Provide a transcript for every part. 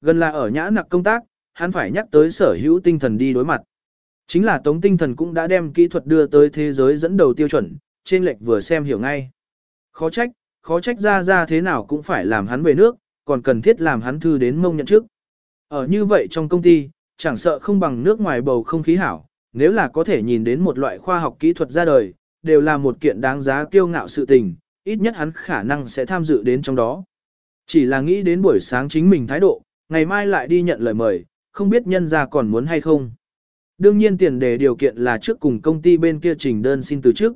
Gần là ở nhã nặc công tác, hắn phải nhắc tới sở hữu tinh thần đi đối mặt. Chính là tống tinh thần cũng đã đem kỹ thuật đưa tới thế giới dẫn đầu tiêu chuẩn, trên lệch vừa xem hiểu ngay. Khó trách, khó trách ra ra thế nào cũng phải làm hắn về nước, còn cần thiết làm hắn thư đến mông nhận trước. Ở như vậy trong công ty, chẳng sợ không bằng nước ngoài bầu không khí hảo, nếu là có thể nhìn đến một loại khoa học kỹ thuật ra đời, đều là một kiện đáng giá kiêu ngạo sự tình, ít nhất hắn khả năng sẽ tham dự đến trong đó. Chỉ là nghĩ đến buổi sáng chính mình thái độ, ngày mai lại đi nhận lời mời, không biết nhân ra còn muốn hay không. Đương nhiên tiền đề điều kiện là trước cùng công ty bên kia trình đơn xin từ trước.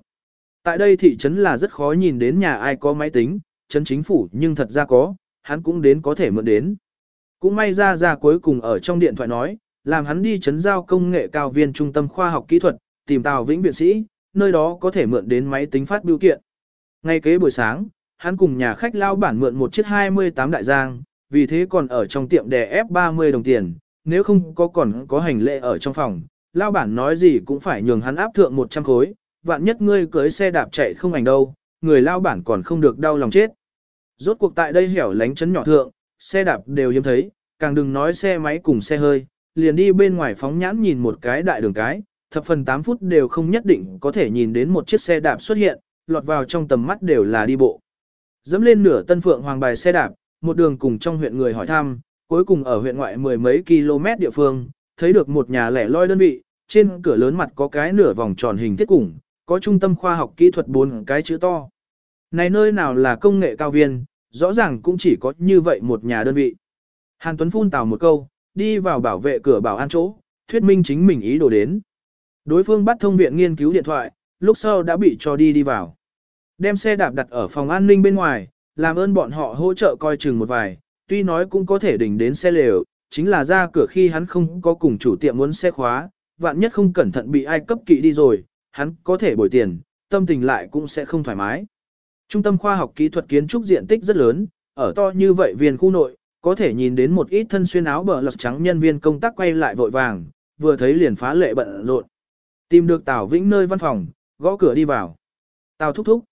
Tại đây thị trấn là rất khó nhìn đến nhà ai có máy tính, trấn chính phủ nhưng thật ra có, hắn cũng đến có thể mượn đến. Cũng may ra ra cuối cùng ở trong điện thoại nói, làm hắn đi trấn giao công nghệ cao viên trung tâm khoa học kỹ thuật, tìm Tào Vĩnh viện sĩ, nơi đó có thể mượn đến máy tính phát biểu kiện. Ngay kế buổi sáng, hắn cùng nhà khách lao bản mượn một chiếc 28 đại giang, vì thế còn ở trong tiệm đè ép 30 đồng tiền, nếu không có còn có hành lệ ở trong phòng, lao bản nói gì cũng phải nhường hắn áp thượng 100 khối, vạn nhất ngươi cưới xe đạp chạy không ảnh đâu, người lao bản còn không được đau lòng chết. Rốt cuộc tại đây hẻo lánh chấn nhỏ thượng, xe đạp đều hiếm thấy, càng đừng nói xe máy cùng xe hơi, liền đi bên ngoài phóng nhãn nhìn một cái đại đường cái, thập phần 8 phút đều không nhất định có thể nhìn đến một chiếc xe đạp xuất hiện, lọt vào trong tầm mắt đều là đi bộ. Dẫm lên nửa tân phượng hoàng bài xe đạp, một đường cùng trong huyện người hỏi thăm, cuối cùng ở huyện ngoại mười mấy km địa phương, thấy được một nhà lẻ loi đơn vị, trên cửa lớn mặt có cái nửa vòng tròn hình thiết củng, có trung tâm khoa học kỹ thuật bốn cái chữ to. Này nơi nào là công nghệ cao viên, rõ ràng cũng chỉ có như vậy một nhà đơn vị. Hàn Tuấn phun tào một câu, đi vào bảo vệ cửa bảo an chỗ, thuyết minh chính mình ý đồ đến. Đối phương bắt thông viện nghiên cứu điện thoại, lúc sau đã bị cho đi đi vào. Đem xe đạp đặt ở phòng an ninh bên ngoài, làm ơn bọn họ hỗ trợ coi chừng một vài, tuy nói cũng có thể đỉnh đến xe lều, chính là ra cửa khi hắn không có cùng chủ tiệm muốn xe khóa, vạn nhất không cẩn thận bị ai cấp kỵ đi rồi, hắn có thể bồi tiền, tâm tình lại cũng sẽ không thoải mái. Trung tâm khoa học kỹ thuật kiến trúc diện tích rất lớn, ở to như vậy viên khu nội, có thể nhìn đến một ít thân xuyên áo bờ lật trắng nhân viên công tác quay lại vội vàng, vừa thấy liền phá lệ bận rộn. Tìm được Tào Vĩnh nơi văn phòng, gõ cửa đi vào. Tào thúc thúc.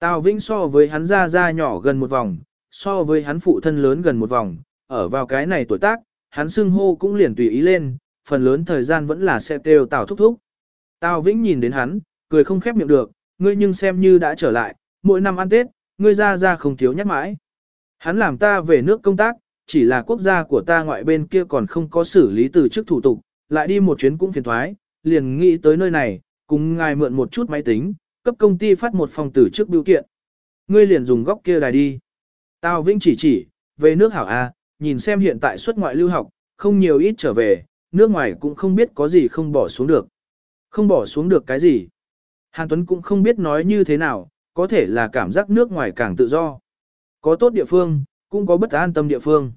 Tào Vĩnh so với hắn ra ra nhỏ gần một vòng, so với hắn phụ thân lớn gần một vòng, ở vào cái này tuổi tác, hắn xưng hô cũng liền tùy ý lên, phần lớn thời gian vẫn là sẽ kêu Tào thúc thúc. Tào Vĩnh nhìn đến hắn, cười không khép miệng được, ngươi nhưng xem như đã trở lại, mỗi năm ăn Tết, ngươi ra ra không thiếu nhắc mãi. Hắn làm ta về nước công tác, chỉ là quốc gia của ta ngoại bên kia còn không có xử lý từ chức thủ tục, lại đi một chuyến cũng phiền thoái, liền nghĩ tới nơi này, cùng ngài mượn một chút máy tính, cấp công ty phát một phòng từ trước biểu kiện. Ngươi liền dùng góc kia đài đi. Tào Vĩnh chỉ chỉ, về nước hảo A, nhìn xem hiện tại xuất ngoại lưu học, không nhiều ít trở về, nước ngoài cũng không biết có gì không bỏ xuống được. Không bỏ xuống được cái gì. Hàn Tuấn cũng không biết nói như thế nào, có thể là cảm giác nước ngoài càng tự do. Có tốt địa phương, cũng có bất an tâm địa phương.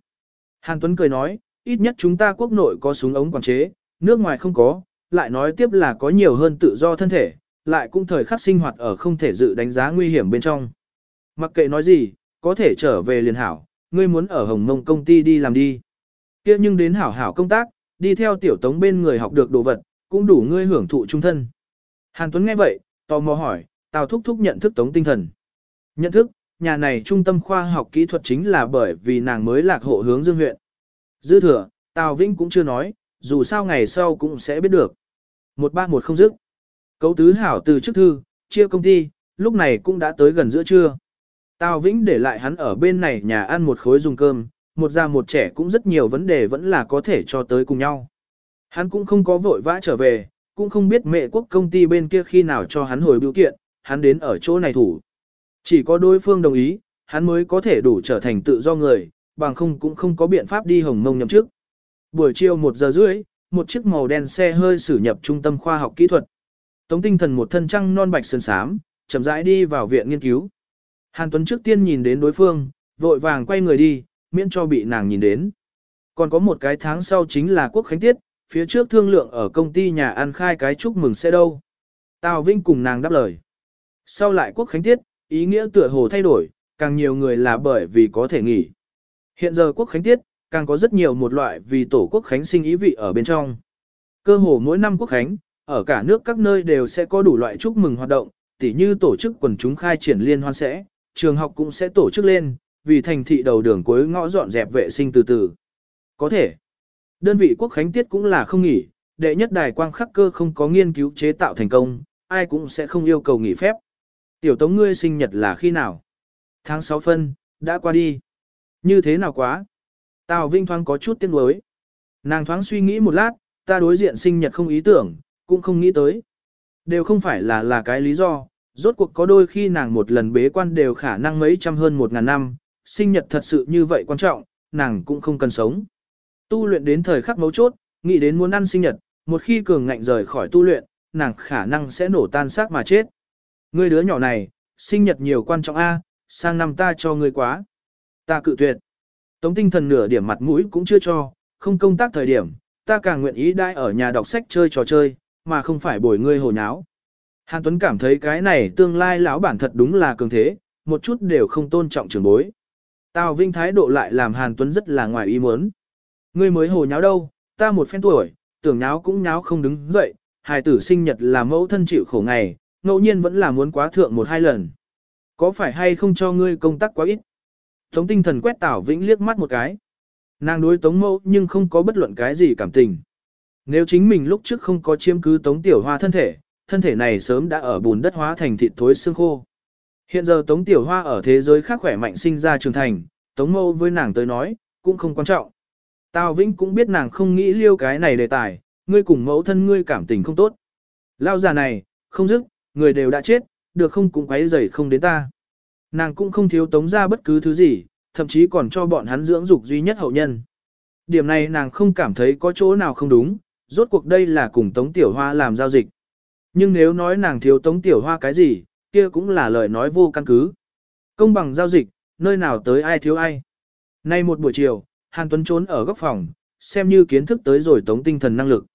Hàn Tuấn cười nói, ít nhất chúng ta quốc nội có súng ống quản chế, nước ngoài không có, lại nói tiếp là có nhiều hơn tự do thân thể, lại cũng thời khắc sinh hoạt ở không thể dự đánh giá nguy hiểm bên trong. Mặc kệ nói gì, có thể trở về liền hảo, ngươi muốn ở Hồng Mông công ty đi làm đi. kia nhưng đến hảo hảo công tác, đi theo tiểu tống bên người học được đồ vật, cũng đủ ngươi hưởng thụ trung thân. Hàn Tuấn nghe vậy, tò mò hỏi, Tào Thúc Thúc nhận thức tống tinh thần. Nhận thức, nhà này trung tâm khoa học kỹ thuật chính là bởi vì nàng mới lạc hộ hướng dương huyện. Dư thừa, Tào Vĩnh cũng chưa nói, dù sao ngày sau cũng sẽ biết được. Một ba một không dứt. Cấu tứ hảo từ chức thư, chia công ty, lúc này cũng đã tới gần giữa trưa. Tào Vĩnh để lại hắn ở bên này nhà ăn một khối dùng cơm, một già một trẻ cũng rất nhiều vấn đề vẫn là có thể cho tới cùng nhau. Hắn cũng không có vội vã trở về, cũng không biết mẹ quốc công ty bên kia khi nào cho hắn hồi biểu kiện, hắn đến ở chỗ này thủ. Chỉ có đối phương đồng ý, hắn mới có thể đủ trở thành tự do người, bằng không cũng không có biện pháp đi hồng mông nhậm chức. Buổi chiều 1 giờ rưỡi, một chiếc màu đen xe hơi xử nhập trung tâm khoa học kỹ thuật. Tống tinh thần một thân trăng non bạch sơn sám, chậm rãi đi vào viện nghiên cứu. Hàn Tuấn trước tiên nhìn đến đối phương, vội vàng quay người đi, miễn cho bị nàng nhìn đến. Còn có một cái tháng sau chính là quốc khánh tiết, phía trước thương lượng ở công ty nhà ăn khai cái chúc mừng xe đâu. Tào Vinh cùng nàng đáp lời. Sau lại quốc khánh tiết, ý nghĩa tựa hồ thay đổi, càng nhiều người là bởi vì có thể nghỉ. Hiện giờ quốc khánh tiết, càng có rất nhiều một loại vì tổ quốc khánh sinh ý vị ở bên trong. Cơ hồ mỗi năm quốc khánh, ở cả nước các nơi đều sẽ có đủ loại chúc mừng hoạt động, tỉ như tổ chức quần chúng khai triển liên hoan sẽ, trường học cũng sẽ tổ chức lên, vì thành thị đầu đường cuối ngõ dọn dẹp vệ sinh từ từ. Có thể. Đơn vị quốc khánh tiết cũng là không nghỉ, đệ nhất đài quang khắc cơ không có nghiên cứu chế tạo thành công, ai cũng sẽ không yêu cầu nghỉ phép. Tiểu tống ngươi sinh nhật là khi nào? Tháng 6 phân, đã qua đi. Như thế nào quá? Tào Vinh thoáng có chút tiếc nuối. Nàng thoáng suy nghĩ một lát, ta đối diện sinh nhật không ý tưởng, cũng không nghĩ tới. Đều không phải là là cái lý do, rốt cuộc có đôi khi nàng một lần bế quan đều khả năng mấy trăm hơn một ngàn năm, sinh nhật thật sự như vậy quan trọng, nàng cũng không cần sống. Tu luyện đến thời khắc mấu chốt, nghĩ đến muốn ăn sinh nhật, một khi cường ngạnh rời khỏi tu luyện, nàng khả năng sẽ nổ tan xác mà chết. Ngươi đứa nhỏ này, sinh nhật nhiều quan trọng a, sang năm ta cho ngươi quá. Ta cự tuyệt. Tống tinh thần nửa điểm mặt mũi cũng chưa cho, không công tác thời điểm, ta càng nguyện ý đai ở nhà đọc sách chơi trò chơi, mà không phải bồi ngươi hồ nháo. Hàn Tuấn cảm thấy cái này tương lai lão bản thật đúng là cường thế, một chút đều không tôn trọng trưởng bối. Tào Vinh thái độ lại làm Hàn Tuấn rất là ngoài ý muốn. Ngươi mới hồ nháo đâu, ta một phen tuổi, tưởng nháo cũng nháo không đứng dậy, hài tử sinh nhật là mẫu thân chịu khổ ngày, ngẫu nhiên vẫn là muốn quá thượng một hai lần. Có phải hay không cho ngươi công tác quá ít? Tống tinh thần quét Tào Vĩnh liếc mắt một cái. Nàng đối tống mẫu nhưng không có bất luận cái gì cảm tình. Nếu chính mình lúc trước không có chiếm cứ tống tiểu hoa thân thể, thân thể này sớm đã ở bùn đất hóa thành thịt thối xương khô. Hiện giờ tống tiểu hoa ở thế giới khác khỏe mạnh sinh ra trưởng thành, tống mâu với nàng tới nói, cũng không quan trọng. Tào Vĩnh cũng biết nàng không nghĩ liêu cái này đề tài, ngươi cùng mẫu thân ngươi cảm tình không tốt. Lao già này, không dứt, người đều đã chết, được không cũng quấy rầy không đến ta. Nàng cũng không thiếu tống ra bất cứ thứ gì, thậm chí còn cho bọn hắn dưỡng dục duy nhất hậu nhân. Điểm này nàng không cảm thấy có chỗ nào không đúng, rốt cuộc đây là cùng Tống Tiểu Hoa làm giao dịch. Nhưng nếu nói nàng thiếu Tống Tiểu Hoa cái gì, kia cũng là lời nói vô căn cứ. Công bằng giao dịch, nơi nào tới ai thiếu ai. Nay một buổi chiều, Hàn Tuấn trốn ở góc phòng, xem như kiến thức tới rồi Tống tinh thần năng lực.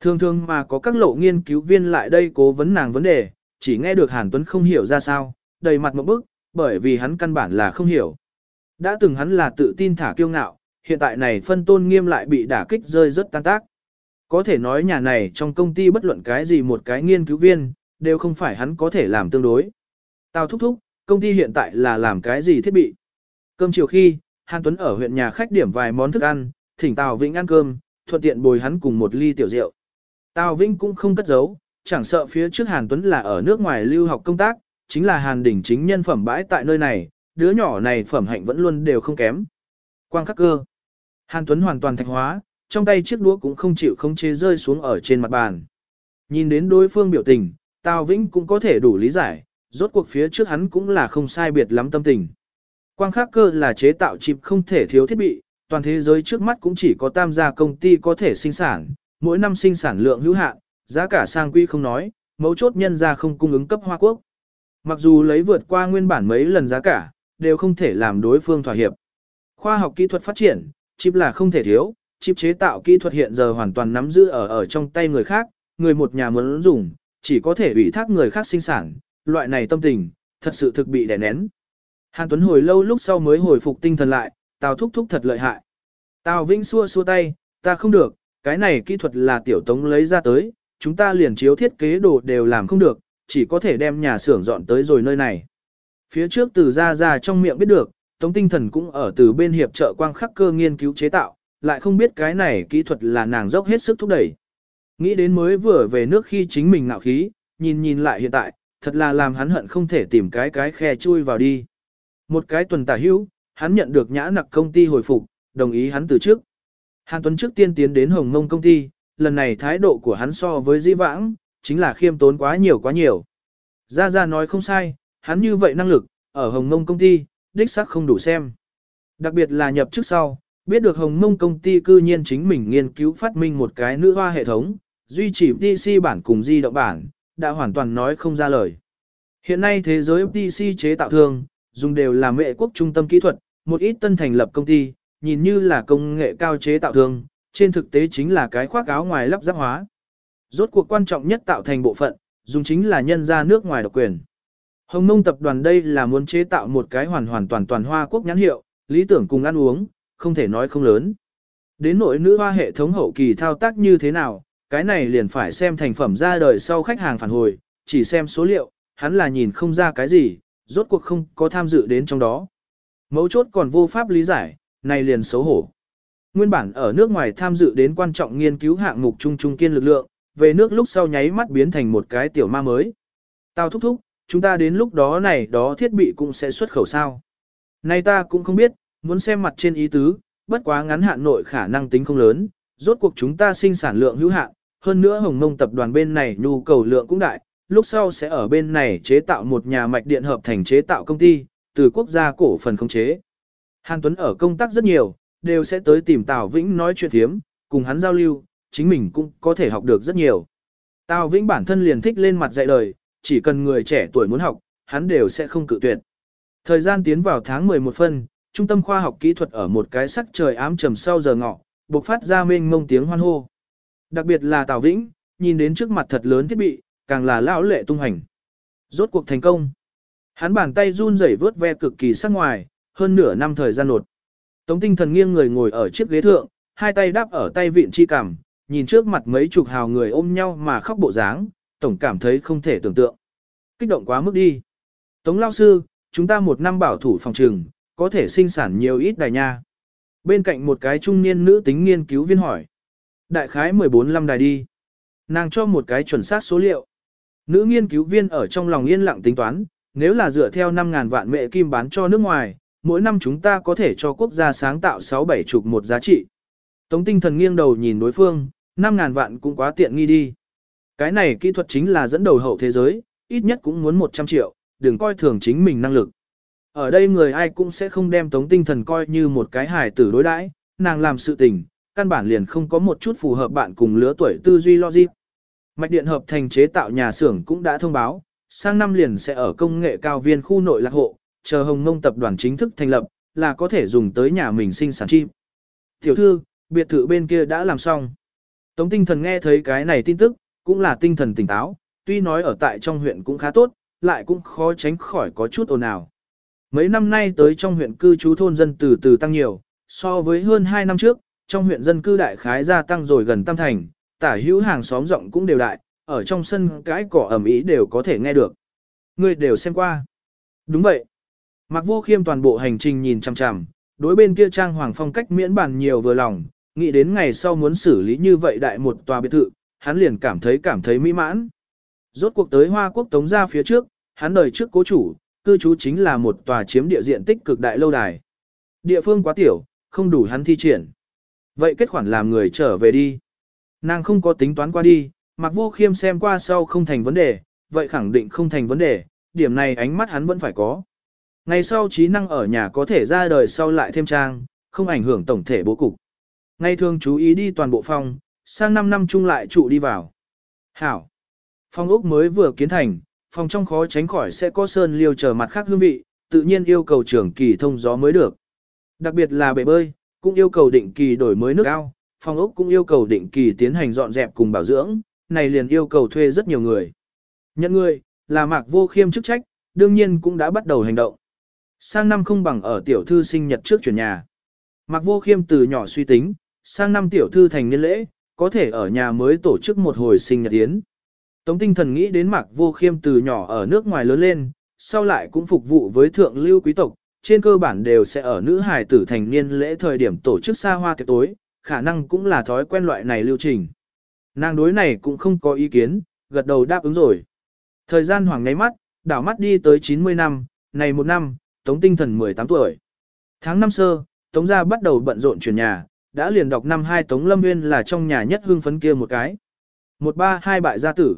Thường thường mà có các lộ nghiên cứu viên lại đây cố vấn nàng vấn đề, chỉ nghe được Hàn Tuấn không hiểu ra sao, đầy mặt một bức, bởi vì hắn căn bản là không hiểu. Đã từng hắn là tự tin thả kiêu ngạo, hiện tại này phân tôn nghiêm lại bị đả kích rơi rất tan tác. Có thể nói nhà này trong công ty bất luận cái gì một cái nghiên cứu viên, đều không phải hắn có thể làm tương đối. Tào thúc thúc, công ty hiện tại là làm cái gì thiết bị? Cơm chiều khi, Hàn Tuấn ở huyện nhà khách điểm vài món thức ăn, thỉnh Tào Vĩnh ăn cơm, thuận tiện bồi hắn cùng một ly tiểu rượu. Tào Vĩnh cũng không cất giấu, chẳng sợ phía trước Hàn Tuấn là ở nước ngoài lưu học công tác, chính là Hàn Đỉnh chính nhân phẩm bãi tại nơi này, đứa nhỏ này phẩm hạnh vẫn luôn đều không kém. Quang khắc cơ. Hàn Tuấn hoàn toàn thạch hóa, trong tay chiếc đũa cũng không chịu không chế rơi xuống ở trên mặt bàn. Nhìn đến đối phương biểu tình, Tào Vĩnh cũng có thể đủ lý giải, rốt cuộc phía trước hắn cũng là không sai biệt lắm tâm tình. Quang khắc cơ là chế tạo chip không thể thiếu thiết bị, toàn thế giới trước mắt cũng chỉ có tam gia công ty có thể sinh sản, mỗi năm sinh sản lượng hữu hạn, giá cả sang quy không nói, mấu chốt nhân ra không cung ứng cấp Hoa Quốc. Mặc dù lấy vượt qua nguyên bản mấy lần giá cả, đều không thể làm đối phương thỏa hiệp. Khoa học kỹ thuật phát triển, chip là không thể thiếu, chip chế tạo kỹ thuật hiện giờ hoàn toàn nắm giữ ở ở trong tay người khác, người một nhà muốn dùng, chỉ có thể ủy thác người khác sinh sản, loại này tâm tình, thật sự thực bị đè nén. Hàn Tuấn hồi lâu lúc sau mới hồi phục tinh thần lại, Tào thúc thúc thật lợi hại. Tào Vĩnh xua xua tay, ta không được, cái này kỹ thuật là tiểu tống lấy ra tới, chúng ta liền chiếu thiết kế đồ đều làm không được, chỉ có thể đem nhà xưởng dọn tới rồi nơi này. Phía trước từ ra ra trong miệng biết được, Tống tinh thần cũng ở từ bên hiệp trợ quang khắc cơ nghiên cứu chế tạo, lại không biết cái này kỹ thuật là nàng dốc hết sức thúc đẩy. Nghĩ đến mới vừa về nước khi chính mình ngạo khí, nhìn nhìn lại hiện tại, thật là làm hắn hận không thể tìm cái cái khe chui vào đi. Một cái tuần tả hữu, hắn nhận được nhã nặc công ty hồi phục, đồng ý hắn từ trước. Hàn Tuấn trước tiên tiến đến Hồng Mông công ty, lần này thái độ của hắn so với di vãng, chính là khiêm tốn quá nhiều quá nhiều. Gia Gia nói không sai, hắn như vậy năng lực, ở Hồng Mông công ty, đích xác không đủ xem. Đặc biệt là nhập trước sau, biết được Hồng Mông công ty cư nhiên chính mình nghiên cứu phát minh một cái nữ hoa hệ thống, duy trì PC bản cùng di động bản, đã hoàn toàn nói không ra lời. Hiện nay thế giới PC chế tạo thường dùng đều là mệ quốc trung tâm kỹ thuật, một ít tân thành lập công ty, nhìn như là công nghệ cao chế tạo thường trên thực tế chính là cái khoác áo ngoài lắp ráp hóa. Rốt cuộc quan trọng nhất tạo thành bộ phận, dùng chính là nhân ra nước ngoài độc quyền. Hồng Mông tập đoàn đây là muốn chế tạo một cái hoàn hoàn toàn toàn hoa quốc nhãn hiệu, lý tưởng cùng ăn uống, không thể nói không lớn. Đến nội nữ hoa hệ thống hậu kỳ thao tác như thế nào, cái này liền phải xem thành phẩm ra đời sau khách hàng phản hồi, chỉ xem số liệu, hắn là nhìn không ra cái gì, rốt cuộc không có tham dự đến trong đó. Mấu chốt còn vô pháp lý giải, này liền xấu hổ. Nguyên bản ở nước ngoài tham dự đến quan trọng nghiên cứu hạng mục trung trung kiên lực lượng, về nước lúc sau nháy mắt biến thành một cái tiểu ma mới. Tao thúc thúc, chúng ta đến lúc đó này đó thiết bị cũng sẽ xuất khẩu sao. Này ta cũng không biết, muốn xem mặt trên ý tứ, bất quá ngắn hạn nội khả năng tính không lớn, rốt cuộc chúng ta sinh sản lượng hữu hạn, hơn nữa Hồng Mông tập đoàn bên này nhu cầu lượng cũng đại, lúc sau sẽ ở bên này chế tạo một nhà mạch điện hợp thành chế tạo công ty, từ quốc gia cổ phần khống chế. Hàn Tuấn ở công tác rất nhiều, đều sẽ tới tìm Tào Vĩnh nói chuyện thiếm, cùng hắn giao lưu, chính mình cũng có thể học được rất nhiều. Tào Vĩnh bản thân liền thích lên mặt dạy đời, chỉ cần người trẻ tuổi muốn học, hắn đều sẽ không cự tuyệt. Thời gian tiến vào tháng 11 phân, Trung tâm khoa học kỹ thuật ở một cái sắc trời ám trầm sau giờ ngọ, bộc phát ra mênh mông tiếng hoan hô. Đặc biệt là Tào Vĩnh, nhìn đến trước mặt thật lớn thiết bị, càng là lão lệ tung hành. Rốt cuộc thành công. Hắn bàn tay run rẩy vớt ve cực kỳ sắc ngoài, hơn nửa năm thời gian nột. Tống tinh thần nghiêng người ngồi ở chiếc ghế thượng, hai tay đắp ở tay vịn chi cảm, nhìn trước mặt mấy chục hào người ôm nhau mà khóc bộ dáng, tổng cảm thấy không thể tưởng tượng. Kích động quá mức đi. Tống lao sư, chúng ta một năm bảo thủ phòng trường, có thể sinh sản nhiều ít đài nha. Bên cạnh một cái trung niên nữ tính nghiên cứu viên hỏi. Đại khái 14 năm đài đi. Nàng cho một cái chuẩn xác số liệu. Nữ nghiên cứu viên ở trong lòng yên lặng tính toán, nếu là dựa theo 5.000 vạn mẹ kim bán cho nước ngoài, mỗi năm chúng ta có thể cho quốc gia sáng tạo 6-7 chục một giá trị. Tống tinh thần nghiêng đầu nhìn đối phương, 5.000 vạn cũng quá tiện nghi đi. Cái này kỹ thuật chính là dẫn đầu hậu thế giới, ít nhất cũng muốn 100 triệu, đừng coi thường chính mình năng lực. Ở đây người ai cũng sẽ không đem tống tinh thần coi như một cái hài tử đối đãi, nàng làm sự tình, căn bản liền không có một chút phù hợp bạn cùng lứa tuổi tư duy logic. Mạch điện hợp thành chế tạo nhà xưởng cũng đã thông báo, sang năm liền sẽ ở công nghệ cao viên khu nội lạc hộ, chờ Hồng Mông tập đoàn chính thức thành lập, là có thể dùng tới nhà mình sinh sản chim. Tiểu thư, biệt thự bên kia đã làm xong. Tống tinh thần nghe thấy cái này tin tức, cũng là tinh thần tỉnh táo, tuy nói ở tại trong huyện cũng khá tốt, lại cũng khó tránh khỏi có chút ồn ào. Mấy năm nay tới trong huyện cư trú thôn dân từ từ tăng nhiều, so với hơn 2 năm trước, trong huyện dân cư đại khái gia tăng rồi gần tam thành, tả hữu hàng xóm rộng cũng đều đại, ở trong sân cái cỏ ẩm ý đều có thể nghe được. Người đều xem qua. Đúng vậy. Mặc vô khiêm toàn bộ hành trình nhìn chằm chằm, đối bên kia trang hoàng phong cách miễn bàn nhiều vừa lòng, nghĩ đến ngày sau muốn xử lý như vậy đại một tòa biệt thự, hắn liền cảm thấy cảm thấy mỹ mãn. Rốt cuộc tới Hoa Quốc Tống ra phía trước, hắn đời trước cố chủ, cư trú chính là một tòa chiếm địa diện tích cực đại lâu đài. Địa phương quá tiểu, không đủ hắn thi triển. Vậy kết khoản làm người trở về đi. Nàng không có tính toán qua đi, mặc vô khiêm xem qua sau không thành vấn đề, vậy khẳng định không thành vấn đề, điểm này ánh mắt hắn vẫn phải có. Ngày sau trí năng ở nhà có thể ra đời sau lại thêm trang, không ảnh hưởng tổng thể bố cục. Ngày thường chú ý đi toàn bộ phòng, sang 5 năm chung lại trụ đi vào. Hảo. Phòng ốc mới vừa kiến thành, phòng trong khó tránh khỏi sẽ có sơn liêu chờ mặt khác hương vị, tự nhiên yêu cầu trưởng kỳ thông gió mới được. Đặc biệt là bể bơi, cũng yêu cầu định kỳ đổi mới nước ao, phòng ốc cũng yêu cầu định kỳ tiến hành dọn dẹp cùng bảo dưỡng, này liền yêu cầu thuê rất nhiều người. Nhận người, là mạc vô khiêm chức trách, đương nhiên cũng đã bắt đầu hành động. Sang năm không bằng ở tiểu thư sinh nhật trước chuyển nhà. Mạc vô khiêm từ nhỏ suy tính, sang năm tiểu thư thành niên lễ, có thể ở nhà mới tổ chức một hồi sinh nhật tiến. Tống tinh thần nghĩ đến mạc vô khiêm từ nhỏ ở nước ngoài lớn lên, sau lại cũng phục vụ với thượng lưu quý tộc, trên cơ bản đều sẽ ở nữ hài tử thành niên lễ thời điểm tổ chức xa hoa tiệc tối, khả năng cũng là thói quen loại này lưu trình. Nàng đối này cũng không có ý kiến, gật đầu đáp ứng rồi. Thời gian hoàng ngáy mắt, đảo mắt đi tới 90 năm, này một năm, Tống tinh thần 18 tuổi. Tháng năm sơ, Tống gia bắt đầu bận rộn chuyển nhà, đã liền đọc năm hai Tống Lâm Nguyên là trong nhà nhất hương phấn kia một cái. Một ba hai bại gia tử.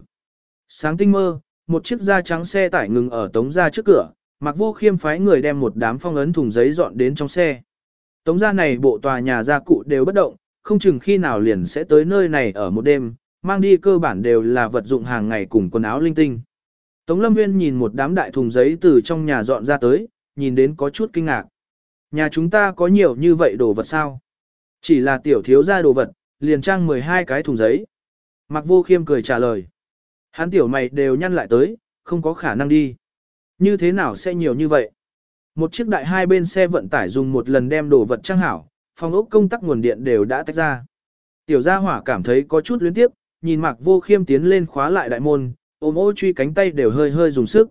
Sáng tinh mơ, một chiếc da trắng xe tải ngừng ở Tống gia trước cửa, mặc vô khiêm phái người đem một đám phong ấn thùng giấy dọn đến trong xe. Tống gia này bộ tòa nhà gia cụ đều bất động, không chừng khi nào liền sẽ tới nơi này ở một đêm, mang đi cơ bản đều là vật dụng hàng ngày cùng quần áo linh tinh. Tống Lâm Nguyên nhìn một đám đại thùng giấy từ trong nhà dọn ra tới, nhìn đến có chút kinh ngạc. Nhà chúng ta có nhiều như vậy đồ vật sao? Chỉ là tiểu thiếu gia đồ vật, liền trang 12 cái thùng giấy. Mặc vô khiêm cười trả lời. Hắn tiểu mày đều nhăn lại tới, không có khả năng đi. Như thế nào sẽ nhiều như vậy? Một chiếc đại hai bên xe vận tải dùng một lần đem đồ vật trang hảo, phòng ốc công tắc nguồn điện đều đã tách ra. Tiểu gia hỏa cảm thấy có chút luyến tiếp, nhìn Mạc Vô Khiêm tiến lên khóa lại đại môn, ôm ô truy cánh tay đều hơi hơi dùng sức.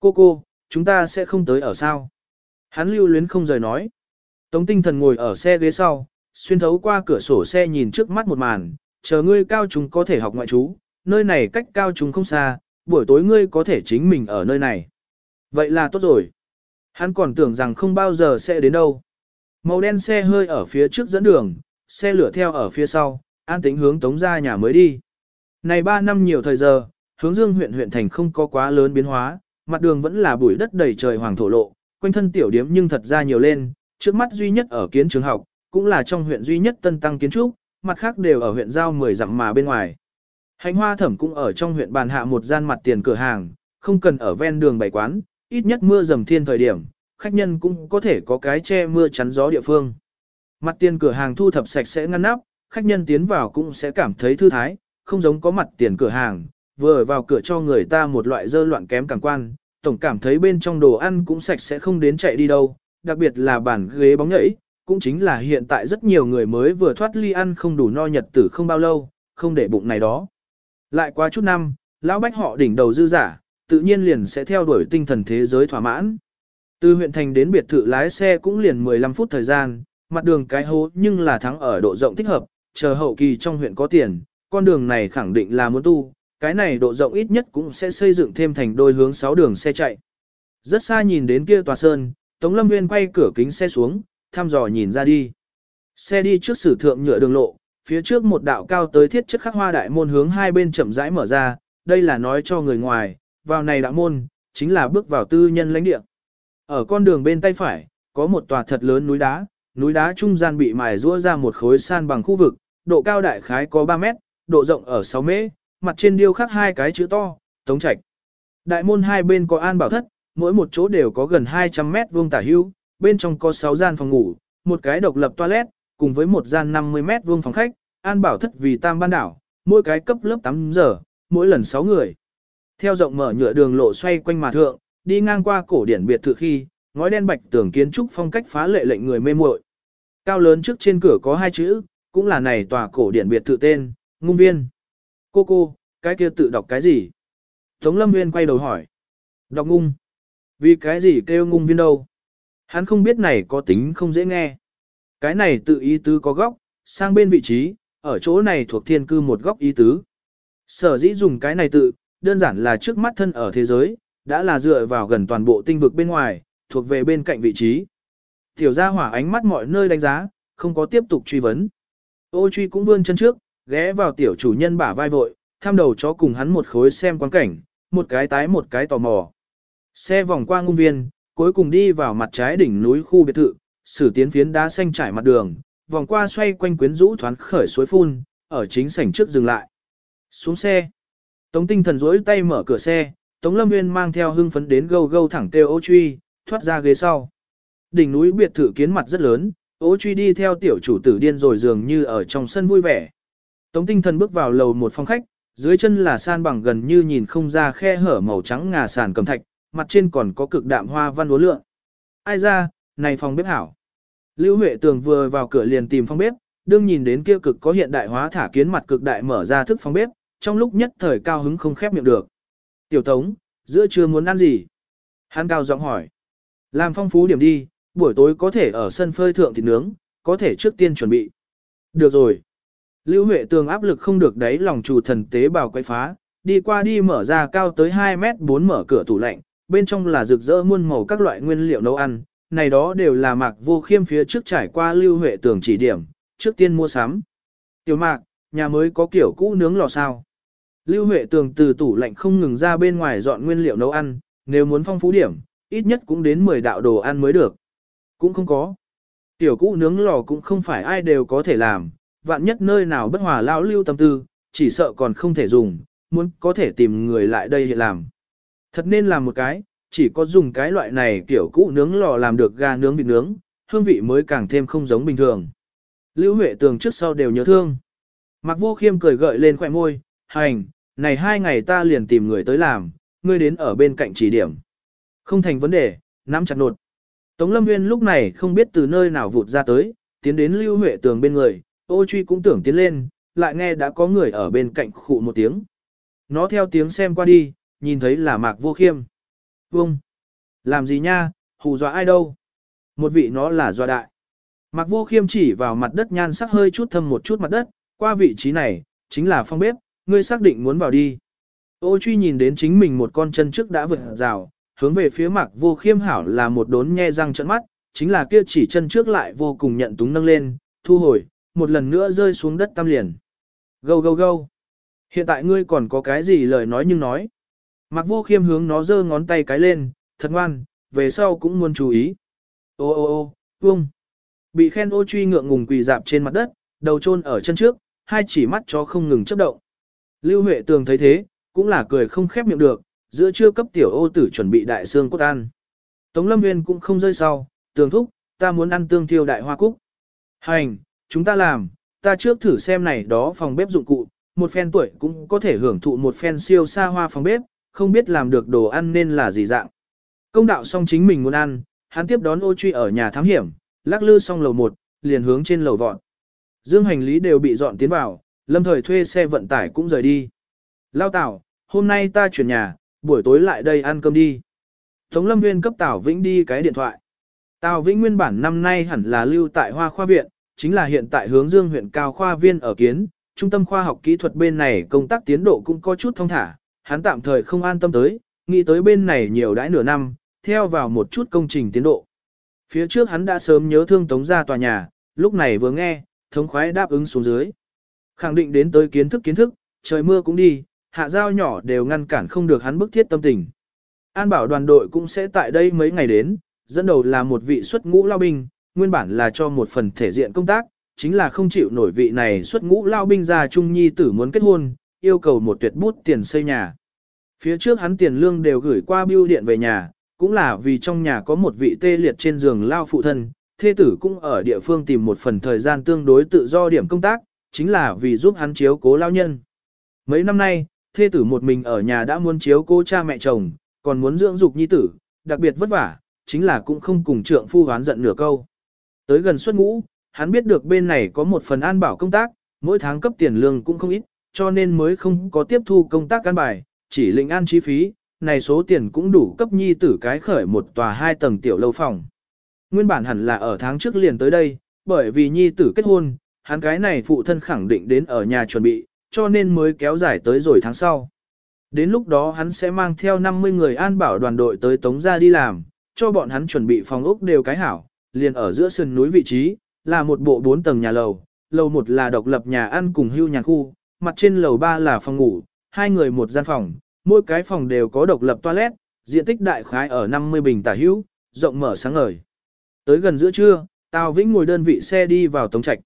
Cô cô, chúng ta sẽ không tới ở sao? Hắn lưu luyến không rời nói. Tống tinh thần ngồi ở xe ghế sau, xuyên thấu qua cửa sổ xe nhìn trước mắt một màn, chờ ngươi cao chúng có thể học ngoại trú, nơi này cách cao chúng không xa, buổi tối ngươi có thể chính mình ở nơi này. Vậy là tốt rồi. Hắn còn tưởng rằng không bao giờ sẽ đến đâu. Màu đen xe hơi ở phía trước dẫn đường, xe lửa theo ở phía sau, an tĩnh hướng tống ra nhà mới đi. Này 3 năm nhiều thời giờ, hướng dương huyện huyện thành không có quá lớn biến hóa, mặt đường vẫn là bụi đất đầy trời hoàng thổ lộ, quanh thân tiểu điếm nhưng thật ra nhiều lên, trước mắt duy nhất ở kiến trường học, cũng là trong huyện duy nhất tân tăng kiến trúc, mặt khác đều ở huyện giao 10 dặm mà bên ngoài. Hành hoa thẩm cũng ở trong huyện bàn hạ một gian mặt tiền cửa hàng, không cần ở ven đường bày quán, ít nhất mưa dầm thiên thời điểm, khách nhân cũng có thể có cái che mưa chắn gió địa phương. Mặt tiền cửa hàng thu thập sạch sẽ ngăn nắp, khách nhân tiến vào cũng sẽ cảm thấy thư thái, không giống có mặt tiền cửa hàng, vừa vào cửa cho người ta một loại dơ loạn kém càng quan, tổng cảm thấy bên trong đồ ăn cũng sạch sẽ không đến chạy đi đâu, đặc biệt là bàn ghế bóng nhảy, cũng chính là hiện tại rất nhiều người mới vừa thoát ly ăn không đủ no nhật tử không bao lâu, không để bụng này đó. Lại qua chút năm, lão bách họ đỉnh đầu dư giả, tự nhiên liền sẽ theo đuổi tinh thần thế giới thỏa mãn. Từ huyện thành đến biệt thự lái xe cũng liền 15 phút thời gian, mặt đường cái hố nhưng là thắng ở độ rộng thích hợp, chờ hậu kỳ trong huyện có tiền, con đường này khẳng định là muốn tu, cái này độ rộng ít nhất cũng sẽ xây dựng thêm thành đôi hướng 6 đường xe chạy. Rất xa nhìn đến kia tòa sơn, Tống Lâm Nguyên quay cửa kính xe xuống, thăm dò nhìn ra đi. Xe đi trước sử thượng nhựa đường lộ, phía trước một đạo cao tới thiết chất khắc hoa đại môn hướng hai bên chậm rãi mở ra, đây là nói cho người ngoài, vào này đạo môn, chính là bước vào tư nhân lãnh địa. Ở con đường bên tay phải, có một tòa thật lớn núi đá, núi đá trung gian bị mài rũa ra một khối san bằng khu vực, độ cao đại khái có 3 mét, độ rộng ở 6 mét, mặt trên điêu khắc hai cái chữ to, tống trạch. Đại môn hai bên có an bảo thất, mỗi một chỗ đều có gần 200 mét vuông tả hưu, bên trong có 6 gian phòng ngủ, một cái độc lập toilet, cùng với một gian 50 mét vuông phòng khách, an bảo thất vì tam ban đảo, mỗi cái cấp lớp 8 giờ, mỗi lần 6 người. Theo rộng mở nhựa đường lộ xoay quanh mà thượng, đi ngang qua cổ điển biệt thự khi, ngói đen bạch tường kiến trúc phong cách phá lệ lệnh người mê muội. Cao lớn trước trên cửa có hai chữ, cũng là này tòa cổ điển biệt thự tên, ngung viên. Cô cô, cái kia tự đọc cái gì? Tống Lâm Nguyên quay đầu hỏi. Đọc ngung. Vì cái gì kêu ngung viên đâu? Hắn không biết này có tính không dễ nghe. Cái này tự ý tứ có góc, sang bên vị trí, ở chỗ này thuộc thiên cư một góc ý tứ. Sở dĩ dùng cái này tự, đơn giản là trước mắt thân ở thế giới, đã là dựa vào gần toàn bộ tinh vực bên ngoài, thuộc về bên cạnh vị trí. Tiểu gia hỏa ánh mắt mọi nơi đánh giá, không có tiếp tục truy vấn. Ô truy cũng vươn chân trước, ghé vào tiểu chủ nhân bả vai vội, tham đầu chó cùng hắn một khối xem quan cảnh, một cái tái một cái tò mò. Xe vòng qua ngung viên, cuối cùng đi vào mặt trái đỉnh núi khu biệt thự, sử tiến phiến đá xanh trải mặt đường, vòng qua xoay quanh quyến rũ thoáng khởi suối phun, ở chính sảnh trước dừng lại. Xuống xe. Tống tinh thần rỗi tay mở cửa xe, Tống Lâm Nguyên mang theo hưng phấn đến gâu gâu thẳng kêu ô truy, thoát ra ghế sau. Đỉnh núi biệt thự kiến mặt rất lớn, ô truy đi theo tiểu chủ tử điên rồi dường như ở trong sân vui vẻ. Tống tinh thần bước vào lầu một phòng khách, dưới chân là san bằng gần như nhìn không ra khe hở màu trắng ngà sàn cầm thạch, mặt trên còn có cực đạm hoa văn uốn lượng. Ai ra, này phòng bếp hảo. Lưu Huệ Tường vừa vào cửa liền tìm phòng bếp, đương nhìn đến kia cực có hiện đại hóa thả kiến mặt cực đại mở ra thức phòng bếp, trong lúc nhất thời cao hứng không khép miệng được. Tiểu Tống, giữa trưa muốn ăn gì? Hắn cao giọng hỏi. Làm phong phú điểm đi, buổi tối có thể ở sân phơi thượng thịt nướng, có thể trước tiên chuẩn bị. Được rồi. Lưu Huệ Tường áp lực không được đấy lòng chủ thần tế bào quay phá, đi qua đi mở ra cao tới 2 mét 4 mở cửa tủ lạnh, bên trong là rực rỡ muôn màu các loại nguyên liệu nấu ăn, này đó đều là mạc vô khiêm phía trước trải qua Lưu Huệ Tường chỉ điểm, trước tiên mua sắm. Tiểu mạc, nhà mới có kiểu cũ nướng lò sao. Lưu Huệ Tường từ tủ lạnh không ngừng ra bên ngoài dọn nguyên liệu nấu ăn, nếu muốn phong phú điểm, ít nhất cũng đến 10 đạo đồ ăn mới được. Cũng không có. Tiểu cũ nướng lò cũng không phải ai đều có thể làm, vạn nhất nơi nào bất hòa lao lưu tâm tư, chỉ sợ còn không thể dùng, muốn có thể tìm người lại đây hiện làm. Thật nên làm một cái, chỉ có dùng cái loại này kiểu cũ nướng lò làm được gà nướng vịt nướng, hương vị mới càng thêm không giống bình thường. Lưu Huệ Tường trước sau đều nhớ thương. Mặc vô khiêm cười gợi lên khỏe môi, hành, này hai ngày ta liền tìm người tới làm, ngươi đến ở bên cạnh chỉ điểm. Không thành vấn đề, nắm chặt nột. Tống Lâm Nguyên lúc này không biết từ nơi nào vụt ra tới, tiến đến Lưu Huệ Tường bên người, ô truy cũng tưởng tiến lên, lại nghe đã có người ở bên cạnh khụ một tiếng. Nó theo tiếng xem qua đi, nhìn thấy là Mạc Vô Khiêm. Vông! Làm gì nha, hù dọa ai đâu? Một vị nó là dọa đại. mặc Vô Khiêm chỉ vào mặt đất nhan sắc hơi chút thâm một chút mặt đất, qua vị trí này, chính là phong bếp, ngươi xác định muốn vào đi. Ô truy nhìn đến chính mình một con chân trước đã vượt rào, hướng về phía mặc Vô Khiêm hảo là một đốn nhe răng trận mắt, chính là kia chỉ chân trước lại vô cùng nhận túng nâng lên, thu hồi, một lần nữa rơi xuống đất tam liền. Gâu gâu gâu. Hiện tại ngươi còn có cái gì lời nói nhưng nói. Mạc Vô Khiêm hướng nó giơ ngón tay cái lên, thật ngoan, về sau cũng muốn chú ý. Ô ô ô, vung. Bị khen ô truy ngượng ngùng quỳ dạp trên mặt đất, đầu chôn ở chân trước, hai chỉ mắt cho không ngừng chớp động. Lưu Huệ Tường thấy thế, cũng là cười không khép miệng được, giữa trưa cấp tiểu ô tử chuẩn bị đại xương cốt ăn. Tống Lâm Nguyên cũng không rơi sau, tường thúc, ta muốn ăn tương thiêu đại hoa cúc. Hành, chúng ta làm, ta trước thử xem này đó phòng bếp dụng cụ, một phen tuổi cũng có thể hưởng thụ một phen siêu xa hoa phòng bếp, không biết làm được đồ ăn nên là gì dạng. Công đạo xong chính mình muốn ăn, hắn tiếp đón ô truy ở nhà thám hiểm, lắc lư xong lầu 1, liền hướng trên lầu vọt. Dương hành lý đều bị dọn tiến vào, lâm thời thuê xe vận tải cũng rời đi. Lao Tảo, hôm nay ta chuyển nhà, buổi tối lại đây ăn cơm đi. Tống Lâm Nguyên cấp Tảo Vĩnh đi cái điện thoại. Tào Vĩnh nguyên bản năm nay hẳn là lưu tại Hoa Khoa Viện, chính là hiện tại hướng Dương huyện Cao Khoa Viên ở kiến, trung tâm khoa học kỹ thuật bên này công tác tiến độ cũng có chút thông thả, hắn tạm thời không an tâm tới, nghĩ tới bên này nhiều đãi nửa năm, theo vào một chút công trình tiến độ. Phía trước hắn đã sớm nhớ thương tống ra tòa nhà, lúc này vừa nghe, thống khoái đáp ứng xuống dưới. Khẳng định đến tới kiến thức kiến thức, trời mưa cũng đi, hạ giao nhỏ đều ngăn cản không được hắn bức thiết tâm tình. An bảo đoàn đội cũng sẽ tại đây mấy ngày đến, dẫn đầu là một vị xuất ngũ lao binh, nguyên bản là cho một phần thể diện công tác, chính là không chịu nổi vị này xuất ngũ lao binh ra trung nhi tử muốn kết hôn, yêu cầu một tuyệt bút tiền xây nhà. Phía trước hắn tiền lương đều gửi qua bưu điện về nhà, cũng là vì trong nhà có một vị tê liệt trên giường lao phụ thân, thê tử cũng ở địa phương tìm một phần thời gian tương đối tự do điểm công tác, chính là vì giúp hắn chiếu cố lao nhân. Mấy năm nay, thê tử một mình ở nhà đã muốn chiếu cố cha mẹ chồng, còn muốn dưỡng dục nhi tử, đặc biệt vất vả, chính là cũng không cùng trượng phu hoán giận nửa câu. Tới gần xuất ngũ, hắn biết được bên này có một phần an bảo công tác, mỗi tháng cấp tiền lương cũng không ít, cho nên mới không có tiếp thu công tác an bài, chỉ lĩnh an chi phí, này số tiền cũng đủ cấp nhi tử cái khởi một tòa hai tầng tiểu lâu phòng. Nguyên bản hẳn là ở tháng trước liền tới đây, bởi vì nhi tử kết hôn, hắn cái này phụ thân khẳng định đến ở nhà chuẩn bị, cho nên mới kéo dài tới rồi tháng sau. Đến lúc đó hắn sẽ mang theo 50 người an bảo đoàn đội tới Tống gia đi làm, cho bọn hắn chuẩn bị phòng ốc đều cái hảo, liền ở giữa sườn núi vị trí, là một bộ 4 tầng nhà lầu, lầu 1 là độc lập nhà ăn cùng hưu nhà khu, mặt trên lầu 3 là phòng ngủ, hai người một gian phòng, mỗi cái phòng đều có độc lập toilet, diện tích đại khái ở 50 bình tả hữu, rộng mở sáng ngời. Tới gần giữa trưa, Tào Vĩnh ngồi đơn vị xe đi vào Tống Trạch.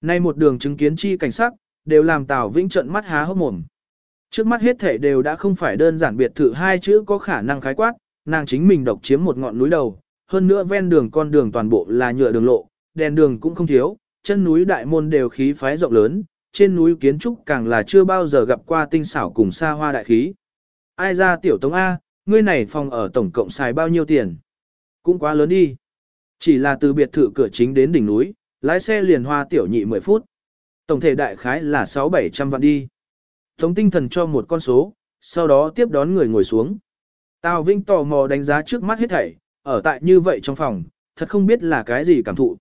Nay một đường chứng kiến chi cảnh sắc, đều làm Tào Vĩnh trợn mắt há hốc mồm. Trước mắt hết thể đều đã không phải đơn giản biệt thự hai chữ có khả năng khái quát, nàng chính mình độc chiếm một ngọn núi đầu, hơn nữa ven đường con đường toàn bộ là nhựa đường lộ, đèn đường cũng không thiếu, chân núi đại môn đều khí phái rộng lớn, trên núi kiến trúc càng là chưa bao giờ gặp qua tinh xảo cùng xa hoa đại khí. Ai ra tiểu tống A, ngươi này phòng ở tổng cộng xài bao nhiêu tiền? Cũng quá lớn đi. Chỉ là từ biệt thự cửa chính đến đỉnh núi, lái xe liền hoa tiểu nhị 10 phút. Tổng thể đại khái là 6-700 vạn đi. Tống tinh thần cho một con số, sau đó tiếp đón người ngồi xuống. Tào Vinh tò mò đánh giá trước mắt hết thảy, ở tại như vậy trong phòng, thật không biết là cái gì cảm thụ.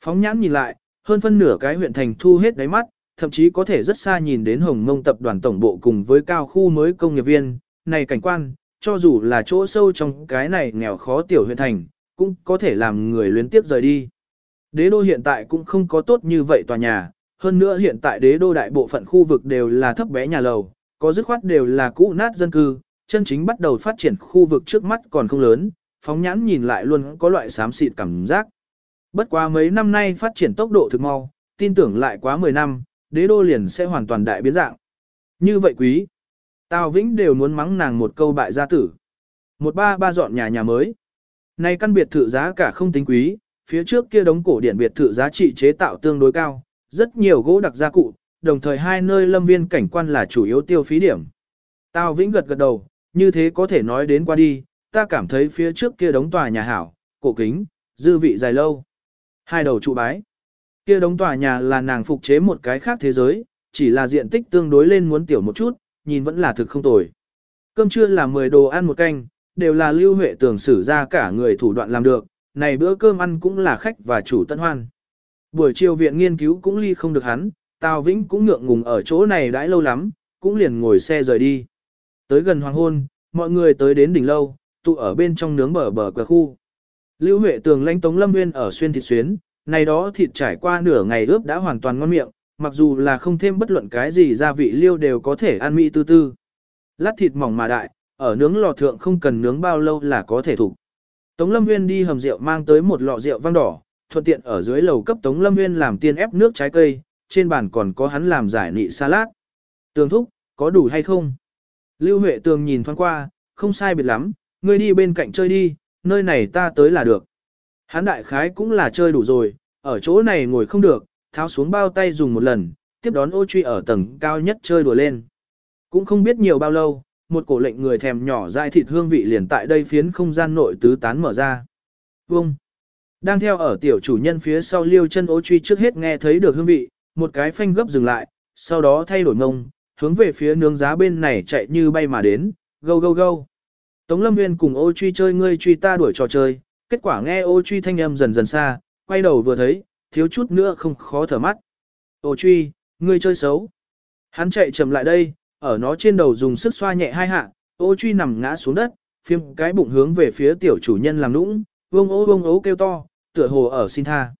Phóng nhãn nhìn lại, hơn phân nửa cái huyện thành thu hết đáy mắt, thậm chí có thể rất xa nhìn đến Hồng Mông tập đoàn tổng bộ cùng với cao khu mới công nghiệp viên, này cảnh quan, cho dù là chỗ sâu trong cái này nghèo khó tiểu huyện thành, cũng có thể làm người luyến tiếp rời đi. Đế đô hiện tại cũng không có tốt như vậy tòa nhà, hơn nữa hiện tại đế đô đại bộ phận khu vực đều là thấp bé nhà lầu, có dứt khoát đều là cũ nát dân cư, chân chính bắt đầu phát triển khu vực trước mắt còn không lớn, phóng nhãn nhìn lại luôn có loại xám xịt cảm giác. Bất quá mấy năm nay phát triển tốc độ thực mau, tin tưởng lại quá 10 năm, đế đô liền sẽ hoàn toàn đại biến dạng. Như vậy quý, Tào Vĩnh đều muốn mắng nàng một câu bại gia tử. Một ba ba dọn nhà nhà mới. Này căn biệt thự giá cả không tính quý, phía trước kia đống cổ điển biệt thự giá trị chế tạo tương đối cao, rất nhiều gỗ đặc gia cụ, đồng thời hai nơi lâm viên cảnh quan là chủ yếu tiêu phí điểm. Tào Vĩnh gật gật đầu, như thế có thể nói đến qua đi, ta cảm thấy phía trước kia đống tòa nhà hảo, cổ kính, dư vị dài lâu. Hai đầu trụ bái. Kia đống tòa nhà là nàng phục chế một cái khác thế giới, chỉ là diện tích tương đối lên muốn tiểu một chút, nhìn vẫn là thực không tồi. Cơm trưa là 10 đồ ăn một canh, đều là lưu huệ tưởng xử ra cả người thủ đoạn làm được, này bữa cơm ăn cũng là khách và chủ tân hoan. Buổi chiều viện nghiên cứu cũng ly không được hắn, Tào Vĩnh cũng ngượng ngùng ở chỗ này đãi lâu lắm, cũng liền ngồi xe rời đi. Tới gần hoàng hôn, mọi người tới đến đỉnh lâu, tụ ở bên trong nướng bờ bờ cửa khu. Lưu Huệ Tường lãnh Tống Lâm Nguyên ở xuyên thịt xuyến, này đó thịt trải qua nửa ngày ướp đã hoàn toàn ngon miệng, mặc dù là không thêm bất luận cái gì gia vị liêu đều có thể ăn mỹ tư tư. Lát thịt mỏng mà đại, ở nướng lò thượng không cần nướng bao lâu là có thể thủ. Tống Lâm Nguyên đi hầm rượu mang tới một lọ rượu vang đỏ, thuận tiện ở dưới lầu cấp Tống Lâm Nguyên làm tiên ép nước trái cây, trên bàn còn có hắn làm giải nị salad. Tường thúc, có đủ hay không? Lưu Huệ Tường nhìn thoáng qua, không sai biệt lắm, ngươi đi bên cạnh chơi đi, nơi này ta tới là được. Hắn đại khái cũng là chơi đủ rồi, ở chỗ này ngồi không được, tháo xuống bao tay dùng một lần, tiếp đón ô truy ở tầng cao nhất chơi đùa lên. Cũng không biết nhiều bao lâu, một cổ lệnh người thèm nhỏ dai thịt hương vị liền tại đây phiến không gian nội tứ tán mở ra. Vông! Đang theo ở tiểu chủ nhân phía sau liêu chân ô truy trước hết nghe thấy được hương vị, một cái phanh gấp dừng lại, sau đó thay đổi ngông, hướng về phía nướng giá bên này chạy như bay mà đến, gâu gâu gâu. Tống Lâm Nguyên cùng ô truy chơi ngươi truy ta đuổi trò chơi, kết quả nghe ô truy thanh âm dần dần xa, quay đầu vừa thấy, thiếu chút nữa không khó thở mắt. Ô truy, ngươi chơi xấu. Hắn chạy chậm lại đây, ở nó trên đầu dùng sức xoa nhẹ hai hạ, ô truy nằm ngã xuống đất, phim cái bụng hướng về phía tiểu chủ nhân làm nũng, vông ố vông ố kêu to, tựa hồ ở xin tha.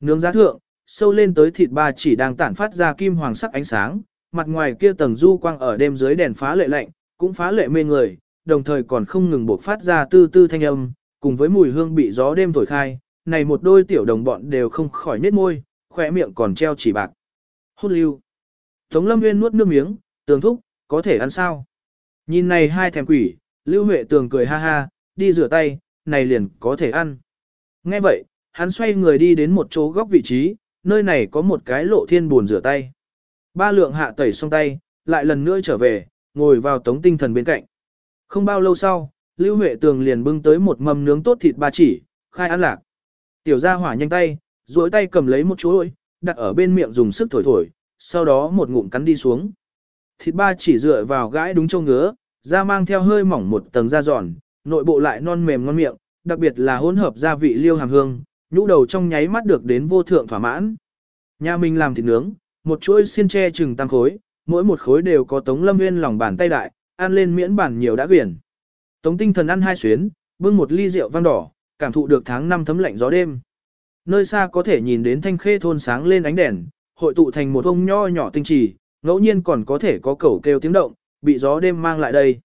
Nướng giá thượng, sâu lên tới thịt ba chỉ đang tản phát ra kim hoàng sắc ánh sáng, mặt ngoài kia tầng du quang ở đêm dưới đèn phá lệ lạnh, cũng phá lệ mê người, đồng thời còn không ngừng bộc phát ra tư tư thanh âm, cùng với mùi hương bị gió đêm thổi khai, này một đôi tiểu đồng bọn đều không khỏi nết môi, khỏe miệng còn treo chỉ bạc. Hút lưu. Tống lâm nguyên nuốt nước miếng, tường thúc, có thể ăn sao? Nhìn này hai thèm quỷ, Lưu Huệ tường cười ha ha, đi rửa tay, này liền có thể ăn. Nghe vậy, hắn xoay người đi đến một chỗ góc vị trí, nơi này có một cái lộ thiên buồn rửa tay. Ba lượng hạ tẩy xong tay, lại lần nữa trở về, ngồi vào tống tinh thần bên cạnh. Không bao lâu sau, Lưu Huệ Tường liền bưng tới một mâm nướng tốt thịt ba chỉ, khai ăn lạc. Tiểu gia hỏa nhanh tay, duỗi tay cầm lấy một chuỗi, đặt ở bên miệng dùng sức thổi thổi, sau đó một ngụm cắn đi xuống. Thịt ba chỉ dựa vào gãi đúng châu ngứa, da mang theo hơi mỏng một tầng da giòn, nội bộ lại non mềm ngon miệng, đặc biệt là hỗn hợp gia vị liêu hàm hương, nhũ đầu trong nháy mắt được đến vô thượng thỏa mãn. Nhà mình làm thịt nướng, một chuỗi xiên tre chừng tăng khối, mỗi một khối đều có Tống Lâm Nguyên lòng bàn tay đại, ăn lên miễn bản nhiều đã quyển. Tống tinh thần ăn hai xuyến, bưng một ly rượu vang đỏ, cảm thụ được tháng năm thấm lạnh gió đêm. Nơi xa có thể nhìn đến thanh khê thôn sáng lên ánh đèn, hội tụ thành một ông nho nhỏ tinh trì, ngẫu nhiên còn có thể có cẩu kêu tiếng động, bị gió đêm mang lại đây.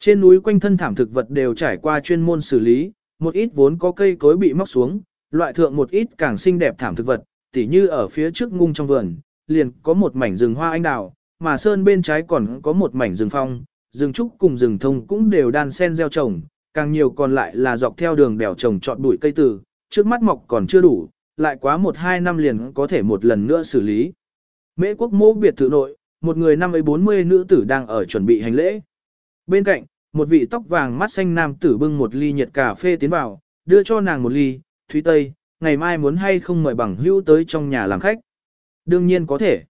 Trên núi quanh thân thảm thực vật đều trải qua chuyên môn xử lý, một ít vốn có cây cối bị móc xuống, loại thượng một ít càng xinh đẹp thảm thực vật, tỉ như ở phía trước ngung trong vườn, liền có một mảnh rừng hoa anh đào, mà sơn bên trái còn có một mảnh rừng phong, rừng trúc cùng rừng thông cũng đều đan sen gieo trồng, càng nhiều còn lại là dọc theo đường bèo trồng trọt bụi cây từ, trước mắt mọc còn chưa đủ, lại quá một hai năm liền có thể một lần nữa xử lý. Mễ quốc mô biệt thự nội, một người năm ấy 40 nữ tử đang ở chuẩn bị hành lễ. Bên cạnh, một vị tóc vàng mắt xanh nam tử bưng một ly nhiệt cà phê tiến vào, đưa cho nàng một ly, Thúy Tây, ngày mai muốn hay không mời bằng hữu tới trong nhà làm khách. Đương nhiên có thể.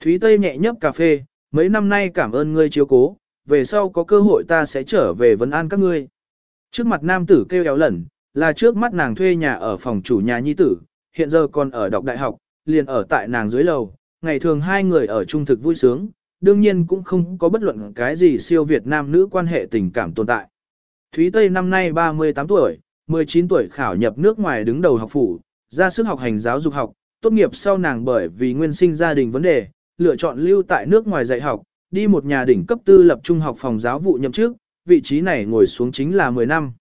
Thúy Tây nhẹ nhấp cà phê, mấy năm nay cảm ơn ngươi chiếu cố, về sau có cơ hội ta sẽ trở về vấn an các ngươi. Trước mặt nam tử kêu éo lẩn, là trước mắt nàng thuê nhà ở phòng chủ nhà nhi tử, hiện giờ còn ở đọc đại học, liền ở tại nàng dưới lầu, ngày thường hai người ở trung thực vui sướng, đương nhiên cũng không có bất luận cái gì siêu Việt Nam nữ quan hệ tình cảm tồn tại. Thúy Tây năm nay 38 tuổi, 19 tuổi khảo nhập nước ngoài đứng đầu học phủ, ra sức học hành giáo dục học, tốt nghiệp sau nàng bởi vì nguyên sinh gia đình vấn đề, lựa chọn lưu tại nước ngoài dạy học, đi một nhà đỉnh cấp tư lập trung học phòng giáo vụ nhậm chức, vị trí này ngồi xuống chính là 10 năm.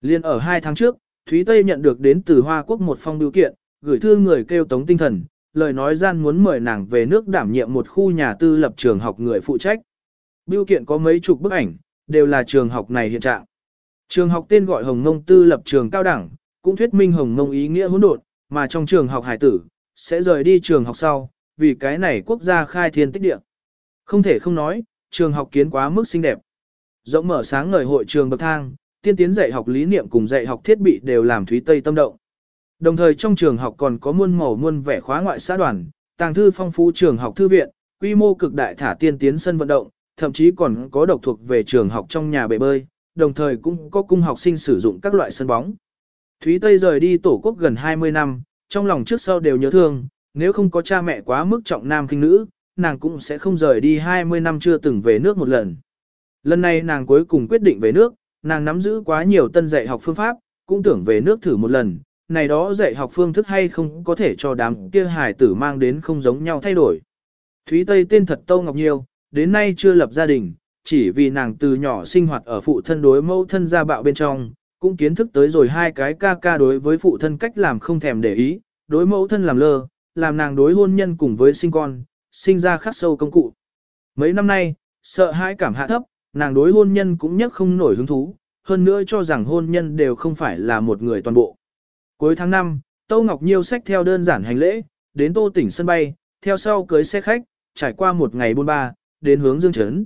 Liên ở hai tháng trước, Thúy Tây nhận được đến từ Hoa Quốc một phong biểu kiện, gửi thư người kêu tống tinh thần, lời nói gian muốn mời nàng về nước đảm nhiệm một khu nhà tư lập trường học người phụ trách. Biểu kiện có mấy chục bức ảnh, đều là trường học này hiện trạng. Trường học tên gọi Hồng Ngông Tư lập trường cao đẳng, cũng thuyết minh Hồng Ngông ý nghĩa hỗn độn, mà trong trường học hải tử sẽ rời đi trường học sau, vì cái này quốc gia khai thiên tích địa. Không thể không nói, trường học kiến quá mức xinh đẹp. Rộng mở sáng ngời hội trường bậc thang, tiên tiến dạy học lý niệm cùng dạy học thiết bị đều làm Thúy Tây tâm động. Đồng thời trong trường học còn có muôn màu muôn vẻ khóa ngoại xã đoàn, tàng thư phong phú trường học thư viện, quy mô cực đại thả tiên tiến sân vận động, thậm chí còn có độc thuộc về trường học trong nhà bể bơi, đồng thời cũng có cung học sinh sử dụng các loại sân bóng. Thúy Tây rời đi tổ quốc gần 20 năm, trong lòng trước sau đều nhớ thương, nếu không có cha mẹ quá mức trọng nam kinh nữ, nàng cũng sẽ không rời đi 20 năm chưa từng về nước một lần. Lần này nàng cuối cùng quyết định về nước, nàng nắm giữ quá nhiều tân dạy học phương pháp, cũng tưởng về nước thử một lần, này đó dạy học phương thức hay không có thể cho đám kia hài tử mang đến không giống nhau thay đổi. Thúy Tây tên thật Tâu Ngọc Nhiêu, đến nay chưa lập gia đình, chỉ vì nàng từ nhỏ sinh hoạt ở phụ thân đối mẫu thân gia bạo bên trong, cũng kiến thức tới rồi hai cái ca ca đối với phụ thân cách làm không thèm để ý, đối mẫu thân làm lơ, làm nàng đối hôn nhân cùng với sinh con, sinh ra khắc sâu công cụ. Mấy năm nay, sợ hãi cảm hạ thấp, nàng đối hôn nhân cũng nhất không nổi hứng thú, hơn nữa cho rằng hôn nhân đều không phải là một người toàn bộ. Cuối tháng 5, Tâu Ngọc Nhiêu sách theo đơn giản hành lễ, đến Tô tỉnh sân bay, theo sau cưới xe khách, trải qua một ngày buôn ba, đến hướng Dương Trấn.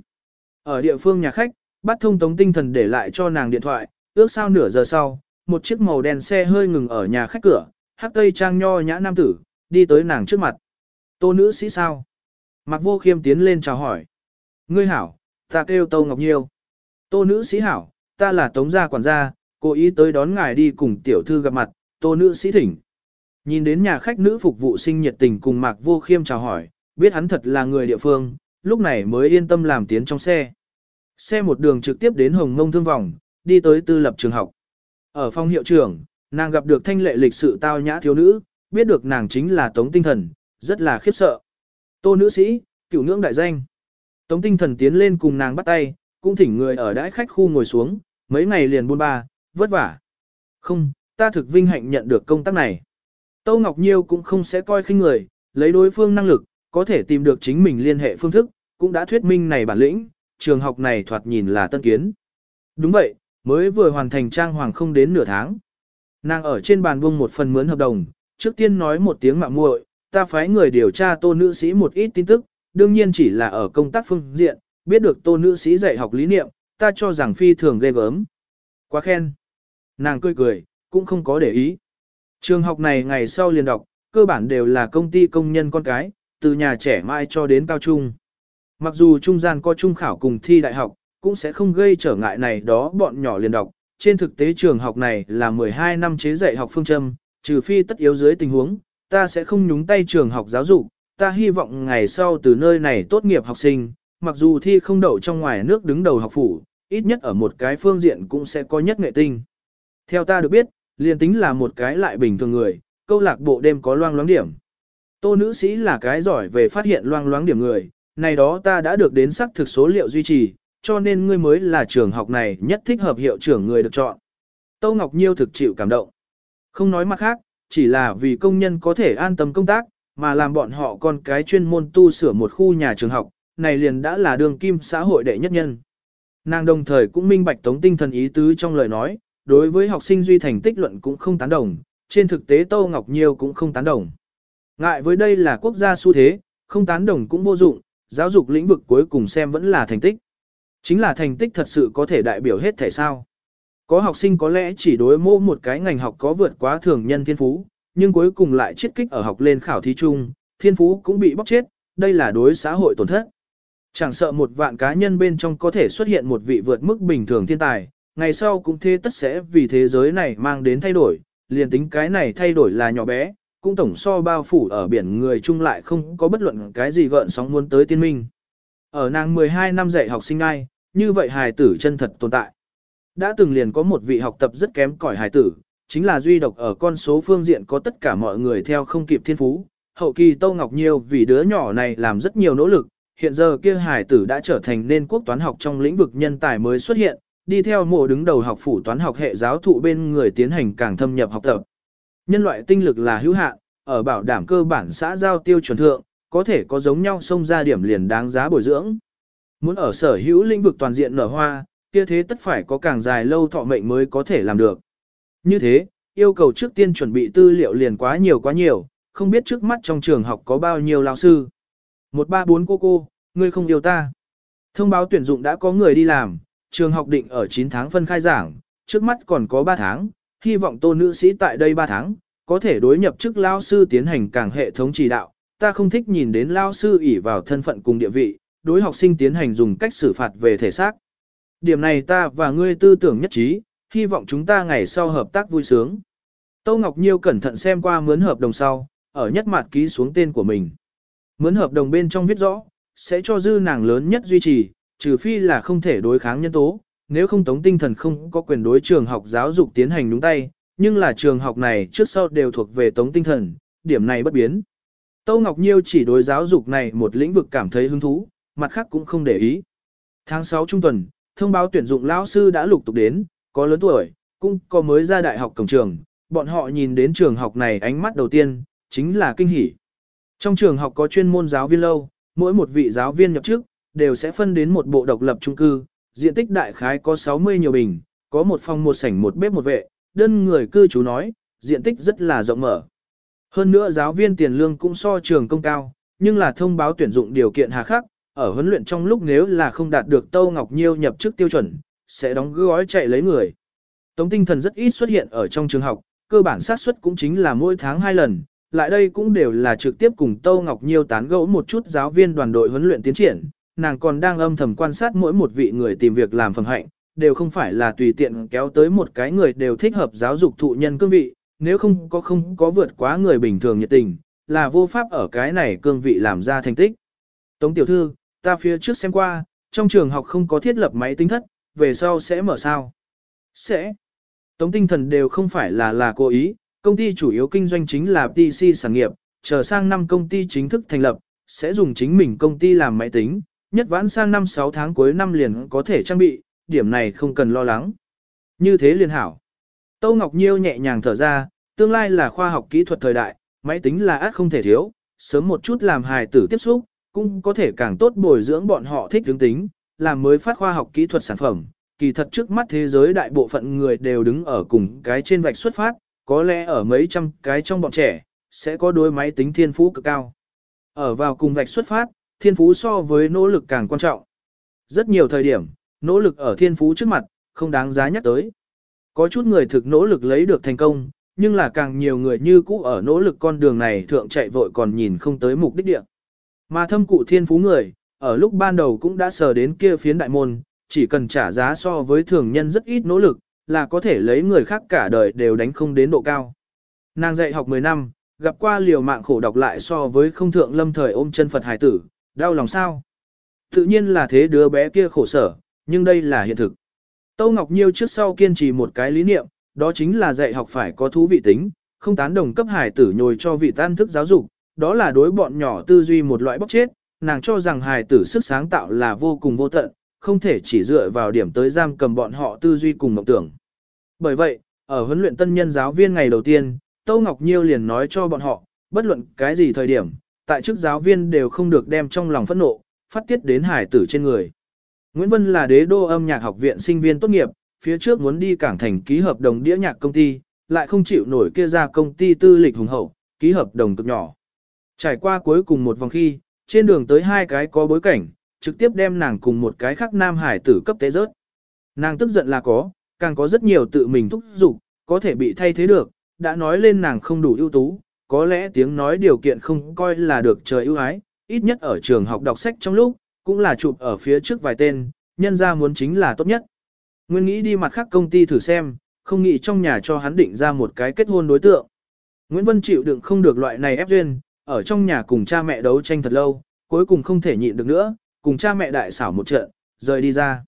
Ở địa phương nhà khách, bắt thông tống tinh thần để lại cho nàng điện thoại, ước sao nửa giờ sau, một chiếc màu đen xe hơi ngừng ở nhà khách cửa, hắc tây trang nho nhã nam tử, đi tới nàng trước mặt. Tô nữ sĩ sao? Mạc vô khiêm tiến lên chào hỏi. Ngươi hảo, ta kêu tô Ngọc Nhiêu. Tô nữ sĩ hảo, ta là tống gia quản gia, cố ý tới đón ngài đi cùng tiểu thư gặp mặt, tô nữ sĩ thỉnh. Nhìn đến nhà khách nữ phục vụ sinh nhiệt tình cùng Mạc vô khiêm chào hỏi, biết hắn thật là người địa phương, lúc này mới yên tâm làm tiến trong xe. Xe một đường trực tiếp đến Hồng Ngông Thương Vòng, đi tới tư lập trường học. Ở phòng hiệu trưởng, nàng gặp được thanh lệ lịch sự tao nhã thiếu nữ, biết được nàng chính là Tống Tinh Thần, rất là khiếp sợ. Tô nữ sĩ, cửu ngưỡng đại danh. Tống Tinh Thần tiến lên cùng nàng bắt tay, cũng thỉnh người ở đãi khách khu ngồi xuống, mấy ngày liền buôn ba, vất vả. Không, ta thực vinh hạnh nhận được công tác này. Tâu Ngọc Nhiêu cũng không sẽ coi khinh người, lấy đối phương năng lực, có thể tìm được chính mình liên hệ phương thức, cũng đã thuyết minh này bản lĩnh, trường học này thoạt nhìn là tân kiến. Đúng vậy, mới vừa hoàn thành trang hoàng không đến nửa tháng. Nàng ở trên bàn buông một phần mướn hợp đồng, trước tiên nói một tiếng mạng muội, ta phái người điều tra tô nữ sĩ một ít tin tức, đương nhiên chỉ là ở công tác phương diện, biết được tô nữ sĩ dạy học lý niệm, ta cho rằng phi thường ghê gớm. Quá khen. Nàng cười cười, cũng không có để ý. Trường học này ngày sau liền đọc, cơ bản đều là công ty công nhân con cái, từ nhà trẻ mai cho đến cao trung. Mặc dù trung gian có trung khảo cùng thi đại học, cũng sẽ không gây trở ngại này đó bọn nhỏ liền đọc. Trên thực tế trường học này là 12 năm chế dạy học phương châm, trừ phi tất yếu dưới tình huống, ta sẽ không nhúng tay trường học giáo dục, ta hy vọng ngày sau từ nơi này tốt nghiệp học sinh, mặc dù thi không đậu trong ngoài nước đứng đầu học phủ, ít nhất ở một cái phương diện cũng sẽ có nhất nghệ tinh. Theo ta được biết, liền tính là một cái lại bình thường người, câu lạc bộ đêm có loang loáng điểm. Tô nữ sĩ là cái giỏi về phát hiện loang loáng điểm người, này đó ta đã được đến xác thực số liệu duy trì, cho nên ngươi mới là trường học này nhất thích hợp hiệu trưởng người được chọn. Tô Ngọc Nhiêu thực chịu cảm động. Không nói mặt khác, chỉ là vì công nhân có thể an tâm công tác, mà làm bọn họ con cái chuyên môn tu sửa một khu nhà trường học, này liền đã là đường kim xã hội đệ nhất nhân. Nàng đồng thời cũng minh bạch tống tinh thần ý tứ trong lời nói, đối với học sinh duy thành tích luận cũng không tán đồng, trên thực tế Tô Ngọc Nhiêu cũng không tán đồng. Ngại với đây là quốc gia xu thế, không tán đồng cũng vô dụng, giáo dục lĩnh vực cuối cùng xem vẫn là thành tích. Chính là thành tích thật sự có thể đại biểu hết thể sao. Có học sinh có lẽ chỉ đối mô một cái ngành học có vượt quá thường nhân thiên phú, nhưng cuối cùng lại chiết kích ở học lên khảo thí chung, thiên phú cũng bị bóc chết, đây là đối xã hội tổn thất. Chẳng sợ một vạn cá nhân bên trong có thể xuất hiện một vị vượt mức bình thường thiên tài, ngày sau cũng thế tất sẽ vì thế giới này mang đến thay đổi, liền tính cái này thay đổi là nhỏ bé, cũng tổng so bao phủ ở biển người chung lại không có bất luận cái gì gợn sóng muốn tới tiên minh. Ở nàng 12 năm dạy học sinh ai, như vậy hài tử chân thật tồn tại. Đã từng liền có một vị học tập rất kém cỏi hài tử, chính là duy độc ở con số phương diện có tất cả mọi người theo không kịp thiên phú. Hậu kỳ Tâu Ngọc Nhiêu vì đứa nhỏ này làm rất nhiều nỗ lực, hiện giờ kia hài tử đã trở thành nên quốc toán học trong lĩnh vực nhân tài mới xuất hiện, đi theo mộ đứng đầu học phủ toán học hệ giáo thụ bên người tiến hành càng thâm nhập học tập. Nhân loại tinh lực là hữu hạn, ở bảo đảm cơ bản xã giao tiêu chuẩn thượng, có thể có giống nhau xông ra điểm liền đáng giá bồi dưỡng. Muốn ở sở hữu lĩnh vực toàn diện nở hoa, kia thế tất phải có càng dài lâu thọ mệnh mới có thể làm được. Như thế, yêu cầu trước tiên chuẩn bị tư liệu liền quá nhiều quá nhiều, không biết trước mắt trong trường học có bao nhiêu lao sư. 134 cô cô, ngươi không yêu ta. Thông báo tuyển dụng đã có người đi làm, trường học định ở 9 tháng phân khai giảng, trước mắt còn có 3 tháng, hy vọng tô nữ sĩ tại đây 3 tháng, có thể đối nhập chức lao sư tiến hành càng hệ thống chỉ đạo. Ta không thích nhìn đến lao sư ỷ vào thân phận cùng địa vị, đối học sinh tiến hành dùng cách xử phạt về thể xác. Điểm này ta và ngươi tư tưởng nhất trí, hy vọng chúng ta ngày sau hợp tác vui sướng. Tâu Ngọc Nhiêu cẩn thận xem qua mướn hợp đồng sau, ở nhất mặt ký xuống tên của mình. Mướn hợp đồng bên trong viết rõ, sẽ cho dư nàng lớn nhất duy trì, trừ phi là không thể đối kháng nhân tố, nếu không tống tinh thần không có quyền đối trường học giáo dục tiến hành đúng tay, nhưng là trường học này trước sau đều thuộc về tống tinh thần, điểm này bất biến. Tâu Ngọc Nhiêu chỉ đối giáo dục này một lĩnh vực cảm thấy hứng thú, mặt khác cũng không để ý. Tháng 6 trung tuần, thông báo tuyển dụng lão sư đã lục tục đến, có lớn tuổi, cũng có mới ra đại học cổng trường, bọn họ nhìn đến trường học này ánh mắt đầu tiên, chính là kinh hỉ. Trong trường học có chuyên môn giáo viên lâu, mỗi một vị giáo viên nhập chức, đều sẽ phân đến một bộ độc lập trung cư, diện tích đại khái có 60 nhiều bình, có một phòng một sảnh một bếp một vệ, đơn người cư trú nói, diện tích rất là rộng mở. Hơn nữa giáo viên tiền lương cũng so trường công cao, nhưng là thông báo tuyển dụng điều kiện hà khắc, ở huấn luyện trong lúc nếu là không đạt được Tâu Ngọc Nhiêu nhập chức tiêu chuẩn, sẽ đóng gói chạy lấy người. Tống tinh thần rất ít xuất hiện ở trong trường học, cơ bản xác suất cũng chính là mỗi tháng hai lần, lại đây cũng đều là trực tiếp cùng Tâu Ngọc Nhiêu tán gẫu một chút giáo viên đoàn đội huấn luyện tiến triển, nàng còn đang âm thầm quan sát mỗi một vị người tìm việc làm phẩm hạnh, đều không phải là tùy tiện kéo tới một cái người đều thích hợp giáo dục thụ nhân cương vị, nếu không có không có vượt quá người bình thường nhiệt tình, là vô pháp ở cái này cương vị làm ra thành tích. Tống tiểu thư, ta phía trước xem qua, trong trường học không có thiết lập máy tính thất, về sau sẽ mở sao? Sẽ. Tống tinh thần đều không phải là là cố ý, công ty chủ yếu kinh doanh chính là PC sản nghiệp, chờ sang năm công ty chính thức thành lập, sẽ dùng chính mình công ty làm máy tính, nhất vãn sang năm 6 tháng cuối năm liền có thể trang bị, điểm này không cần lo lắng. Như thế liền hảo. Tâu Ngọc Nhiêu nhẹ nhàng thở ra, tương lai là khoa học kỹ thuật thời đại, máy tính là át không thể thiếu, sớm một chút làm hài tử tiếp xúc, cũng có thể càng tốt bồi dưỡng bọn họ thích hướng tính, làm mới phát khoa học kỹ thuật sản phẩm. Kỳ thật trước mắt thế giới đại bộ phận người đều đứng ở cùng cái trên vạch xuất phát, có lẽ ở mấy trăm cái trong bọn trẻ, sẽ có đôi máy tính thiên phú cực cao. Ở vào cùng vạch xuất phát, thiên phú so với nỗ lực càng quan trọng. Rất nhiều thời điểm, nỗ lực ở thiên phú trước mặt, không đáng giá nhắc tới. Có chút người thực nỗ lực lấy được thành công, nhưng là càng nhiều người như cũ ở nỗ lực con đường này thượng chạy vội còn nhìn không tới mục đích địa. Mà thâm cụ thiên phú người, ở lúc ban đầu cũng đã sờ đến kia phiến đại môn, chỉ cần trả giá so với thường nhân rất ít nỗ lực, là có thể lấy người khác cả đời đều đánh không đến độ cao. Nàng dạy học 10 năm, gặp qua liều mạng khổ đọc lại so với không thượng lâm thời ôm chân Phật hải tử, đau lòng sao? Tự nhiên là thế đứa bé kia khổ sở, nhưng đây là hiện thực. Tâu Ngọc Nhiêu trước sau kiên trì một cái lý niệm, đó chính là dạy học phải có thú vị tính, không tán đồng cấp hải tử nhồi cho vị tan thức giáo dục, đó là đối bọn nhỏ tư duy một loại bóc chết, nàng cho rằng hài tử sức sáng tạo là vô cùng vô tận, không thể chỉ dựa vào điểm tới giam cầm bọn họ tư duy cùng mộng tưởng. Bởi vậy, ở huấn luyện tân nhân giáo viên ngày đầu tiên, Tâu Ngọc Nhiêu liền nói cho bọn họ, bất luận cái gì thời điểm, tại chức giáo viên đều không được đem trong lòng phẫn nộ, phát tiết đến hải tử trên người. Nguyễn Vân là đế đô âm nhạc học viện sinh viên tốt nghiệp, phía trước muốn đi cảng thành ký hợp đồng đĩa nhạc công ty, lại không chịu nổi kia ra công ty tư lịch hùng hậu, ký hợp đồng cực nhỏ. Trải qua cuối cùng một vòng khi, trên đường tới hai cái có bối cảnh, trực tiếp đem nàng cùng một cái khác nam hải tử cấp tế rớt. Nàng tức giận là có, càng có rất nhiều tự mình thúc giục, có thể bị thay thế được, đã nói lên nàng không đủ ưu tú, có lẽ tiếng nói điều kiện không coi là được trời ưu ái, ít nhất ở trường học đọc sách trong lúc, cũng là chụp ở phía trước vài tên, nhân ra muốn chính là tốt nhất. Nguyên nghĩ đi mặt khác công ty thử xem, không nghĩ trong nhà cho hắn định ra một cái kết hôn đối tượng. Nguyễn Vân chịu đựng không được loại này ép duyên, ở trong nhà cùng cha mẹ đấu tranh thật lâu, cuối cùng không thể nhịn được nữa, cùng cha mẹ đại xảo một trận, rời đi ra.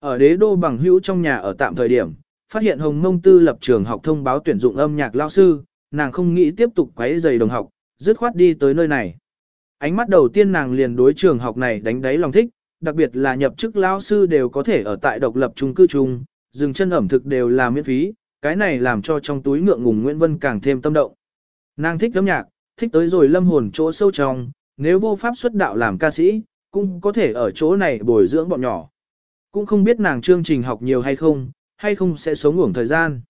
Ở đế đô bằng hữu trong nhà ở tạm thời điểm, phát hiện Hồng Mông Tư lập trường học thông báo tuyển dụng âm nhạc lao sư, nàng không nghĩ tiếp tục quấy giày đồng học, dứt khoát đi tới nơi này. Ánh mắt đầu tiên nàng liền đối trường học này đánh đáy lòng thích, đặc biệt là nhập chức lao sư đều có thể ở tại độc lập trung cư chung, dừng chân ẩm thực đều là miễn phí, cái này làm cho trong túi ngượng ngùng Nguyễn Vân càng thêm tâm động. Nàng thích âm nhạc, thích tới rồi lâm hồn chỗ sâu trong, nếu vô pháp xuất đạo làm ca sĩ, cũng có thể ở chỗ này bồi dưỡng bọn nhỏ. Cũng không biết nàng chương trình học nhiều hay không, hay không sẽ sống ngủng thời gian.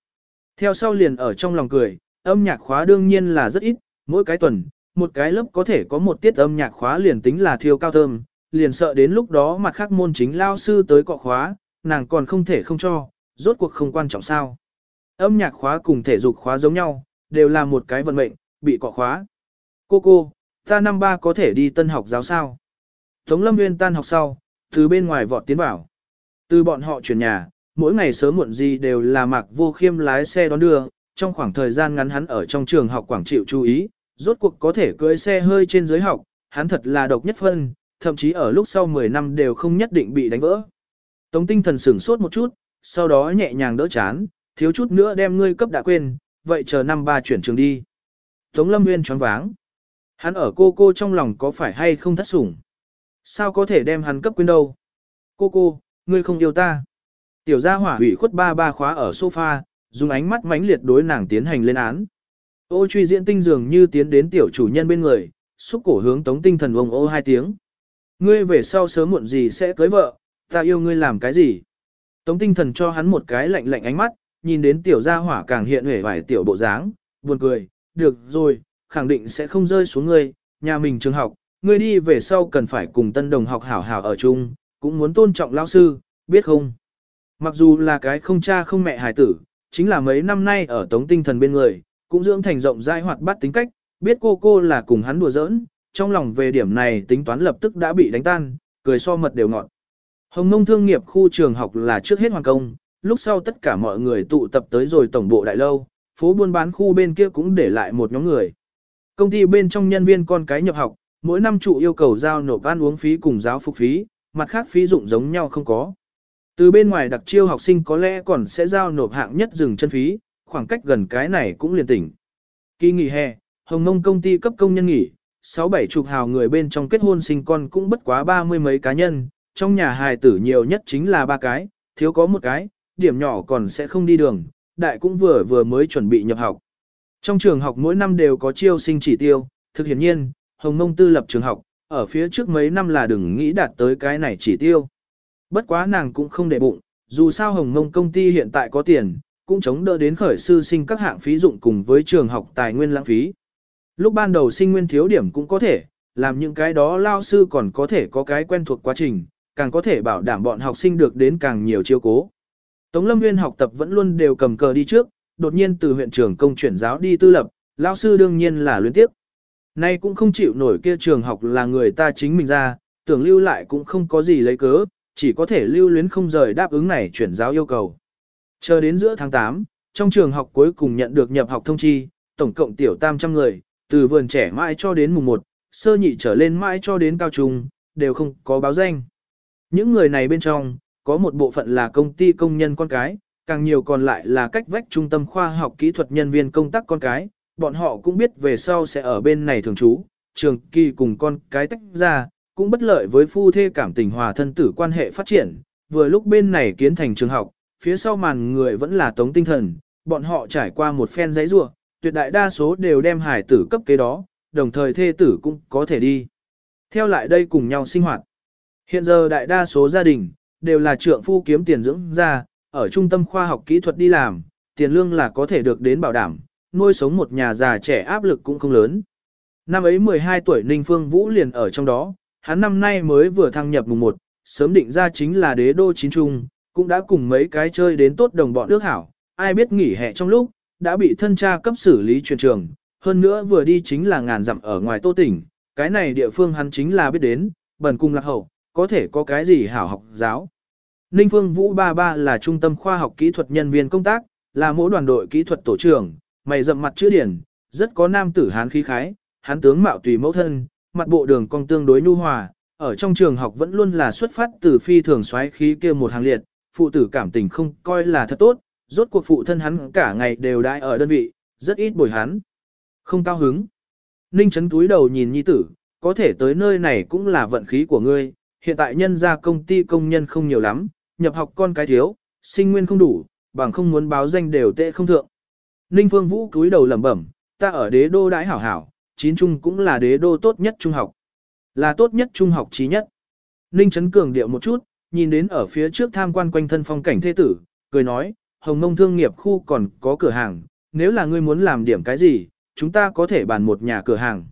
Theo sau liền ở trong lòng cười, âm nhạc khóa đương nhiên là rất ít, mỗi cái tuần, một cái lớp có thể có một tiết âm nhạc khóa liền tính là thiêu cao thơm, liền sợ đến lúc đó mặt khác môn chính lao sư tới cọ khóa, nàng còn không thể không cho, rốt cuộc không quan trọng sao. Âm nhạc khóa cùng thể dục khóa giống nhau, đều là một cái vận mệnh, bị cọ khóa. Cô cô, ta năm ba có thể đi tân học giáo sao? Tống Lâm Nguyên tan học sau, từ bên ngoài vọt tiến vào. Từ bọn họ chuyển nhà, mỗi ngày sớm muộn gì đều là mặc vô khiêm lái xe đón đưa, trong khoảng thời gian ngắn hắn ở trong trường học quảng chịu chú ý, rốt cuộc có thể cưỡi xe hơi trên giới học, hắn thật là độc nhất phân, thậm chí ở lúc sau 10 năm đều không nhất định bị đánh vỡ. Tống tinh thần sửng sốt một chút, sau đó nhẹ nhàng đỡ chán, thiếu chút nữa đem ngươi cấp đã quên, vậy chờ năm ba chuyển trường đi. Tống lâm nguyên choáng váng. Hắn ở cô cô trong lòng có phải hay không thất sủng? Sao có thể đem hắn cấp quên đâu? Cô cô, ngươi không yêu ta. Tiểu gia hỏa hủy khuất ba ba khóa ở sofa, dùng ánh mắt mãnh liệt đối nàng tiến hành lên án. Ô truy diễn tinh dường như tiến đến tiểu chủ nhân bên người, xúc cổ hướng tống tinh thần vông ô hai tiếng. Ngươi về sau sớm muộn gì sẽ cưới vợ, ta yêu ngươi làm cái gì? Tống tinh thần cho hắn một cái lạnh lạnh ánh mắt, nhìn đến tiểu gia hỏa càng hiện huệ vải tiểu bộ dáng, buồn cười, được rồi, khẳng định sẽ không rơi xuống ngươi, nhà mình trường học, ngươi đi về sau cần phải cùng tân đồng học hảo hảo ở chung, cũng muốn tôn trọng lao sư, biết không? Mặc dù là cái không cha không mẹ hài tử, chính là mấy năm nay ở tống tinh thần bên người, cũng dưỡng thành rộng rãi hoạt bát tính cách, biết cô cô là cùng hắn đùa giỡn, trong lòng về điểm này tính toán lập tức đã bị đánh tan, cười so mật đều ngọt. Hồng Nông Thương nghiệp khu trường học là trước hết hoàn công, lúc sau tất cả mọi người tụ tập tới rồi tổng bộ đại lâu, phố buôn bán khu bên kia cũng để lại một nhóm người. Công ty bên trong nhân viên con cái nhập học, mỗi năm trụ yêu cầu giao nộp ăn uống phí cùng giáo phục phí, mặt khác phí dụng giống nhau không có. Từ bên ngoài đặc chiêu học sinh có lẽ còn sẽ giao nộp hạng nhất dừng chân phí, khoảng cách gần cái này cũng liền tỉnh. Kỳ nghỉ hè, Hồng Mông công ty cấp công nhân nghỉ, sáu bảy chục hào người bên trong kết hôn sinh con cũng bất quá ba mươi mấy cá nhân, trong nhà hài tử nhiều nhất chính là ba cái, thiếu có một cái, điểm nhỏ còn sẽ không đi đường, đại cũng vừa vừa mới chuẩn bị nhập học. Trong trường học mỗi năm đều có chiêu sinh chỉ tiêu, thực hiện nhiên, Hồng Mông tư lập trường học, ở phía trước mấy năm là đừng nghĩ đạt tới cái này chỉ tiêu. Bất quá nàng cũng không để bụng, dù sao Hồng Mông công ty hiện tại có tiền, cũng chống đỡ đến khởi sư sinh các hạng phí dụng cùng với trường học tài nguyên lãng phí. Lúc ban đầu sinh nguyên thiếu điểm cũng có thể, làm những cái đó lao sư còn có thể có cái quen thuộc quá trình, càng có thể bảo đảm bọn học sinh được đến càng nhiều chiêu cố. Tống Lâm Nguyên học tập vẫn luôn đều cầm cờ đi trước, đột nhiên từ huyện trường công chuyển giáo đi tư lập, lão sư đương nhiên là luyến tiếp. Nay cũng không chịu nổi kia trường học là người ta chính mình ra, tưởng lưu lại cũng không có gì lấy cớ, chỉ có thể lưu luyến không rời đáp ứng này chuyển giáo yêu cầu. Chờ đến giữa tháng 8, trong trường học cuối cùng nhận được nhập học thông chi, tổng cộng tiểu tam trăm người, từ vườn trẻ mãi cho đến mùng 1, sơ nhị trở lên mãi cho đến cao trung, đều không có báo danh. Những người này bên trong, có một bộ phận là công ty công nhân con cái, càng nhiều còn lại là cách vách trung tâm khoa học kỹ thuật nhân viên công tác con cái, bọn họ cũng biết về sau sẽ ở bên này thường trú, trường kỳ cùng con cái tách ra, cũng bất lợi với phu thê cảm tình hòa thân tử quan hệ phát triển, vừa lúc bên này kiến thành trường học, phía sau màn người vẫn là tống tinh thần, bọn họ trải qua một phen giấy rua, tuyệt đại đa số đều đem hải tử cấp kế đó, đồng thời thê tử cũng có thể đi. Theo lại đây cùng nhau sinh hoạt. Hiện giờ đại đa số gia đình, đều là trượng phu kiếm tiền dưỡng ra, ở trung tâm khoa học kỹ thuật đi làm, tiền lương là có thể được đến bảo đảm, nuôi sống một nhà già trẻ áp lực cũng không lớn. Năm ấy 12 tuổi Ninh Phương Vũ liền ở trong đó, hắn năm nay mới vừa thăng nhập mùng 1, sớm định ra chính là đế đô chín trung, cũng đã cùng mấy cái chơi đến tốt đồng bọn nước hảo, ai biết nghỉ hè trong lúc, đã bị thân cha cấp xử lý truyền trường, hơn nữa vừa đi chính là ngàn dặm ở ngoài tô tỉnh, cái này địa phương hắn chính là biết đến, bần cung lạc hậu, có thể có cái gì hảo học giáo. Ninh Phương Vũ ba ba là trung tâm khoa học kỹ thuật nhân viên công tác, là mỗi đoàn đội kỹ thuật tổ trưởng, mày rậm mặt chữ điển, rất có nam tử hán khí khái, hán tướng mạo tùy mẫu thân, mặt bộ đường cong tương đối nhu hòa, ở trong trường học vẫn luôn là xuất phát từ phi thường xoáy khí kia một hàng liệt, phụ tử cảm tình không coi là thật tốt, rốt cuộc phụ thân hắn cả ngày đều đãi ở đơn vị, rất ít bồi hắn. Không cao hứng. Ninh chấn túi đầu nhìn nhi tử, có thể tới nơi này cũng là vận khí của ngươi, hiện tại nhân ra công ty công nhân không nhiều lắm, nhập học con cái thiếu, sinh nguyên không đủ, bằng không muốn báo danh đều tệ không thượng. Ninh Phương Vũ cúi đầu lẩm bẩm, ta ở đế đô đãi hảo hảo, chín trung cũng là đế đô tốt nhất trung học. Là tốt nhất trung học trí nhất. Ninh Trấn Cường điệu một chút, nhìn đến ở phía trước tham quan quanh thân phong cảnh thế tử, cười nói, Hồng Nông Thương nghiệp khu còn có cửa hàng, nếu là ngươi muốn làm điểm cái gì, chúng ta có thể bàn một nhà cửa hàng.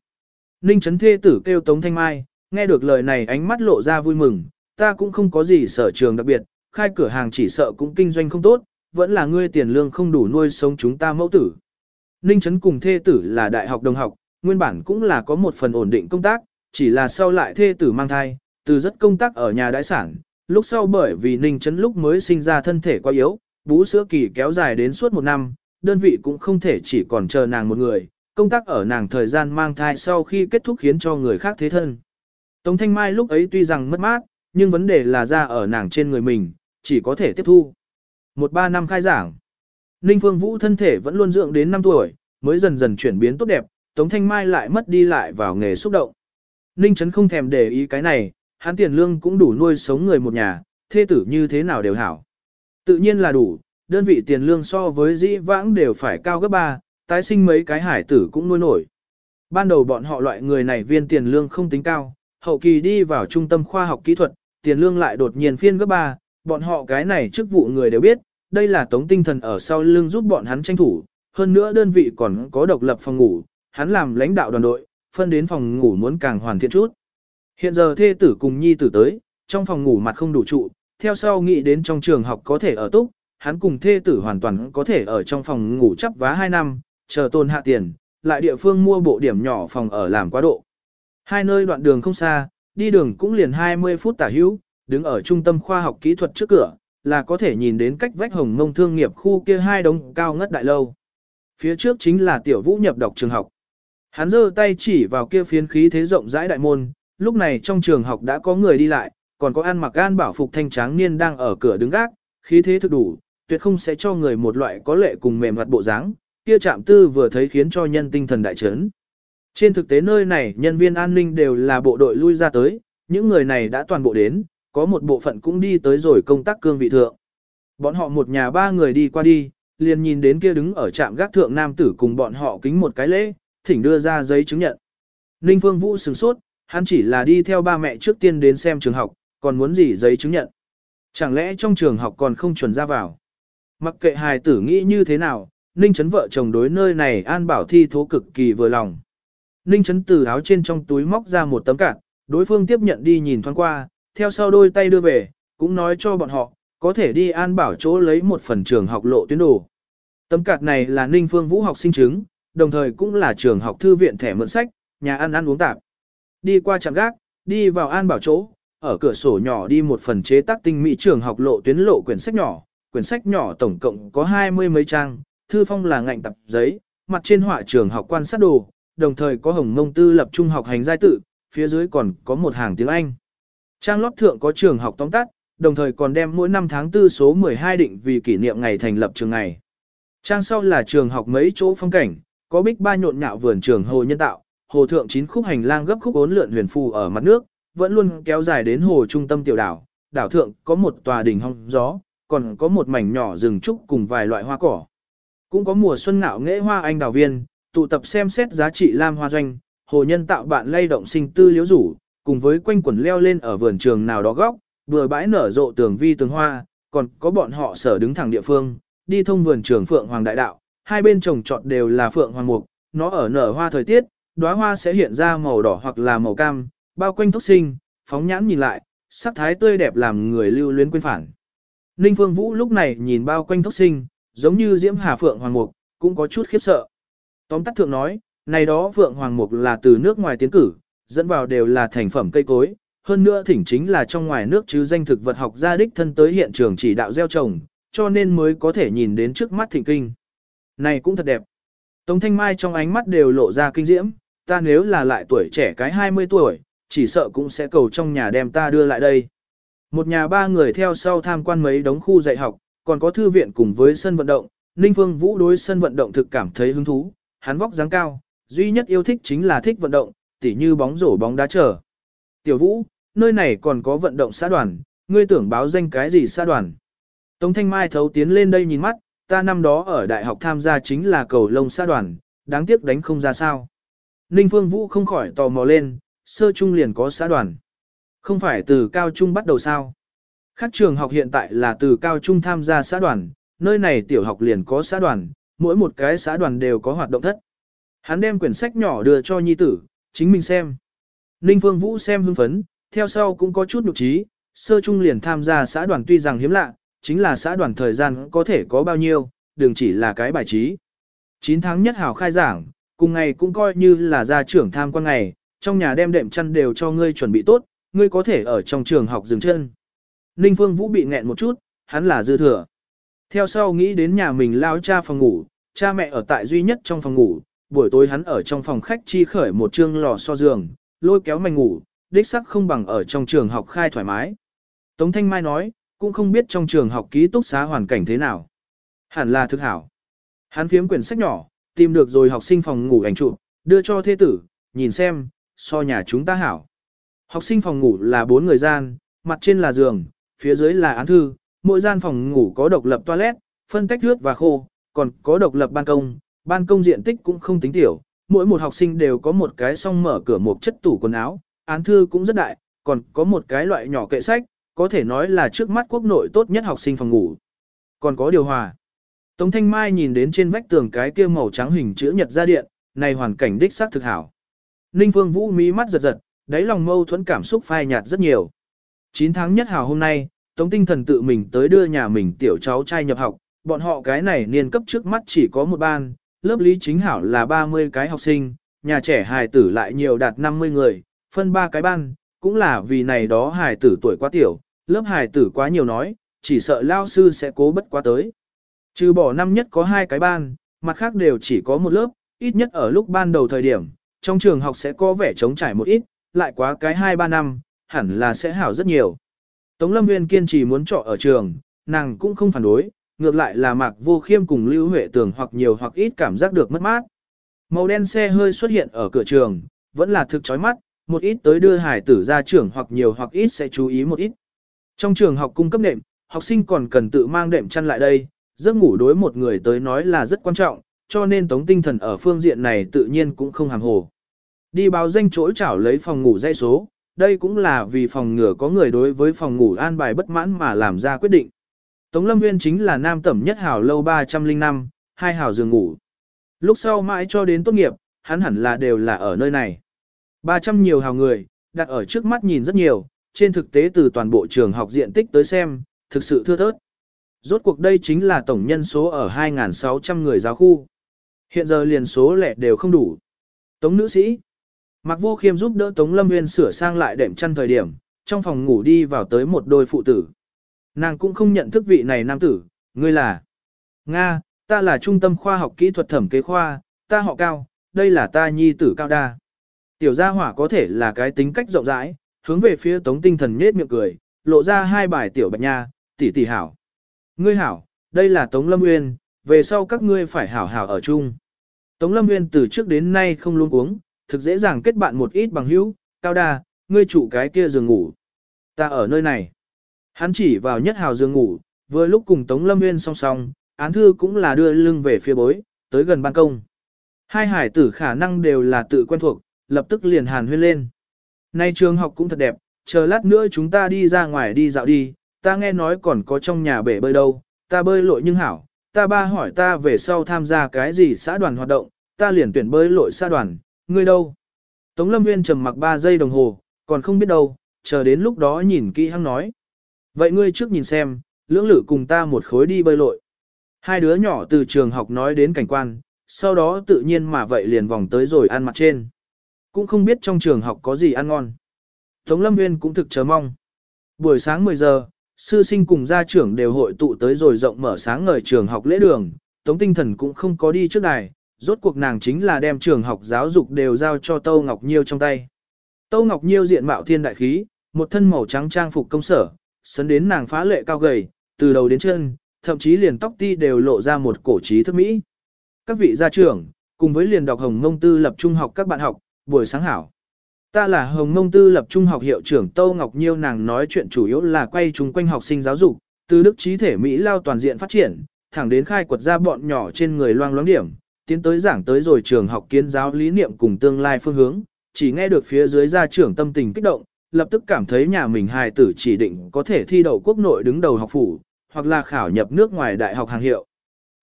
Ninh Trấn Thê tử kêu Tống Thanh Mai, nghe được lời này ánh mắt lộ ra vui mừng, ta cũng không có gì sở trường đặc biệt, khai cửa hàng chỉ sợ cũng kinh doanh không tốt, vẫn là ngươi tiền lương không đủ nuôi sống chúng ta mẫu tử. Ninh Trấn cùng thê tử là đại học đồng học, nguyên bản cũng là có một phần ổn định công tác, chỉ là sau lại thê tử mang thai, từ rất công tác ở nhà đại sản, lúc sau bởi vì Ninh Trấn lúc mới sinh ra thân thể quá yếu, bú sữa kỳ kéo dài đến suốt một năm, đơn vị cũng không thể chỉ còn chờ nàng một người, công tác ở nàng thời gian mang thai sau khi kết thúc khiến cho người khác thế thân. Tống Thanh Mai lúc ấy tuy rằng mất mát, nhưng vấn đề là ra ở nàng trên người mình, chỉ có thể tiếp thu. Một ba năm khai giảng. Ninh Phương Vũ thân thể vẫn luôn dưỡng đến 5 tuổi, mới dần dần chuyển biến tốt đẹp, Tống Thanh Mai lại mất đi lại vào nghề xúc động. Ninh Trấn không thèm để ý cái này, hắn tiền lương cũng đủ nuôi sống người một nhà, thê tử như thế nào đều hảo. Tự nhiên là đủ, đơn vị tiền lương so với dĩ vãng đều phải cao gấp 3, tái sinh mấy cái hải tử cũng nuôi nổi. Ban đầu bọn họ loại người này viên tiền lương không tính cao, hậu kỳ đi vào trung tâm khoa học kỹ thuật, tiền lương lại đột nhiên phiên gấp 3, bọn họ cái này chức vụ người đều biết, đây là tống tinh thần ở sau lưng giúp bọn hắn tranh thủ, hơn nữa đơn vị còn có độc lập phòng ngủ, hắn làm lãnh đạo đoàn đội, phân đến phòng ngủ muốn càng hoàn thiện chút. Hiện giờ thê tử cùng nhi tử tới, trong phòng ngủ mặt không đủ trụ, theo sau nghĩ đến trong trường học có thể ở túc, hắn cùng thê tử hoàn toàn có thể ở trong phòng ngủ chắp vá 2 năm, chờ tôn hạ tiền, lại địa phương mua bộ điểm nhỏ phòng ở làm quá độ. Hai nơi đoạn đường không xa, đi đường cũng liền 20 phút tả hữu, đứng ở trung tâm khoa học kỹ thuật trước cửa, là có thể nhìn đến cách vách hồng mông thương nghiệp khu kia hai đống cao ngất đại lâu. Phía trước chính là tiểu vũ nhập đọc trường học. Hắn giơ tay chỉ vào kia phiến khí thế rộng rãi đại môn, lúc này trong trường học đã có người đi lại, còn có ăn mặc gan bảo phục thanh tráng niên đang ở cửa đứng gác, khí thế thực đủ, tuyệt không sẽ cho người một loại có lệ cùng mềm mặt bộ dáng. Kia chạm tư vừa thấy khiến cho nhân tinh thần đại chấn. Trên thực tế nơi này nhân viên an ninh đều là bộ đội lui ra tới, những người này đã toàn bộ đến, có một bộ phận cũng đi tới rồi công tác cương vị thượng. Bọn họ một nhà ba người đi qua đi, liền nhìn đến kia đứng ở trạm gác thượng nam tử cùng bọn họ kính một cái lễ, thỉnh đưa ra giấy chứng nhận. Ninh Phương Vũ sửng sốt, hắn chỉ là đi theo ba mẹ trước tiên đến xem trường học, còn muốn gì giấy chứng nhận. Chẳng lẽ trong trường học còn không chuẩn ra vào? Mặc kệ hài tử nghĩ như thế nào, Ninh Trấn vợ chồng đối nơi này an bảo thi thố cực kỳ vừa lòng. Ninh Trấn từ áo trên trong túi móc ra một tấm cản, đối phương tiếp nhận đi nhìn thoáng qua, theo sau đôi tay đưa về, cũng nói cho bọn họ, có thể đi an bảo chỗ lấy một phần trường học lộ tuyến đồ. Tấm cạt này là Ninh Phương Vũ học sinh chứng, đồng thời cũng là trường học thư viện thẻ mượn sách, nhà ăn ăn uống tạp. Đi qua trạm gác, đi vào an bảo chỗ, ở cửa sổ nhỏ đi một phần chế tác tinh mỹ trường học lộ tuyến lộ quyển sách nhỏ, quyển sách nhỏ tổng cộng có hai mươi mấy trang, thư phong là ngạnh tập giấy, mặt trên họa trường học quan sát đồ, đồng thời có hồng mông tư lập trung học hành giai tự, phía dưới còn có một hàng tiếng Anh. Trang lót thượng có trường học tóm tắt, đồng thời còn đem mỗi năm tháng tư số 12 định vì kỷ niệm ngày thành lập trường ngày. Trang sau là trường học mấy chỗ phong cảnh, có bích ba nhộn nhạo vườn trường hồ nhân tạo, hồ thượng chín khúc hành lang gấp khúc ốn lượn huyền phù ở mặt nước, vẫn luôn kéo dài đến hồ trung tâm tiểu đảo. Đảo thượng có một tòa đỉnh hong gió, còn có một mảnh nhỏ rừng trúc cùng vài loại hoa cỏ. Cũng có mùa xuân ngạo nghệ hoa anh đào viên, tụ tập xem xét giá trị lam hoa doanh, hồ nhân tạo bạn lay động sinh tư liễu rủ, cùng với quanh quần leo lên ở vườn trường nào đó góc, vừa bãi nở rộ tường vi tường hoa, còn có bọn họ sở đứng thẳng địa phương, đi thông vườn trường Phượng Hoàng Đại Đạo, hai bên trồng trọt đều là Phượng Hoàng Mục, nó ở nở hoa thời tiết, đóa hoa sẽ hiện ra màu đỏ hoặc là màu cam, bao quanh thốc sinh, phóng nhãn nhìn lại, sắc thái tươi đẹp làm người lưu luyến quên phản. Ninh Phương Vũ lúc này nhìn bao quanh thốc sinh, giống như Diễm Hà Phượng Hoàng Mục, cũng có chút khiếp sợ. Tóm tắt thượng nói, này đó Phượng Hoàng Mục là từ nước ngoài tiến cử, dẫn vào đều là thành phẩm cây cối, hơn nữa thỉnh chính là trong ngoài nước chứ danh thực vật học gia đích thân tới hiện trường chỉ đạo gieo trồng, cho nên mới có thể nhìn đến trước mắt thịnh kinh. Này cũng thật đẹp. Tống Thanh Mai trong ánh mắt đều lộ ra kinh diễm, ta nếu là lại tuổi trẻ cái 20 tuổi, chỉ sợ cũng sẽ cầu trong nhà đem ta đưa lại đây. Một nhà ba người theo sau tham quan mấy đống khu dạy học, còn có thư viện cùng với sân vận động, Ninh Phương Vũ đối sân vận động thực cảm thấy hứng thú, hắn vóc dáng cao, duy nhất yêu thích chính là thích vận động, tỉ như bóng rổ bóng đá trở. Tiểu Vũ, nơi này còn có vận động xã đoàn, ngươi tưởng báo danh cái gì xã đoàn. Tống Thanh Mai thấu tiến lên đây nhìn mắt, ta năm đó ở đại học tham gia chính là cầu lông xã đoàn, đáng tiếc đánh không ra sao. Ninh Phương Vũ không khỏi tò mò lên, sơ trung liền có xã đoàn. Không phải từ cao trung bắt đầu sao. Khác trường học hiện tại là từ cao trung tham gia xã đoàn, nơi này tiểu học liền có xã đoàn, mỗi một cái xã đoàn đều có hoạt động thất. Hắn đem quyển sách nhỏ đưa cho nhi tử, chính mình xem. Ninh Phương Vũ xem hưng phấn, theo sau cũng có chút nhục trí, sơ trung liền tham gia xã đoàn tuy rằng hiếm lạ, chính là xã đoàn thời gian có thể có bao nhiêu, đừng chỉ là cái bài trí. 9 tháng nhất hào khai giảng, cùng ngày cũng coi như là gia trưởng tham quan ngày, trong nhà đem đệm chăn đều cho ngươi chuẩn bị tốt, ngươi có thể ở trong trường học dừng chân. Ninh Phương Vũ bị nghẹn một chút, hắn là dư thừa. Theo sau nghĩ đến nhà mình lao cha phòng ngủ, cha mẹ ở tại duy nhất trong phòng ngủ, buổi tối hắn ở trong phòng khách chi khởi một chương lò so giường, lôi kéo mảnh ngủ, đích sắc không bằng ở trong trường học khai thoải mái. Tống Thanh Mai nói, cũng không biết trong trường học ký túc xá hoàn cảnh thế nào. Hẳn là thực hảo. Hắn phiếm quyển sách nhỏ, tìm được rồi học sinh phòng ngủ ảnh chụp, đưa cho thế tử, nhìn xem, so nhà chúng ta hảo. Học sinh phòng ngủ là bốn người gian, mặt trên là giường, phía dưới là án thư, mỗi gian phòng ngủ có độc lập toilet, phân tách nước và khô, còn có độc lập ban công, ban công diện tích cũng không tính tiểu, mỗi một học sinh đều có một cái song mở cửa một chất tủ quần áo, án thư cũng rất đại, còn có một cái loại nhỏ kệ sách, có thể nói là trước mắt quốc nội tốt nhất học sinh phòng ngủ. Còn có điều hòa. Tống Thanh Mai nhìn đến trên vách tường cái kia màu trắng hình chữ nhật ra điện, này hoàn cảnh đích xác thực hảo. Ninh Phương Vũ mí mắt giật giật, đáy lòng mâu thuẫn cảm xúc phai nhạt rất nhiều. 9 tháng nhất hào hôm nay, Tống Tinh Thần tự mình tới đưa nhà mình tiểu cháu trai nhập học, bọn họ cái này niên cấp trước mắt chỉ có một ban, lớp lý chính hảo là 30 cái học sinh, nhà trẻ hài tử lại nhiều đạt 50 người, phân ba cái ban, cũng là vì này đó hài tử tuổi quá tiểu, lớp hài tử quá nhiều nói, chỉ sợ lao sư sẽ cố bất quá tới. Trừ bỏ năm nhất có hai cái ban, mặt khác đều chỉ có một lớp, ít nhất ở lúc ban đầu thời điểm, trong trường học sẽ có vẻ trống trải một ít, lại quá cái 2-3 năm, hẳn là sẽ hảo rất nhiều. Tống Lâm Nguyên kiên trì muốn trọ ở trường, nàng cũng không phản đối, ngược lại là Mạc Vô Khiêm cùng Lưu Huệ Tường hoặc nhiều hoặc ít cảm giác được mất mát. Màu đen xe hơi xuất hiện ở cửa trường, vẫn là thực chói mắt, một ít tới đưa hải tử ra trường hoặc nhiều hoặc ít sẽ chú ý một ít. Trong trường học cung cấp đệm, học sinh còn cần tự mang đệm chăn lại đây, giấc ngủ đối một người tới nói là rất quan trọng, cho nên tống tinh thần ở phương diện này tự nhiên cũng không hàm hồ. Đi báo danh chỗ chảo lấy phòng ngủ dây số, đây cũng là vì phòng ngừa có người đối với phòng ngủ an bài bất mãn mà làm ra quyết định. Tống Lâm Nguyên chính là nam tẩm nhất Hảo lâu 305, hai hào giường ngủ. Lúc sau mãi cho đến tốt nghiệp, hắn hẳn là đều là ở nơi này. 300 nhiều hào người, đặt ở trước mắt nhìn rất nhiều, trên thực tế từ toàn bộ trường học diện tích tới xem, thực sự thưa thớt. Rốt cuộc đây chính là tổng nhân số ở 2.600 người giáo khu. Hiện giờ liền số lẻ đều không đủ. Tống nữ sĩ. Mặc Vô Khiêm giúp đỡ Tống Lâm Nguyên sửa sang lại đệm chăn thời điểm, trong phòng ngủ đi vào tới một đôi phụ tử. Nàng cũng không nhận thức vị này nam tử, ngươi là. Nga, ta là trung tâm khoa học kỹ thuật thẩm kế khoa, ta họ cao, đây là ta nhi tử cao đa. Tiểu gia hỏa có thể là cái tính cách rộng rãi, hướng về phía tống tinh thần nhết miệng cười, lộ ra hai bài tiểu bạch nha, tỷ tỷ hảo. Ngươi hảo, đây là Tống Lâm Nguyên, về sau các ngươi phải hảo hảo ở chung. Tống Lâm Nguyên từ trước đến nay không luôn uống, thực dễ dàng kết bạn một ít bằng hữu, cao đa, ngươi chủ cái kia giường ngủ. Ta ở nơi này. Hắn chỉ vào nhất hào giường ngủ, vừa lúc cùng Tống Lâm Nguyên song song, án thư cũng là đưa lưng về phía bối, tới gần ban công. Hai hải tử khả năng đều là tự quen thuộc, lập tức liền hàn huyên lên. Nay trường học cũng thật đẹp, chờ lát nữa chúng ta đi ra ngoài đi dạo đi, ta nghe nói còn có trong nhà bể bơi đâu, ta bơi lội nhưng hảo, ta ba hỏi ta về sau tham gia cái gì xã đoàn hoạt động, ta liền tuyển bơi lội xã đoàn, ngươi đâu? Tống Lâm Nguyên trầm mặc 3 giây đồng hồ, còn không biết đâu, chờ đến lúc đó nhìn kỹ hăng nói. Vậy ngươi trước nhìn xem, lưỡng lự cùng ta một khối đi bơi lội. Hai đứa nhỏ từ trường học nói đến cảnh quan, sau đó tự nhiên mà vậy liền vòng tới rồi ăn mặt trên. Cũng không biết trong trường học có gì ăn ngon. Tống Lâm Nguyên cũng thực chờ mong. Buổi sáng 10 giờ, sư sinh cùng gia trưởng đều hội tụ tới rồi rộng mở sáng ngời trường học lễ đường, Tống Tinh Thần cũng không có đi trước đài, rốt cuộc nàng chính là đem trường học giáo dục đều giao cho Tâu Ngọc Nhiêu trong tay. Tâu Ngọc Nhiêu diện mạo thiên đại khí, một thân màu trắng trang phục công sở, sấn đến nàng phá lệ cao gầy, từ đầu đến chân, thậm chí liền tóc ti đều lộ ra một cổ trí thức mỹ. Các vị gia trưởng, cùng với liền đọc Hồng Mông Tư lập trung học các bạn học, buổi sáng hảo. Ta là Hồng Mông Tư lập trung học hiệu trưởng tô Ngọc Nhiêu nàng nói chuyện chủ yếu là quay chung quanh học sinh giáo dục, từ đức trí thể Mỹ lao toàn diện phát triển, thẳng đến khai quật ra bọn nhỏ trên người loang loáng điểm, tiến tới giảng tới rồi trường học kiến giáo lý niệm cùng tương lai phương hướng, chỉ nghe được phía dưới gia trưởng tâm tình kích động, lập tức cảm thấy nhà mình hài tử chỉ định có thể thi đậu quốc nội đứng đầu học phủ, hoặc là khảo nhập nước ngoài đại học hàng hiệu.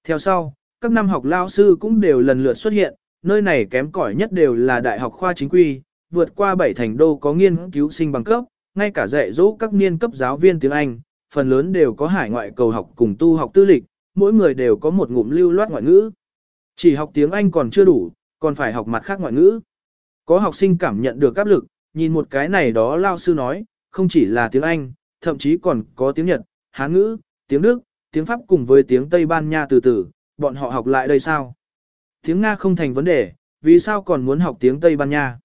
Theo sau, các năm học lao sư cũng đều lần lượt xuất hiện, nơi này kém cỏi nhất đều là đại học khoa chính quy, vượt qua bảy thành đô có nghiên cứu sinh bằng cấp, ngay cả dạy dỗ các niên cấp giáo viên tiếng Anh, phần lớn đều có hải ngoại cầu học cùng tu học tư lịch, mỗi người đều có một ngụm lưu loát ngoại ngữ. Chỉ học tiếng Anh còn chưa đủ, còn phải học mặt khác ngoại ngữ. Có học sinh cảm nhận được áp lực, nhìn một cái này đó lao sư nói, không chỉ là tiếng Anh, thậm chí còn có tiếng Nhật, Hán ngữ, tiếng Đức, tiếng Pháp cùng với tiếng Tây Ban Nha từ từ, bọn họ học lại đây sao? Tiếng Nga không thành vấn đề, vì sao còn muốn học tiếng Tây Ban Nha?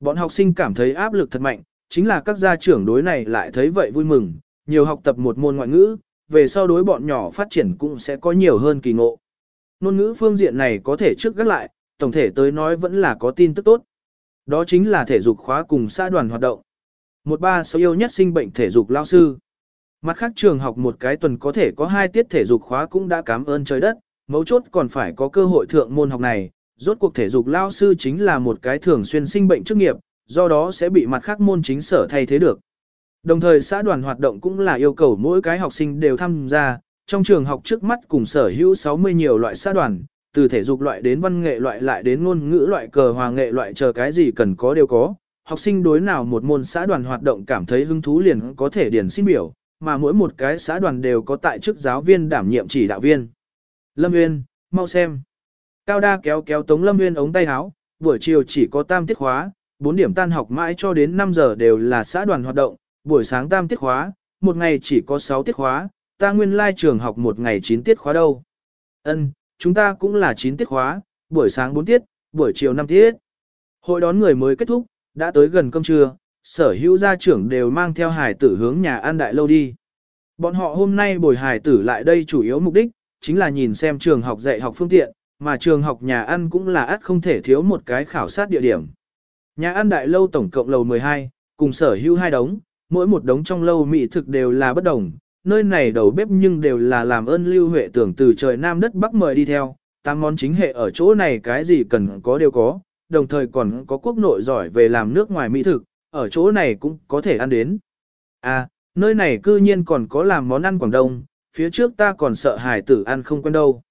Bọn học sinh cảm thấy áp lực thật mạnh, chính là các gia trưởng đối này lại thấy vậy vui mừng, nhiều học tập một môn ngoại ngữ, về sau đối bọn nhỏ phát triển cũng sẽ có nhiều hơn kỳ ngộ. Nôn ngữ phương diện này có thể trước gác lại, tổng thể tới nói vẫn là có tin tức tốt. Đó chính là thể dục khóa cùng xã đoàn hoạt động. Một ba sáu yêu nhất sinh bệnh thể dục lao sư. Mặt khác trường học một cái tuần có thể có hai tiết thể dục khóa cũng đã cảm ơn trời đất, mấu chốt còn phải có cơ hội thượng môn học này. Rốt cuộc thể dục lao sư chính là một cái thường xuyên sinh bệnh chức nghiệp, do đó sẽ bị mặt khác môn chính sở thay thế được. Đồng thời xã đoàn hoạt động cũng là yêu cầu mỗi cái học sinh đều tham gia, trong trường học trước mắt cùng sở hữu 60 nhiều loại xã đoàn, từ thể dục loại đến văn nghệ loại lại đến ngôn ngữ loại cờ hòa nghệ loại chờ cái gì cần có đều có. Học sinh đối nào một môn xã đoàn hoạt động cảm thấy hứng thú liền có thể điền xin biểu, mà mỗi một cái xã đoàn đều có tại chức giáo viên đảm nhiệm chỉ đạo viên. Lâm Nguyên, mau xem. Cao đa kéo kéo Tống Lâm Nguyên ống tay áo, buổi chiều chỉ có tam tiết khóa, 4 điểm tan học mãi cho đến 5 giờ đều là xã đoàn hoạt động, buổi sáng tam tiết khóa, một ngày chỉ có 6 tiết khóa, ta nguyên lai trường học một ngày 9 tiết khóa đâu. Ân, chúng ta cũng là 9 tiết khóa, buổi sáng 4 tiết, buổi chiều 5 tiết. Hội đón người mới kết thúc, đã tới gần cơm trưa, sở hữu gia trưởng đều mang theo hải tử hướng nhà ăn đại lâu đi. Bọn họ hôm nay bồi hải tử lại đây chủ yếu mục đích, chính là nhìn xem trường học dạy học phương tiện, mà trường học nhà ăn cũng là ắt không thể thiếu một cái khảo sát địa điểm. Nhà ăn đại lâu tổng cộng lầu 12, cùng sở hữu hai đống, mỗi một đống trong lâu mỹ thực đều là bất đồng, nơi này đầu bếp nhưng đều là làm ơn lưu huệ tưởng từ trời nam đất bắc mời đi theo, tám món chính hệ ở chỗ này cái gì cần có đều có, đồng thời còn có quốc nội giỏi về làm nước ngoài mỹ thực, ở chỗ này cũng có thể ăn đến. À, nơi này cư nhiên còn có làm món ăn Quảng Đông, phía trước ta còn sợ hải tử ăn không quen đâu.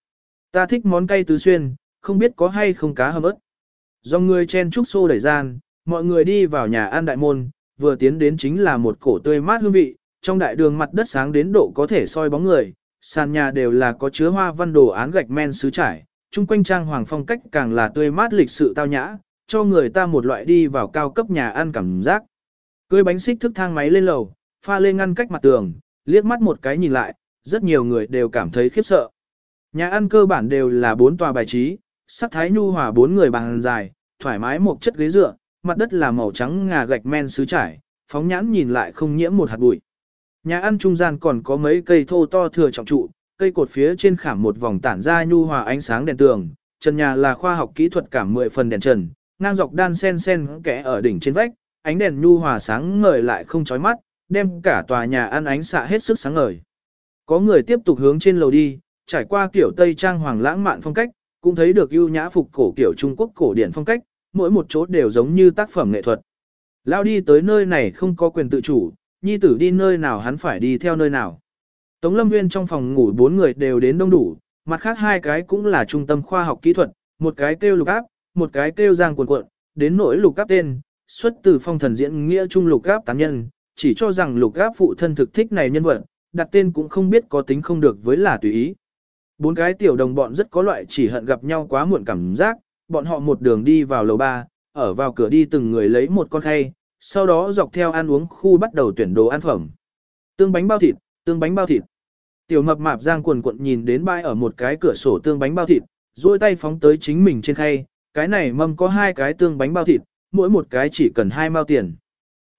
Ta thích món cay tứ xuyên, không biết có hay không cá hầm ớt. Do người chen trúc xô đẩy gian, mọi người đi vào nhà ăn đại môn, vừa tiến đến chính là một cổ tươi mát hương vị, trong đại đường mặt đất sáng đến độ có thể soi bóng người, sàn nhà đều là có chứa hoa văn đồ án gạch men sứ trải, chung quanh trang hoàng phong cách càng là tươi mát lịch sự tao nhã, cho người ta một loại đi vào cao cấp nhà ăn cảm giác. Cưới bánh xích thức thang máy lên lầu, pha lên ngăn cách mặt tường, liếc mắt một cái nhìn lại, rất nhiều người đều cảm thấy khiếp sợ. Nhà ăn cơ bản đều là bốn tòa bài trí, sắc thái nhu hòa bốn người bàn dài, thoải mái một chất ghế dựa, mặt đất là màu trắng ngà gạch men sứ trải, phóng nhãn nhìn lại không nhiễm một hạt bụi. Nhà ăn trung gian còn có mấy cây thô to thừa trọng trụ, cây cột phía trên khảm một vòng tản ra nhu hòa ánh sáng đèn tường, trần nhà là khoa học kỹ thuật cảm 10 phần đèn trần, ngang dọc đan sen sen kẽ ở đỉnh trên vách, ánh đèn nhu hòa sáng ngời lại không chói mắt, đem cả tòa nhà ăn ánh xạ hết sức sáng ngời. Có người tiếp tục hướng trên lầu đi, trải qua kiểu Tây trang hoàng lãng mạn phong cách, cũng thấy được ưu nhã phục cổ kiểu Trung Quốc cổ điển phong cách, mỗi một chỗ đều giống như tác phẩm nghệ thuật. Lao đi tới nơi này không có quyền tự chủ, nhi tử đi nơi nào hắn phải đi theo nơi nào. Tống Lâm Nguyên trong phòng ngủ bốn người đều đến đông đủ, mặt khác hai cái cũng là trung tâm khoa học kỹ thuật, một cái kêu lục áp, một cái kêu giang cuộn cuộn, đến nỗi lục áp tên, xuất từ phong thần diễn nghĩa trung lục áp tán nhân, chỉ cho rằng lục áp phụ thân thực thích này nhân vật, đặt tên cũng không biết có tính không được với là tùy ý. Bốn cái tiểu đồng bọn rất có loại chỉ hận gặp nhau quá muộn cảm giác, bọn họ một đường đi vào lầu ba, ở vào cửa đi từng người lấy một con khay, sau đó dọc theo ăn uống khu bắt đầu tuyển đồ ăn phẩm. Tương bánh bao thịt, tương bánh bao thịt. Tiểu mập mạp giang quần quận nhìn đến bay ở một cái cửa sổ tương bánh bao thịt, duỗi tay phóng tới chính mình trên khay, cái này mâm có hai cái tương bánh bao thịt, mỗi một cái chỉ cần hai mao tiền.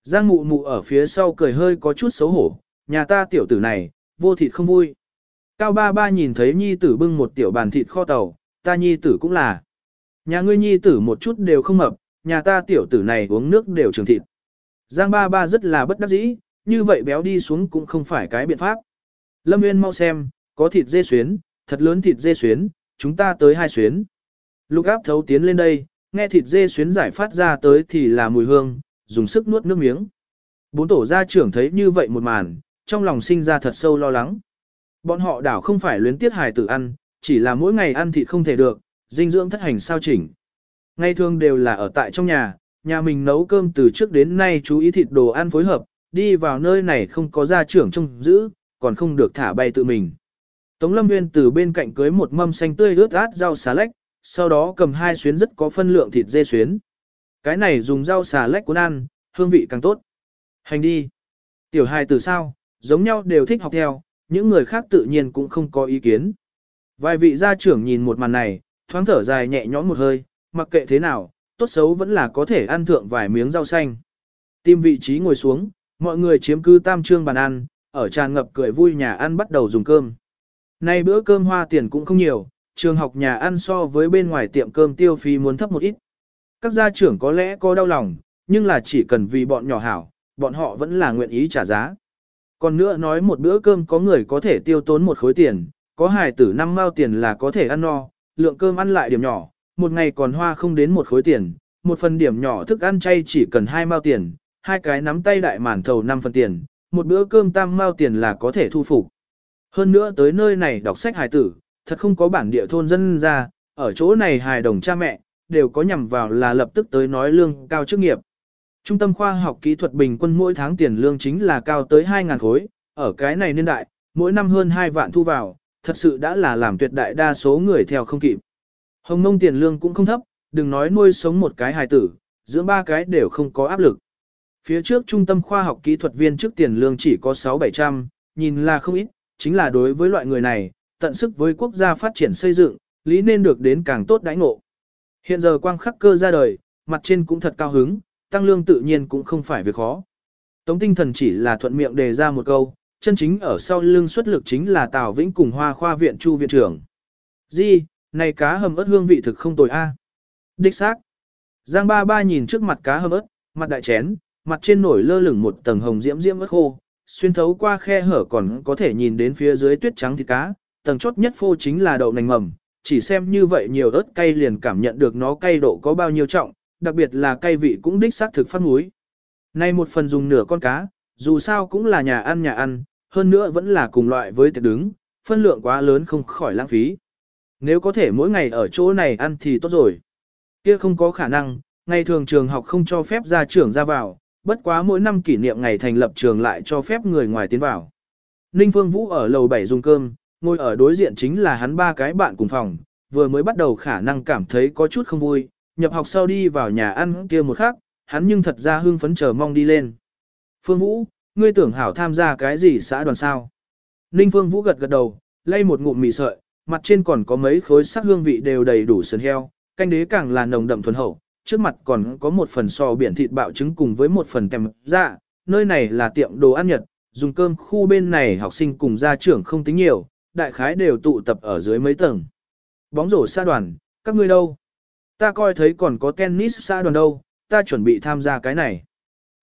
Giang mụ mụ ở phía sau cười hơi có chút xấu hổ, nhà ta tiểu tử này, vô thịt không vui. Cao ba ba nhìn thấy nhi tử bưng một tiểu bàn thịt kho tàu, ta nhi tử cũng là. Nhà ngươi nhi tử một chút đều không mập, nhà ta tiểu tử này uống nước đều trường thịt. Giang ba ba rất là bất đắc dĩ, như vậy béo đi xuống cũng không phải cái biện pháp. Lâm Nguyên mau xem, có thịt dê xuyến, thật lớn thịt dê xuyến, chúng ta tới hai xuyến. Lục áp thấu tiến lên đây, nghe thịt dê xuyến giải phát ra tới thì là mùi hương, dùng sức nuốt nước miếng. Bốn tổ gia trưởng thấy như vậy một màn, trong lòng sinh ra thật sâu lo lắng. Bọn họ đảo không phải luyến tiết hài tử ăn, chỉ là mỗi ngày ăn thịt không thể được, dinh dưỡng thất hành sao chỉnh. Ngày thường đều là ở tại trong nhà, nhà mình nấu cơm từ trước đến nay chú ý thịt đồ ăn phối hợp, đi vào nơi này không có gia trưởng trông giữ, còn không được thả bay tự mình. Tống Lâm Nguyên từ bên cạnh cưới một mâm xanh tươi ướt át rau xà lách, sau đó cầm hai xuyến rất có phân lượng thịt dê xuyến. Cái này dùng rau xà lách cuốn ăn, hương vị càng tốt. Hành đi. Tiểu hài từ sao, giống nhau đều thích học theo, những người khác tự nhiên cũng không có ý kiến. Vài vị gia trưởng nhìn một màn này, thoáng thở dài nhẹ nhõm một hơi, mặc kệ thế nào, tốt xấu vẫn là có thể ăn thượng vài miếng rau xanh. Tìm vị trí ngồi xuống, mọi người chiếm cư tam trương bàn ăn, ở tràn ngập cười vui nhà ăn bắt đầu dùng cơm. Nay bữa cơm hoa tiền cũng không nhiều, trường học nhà ăn so với bên ngoài tiệm cơm tiêu phí muốn thấp một ít. Các gia trưởng có lẽ có đau lòng, nhưng là chỉ cần vì bọn nhỏ hảo, bọn họ vẫn là nguyện ý trả giá. Còn nữa nói một bữa cơm có người có thể tiêu tốn một khối tiền, có hài tử năm mao tiền là có thể ăn no, lượng cơm ăn lại điểm nhỏ, một ngày còn hoa không đến một khối tiền, một phần điểm nhỏ thức ăn chay chỉ cần hai mao tiền, hai cái nắm tay đại màn thầu năm phần tiền, một bữa cơm tam mao tiền là có thể thu phục. Hơn nữa tới nơi này đọc sách hài tử, thật không có bản địa thôn dân ra, ở chỗ này hài đồng cha mẹ, đều có nhằm vào là lập tức tới nói lương cao chức nghiệp. Trung tâm khoa học kỹ thuật bình quân mỗi tháng tiền lương chính là cao tới 2.000 khối, ở cái này niên đại, mỗi năm hơn 2 vạn thu vào, thật sự đã là làm tuyệt đại đa số người theo không kịp. Hồng mông tiền lương cũng không thấp, đừng nói nuôi sống một cái hài tử, dưỡng ba cái đều không có áp lực. Phía trước trung tâm khoa học kỹ thuật viên trước tiền lương chỉ có 6-700, nhìn là không ít, chính là đối với loại người này, tận sức với quốc gia phát triển xây dựng, lý nên được đến càng tốt đãi ngộ. Hiện giờ quang khắc cơ ra đời, mặt trên cũng thật cao hứng, tăng lương tự nhiên cũng không phải việc khó. Tống tinh thần chỉ là thuận miệng đề ra một câu, chân chính ở sau lưng xuất lực chính là Tào Vĩnh cùng Hoa Khoa viện Chu viện trưởng. Di, này cá hầm ớt hương vị thực không tồi a. À. Đích xác. Giang ba ba nhìn trước mặt cá hầm ớt, mặt đại chén, mặt trên nổi lơ lửng một tầng hồng diễm diễm ớt khô, xuyên thấu qua khe hở còn có thể nhìn đến phía dưới tuyết trắng thịt cá, tầng chốt nhất phô chính là đậu nành mầm, chỉ xem như vậy nhiều ớt cay liền cảm nhận được nó cay độ có bao nhiêu trọng, đặc biệt là cay vị cũng đích xác thực phát muối. Nay một phần dùng nửa con cá, dù sao cũng là nhà ăn nhà ăn, hơn nữa vẫn là cùng loại với tiệc đứng, phân lượng quá lớn không khỏi lãng phí. Nếu có thể mỗi ngày ở chỗ này ăn thì tốt rồi. Kia không có khả năng, ngày thường trường học không cho phép ra trưởng ra vào, bất quá mỗi năm kỷ niệm ngày thành lập trường lại cho phép người ngoài tiến vào. Ninh Phương Vũ ở lầu 7 dùng cơm, ngồi ở đối diện chính là hắn ba cái bạn cùng phòng, vừa mới bắt đầu khả năng cảm thấy có chút không vui, nhập học sau đi vào nhà ăn kia một khắc, hắn nhưng thật ra hưng phấn chờ mong đi lên. Phương Vũ, ngươi tưởng hảo tham gia cái gì xã đoàn sao? Ninh Phương Vũ gật gật đầu, lay một ngụm mì sợi, mặt trên còn có mấy khối sắc hương vị đều đầy đủ sườn heo, canh đế càng là nồng đậm thuần hậu, trước mặt còn có một phần sò biển thịt bạo trứng cùng với một phần kèm dạ, nơi này là tiệm đồ ăn Nhật, dùng cơm khu bên này học sinh cùng gia trưởng không tính nhiều, đại khái đều tụ tập ở dưới mấy tầng. Bóng rổ xa đoàn, các ngươi đâu? Ta coi thấy còn có tennis xa đoàn đâu, ta chuẩn bị tham gia cái này.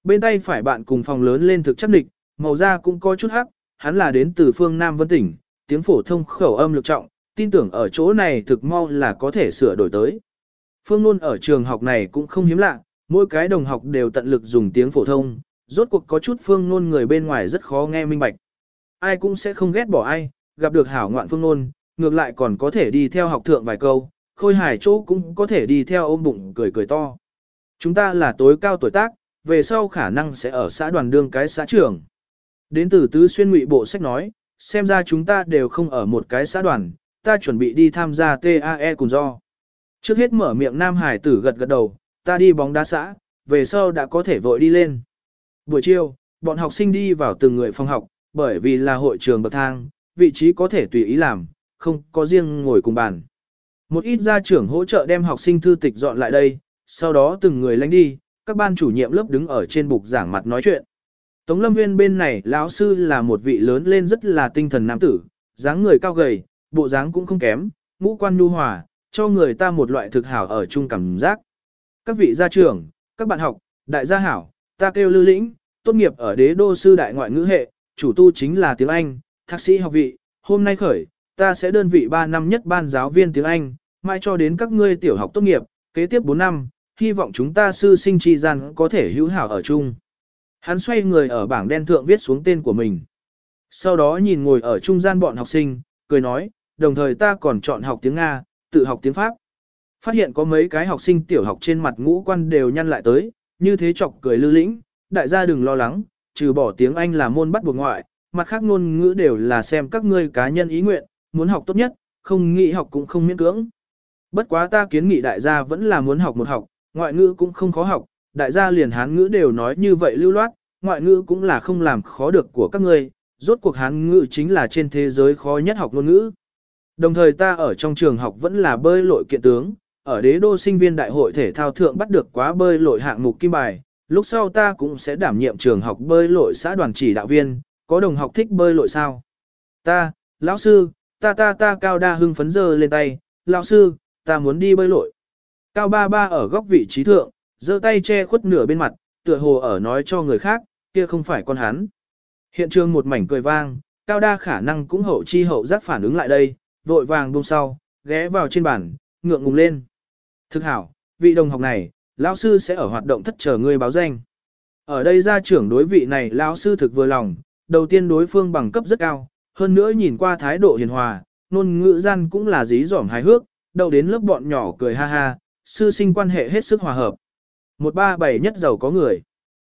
Bên tay phải bạn cùng phòng lớn lên thực chắc địch, màu da cũng có chút hắc, hắn là đến từ phương Nam Vân Tỉnh, tiếng phổ thông khẩu âm lực trọng, tin tưởng ở chỗ này thực mau là có thể sửa đổi tới. Phương Luân ở trường học này cũng không hiếm lạ, mỗi cái đồng học đều tận lực dùng tiếng phổ thông, rốt cuộc có chút Phương Luân người bên ngoài rất khó nghe minh bạch. Ai cũng sẽ không ghét bỏ ai, gặp được hảo ngoạn Phương Luân, ngược lại còn có thể đi theo học thượng vài câu, khôi hài chỗ cũng có thể đi theo ôm bụng cười cười to. Chúng ta là tối cao tuổi tác, về sau khả năng sẽ ở xã đoàn đương cái xã trưởng. Đến từ tứ xuyên ngụy bộ sách nói, xem ra chúng ta đều không ở một cái xã đoàn, ta chuẩn bị đi tham gia TAE cùng do. Trước hết mở miệng Nam Hải tử gật gật đầu, ta đi bóng đá xã, về sau đã có thể vội đi lên. Buổi chiều, bọn học sinh đi vào từng người phòng học, bởi vì là hội trường bậc thang, vị trí có thể tùy ý làm, không có riêng ngồi cùng bàn. Một ít gia trưởng hỗ trợ đem học sinh thư tịch dọn lại đây, sau đó từng người lánh đi, các ban chủ nhiệm lớp đứng ở trên bục giảng mặt nói chuyện. Tống Lâm Nguyên bên này lão sư là một vị lớn lên rất là tinh thần nam tử, dáng người cao gầy, bộ dáng cũng không kém, ngũ quan nhu hòa, cho người ta một loại thực hảo ở chung cảm giác. Các vị gia trưởng, các bạn học, đại gia hảo, ta kêu Lư Lĩnh, tốt nghiệp ở đế đô sư đại ngoại ngữ hệ, chủ tu chính là tiếng Anh, thạc sĩ học vị, hôm nay khởi, ta sẽ đơn vị 3 năm nhất ban giáo viên tiếng Anh, mai cho đến các ngươi tiểu học tốt nghiệp, kế tiếp 4 năm, hy vọng chúng ta sư sinh tri gian có thể hữu hảo ở chung. Hắn xoay người ở bảng đen thượng viết xuống tên của mình. Sau đó nhìn ngồi ở trung gian bọn học sinh, cười nói, đồng thời ta còn chọn học tiếng Nga, tự học tiếng Pháp. Phát hiện có mấy cái học sinh tiểu học trên mặt ngũ quan đều nhăn lại tới, như thế chọc cười lưu lĩnh, đại gia đừng lo lắng, trừ bỏ tiếng Anh là môn bắt buộc ngoại, mặt khác ngôn ngữ đều là xem các ngươi cá nhân ý nguyện, muốn học tốt nhất, không nghĩ học cũng không miễn cưỡng. Bất quá ta kiến nghị đại gia vẫn là muốn học một học, ngoại ngữ cũng không khó học, đại gia liền hán ngữ đều nói như vậy lưu loát, ngoại ngữ cũng là không làm khó được của các ngươi, rốt cuộc hán ngữ chính là trên thế giới khó nhất học ngôn ngữ. Đồng thời ta ở trong trường học vẫn là bơi lội kiện tướng, ở đế đô sinh viên đại hội thể thao thượng bắt được quá bơi lội hạng mục kim bài, lúc sau ta cũng sẽ đảm nhiệm trường học bơi lội xã đoàn chỉ đạo viên, có đồng học thích bơi lội sao? Ta, lão sư, ta ta ta cao đa hưng phấn giơ lên tay, lão sư, ta muốn đi bơi lội. Cao ba ba ở góc vị trí thượng, giơ tay che khuất nửa bên mặt, tựa hồ ở nói cho người khác, kia không phải con hắn. Hiện trường một mảnh cười vang, cao đa khả năng cũng hậu chi hậu giác phản ứng lại đây, vội vàng buông sau, ghé vào trên bàn, ngượng ngùng lên. Thực hảo, vị đồng học này, lão sư sẽ ở hoạt động thất chờ ngươi báo danh. Ở đây gia trưởng đối vị này lão sư thực vừa lòng, đầu tiên đối phương bằng cấp rất cao, hơn nữa nhìn qua thái độ hiền hòa, nôn ngữ gian cũng là dí dỏm hài hước, đầu đến lớp bọn nhỏ cười ha ha, sư sinh quan hệ hết sức hòa hợp. Một ba bảy nhất giàu có người.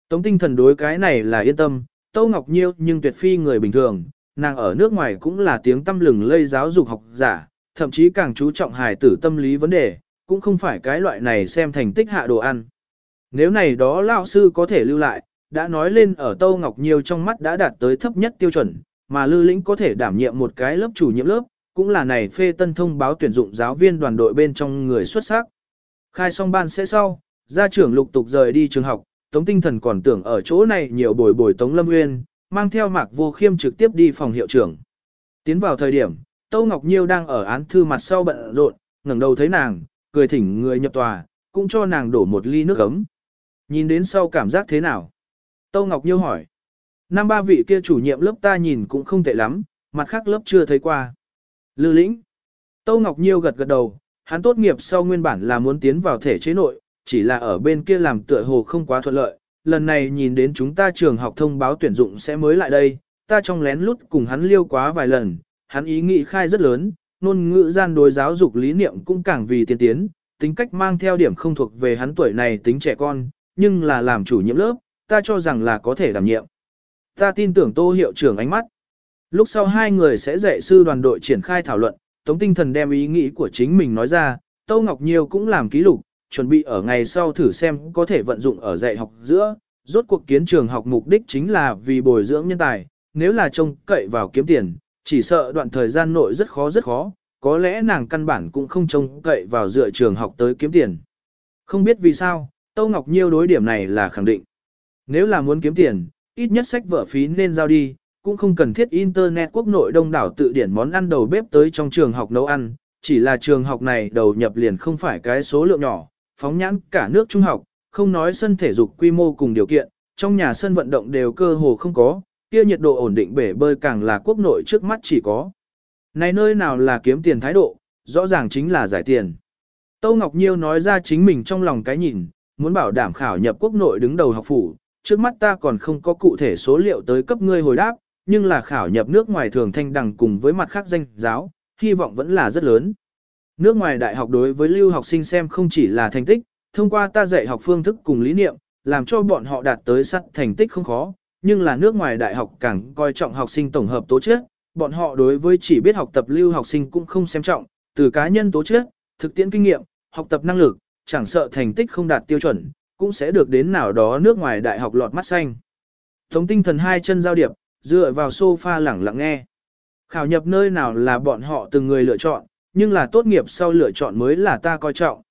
Tống tinh thần đối cái này là yên tâm, Tâu Ngọc Nhiêu nhưng tuyệt phi người bình thường, nàng ở nước ngoài cũng là tiếng tâm lừng lây giáo dục học giả, thậm chí càng chú trọng hài tử tâm lý vấn đề, cũng không phải cái loại này xem thành tích hạ đồ ăn. Nếu này đó lão sư có thể lưu lại, đã nói lên ở Tâu Ngọc Nhiêu trong mắt đã đạt tới thấp nhất tiêu chuẩn, mà Lư Lĩnh có thể đảm nhiệm một cái lớp chủ nhiệm lớp, cũng là này phê tân thông báo tuyển dụng giáo viên đoàn đội bên trong người xuất sắc. Khai xong ban sẽ sau, gia trưởng lục tục rời đi trường học, Tống Tinh Thần còn tưởng ở chỗ này nhiều bồi bồi Tống Lâm Nguyên, mang theo Mạc Vô Khiêm trực tiếp đi phòng hiệu trưởng. Tiến vào thời điểm, Tâu Ngọc Nhiêu đang ở án thư mặt sau bận rộn, ngẩng đầu thấy nàng, cười thỉnh người nhập tòa, cũng cho nàng đổ một ly nước ấm. Nhìn đến sau cảm giác thế nào? Tâu Ngọc Nhiêu hỏi. Năm ba vị kia chủ nhiệm lớp ta nhìn cũng không tệ lắm, mặt khác lớp chưa thấy qua. Lư lĩnh. Tâu Ngọc Nhiêu gật gật đầu, hắn tốt nghiệp sau nguyên bản là muốn tiến vào thể chế nội, chỉ là ở bên kia làm tựa hồ không quá thuận lợi. Lần này nhìn đến chúng ta trường học thông báo tuyển dụng sẽ mới lại đây, ta trong lén lút cùng hắn liêu quá vài lần, hắn ý nghĩ khai rất lớn, ngôn ngữ gian đối giáo dục lý niệm cũng càng vì tiên tiến, tính cách mang theo điểm không thuộc về hắn tuổi này tính trẻ con, nhưng là làm chủ nhiệm lớp, ta cho rằng là có thể đảm nhiệm. Ta tin tưởng tô hiệu trưởng ánh mắt. Lúc sau hai người sẽ dạy sư đoàn đội triển khai thảo luận, Tống Tinh Thần đem ý nghĩ của chính mình nói ra, Tô Ngọc Nhiêu cũng làm ký lục, chuẩn bị ở ngày sau thử xem có thể vận dụng ở dạy học giữa. Rốt cuộc kiến trường học mục đích chính là vì bồi dưỡng nhân tài, nếu là trông cậy vào kiếm tiền, chỉ sợ đoạn thời gian nội rất khó rất khó, có lẽ nàng căn bản cũng không trông cậy vào dựa trường học tới kiếm tiền. Không biết vì sao, Tâu Ngọc Nhiêu đối điểm này là khẳng định. Nếu là muốn kiếm tiền, ít nhất sách vở phí nên giao đi, cũng không cần thiết Internet quốc nội đông đảo tự điển món ăn đầu bếp tới trong trường học nấu ăn, chỉ là trường học này đầu nhập liền không phải cái số lượng nhỏ, phóng nhãn cả nước trung học, không nói sân thể dục quy mô cùng điều kiện, trong nhà sân vận động đều cơ hồ không có, kia nhiệt độ ổn định bể bơi càng là quốc nội trước mắt chỉ có. Này nơi nào là kiếm tiền thái độ, rõ ràng chính là giải tiền. Tâu Ngọc Nhiêu nói ra chính mình trong lòng cái nhìn, muốn bảo đảm khảo nhập quốc nội đứng đầu học phủ, trước mắt ta còn không có cụ thể số liệu tới cấp ngươi hồi đáp, nhưng là khảo nhập nước ngoài thường thanh đẳng cùng với mặt khác danh giáo, hy vọng vẫn là rất lớn. Nước ngoài đại học đối với lưu học sinh xem không chỉ là thành tích, thông qua ta dạy học phương thức cùng lý niệm, làm cho bọn họ đạt tới sắt thành tích không khó, nhưng là nước ngoài đại học càng coi trọng học sinh tổng hợp tố chất, bọn họ đối với chỉ biết học tập lưu học sinh cũng không xem trọng, từ cá nhân tố chất, thực tiễn kinh nghiệm, học tập năng lực, chẳng sợ thành tích không đạt tiêu chuẩn, cũng sẽ được đến nào đó nước ngoài đại học lọt mắt xanh. Tống tinh thần hai chân giao điệp, dựa vào sofa lẳng lặng nghe. Khảo nhập nơi nào là bọn họ từng người lựa chọn, nhưng là tốt nghiệp sau lựa chọn mới là ta coi trọng.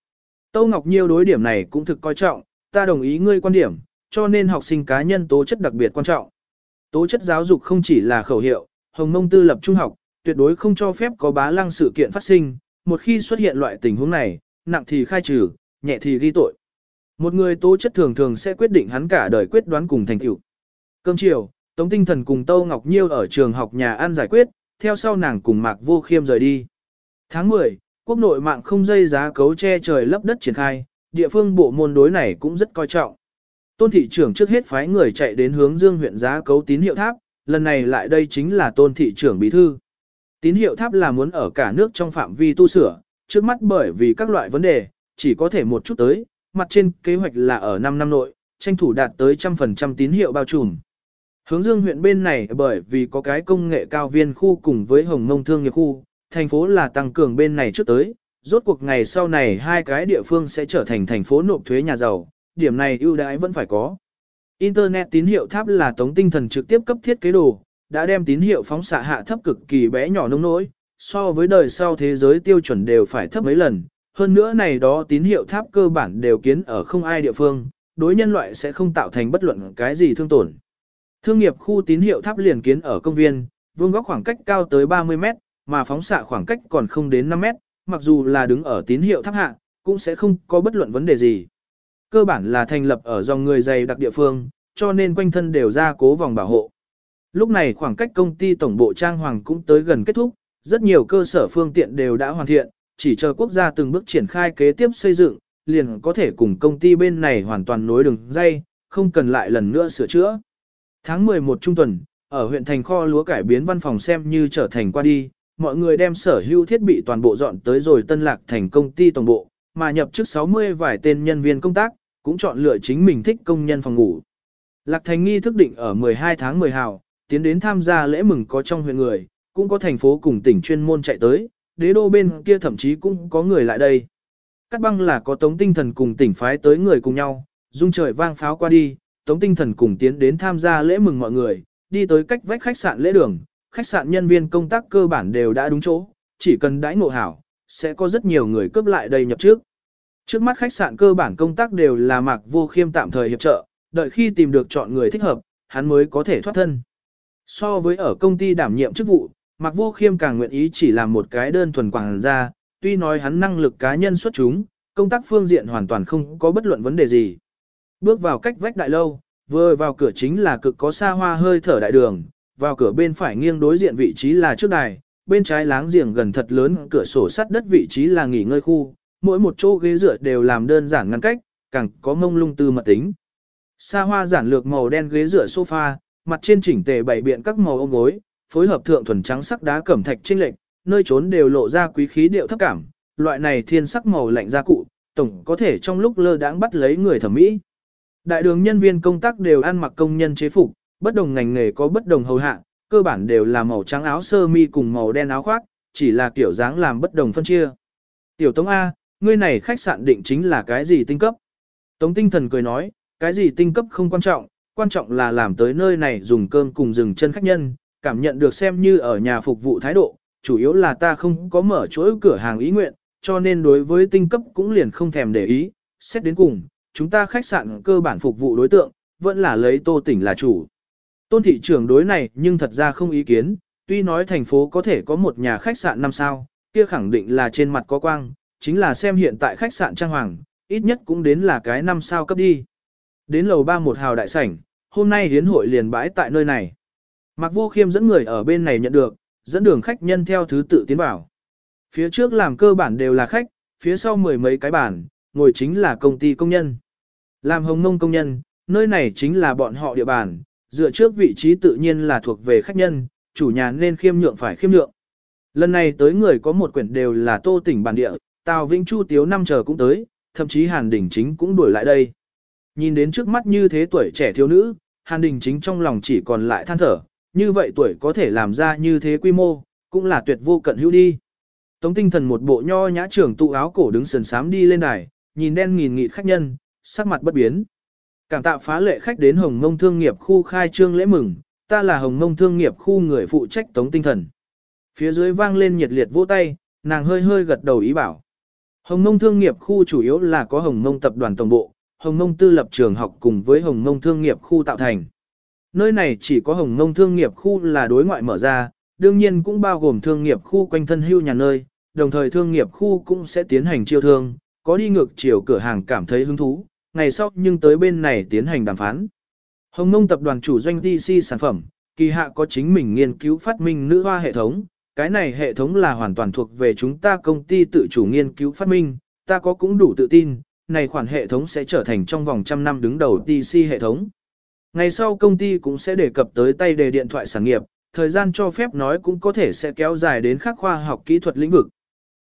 Tâu Ngọc Nhiêu đối điểm này cũng thực coi trọng, ta đồng ý ngươi quan điểm, cho nên học sinh cá nhân tố chất đặc biệt quan trọng. Tố chất giáo dục không chỉ là khẩu hiệu, Hồng Mông tư lập trung học, tuyệt đối không cho phép có bá lăng sự kiện phát sinh, một khi xuất hiện loại tình huống này, nặng thì khai trừ, nhẹ thì ghi tội. Một người tố chất thường thường sẽ quyết định hắn cả đời quyết đoán cùng thành tựu. Cơm chiều, Tống Tinh Thần cùng Tâu Ngọc Nhiêu ở trường học nhà ăn giải quyết, theo sau nàng cùng Mạc Vô Khiêm rời đi. Tháng 10, quốc nội mạng không dây giá cấu che trời lấp đất triển khai, địa phương bộ môn đối này cũng rất coi trọng. Tôn thị trưởng trước hết phái người chạy đến hướng Dương huyện giá cấu tín hiệu tháp, lần này lại đây chính là tôn thị trưởng bí thư. Tín hiệu tháp là muốn ở cả nước trong phạm vi tu sửa, trước mắt bởi vì các loại vấn đề, chỉ có thể một chút tới, mặt trên kế hoạch là ở 5 năm nội, tranh thủ đạt tới trăm phần trăm tín hiệu bao trùm. Hướng dương huyện bên này bởi vì có cái công nghệ cao viên khu cùng với hồng mông thương nghiệp khu, thành phố là tăng cường bên này trước tới, rốt cuộc ngày sau này hai cái địa phương sẽ trở thành thành phố nộp thuế nhà giàu, điểm này ưu đãi vẫn phải có. Internet tín hiệu tháp là tống tinh thần trực tiếp cấp thiết kế đồ, đã đem tín hiệu phóng xạ hạ thấp cực kỳ bé nhỏ nông nỗi, so với đời sau thế giới tiêu chuẩn đều phải thấp mấy lần, hơn nữa này đó tín hiệu tháp cơ bản đều kiến ở không ai địa phương, đối nhân loại sẽ không tạo thành bất luận cái gì thương tổn. Thương nghiệp khu tín hiệu tháp liền kiến ở công viên, vương góc khoảng cách cao tới 30 mét, mà phóng xạ khoảng cách còn không đến 5 mét, mặc dù là đứng ở tín hiệu tháp hạ, cũng sẽ không có bất luận vấn đề gì. Cơ bản là thành lập ở dòng người dày đặc địa phương, cho nên quanh thân đều ra cố vòng bảo hộ. Lúc này khoảng cách công ty tổng bộ trang hoàng cũng tới gần kết thúc, rất nhiều cơ sở phương tiện đều đã hoàn thiện, chỉ chờ quốc gia từng bước triển khai kế tiếp xây dựng, liền có thể cùng công ty bên này hoàn toàn nối đường dây, không cần lại lần nữa sửa chữa. Tháng 11 trung tuần, ở huyện thành kho lúa cải biến văn phòng xem như trở thành qua đi, mọi người đem sở hữu thiết bị toàn bộ dọn tới rồi tân lạc thành công ty tổng bộ, mà nhập chức 60 vài tên nhân viên công tác, cũng chọn lựa chính mình thích công nhân phòng ngủ. Lạc thành nghi thức định ở 12 tháng 10 hào, tiến đến tham gia lễ mừng có trong huyện người, cũng có thành phố cùng tỉnh chuyên môn chạy tới, đế đô bên kia thậm chí cũng có người lại đây. Cắt băng là có tống tinh thần cùng tỉnh phái tới người cùng nhau, dung trời vang pháo qua đi, tống tinh thần cùng tiến đến tham gia lễ mừng mọi người, đi tới cách vách khách sạn lễ đường, khách sạn nhân viên công tác cơ bản đều đã đúng chỗ, chỉ cần đãi ngộ hảo, sẽ có rất nhiều người cướp lại đây nhập trước. Trước mắt khách sạn cơ bản công tác đều là mạc vô khiêm tạm thời hiệp trợ, đợi khi tìm được chọn người thích hợp, hắn mới có thể thoát thân. So với ở công ty đảm nhiệm chức vụ, Mạc Vô Khiêm càng nguyện ý chỉ làm một cái đơn thuần quảng ra, tuy nói hắn năng lực cá nhân xuất chúng, công tác phương diện hoàn toàn không có bất luận vấn đề gì. Bước vào cách vách đại lâu, vừa vào cửa chính là cực có xa hoa hơi thở đại đường, vào cửa bên phải nghiêng đối diện vị trí là trước đài, bên trái láng giềng gần thật lớn cửa sổ sắt đất vị trí là nghỉ ngơi khu, mỗi một chỗ ghế dựa đều làm đơn giản ngăn cách, càng có mông lung tư mật tính. Xa hoa giản lược màu đen ghế dựa sofa, mặt trên chỉnh tề bảy biện các màu ôm gối, phối hợp thượng thuần trắng sắc đá cẩm thạch trinh lệch, nơi trốn đều lộ ra quý khí điệu thấp cảm, loại này thiên sắc màu lạnh gia cụ, tổng có thể trong lúc lơ đãng bắt lấy người thẩm mỹ. Đại đường nhân viên công tác đều ăn mặc công nhân chế phục, bất đồng ngành nghề có bất đồng hầu hạ, cơ bản đều là màu trắng áo sơ mi cùng màu đen áo khoác, chỉ là kiểu dáng làm bất đồng phân chia. Tiểu Tống A, ngươi này khách sạn định chính là cái gì tinh cấp? Tống tinh thần cười nói, cái gì tinh cấp không quan trọng, quan trọng là làm tới nơi này dùng cơm cùng dừng chân khách nhân, cảm nhận được xem như ở nhà phục vụ thái độ, chủ yếu là ta không có mở chuỗi cửa hàng ý nguyện, cho nên đối với tinh cấp cũng liền không thèm để ý, xét đến cùng, chúng ta khách sạn cơ bản phục vụ đối tượng, vẫn là lấy tô tỉnh là chủ. Tôn thị trưởng đối này nhưng thật ra không ý kiến, tuy nói thành phố có thể có một nhà khách sạn năm sao, kia khẳng định là trên mặt có quang, chính là xem hiện tại khách sạn trang hoàng, ít nhất cũng đến là cái năm sao cấp đi. Đến lầu ba một hào đại sảnh, hôm nay hiến hội liền bãi tại nơi này. Mạc Vô Khiêm dẫn người ở bên này nhận được, dẫn đường khách nhân theo thứ tự tiến vào. Phía trước làm cơ bản đều là khách, phía sau mười mấy cái bản, ngồi chính là công ty công nhân. Làm hồng mông công nhân, nơi này chính là bọn họ địa bàn, dựa trước vị trí tự nhiên là thuộc về khách nhân, chủ nhà nên khiêm nhượng phải khiêm nhượng. Lần này tới người có một quyển đều là tô tỉnh bản địa, Tào Vĩnh Chu Tiếu năm chờ cũng tới, thậm chí Hàn Đình Chính cũng đuổi lại đây. Nhìn đến trước mắt như thế tuổi trẻ thiếu nữ, Hàn Đình Chính trong lòng chỉ còn lại than thở, như vậy tuổi có thể làm ra như thế quy mô, cũng là tuyệt vô cận hữu đi. Tống tinh thần một bộ nho nhã trưởng tụ áo cổ đứng sườn sám đi lên đài, nhìn đen nghìn nghị khách nhân, sắc mặt bất biến. Cảm tạ phá lệ khách đến Hồng Mông Thương nghiệp khu khai trương lễ mừng, ta là Hồng Mông Thương nghiệp khu người phụ trách Tống tinh thần. Phía dưới vang lên nhiệt liệt vỗ tay, nàng hơi hơi gật đầu ý bảo. Hồng Mông Thương nghiệp khu chủ yếu là có Hồng Mông tập đoàn tổng bộ, Hồng Mông tư lập trường học cùng với Hồng Mông Thương nghiệp khu tạo thành. Nơi này chỉ có Hồng Mông Thương nghiệp khu là đối ngoại mở ra, đương nhiên cũng bao gồm thương nghiệp khu quanh thân hưu nhà nơi, đồng thời thương nghiệp khu cũng sẽ tiến hành chiêu thương, có đi ngược chiều cửa hàng cảm thấy hứng thú, ngày sau nhưng tới bên này tiến hành đàm phán. Hồng Nông tập đoàn chủ doanh DC sản phẩm, kỳ hạ có chính mình nghiên cứu phát minh nữ hoa hệ thống, cái này hệ thống là hoàn toàn thuộc về chúng ta công ty tự chủ nghiên cứu phát minh, ta có cũng đủ tự tin, này khoản hệ thống sẽ trở thành trong vòng trăm năm đứng đầu DC hệ thống. Ngày sau công ty cũng sẽ đề cập tới tay đề điện thoại sản nghiệp, thời gian cho phép nói cũng có thể sẽ kéo dài đến khắc khoa học kỹ thuật lĩnh vực.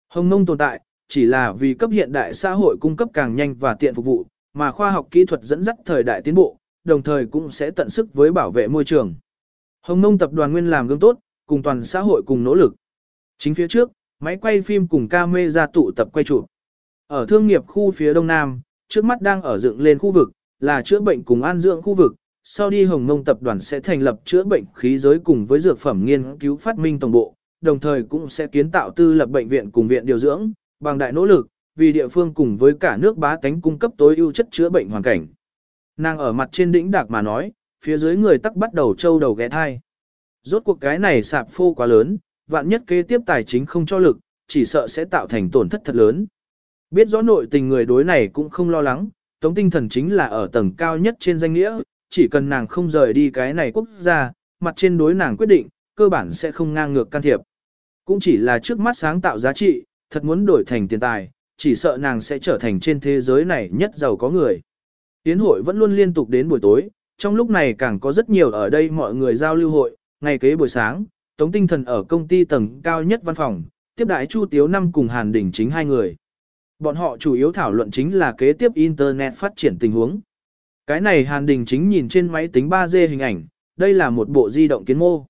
Hồng Nông tồn tại, chỉ là vì cấp hiện đại xã hội cung cấp càng nhanh và tiện phục vụ, mà khoa học kỹ thuật dẫn dắt thời đại tiến bộ, đồng thời cũng sẽ tận sức với bảo vệ môi trường. Hồng Nông tập đoàn nguyên làm gương tốt, cùng toàn xã hội cùng nỗ lực. Chính phía trước, máy quay phim cùng camera tụ tập quay chụp. Ở thương nghiệp khu phía đông nam, trước mắt đang ở dựng lên khu vực, là chữa bệnh cùng an dưỡng khu vực, sau đi Hồng Nông tập đoàn sẽ thành lập chữa bệnh khí giới cùng với dược phẩm nghiên cứu phát minh tổng bộ, đồng thời cũng sẽ kiến tạo tư lập bệnh viện cùng viện điều dưỡng, bằng đại nỗ lực, vì địa phương cùng với cả nước bá tánh cung cấp tối ưu chất chữa bệnh hoàn cảnh. Nàng ở mặt trên đỉnh đạc mà nói, phía dưới người tắc bắt đầu trâu đầu ghé thai. Rốt cuộc cái này sạp phô quá lớn, vạn nhất kế tiếp tài chính không cho lực, chỉ sợ sẽ tạo thành tổn thất thật lớn. Biết rõ nội tình người đối này cũng không lo lắng, tống tinh thần chính là ở tầng cao nhất trên danh nghĩa, chỉ cần nàng không rời đi cái này quốc gia, mặt trên đối nàng quyết định, cơ bản sẽ không ngang ngược can thiệp. Cũng chỉ là trước mắt sáng tạo giá trị, thật muốn đổi thành tiền tài, chỉ sợ nàng sẽ trở thành trên thế giới này nhất giàu có người. Tiến hội vẫn luôn liên tục đến buổi tối, trong lúc này càng có rất nhiều ở đây mọi người giao lưu hội, ngày kế buổi sáng, Tống Tinh Thần ở công ty tầng cao nhất văn phòng, tiếp đại Chu Tiếu Năm cùng Hàn Đình chính hai người. Bọn họ chủ yếu thảo luận chính là kế tiếp Internet phát triển tình huống. Cái này Hàn Đình chính nhìn trên máy tính 3D hình ảnh, đây là một bộ di động kiến mô.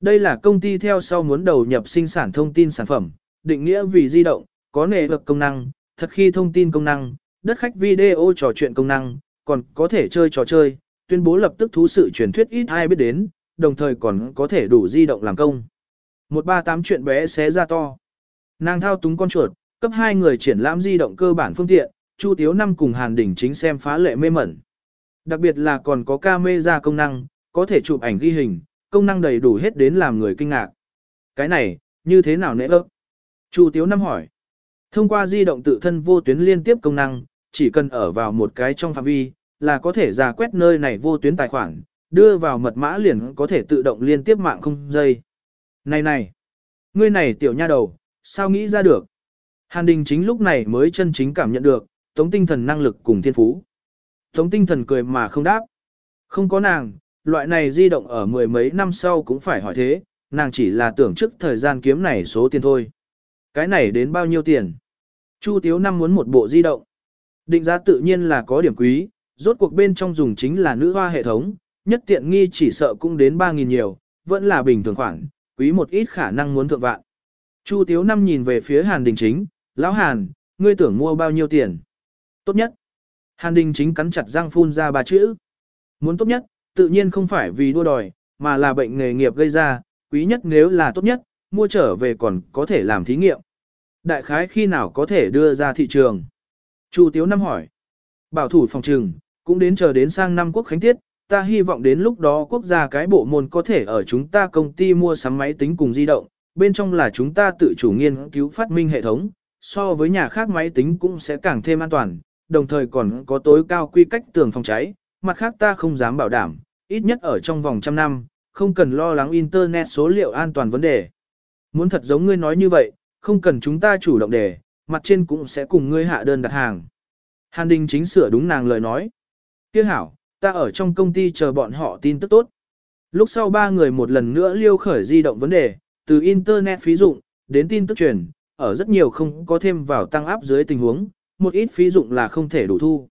Đây là công ty theo sau muốn đầu nhập sinh sản thông tin sản phẩm, định nghĩa vì di động, có nệ lực công năng, thật khi thông tin công năng, đất khách video trò chuyện công năng, còn có thể chơi trò chơi, tuyên bố lập tức thú sự truyền thuyết ít ai biết đến, đồng thời còn có thể đủ di động làm công. 138 chuyện bé xé ra to. Nàng thao túng con chuột, cấp hai người triển lãm di động cơ bản phương tiện, Chu Tiếu năm cùng Hàn Đỉnh chính xem phá lệ mê mẩn. Đặc biệt là còn có camera công năng, có thể chụp ảnh ghi hình, công năng đầy đủ hết đến làm người kinh ngạc. Cái này, như thế nào nễ ớt? Chu Tiếu năm hỏi. Thông qua di động tự thân vô tuyến liên tiếp công năng, chỉ cần ở vào một cái trong phạm vi, là có thể ra quét nơi này vô tuyến tài khoản, đưa vào mật mã liền có thể tự động liên tiếp mạng không dây. Này này, ngươi này tiểu nha đầu, sao nghĩ ra được? Hàn Đình chính lúc này mới chân chính cảm nhận được, tống tinh thần năng lực cùng thiên phú. Tống tinh thần cười mà không đáp. Không có nàng, loại này di động ở mười mấy năm sau cũng phải hỏi thế, nàng chỉ là tưởng trước thời gian kiếm này số tiền thôi. Cái này đến bao nhiêu tiền? Chu Tiếu năm muốn một bộ di động. Định giá tự nhiên là có điểm quý, rốt cuộc bên trong dùng chính là nữ hoa hệ thống, nhất tiện nghi chỉ sợ cũng đến 3.000 nhiều, vẫn là bình thường khoản, quý một ít khả năng muốn thượng vạn. Chu Tiếu năm nhìn về phía Hàn Đình Chính, lão Hàn, ngươi tưởng mua bao nhiêu tiền? Tốt nhất. Hàn Đình Chính cắn chặt răng phun ra ba chữ. Muốn tốt nhất, tự nhiên không phải vì đua đòi, mà là bệnh nghề nghiệp gây ra, quý nhất nếu là tốt nhất, mua trở về còn có thể làm thí nghiệm. Đại khái khi nào có thể đưa ra thị trường? Chu Tiếu năm hỏi. Bảo thủ phòng trừng, cũng đến chờ đến sang năm quốc khánh tiết, ta hy vọng đến lúc đó quốc gia cái bộ môn có thể ở chúng ta công ty mua sắm máy tính cùng di động, bên trong là chúng ta tự chủ nghiên cứu phát minh hệ thống, so với nhà khác máy tính cũng sẽ càng thêm an toàn, đồng thời còn có tối cao quy cách tường phòng cháy, mặt khác ta không dám bảo đảm, ít nhất ở trong vòng trăm năm, không cần lo lắng Internet số liệu an toàn vấn đề. Muốn thật giống ngươi nói như vậy, không cần chúng ta chủ động đề, mặt trên cũng sẽ cùng ngươi hạ đơn đặt hàng. Hàn Đình chính sửa đúng nàng lời nói. Tiếc hảo, ta ở trong công ty chờ bọn họ tin tức tốt. Lúc sau ba người một lần nữa liêu khởi di động vấn đề, từ Internet phí dụng, đến tin tức truyền, ở rất nhiều không có thêm vào tăng áp dưới tình huống, một ít phí dụng là không thể đủ thu.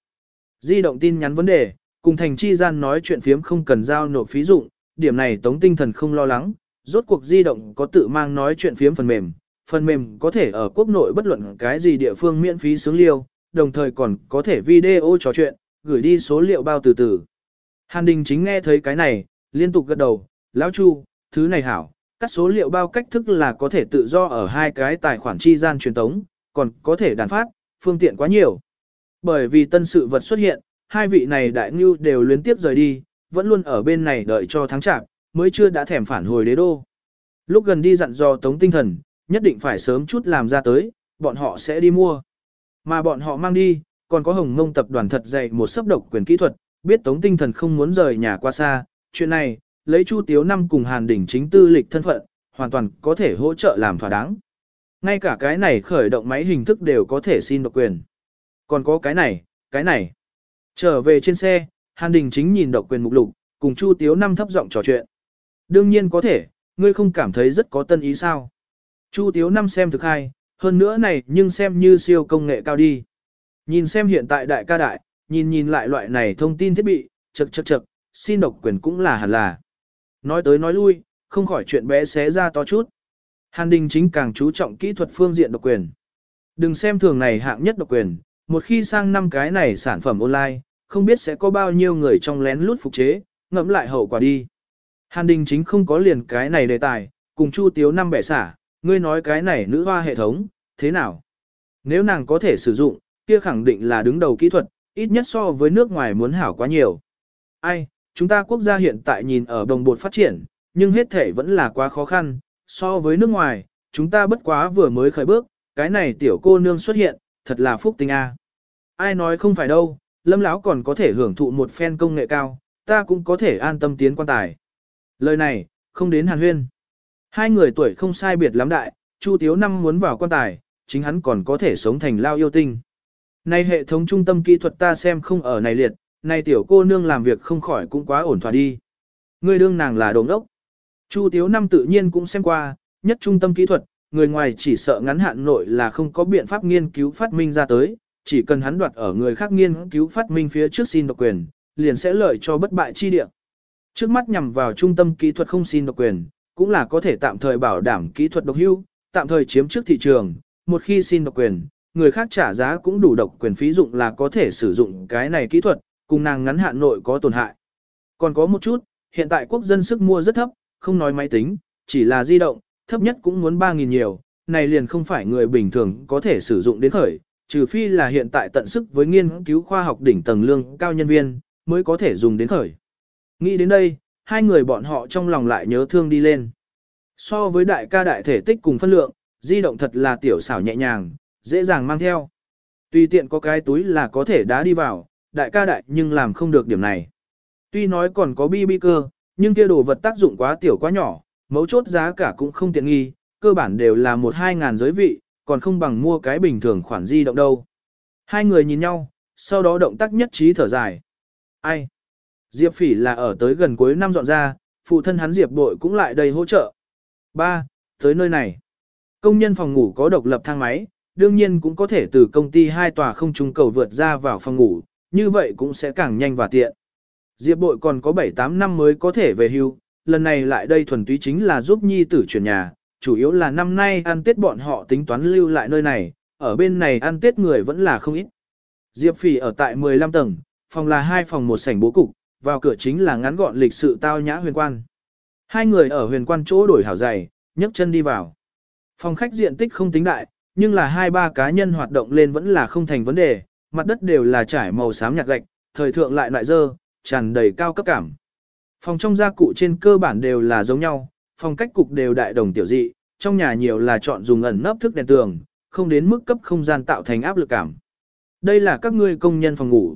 Di động tin nhắn vấn đề, cùng thành chi gian nói chuyện phiếm không cần giao nộp phí dụng, điểm này tống tinh thần không lo lắng, rốt cuộc di động có tự mang nói chuyện phiếm phần mềm, phần mềm có thể ở quốc nội bất luận cái gì địa phương miễn phí sướng liêu, đồng thời còn có thể video trò chuyện, gửi đi số liệu bao từ từ. Hàn Đình chính nghe thấy cái này, liên tục gật đầu, lão Chu, thứ này hảo, các số liệu bao cách thức là có thể tự do ở hai cái tài khoản chi gian truyền tống, còn có thể đàn phát, phương tiện quá nhiều. Bởi vì tân sự vật xuất hiện, hai vị này đại ngưu đều liên tiếp rời đi, vẫn luôn ở bên này đợi cho thắng chạp, mới chưa đã thèm phản hồi đế đô. Lúc gần đi dặn dò tống tinh thần, nhất định phải sớm chút làm ra tới, bọn họ sẽ đi mua. Mà bọn họ mang đi, còn có hồng mông tập đoàn thật dạy một sấp độc quyền kỹ thuật, biết tống tinh thần không muốn rời nhà qua xa, chuyện này, lấy Chu Tiếu năm cùng Hàn Đỉnh chính tư lịch thân phận, hoàn toàn có thể hỗ trợ làm thỏa đáng. Ngay cả cái này khởi động máy hình thức đều có thể xin độc quyền. Còn có cái này, cái này. Trở về trên xe, Hàn Đình chính nhìn độc quyền mục lục, cùng Chu Tiếu năm thấp giọng trò chuyện. Đương nhiên có thể, ngươi không cảm thấy rất có tân ý sao. Chu Tiếu năm xem thực hay, hơn nữa này nhưng xem như siêu công nghệ cao đi. Nhìn xem hiện tại đại ca đại, nhìn nhìn lại loại này thông tin thiết bị, chật chật chật, xin độc quyền cũng là hẳn là. Nói tới nói lui, không khỏi chuyện bé xé ra to chút. Hàn Đình chính càng chú trọng kỹ thuật phương diện độc quyền. Đừng xem thường này hạng nhất độc quyền, một khi sang năm cái này sản phẩm online, không biết sẽ có bao nhiêu người trong lén lút phục chế, ngẫm lại hậu quả đi. Hàn Đình chính không có liền cái này đề tài, Cùng Chu Tiếu năm bẻ xả, ngươi nói cái này nữ hoa hệ thống, thế nào? Nếu nàng có thể sử dụng, kia khẳng định là đứng đầu kỹ thuật, ít nhất so với nước ngoài muốn hảo quá nhiều. Ai, chúng ta quốc gia hiện tại nhìn ở đồng bột phát triển, nhưng hết thể vẫn là quá khó khăn, so với nước ngoài, chúng ta bất quá vừa mới khởi bước, cái này tiểu cô nương xuất hiện, thật là phúc tinh a. Ai nói không phải đâu, lâm lão còn có thể hưởng thụ một phen công nghệ cao, ta cũng có thể an tâm tiến quan tài. Lời này, không đến hàn huyên. Hai người tuổi không sai biệt lắm đại, Chu Tiếu Năm muốn vào quan tài, chính hắn còn có thể sống thành lao yêu tinh. nay hệ thống trung tâm kỹ thuật ta xem không ở này liệt, nay tiểu cô nương làm việc không khỏi cũng quá ổn thỏa đi. Người đương nàng là đồng đốc. Chu Tiếu Năm tự nhiên cũng xem qua, nhất trung tâm kỹ thuật, người ngoài chỉ sợ ngắn hạn nội là không có biện pháp nghiên cứu phát minh ra tới, chỉ cần hắn đoạt ở người khác nghiên cứu phát minh phía trước xin độc quyền, liền sẽ lợi cho bất bại chi địa. Trước mắt nhằm vào trung tâm kỹ thuật không xin độc quyền, cũng là có thể tạm thời bảo đảm kỹ thuật độc hưu, tạm thời chiếm trước thị trường, một khi xin độc quyền, người khác trả giá cũng đủ độc quyền phí dụng là có thể sử dụng cái này kỹ thuật, cùng nàng ngắn hạn nội có tổn hại. Còn có một chút, hiện tại quốc dân sức mua rất thấp, không nói máy tính, chỉ là di động, thấp nhất cũng muốn 3.000 nhiều, này liền không phải người bình thường có thể sử dụng đến khởi, trừ phi là hiện tại tận sức với nghiên cứu khoa học đỉnh tầng lương cao nhân viên, mới có thể dùng đến khởi. Nghĩ đến đây, hai người bọn họ trong lòng lại nhớ thương đi lên. So với đại ca đại thể tích cùng phân lượng, di động thật là tiểu xảo nhẹ nhàng, dễ dàng mang theo. Tùy tiện có cái túi là có thể đá đi vào, đại ca đại nhưng làm không được điểm này. Tuy nói còn có bi bi cơ, nhưng kia đồ vật tác dụng quá tiểu quá nhỏ, mấu chốt giá cả cũng không tiện nghi, cơ bản đều là một hai ngàn giới vị, còn không bằng mua cái bình thường khoản di động đâu. Hai người nhìn nhau, sau đó động tác nhất trí thở dài. Ai? Diệp Phỉ là ở tới gần cuối năm dọn ra, phụ thân hắn Diệp Bội cũng lại đây hỗ trợ. Ba, tới nơi này. Công nhân phòng ngủ có độc lập thang máy, đương nhiên cũng có thể từ công ty hai tòa không trung cầu vượt ra vào phòng ngủ, như vậy cũng sẽ càng nhanh và tiện. Diệp Bội còn có 7-8 năm mới có thể về hưu, lần này lại đây thuần túy chính là giúp nhi tử chuyển nhà, chủ yếu là năm nay ăn Tết bọn họ tính toán lưu lại nơi này, ở bên này ăn Tết người vẫn là không ít. Diệp Phỉ ở tại 15 tầng, phòng là hai phòng một sảnh bố cục, vào cửa chính là ngắn gọn lịch sự tao nhã huyền quan. Hai người ở huyền quan chỗ đổi hảo giày, nhấc chân đi vào. Phòng khách diện tích không tính đại, nhưng là hai ba cá nhân hoạt động lên vẫn là không thành vấn đề, mặt đất đều là trải màu xám nhạt gạch, thời thượng lại lại dơ, tràn đầy cao cấp cảm. Phòng trong gia cụ trên cơ bản đều là giống nhau, phòng cách cục đều đại đồng tiểu dị, trong nhà nhiều là chọn dùng ẩn nấp thức đèn tường, không đến mức cấp không gian tạo thành áp lực cảm. Đây là các ngươi công nhân phòng ngủ.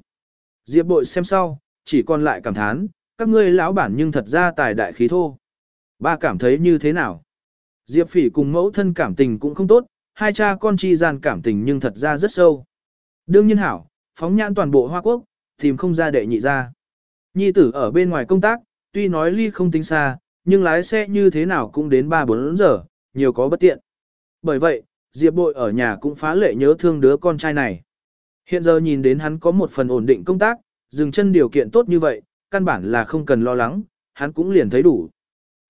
Diệp bội xem sau, chỉ còn lại cảm thán, các ngươi lão bản nhưng thật ra tài đại khí thô. Ba cảm thấy như thế nào? Diệp phỉ cùng mẫu thân cảm tình cũng không tốt, hai cha con chi gian cảm tình nhưng thật ra rất sâu. Đương nhiên hảo, phóng nhãn toàn bộ Hoa Quốc, tìm không ra đệ nhị ra. Nhi tử ở bên ngoài công tác, tuy nói ly không tính xa, nhưng lái xe như thế nào cũng đến 3-4 giờ, nhiều có bất tiện. Bởi vậy, Diệp bội ở nhà cũng phá lệ nhớ thương đứa con trai này. Hiện giờ nhìn đến hắn có một phần ổn định công tác, dừng chân điều kiện tốt như vậy, căn bản là không cần lo lắng, hắn cũng liền thấy đủ.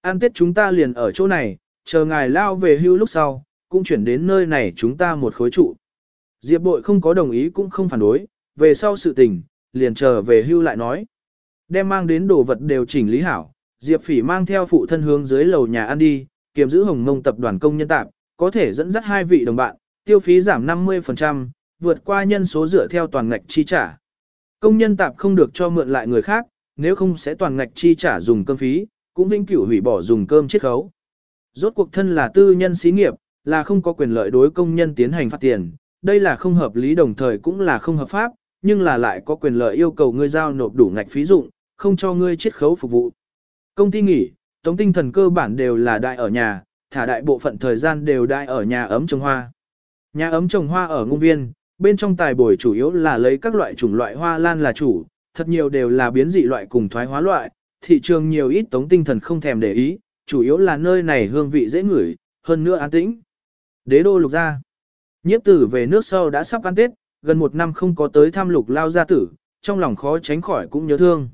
An tết chúng ta liền ở chỗ này, chờ ngài lao về hưu lúc sau, cũng chuyển đến nơi này chúng ta một khối trụ. Diệp bội không có đồng ý cũng không phản đối, về sau sự tình, liền chờ về hưu lại nói. Đem mang đến đồ vật đều chỉnh lý hảo, Diệp phỉ mang theo phụ thân hướng dưới lầu nhà ăn đi, kiềm giữ hồng mông tập đoàn công nhân tạp, có thể dẫn dắt hai vị đồng bạn, tiêu phí giảm 50%, vượt qua nhân số dựa theo toàn ngạch chi trả. Công nhân tạm không được cho mượn lại người khác, nếu không sẽ toàn ngạch chi trả dùng cơm phí, cũng vĩnh cửu hủy bỏ dùng cơm chiết khấu. Rốt cuộc thân là tư nhân xí nghiệp, là không có quyền lợi đối công nhân tiến hành phát tiền, đây là không hợp lý đồng thời cũng là không hợp pháp, nhưng là lại có quyền lợi yêu cầu ngươi giao nộp đủ ngạch phí dụng, không cho ngươi chiết khấu phục vụ. Công ty nghỉ, tống tinh thần cơ bản đều là đại ở nhà, thả đại bộ phận thời gian đều đại ở nhà ấm trồng hoa. Nhà ấm trồng hoa ở ngung viên, bên trong tài bồi chủ yếu là lấy các loại chủng loại hoa lan là chủ, thật nhiều đều là biến dị loại cùng thoái hóa loại, thị trường nhiều ít tống tinh thần không thèm để ý, chủ yếu là nơi này hương vị dễ ngửi, hơn nữa an tĩnh. Đế đô lục gia. Nhiếp tử về nước sau đã sắp ăn Tết, gần một năm không có tới thăm lục lao gia tử, trong lòng khó tránh khỏi cũng nhớ thương.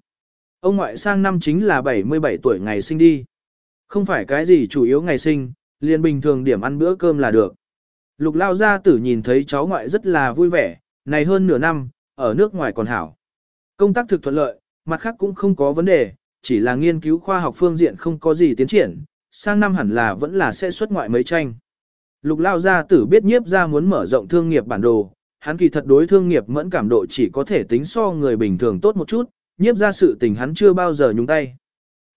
Ông ngoại sang năm chính là 77 tuổi ngày sinh đi. Không phải cái gì chủ yếu ngày sinh, liền bình thường điểm ăn bữa cơm là được. Lục lao gia tử nhìn thấy cháu ngoại rất là vui vẻ, này hơn nửa năm, ở nước ngoài còn hảo. Công tác thực thuận lợi, mặt khác cũng không có vấn đề, chỉ là nghiên cứu khoa học phương diện không có gì tiến triển, sang năm hẳn là vẫn là sẽ xuất ngoại mấy tranh. Lục lao gia tử biết nhiếp ra muốn mở rộng thương nghiệp bản đồ, hắn kỳ thật đối thương nghiệp mẫn cảm độ chỉ có thể tính so người bình thường tốt một chút, nhiếp ra sự tình hắn chưa bao giờ nhúng tay.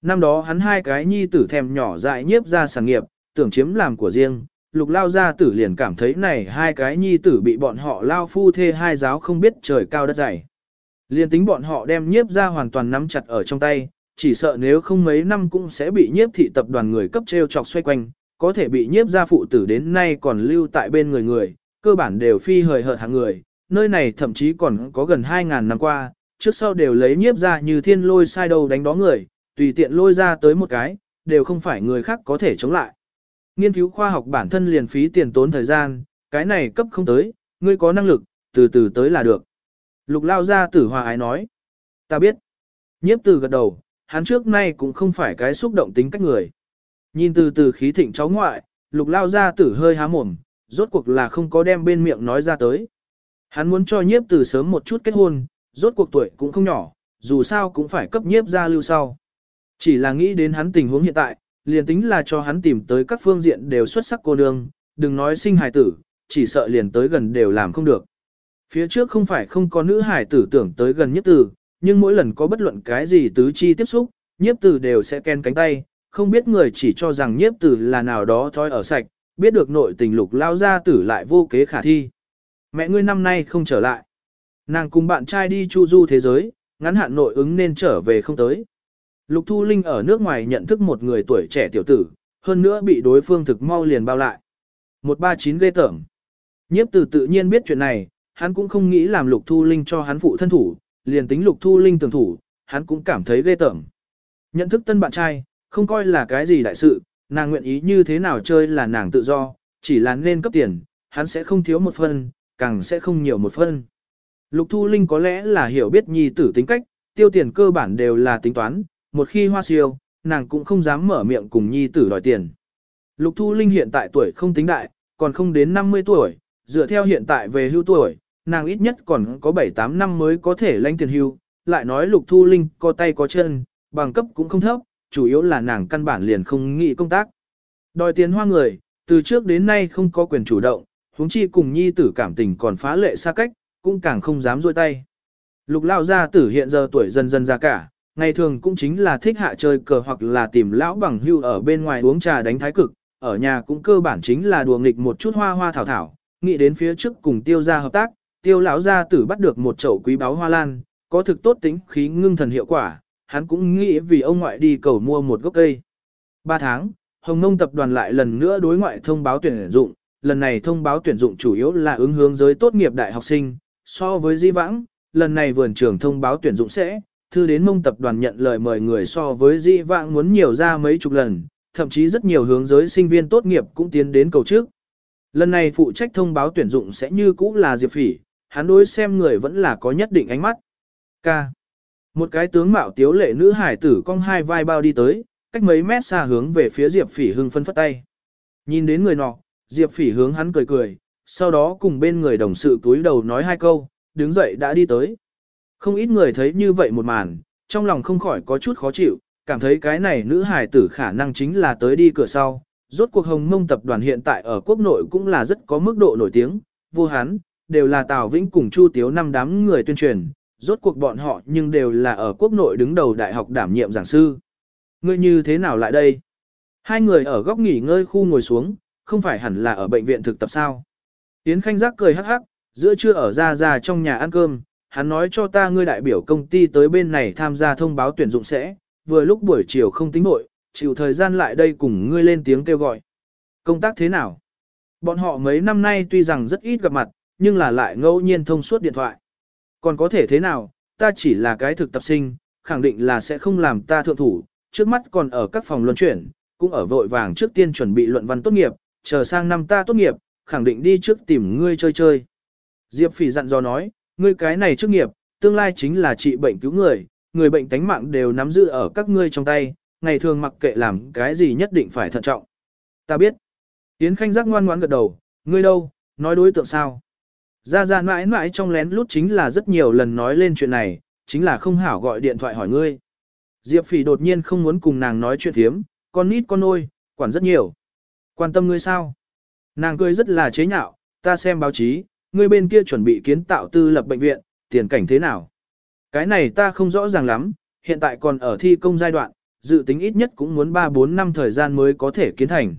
Năm đó hắn hai cái nhi tử thèm nhỏ dại nhiếp ra sản nghiệp, tưởng chiếm làm của riêng, lục lao gia tử liền cảm thấy này hai cái nhi tử bị bọn họ lao phu thê hai giáo không biết trời cao đất dày. Liền tính bọn họ đem nhiếp ra hoàn toàn nắm chặt ở trong tay, chỉ sợ nếu không mấy năm cũng sẽ bị nhiếp thị tập đoàn người cấp treo chọc xoay quanh, có thể bị nhiếp gia phụ tử đến nay còn lưu tại bên người người, cơ bản đều phi hời hợt hàng người, nơi này thậm chí còn có gần 2.000 năm qua, trước sau đều lấy nhiếp ra như thiên lôi sai đầu đánh đó người, tùy tiện lôi ra tới một cái, đều không phải người khác có thể chống lại. Nghiên cứu khoa học bản thân liền phí tiền tốn thời gian, cái này cấp không tới, ngươi có năng lực, từ từ tới là được. Lục lao ra tử hòa ái nói. Ta biết. Nhiếp từ gật đầu, hắn trước nay cũng không phải cái xúc động tính cách người. Nhìn từ từ khí thịnh cháu ngoại, lục lao ra tử hơi há mồm, rốt cuộc là không có đem bên miệng nói ra tới. Hắn muốn cho nhiếp từ sớm một chút kết hôn, rốt cuộc tuổi cũng không nhỏ, dù sao cũng phải cấp nhiếp ra lưu sau. Chỉ là nghĩ đến hắn tình huống hiện tại, liền tính là cho hắn tìm tới các phương diện đều xuất sắc cô nương, đừng nói sinh hài tử, chỉ sợ liền tới gần đều làm không được. Phía trước không phải không có nữ hài tử tưởng tới gần nhiếp tử, nhưng mỗi lần có bất luận cái gì tứ chi tiếp xúc, nhiếp tử đều sẽ ken cánh tay, không biết người chỉ cho rằng nhiếp tử là nào đó thói ở sạch, biết được nội tình lục lao ra tử lại vô kế khả thi. Mẹ ngươi năm nay không trở lại. Nàng cùng bạn trai đi chu du thế giới, ngắn hạn nội ứng nên trở về không tới. Lục Thu Linh ở nước ngoài nhận thức một người tuổi trẻ tiểu tử, hơn nữa bị đối phương thực mau liền bao lại. 139 ghê tởm. Nhiếp từ tự nhiên biết chuyện này, hắn cũng không nghĩ làm Lục Thu Linh cho hắn phụ thân thủ, liền tính Lục Thu Linh tưởng thủ, hắn cũng cảm thấy ghê tởm. Nhận thức tân bạn trai, không coi là cái gì đại sự, nàng nguyện ý như thế nào chơi là nàng tự do, chỉ là nên cấp tiền, hắn sẽ không thiếu một phân, càng sẽ không nhiều một phân. Lục Thu Linh có lẽ là hiểu biết nhi tử tính cách, tiêu tiền cơ bản đều là tính toán, một khi hoa siêu, nàng cũng không dám mở miệng cùng nhi tử đòi tiền. Lục Thu Linh hiện tại tuổi không tính đại, còn không đến 50 tuổi, dựa theo hiện tại về hưu tuổi, nàng ít nhất còn có 7-8 năm mới có thể lãnh tiền hưu, lại nói Lục Thu Linh có tay có chân, bằng cấp cũng không thấp, chủ yếu là nàng căn bản liền không nghĩ công tác. Đòi tiền hoa người, từ trước đến nay không có quyền chủ động, huống chi cùng nhi tử cảm tình còn phá lệ xa cách, cũng càng không dám rôi tay. Lục lao gia tử hiện giờ tuổi dần dần ra cả, ngày thường cũng chính là thích hạ chơi cờ hoặc là tìm lão bằng hưu ở bên ngoài uống trà đánh thái cực, ở nhà cũng cơ bản chính là đùa nghịch một chút hoa hoa thảo thảo, nghĩ đến phía trước cùng tiêu gia hợp tác, tiêu lão gia tử bắt được một chậu quý báo hoa lan, có thực tốt tính khí ngưng thần hiệu quả, hắn cũng nghĩ vì ông ngoại đi cầu mua một gốc cây. Ba tháng, Hồng Nông tập đoàn lại lần nữa đối ngoại thông báo tuyển dụng, lần này thông báo tuyển dụng chủ yếu là ứng hướng giới tốt nghiệp đại học sinh, so với di vãng, lần này vườn trường thông báo tuyển dụng sẽ, thư đến mông tập đoàn nhận lời mời người so với di vãng muốn nhiều ra mấy chục lần, thậm chí rất nhiều hướng giới sinh viên tốt nghiệp cũng tiến đến cầu trước. Lần này phụ trách thông báo tuyển dụng sẽ như cũ là Diệp Phỉ, hắn đối xem người vẫn là có nhất định ánh mắt. K. Một cái tướng mạo tiếu lệ nữ hải tử cong hai vai bao đi tới, cách mấy mét xa hướng về phía Diệp Phỉ hưng phân phất tay. Nhìn đến người nọ, Diệp Phỉ hướng hắn cười cười, sau đó cùng bên người đồng sự túi đầu nói hai câu, đứng dậy đã đi tới. Không ít người thấy như vậy một màn, trong lòng không khỏi có chút khó chịu, cảm thấy cái này nữ hài tử khả năng chính là tới đi cửa sau. Rốt cuộc hồng mông tập đoàn hiện tại ở quốc nội cũng là rất có mức độ nổi tiếng, vô hán, đều là Tào Vĩnh cùng Chu Tiếu năm đám người tuyên truyền, rốt cuộc bọn họ nhưng đều là ở quốc nội đứng đầu đại học đảm nhiệm giảng sư. Ngươi như thế nào lại đây? Hai người ở góc nghỉ ngơi khu ngồi xuống, không phải hẳn là ở bệnh viện thực tập sao? Tiến Khanh Giác cười hắc hắc, giữa trưa ở ra ra trong nhà ăn cơm, hắn nói cho ta ngươi đại biểu công ty tới bên này tham gia thông báo tuyển dụng sẽ, vừa lúc buổi chiều không tính nội, chịu thời gian lại đây cùng ngươi lên tiếng kêu gọi. Công tác thế nào? Bọn họ mấy năm nay tuy rằng rất ít gặp mặt, nhưng là lại ngẫu nhiên thông suốt điện thoại. Còn có thể thế nào, ta chỉ là cái thực tập sinh, khẳng định là sẽ không làm ta thượng thủ, trước mắt còn ở các phòng luân chuyển, cũng ở vội vàng trước tiên chuẩn bị luận văn tốt nghiệp, chờ sang năm ta tốt nghiệp, khẳng định đi trước tìm ngươi chơi chơi. Diệp Phỉ dặn dò nói, ngươi cái này chức nghiệp, tương lai chính là trị bệnh cứu người, người bệnh tánh mạng đều nắm giữ ở các ngươi trong tay, ngày thường mặc kệ làm cái gì nhất định phải thận trọng. Ta biết. Yến Khanh giác ngoan ngoãn gật đầu, ngươi đâu, nói đối tượng sao? Ra ra mãi mãi trong lén lút chính là rất nhiều lần nói lên chuyện này, chính là không hảo gọi điện thoại hỏi ngươi. Diệp Phỉ đột nhiên không muốn cùng nàng nói chuyện thiếm, con nít con ôi, quản rất nhiều. Quan tâm ngươi sao? Nàng cười rất là chế nhạo, ta xem báo chí, ngươi bên kia chuẩn bị kiến tạo tư lập bệnh viện, tiền cảnh thế nào? Cái này ta không rõ ràng lắm, hiện tại còn ở thi công giai đoạn, dự tính ít nhất cũng muốn 3-4 năm thời gian mới có thể kiến thành.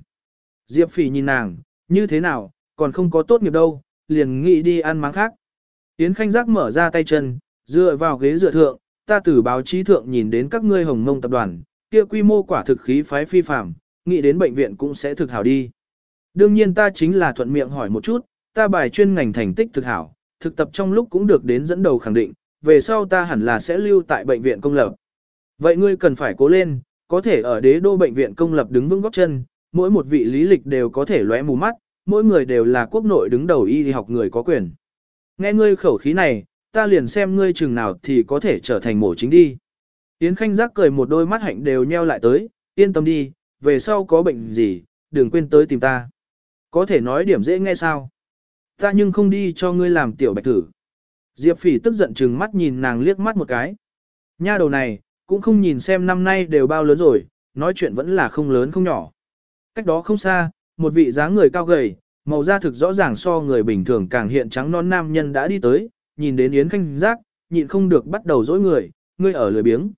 Diệp Phỉ nhìn nàng, như thế nào, còn không có tốt nghiệp đâu, liền nghĩ đi ăn máng khác. Yến Khanh Giác mở ra tay chân, dựa vào ghế dựa thượng, ta từ báo chí thượng nhìn đến các ngươi hồng mông tập đoàn, kia quy mô quả thực khí phái phi phàm, nghĩ đến bệnh viện cũng sẽ thực hảo đi. Đương nhiên ta chính là thuận miệng hỏi một chút, ta bài chuyên ngành thành tích thực hảo, thực tập trong lúc cũng được đến dẫn đầu khẳng định, về sau ta hẳn là sẽ lưu tại bệnh viện công lập. Vậy ngươi cần phải cố lên, có thể ở đế đô bệnh viện công lập đứng vững góc chân, mỗi một vị lý lịch đều có thể lóe mù mắt, mỗi người đều là quốc nội đứng đầu y học người có quyền. Nghe ngươi khẩu khí này, ta liền xem ngươi chừng nào thì có thể trở thành mổ chính đi. Yến Khanh giác cười một đôi mắt hạnh đều nheo lại tới, yên tâm đi, về sau có bệnh gì, đừng quên tới tìm ta. Có thể nói điểm dễ nghe sao? Ta nhưng không đi cho ngươi làm tiểu bạch thử. Diệp phỉ tức giận chừng mắt nhìn nàng liếc mắt một cái. Nha đầu này, cũng không nhìn xem năm nay đều bao lớn rồi, nói chuyện vẫn là không lớn không nhỏ. Cách đó không xa, một vị dáng người cao gầy, màu da thực rõ ràng so người bình thường càng hiện trắng non nam nhân đã đi tới, nhìn đến Yến Khanh Giác, nhịn không được bắt đầu dỗi người, ngươi ở lười biếng.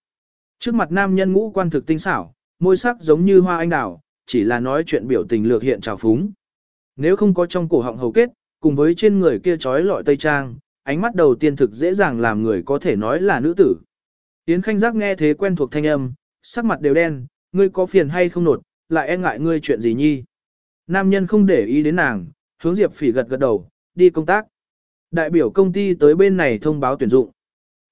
Trước mặt nam nhân ngũ quan thực tinh xảo, môi sắc giống như hoa anh đào, chỉ là nói chuyện biểu tình lược hiện trào phúng. Nếu không có trong cổ họng hầu kết, cùng với trên người kia trói lọi tây trang, ánh mắt đầu tiên thực dễ dàng làm người có thể nói là nữ tử. Yến Khanh Giác nghe thế quen thuộc thanh âm, sắc mặt đều đen, ngươi có phiền hay không nột, lại e ngại ngươi chuyện gì nhi. Nam nhân không để ý đến nàng, hướng Diệp Phỉ gật gật đầu, đi công tác. Đại biểu công ty tới bên này thông báo tuyển dụng.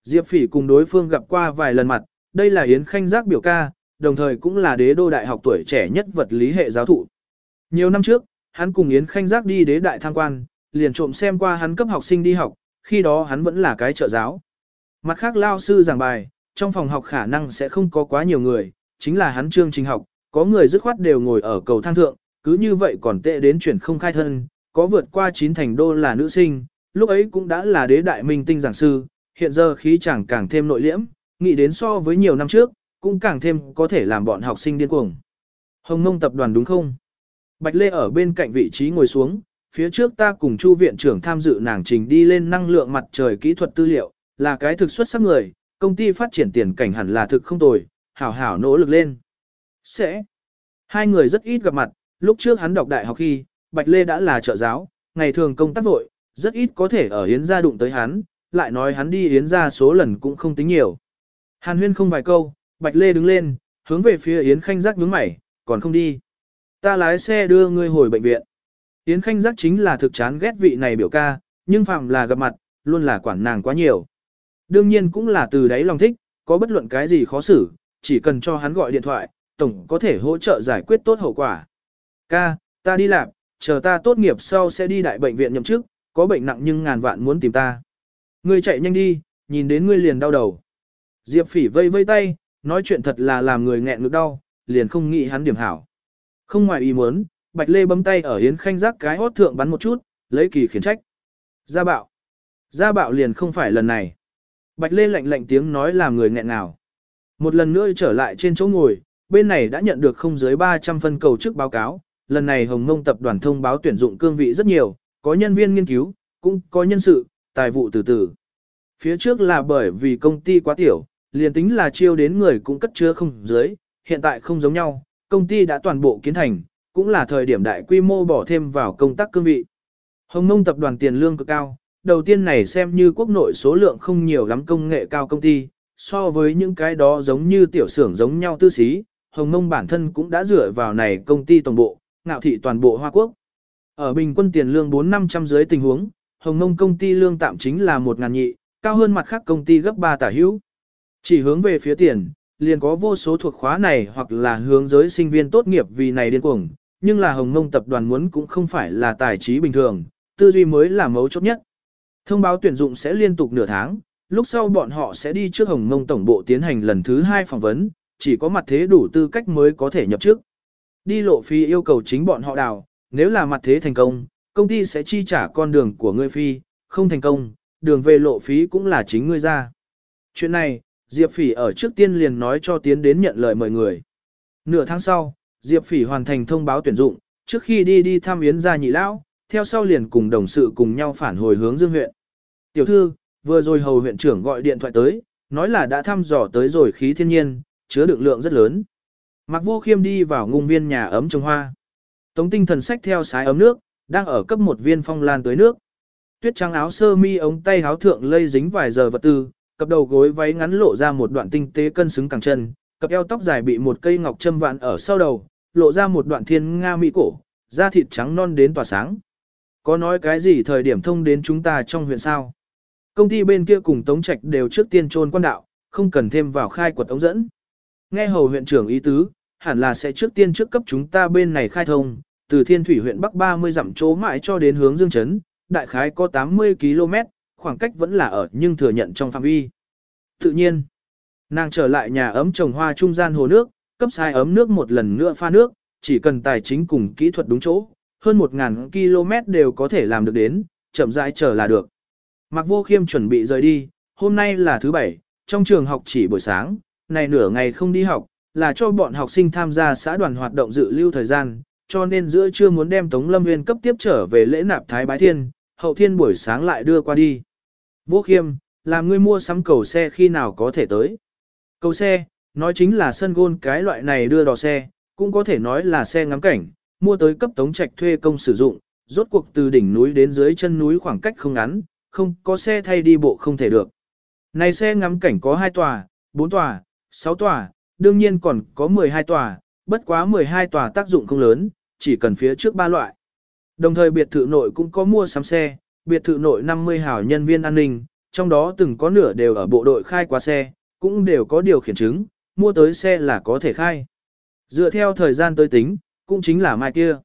Diệp Phỉ cùng đối phương gặp qua vài lần mặt, đây là Yến Khanh Giác biểu ca, đồng thời cũng là đế đô đại học tuổi trẻ nhất vật lý hệ giáo thụ. Nhiều năm trước, hắn cùng Yến Khanh Giác đi đế đại tham quan, liền trộm xem qua hắn cấp học sinh đi học, khi đó hắn vẫn là cái trợ giáo. Mặt khác lao sư giảng bài, trong phòng học khả năng sẽ không có quá nhiều người, chính là hắn chương trình học, có người dứt khoát đều ngồi ở cầu thang thượng, cứ như vậy còn tệ đến chuyển không khai thân, có vượt qua chín thành đô là nữ sinh, lúc ấy cũng đã là đế đại minh tinh giảng sư, hiện giờ khí chẳng càng thêm nội liễm, nghĩ đến so với nhiều năm trước, cũng càng thêm có thể làm bọn học sinh điên cuồng. Hồng Mông tập đoàn đúng không? Bạch Lê ở bên cạnh vị trí ngồi xuống, phía trước ta cùng Chu viện trưởng tham dự nàng trình đi lên năng lượng mặt trời kỹ thuật tư liệu, là cái thực xuất sắc người, công ty phát triển tiền cảnh hẳn là thực không tồi, hảo hảo nỗ lực lên. Sẽ. Hai người rất ít gặp mặt, lúc trước hắn đọc đại học khi, Bạch Lê đã là trợ giáo, ngày thường công tác vội, rất ít có thể ở Yến gia đụng tới hắn, lại nói hắn đi Yến gia số lần cũng không tính nhiều. Hàn huyên không vài câu, Bạch Lê đứng lên, hướng về phía Yến Khanh Giác nhướng mày, còn không đi. Ta lái xe đưa ngươi hồi bệnh viện. Yến Khanh Giác chính là thực chán ghét vị này biểu ca, nhưng phạm là gặp mặt, luôn là quản nàng quá nhiều. Đương nhiên cũng là từ đấy lòng thích, có bất luận cái gì khó xử, chỉ cần cho hắn gọi điện thoại, tổng có thể hỗ trợ giải quyết tốt hậu quả. Ca, ta đi làm, chờ ta tốt nghiệp sau sẽ đi đại bệnh viện nhậm chức, có bệnh nặng nhưng ngàn vạn muốn tìm ta. Ngươi chạy nhanh đi, nhìn đến ngươi liền đau đầu. Diệp phỉ vây vây tay, nói chuyện thật là làm người nghẹn ngực đau, liền không nghĩ hắn điểm hảo. Không ngoài ý muốn, Bạch Lê bấm tay ở Yến Khanh giác cái hót thượng bắn một chút, lấy kỳ khiển trách. Gia bạo. Gia bạo liền không phải lần này. Bạch Lê lạnh lạnh tiếng nói làm người nghẹn nào. Một lần nữa trở lại trên chỗ ngồi, bên này đã nhận được không dưới 300 phân cầu trước báo cáo. Lần này Hồng Mông tập đoàn thông báo tuyển dụng cương vị rất nhiều, có nhân viên nghiên cứu, cũng có nhân sự, tài vụ từ từ. Phía trước là bởi vì công ty quá tiểu, liền tính là chiêu đến người cũng cất chứa không dưới, hiện tại không giống nhau, công ty đã toàn bộ kiến thành, cũng là thời điểm đại quy mô bỏ thêm vào công tác cương vị. Hồng Mông tập đoàn tiền lương cực cao, đầu tiên này xem như quốc nội số lượng không nhiều lắm công nghệ cao công ty, so với những cái đó giống như tiểu xưởng giống nhau tư xí, Hồng Mông bản thân cũng đã dựa vào này công ty tổng bộ, ngạo thị toàn bộ Hoa Quốc. Ở bình quân tiền lương 4-500 dưới tình huống, Hồng Mông công ty lương tạm chính là 1 ngàn nhị, cao hơn mặt khác công ty gấp 3 tả hữu. Chỉ hướng về phía tiền, liền có vô số thuộc khóa này hoặc là hướng giới sinh viên tốt nghiệp vì này điên cuồng, nhưng là Hồng Mông tập đoàn muốn cũng không phải là tài trí bình thường, tư duy mới là mấu chốt nhất. Thông báo tuyển dụng sẽ liên tục nửa tháng, lúc sau bọn họ sẽ đi trước Hồng Mông tổng bộ tiến hành lần thứ hai phỏng vấn, chỉ có mặt thế đủ tư cách mới có thể nhập chức. Đi lộ phí yêu cầu chính bọn họ đào, nếu là mặt thế thành công, công ty sẽ chi trả con đường của ngươi phi, không thành công, đường về lộ phí cũng là chính ngươi ra. Chuyện này, Diệp Phỉ ở trước tiên liền nói cho tiến đến nhận lời mời người. Nửa tháng sau, Diệp Phỉ hoàn thành thông báo tuyển dụng, trước khi đi đi thăm Yến gia nhị lão, theo sau liền cùng đồng sự cùng nhau phản hồi hướng Dương huyện. Tiểu thư, vừa rồi hầu huyện trưởng gọi điện thoại tới, nói là đã thăm dò tới rồi khí thiên nhiên, chứa đựng lượng rất lớn. Mạc Vô Khiêm đi vào ngung viên nhà ấm trồng hoa. Tống tinh thần sách theo sái ấm nước, đang ở cấp một viên phong lan tới nước. Tuyết trắng áo sơ mi ống tay áo thượng lây dính vài giờ vật tư, cặp đầu gối váy ngắn lộ ra một đoạn tinh tế cân xứng cẳng chân, cặp eo tóc dài bị một cây ngọc châm vạn ở sau đầu, lộ ra một đoạn thiên nga mỹ cổ, da thịt trắng non đến tỏa sáng. Có nói cái gì thời điểm thông đến chúng ta trong huyện sao? Công ty bên kia cùng Tống Trạch đều trước tiên trôn quan đạo, không cần thêm vào khai quật ống dẫn. Nghe hầu huyện trưởng ý tứ, hẳn là sẽ trước tiên trước cấp chúng ta bên này khai thông, từ Thiên Thủy huyện Bắc 30 dặm chỗ mãi cho đến hướng Dương Trấn, đại khái có 80 km, khoảng cách vẫn là ở nhưng thừa nhận trong phạm vi. Tự nhiên, nàng trở lại nhà ấm trồng hoa trung gian hồ nước, cấp sai ấm nước một lần nữa pha nước, chỉ cần tài chính cùng kỹ thuật đúng chỗ, hơn 1.000 km đều có thể làm được đến, chậm rãi chờ là được. Mạc Vô Khiêm chuẩn bị rời đi, hôm nay là thứ bảy, trong trường học chỉ buổi sáng, này nửa ngày không đi học, là cho bọn học sinh tham gia xã đoàn hoạt động dự lưu thời gian, cho nên giữa trưa muốn đem Tống Lâm Nguyên cấp tiếp trở về lễ nạp Thái Bái Thiên, hậu thiên buổi sáng lại đưa qua đi. Vô Khiêm, làm ngươi mua sắm cầu xe khi nào có thể tới. Cầu xe, nói chính là sân gôn cái loại này đưa đò xe, cũng có thể nói là xe ngắm cảnh, mua tới cấp Tống Trạch thuê công sử dụng, rốt cuộc từ đỉnh núi đến dưới chân núi khoảng cách không ngắn, không có xe thay đi bộ không thể được. Này xe ngắm cảnh có 2 tòa, 4 tòa, 6 tòa, đương nhiên còn có 12 tòa, bất quá 12 tòa tác dụng không lớn, chỉ cần phía trước ba loại. Đồng thời biệt thự nội cũng có mua sắm xe, biệt thự nội 50 hảo nhân viên an ninh, trong đó từng có nửa đều ở bộ đội khai quá xe, cũng đều có điều khiển chứng, mua tới xe là có thể khai. Dựa theo thời gian tới tính, cũng chính là mai kia.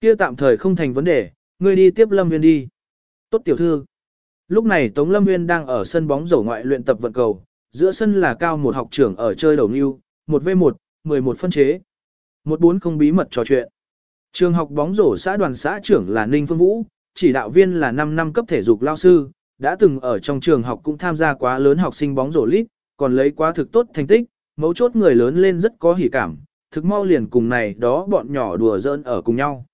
Kia tạm thời không thành vấn đề, ngươi đi tiếp Lâm Viên đi. Tốt tiểu thư. Lúc này Tống Lâm Nguyên đang ở sân bóng rổ ngoại luyện tập vận cầu, giữa sân là cao một học trưởng ở chơi đầu lưu. 1v1, 11 phân chế. Một bốn không bí mật trò chuyện. Trường học bóng rổ xã đoàn xã trưởng là Ninh Phương Vũ, chỉ đạo viên là 5 năm cấp thể dục lao sư, đã từng ở trong trường học cũng tham gia quá lớn học sinh bóng rổ lít, còn lấy quá thực tốt thành tích, mấu chốt người lớn lên rất có hỉ cảm, thực mau liền cùng này đó bọn nhỏ đùa giỡn ở cùng nhau.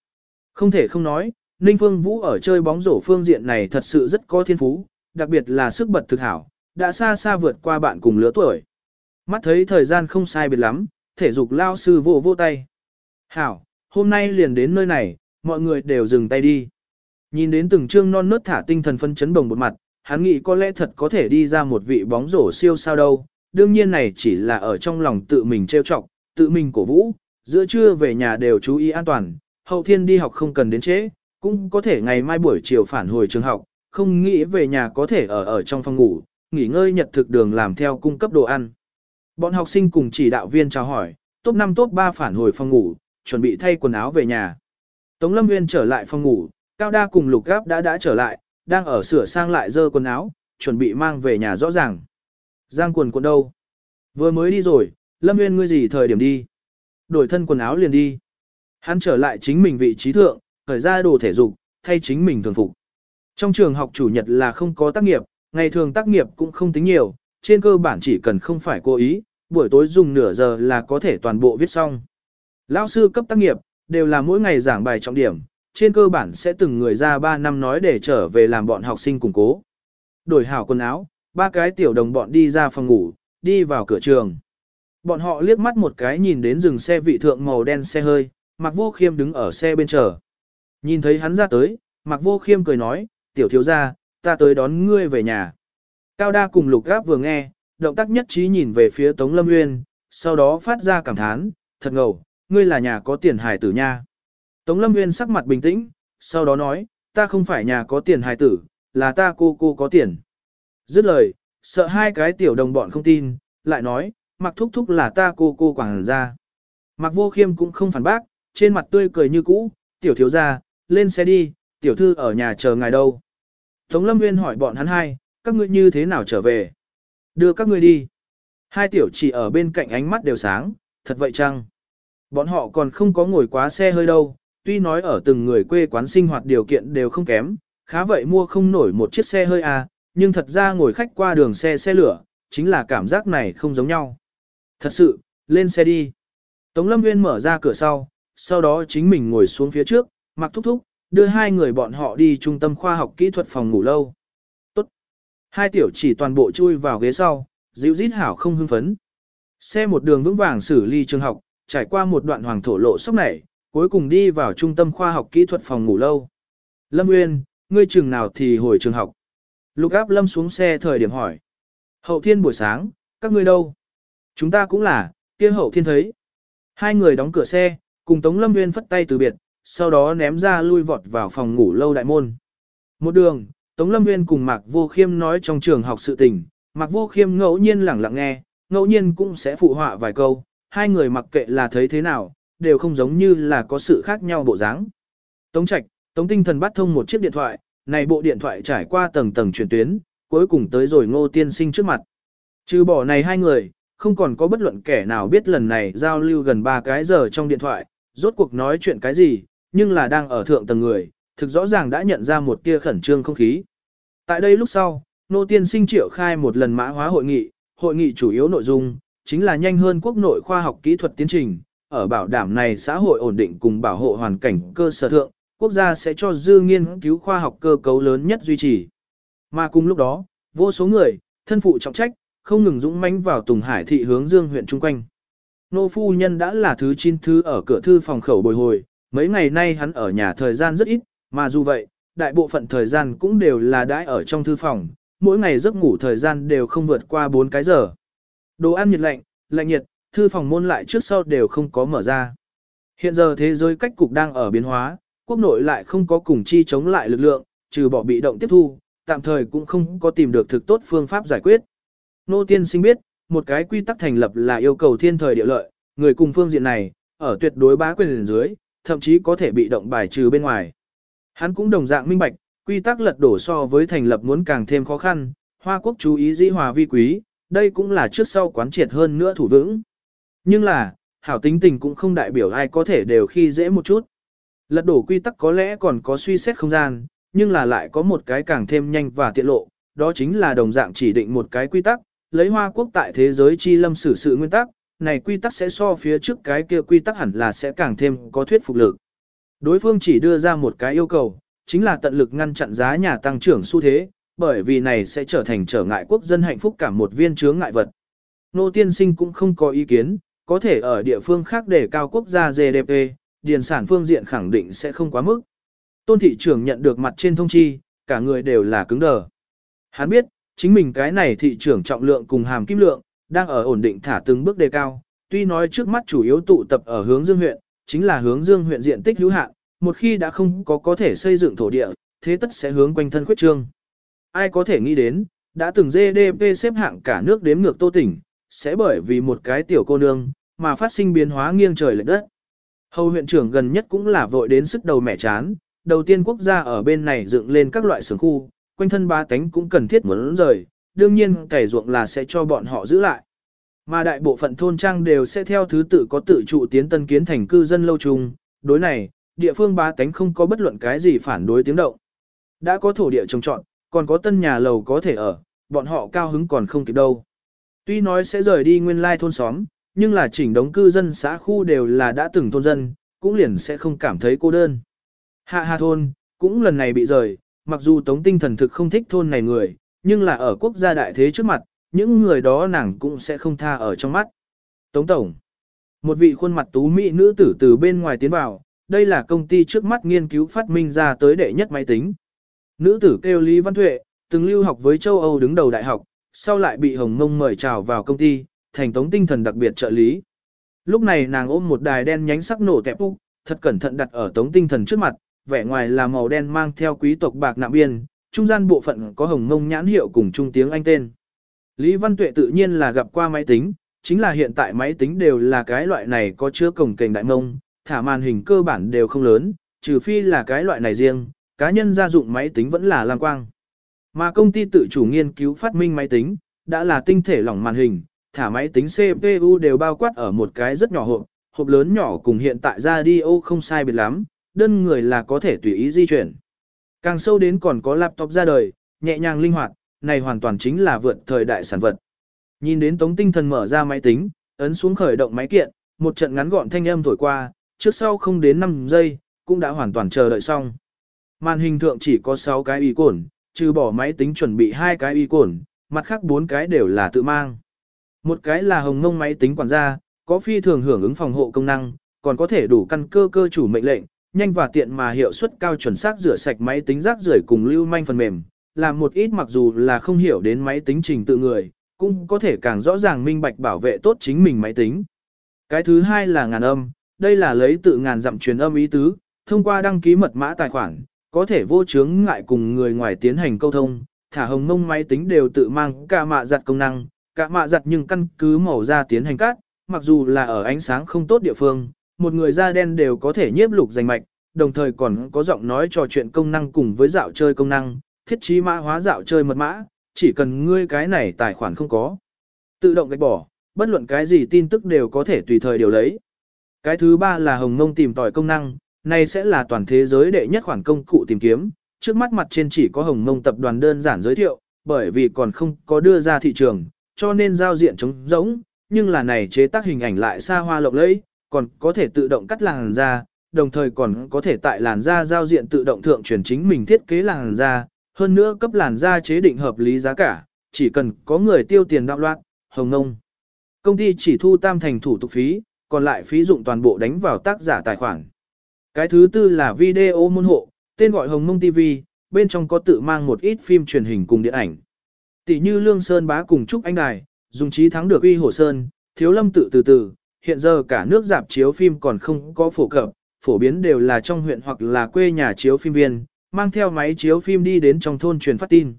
Không thể không nói, Ninh Phương Vũ ở chơi bóng rổ phương diện này thật sự rất có thiên phú, đặc biệt là sức bật thực hảo, đã xa xa vượt qua bạn cùng lứa tuổi. Mắt thấy thời gian không sai biệt lắm, thể dục lao sư vô vô tay. Hảo, hôm nay liền đến nơi này, mọi người đều dừng tay đi. Nhìn đến từng trương non nớt thả tinh thần phân chấn bồng một mặt, hắn nghĩ có lẽ thật có thể đi ra một vị bóng rổ siêu sao đâu. Đương nhiên này chỉ là ở trong lòng tự mình trêu chọc, tự mình cổ vũ, giữa trưa về nhà đều chú ý an toàn, hậu thiên đi học không cần đến trễ, cũng có thể ngày mai buổi chiều phản hồi trường học, không nghĩ về nhà có thể ở ở trong phòng ngủ, nghỉ ngơi nhật thực đường làm theo cung cấp đồ ăn. Bọn học sinh cùng chỉ đạo viên chào hỏi, top 5 top 3 phản hồi phòng ngủ, chuẩn bị thay quần áo về nhà. Tống Lâm Nguyên trở lại phòng ngủ, Cao Đa cùng Lục Gáp đã đã trở lại, đang ở sửa sang lại dơ quần áo, chuẩn bị mang về nhà rõ ràng. Giang quần quần đâu? Vừa mới đi rồi, Lâm Nguyên ngươi gì thời điểm đi? Đổi thân quần áo liền đi. Hắn trở lại chính mình vị trí thượng, khởi ra đồ thể dục, thay chính mình thường phục. Trong trường học chủ nhật là không có tác nghiệp, ngày thường tác nghiệp cũng không tính nhiều, trên cơ bản chỉ cần không phải cố ý, buổi tối dùng nửa giờ là có thể toàn bộ viết xong. Lão sư cấp tác nghiệp, đều là mỗi ngày giảng bài trọng điểm, trên cơ bản sẽ từng người ra 3 năm nói để trở về làm bọn học sinh củng cố. Đổi hảo quần áo, ba cái tiểu đồng bọn đi ra phòng ngủ, đi vào cửa trường. Bọn họ liếc mắt một cái nhìn đến dừng xe vị thượng màu đen xe hơi, mặc vô khiêm đứng ở xe bên chờ. Nhìn thấy hắn ra tới, mặc vô khiêm cười nói, tiểu thiếu gia, ta tới đón ngươi về nhà. Cao đa cùng lục gáp vừa nghe, động tác nhất trí nhìn về phía Tống Lâm Nguyên, sau đó phát ra cảm thán, thật ngầu, ngươi là nhà có tiền hài tử nha. Tống Lâm Nguyên sắc mặt bình tĩnh, sau đó nói, ta không phải nhà có tiền hài tử, là ta cô cô có tiền. Dứt lời, sợ hai cái tiểu đồng bọn không tin, lại nói, mặc thúc thúc là ta cô cô quảng ra. Mặc vô khiêm cũng không phản bác, trên mặt tươi cười như cũ, tiểu thiếu gia, lên xe đi, tiểu thư ở nhà chờ ngài đâu. Tống Lâm Nguyên hỏi bọn hắn hai, các ngươi như thế nào trở về? Đưa các ngươi đi. Hai tiểu chỉ ở bên cạnh ánh mắt đều sáng, thật vậy chăng? Bọn họ còn không có ngồi quá xe hơi đâu, tuy nói ở từng người quê quán sinh hoạt điều kiện đều không kém, khá vậy mua không nổi một chiếc xe hơi à, nhưng thật ra ngồi khách qua đường xe xe lửa, chính là cảm giác này không giống nhau. Thật sự, lên xe đi. Tống Lâm Nguyên mở ra cửa sau, sau đó chính mình ngồi xuống phía trước, mặc thúc thúc, đưa hai người bọn họ đi trung tâm khoa học kỹ thuật phòng ngủ lâu. Tốt. Hai tiểu chỉ toàn bộ chui vào ghế sau, dịu dít hảo không hưng phấn. Xe một đường vững vàng xử ly trường học, trải qua một đoạn hoàng thổ lộ sóc này, cuối cùng đi vào trung tâm khoa học kỹ thuật phòng ngủ lâu. Lâm Nguyên, ngươi trường nào thì hồi trường học. Lục áp Lâm xuống xe thời điểm hỏi. Hậu thiên buổi sáng, các ngươi đâu? Chúng ta cũng là, kia hậu thiên thấy. Hai người đóng cửa xe, cùng Tống Lâm Nguyên phất tay từ biệt, sau đó ném ra lui vọt vào phòng ngủ lâu đại môn. Một đường, Tống Lâm Nguyên cùng Mạc Vô Khiêm nói trong trường học sự tình, Mạc Vô Khiêm ngẫu nhiên lẳng lặng nghe, ngẫu nhiên cũng sẽ phụ họa vài câu, hai người mặc kệ là thấy thế nào, đều không giống như là có sự khác nhau bộ dáng. Tống Trạch, Tống Tinh Thần bắt thông một chiếc điện thoại, này bộ điện thoại trải qua tầng tầng chuyển tuyến, cuối cùng tới rồi Ngô Tiên Sinh trước mặt. Trừ bỏ này hai người, không còn có bất luận kẻ nào biết lần này giao lưu gần 3 cái giờ trong điện thoại, rốt cuộc nói chuyện cái gì, nhưng là đang ở thượng tầng người, thực rõ ràng đã nhận ra một tia khẩn trương không khí. Tại đây lúc sau, Nô Tiên Sinh triệu khai một lần mã hóa hội nghị, hội nghị chủ yếu nội dung, chính là nhanh hơn quốc nội khoa học kỹ thuật tiến trình, ở bảo đảm này xã hội ổn định cùng bảo hộ hoàn cảnh cơ sở thượng, quốc gia sẽ cho dư nghiên cứu khoa học cơ cấu lớn nhất duy trì. Mà cùng lúc đó, vô số người, thân phụ trọng trách, không ngừng dũng mãnh vào Tùng Hải thị hướng Dương huyện trung quanh. Nô phu nhân đã là thứ chín thứ ở cửa thư phòng khẩu bồi hồi, mấy ngày nay hắn ở nhà thời gian rất ít, mà dù vậy, đại bộ phận thời gian cũng đều là đãi ở trong thư phòng, mỗi ngày giấc ngủ thời gian đều không vượt qua 4 cái giờ. Đồ ăn nhiệt lạnh, lạnh nhiệt, thư phòng môn lại trước sau đều không có mở ra. Hiện giờ thế giới cách cục đang ở biến hóa, quốc nội lại không có cùng chi chống lại lực lượng, trừ bỏ bị động tiếp thu, tạm thời cũng không có tìm được thực tốt phương pháp giải quyết. Nô tiên sinh biết, một cái quy tắc thành lập là yêu cầu thiên thời địa lợi, người cùng phương diện này, ở tuyệt đối bá quyền dưới, thậm chí có thể bị động bài trừ bên ngoài. Hắn cũng đồng dạng minh bạch, quy tắc lật đổ so với thành lập muốn càng thêm khó khăn, Hoa quốc chú ý dĩ hòa vi quý, đây cũng là trước sau quán triệt hơn nữa thủ vững. Nhưng là, hảo tính tình cũng không đại biểu ai có thể đều khi dễ một chút. Lật đổ quy tắc có lẽ còn có suy xét không gian, nhưng là lại có một cái càng thêm nhanh và tiện lộ, đó chính là đồng dạng chỉ định một cái quy tắc, lấy Hoa quốc tại thế giới chi lâm xử sự nguyên tắc, này quy tắc sẽ so phía trước cái kia quy tắc hẳn là sẽ càng thêm có thuyết phục lực. Đối phương chỉ đưa ra một cái yêu cầu, chính là tận lực ngăn chặn giá nhà tăng trưởng xu thế, bởi vì này sẽ trở thành trở ngại quốc dân hạnh phúc cả một viên chướng ngại vật. Nô tiên sinh cũng không có ý kiến, có thể ở địa phương khác để cao quốc gia GDP, điền sản phương diện khẳng định sẽ không quá mức. Tôn thị trưởng nhận được mặt trên thông chi, cả người đều là cứng đờ. Hắn biết, chính mình cái này thị trưởng trọng lượng cùng hàm kim lượng, đang ở ổn định thả từng bước đề cao, tuy nói trước mắt chủ yếu tụ tập ở hướng dương huyện, chính là hướng dương huyện diện tích hữu hạn, một khi đã không có có thể xây dựng thổ địa, thế tất sẽ hướng quanh thân khuyết trương. Ai có thể nghĩ đến, đã từng GDP xếp hạng cả nước đếm ngược tô tỉnh, sẽ bởi vì một cái tiểu cô nương, mà phát sinh biến hóa nghiêng trời lệch đất. Hầu huyện trưởng gần nhất cũng là vội đến sức đầu mẹ chán, đầu tiên quốc gia ở bên này dựng lên các loại xưởng khu, quanh thân ba tánh cũng cần thiết muốn rời, đương nhiên cày ruộng là sẽ cho bọn họ giữ lại. Mà đại bộ phận thôn trang đều sẽ theo thứ tự có tự trụ tiến tân kiến thành cư dân lâu trùng, đối này, địa phương ba tánh không có bất luận cái gì phản đối tiếng động. Đã có thổ địa trồng trọn, còn có tân nhà lầu có thể ở, bọn họ cao hứng còn không kịp đâu. Tuy nói sẽ rời đi nguyên lai thôn xóm, nhưng là chỉnh đống cư dân xã khu đều là đã từng thôn dân, cũng liền sẽ không cảm thấy cô đơn. Hạ Hà thôn, cũng lần này bị rời, mặc dù tống tinh thần thực không thích thôn này người, nhưng là ở quốc gia đại thế trước mặt, những người đó nàng cũng sẽ không tha ở trong mắt. Tống Tổng Một vị khuôn mặt tú mỹ nữ tử từ bên ngoài tiến vào, đây là công ty trước mắt nghiên cứu phát minh ra tới đệ nhất máy tính. Nữ tử kêu Lý Văn Thuệ, từng lưu học với châu Âu đứng đầu đại học, sau lại bị Hồng Mông mời chào vào công ty, thành tống tinh thần đặc biệt trợ lý. Lúc này nàng ôm một đài đen nhánh sắc nổ tẹp úc, thật cẩn thận đặt ở tống tinh thần trước mặt, vẻ ngoài là màu đen mang theo quý tộc bạc nạm biên, trung gian bộ phận có hồng mông nhãn hiệu cùng trung tiếng Anh tên. Lý Văn Tuệ tự nhiên là gặp qua máy tính, chính là hiện tại máy tính đều là cái loại này có chứa cổng kềnh đại mông, thả màn hình cơ bản đều không lớn, trừ phi là cái loại này riêng, cá nhân gia dụng máy tính vẫn là lam quang. Mà công ty tự chủ nghiên cứu phát minh máy tính, đã là tinh thể lỏng màn hình, thả máy tính CPU đều bao quát ở một cái rất nhỏ hộp, hộp lớn nhỏ cùng hiện tại radio không sai biệt lắm, đơn người là có thể tùy ý di chuyển. Càng sâu đến còn có laptop ra đời, nhẹ nhàng linh hoạt, này hoàn toàn chính là vượt thời đại sản vật. Nhìn đến Tống Tinh Thần mở ra máy tính, ấn xuống khởi động máy kiện, một trận ngắn gọn thanh âm thổi qua, trước sau không đến 5 giây, cũng đã hoàn toàn chờ đợi xong. Màn hình thượng chỉ có 6 cái y cồn, trừ bỏ máy tính chuẩn bị hai cái y cồn, mặt khác bốn cái đều là tự mang. Một cái là hồng ngông máy tính quản gia, có phi thường hưởng ứng phòng hộ công năng, còn có thể đủ căn cơ cơ chủ mệnh lệnh, nhanh và tiện mà hiệu suất cao chuẩn xác rửa sạch máy tính rác rưởi cùng lưu manh phần mềm, làm một ít mặc dù là không hiểu đến máy tính trình tự người, cũng có thể càng rõ ràng minh bạch bảo vệ tốt chính mình máy tính. Cái thứ hai là ngàn âm, đây là lấy tự ngàn dặm truyền âm ý tứ, thông qua đăng ký mật mã tài khoản, có thể vô chướng ngại cùng người ngoài tiến hành câu thông, thả hồng mông máy tính đều tự mang cả mạ giặt công năng, cả mạ giặt nhưng căn cứ màu da tiến hành cắt, mặc dù là ở ánh sáng không tốt địa phương, một người da đen đều có thể nhiếp lục danh mạch, đồng thời còn có giọng nói trò chuyện công năng cùng với dạo chơi công năng, thiết trí mã hóa dạo chơi mật mã, chỉ cần ngươi cái này tài khoản không có. Tự động gạch bỏ, bất luận cái gì tin tức đều có thể tùy thời điều lấy. Cái thứ ba là hồng ngông tìm tòi công năng, này sẽ là toàn thế giới đệ nhất khoản công cụ tìm kiếm, trước mắt mặt trên chỉ có hồng ngông tập đoàn đơn giản giới thiệu, bởi vì còn không có đưa ra thị trường, cho nên giao diện trống rỗng, nhưng là này chế tác hình ảnh lại xa hoa lộng lẫy, còn có thể tự động cắt làn da, đồng thời còn có thể tại làn da giao diện tự động thượng chuyển chính mình thiết kế làn da, hơn nữa cấp làn da chế định hợp lý giá cả, chỉ cần có người tiêu tiền đạo loạn, hồng ngông. Công ty chỉ thu tam thành thủ tục phí, còn lại phí dụng toàn bộ đánh vào tác giả tài khoản. Cái thứ tư là video môn hộ, tên gọi Hồng Mông TV, bên trong có tự mang một ít phim truyền hình cùng điện ảnh. Tỷ như Lương Sơn bá cùng Trúc Anh Đài, dùng trí thắng được uy hồ sơn, thiếu lâm tự từ từ, hiện giờ cả nước dạp chiếu phim còn không có phổ cập, phổ biến đều là trong huyện hoặc là quê nhà chiếu phim viên, mang theo máy chiếu phim đi đến trong thôn truyền phát tin.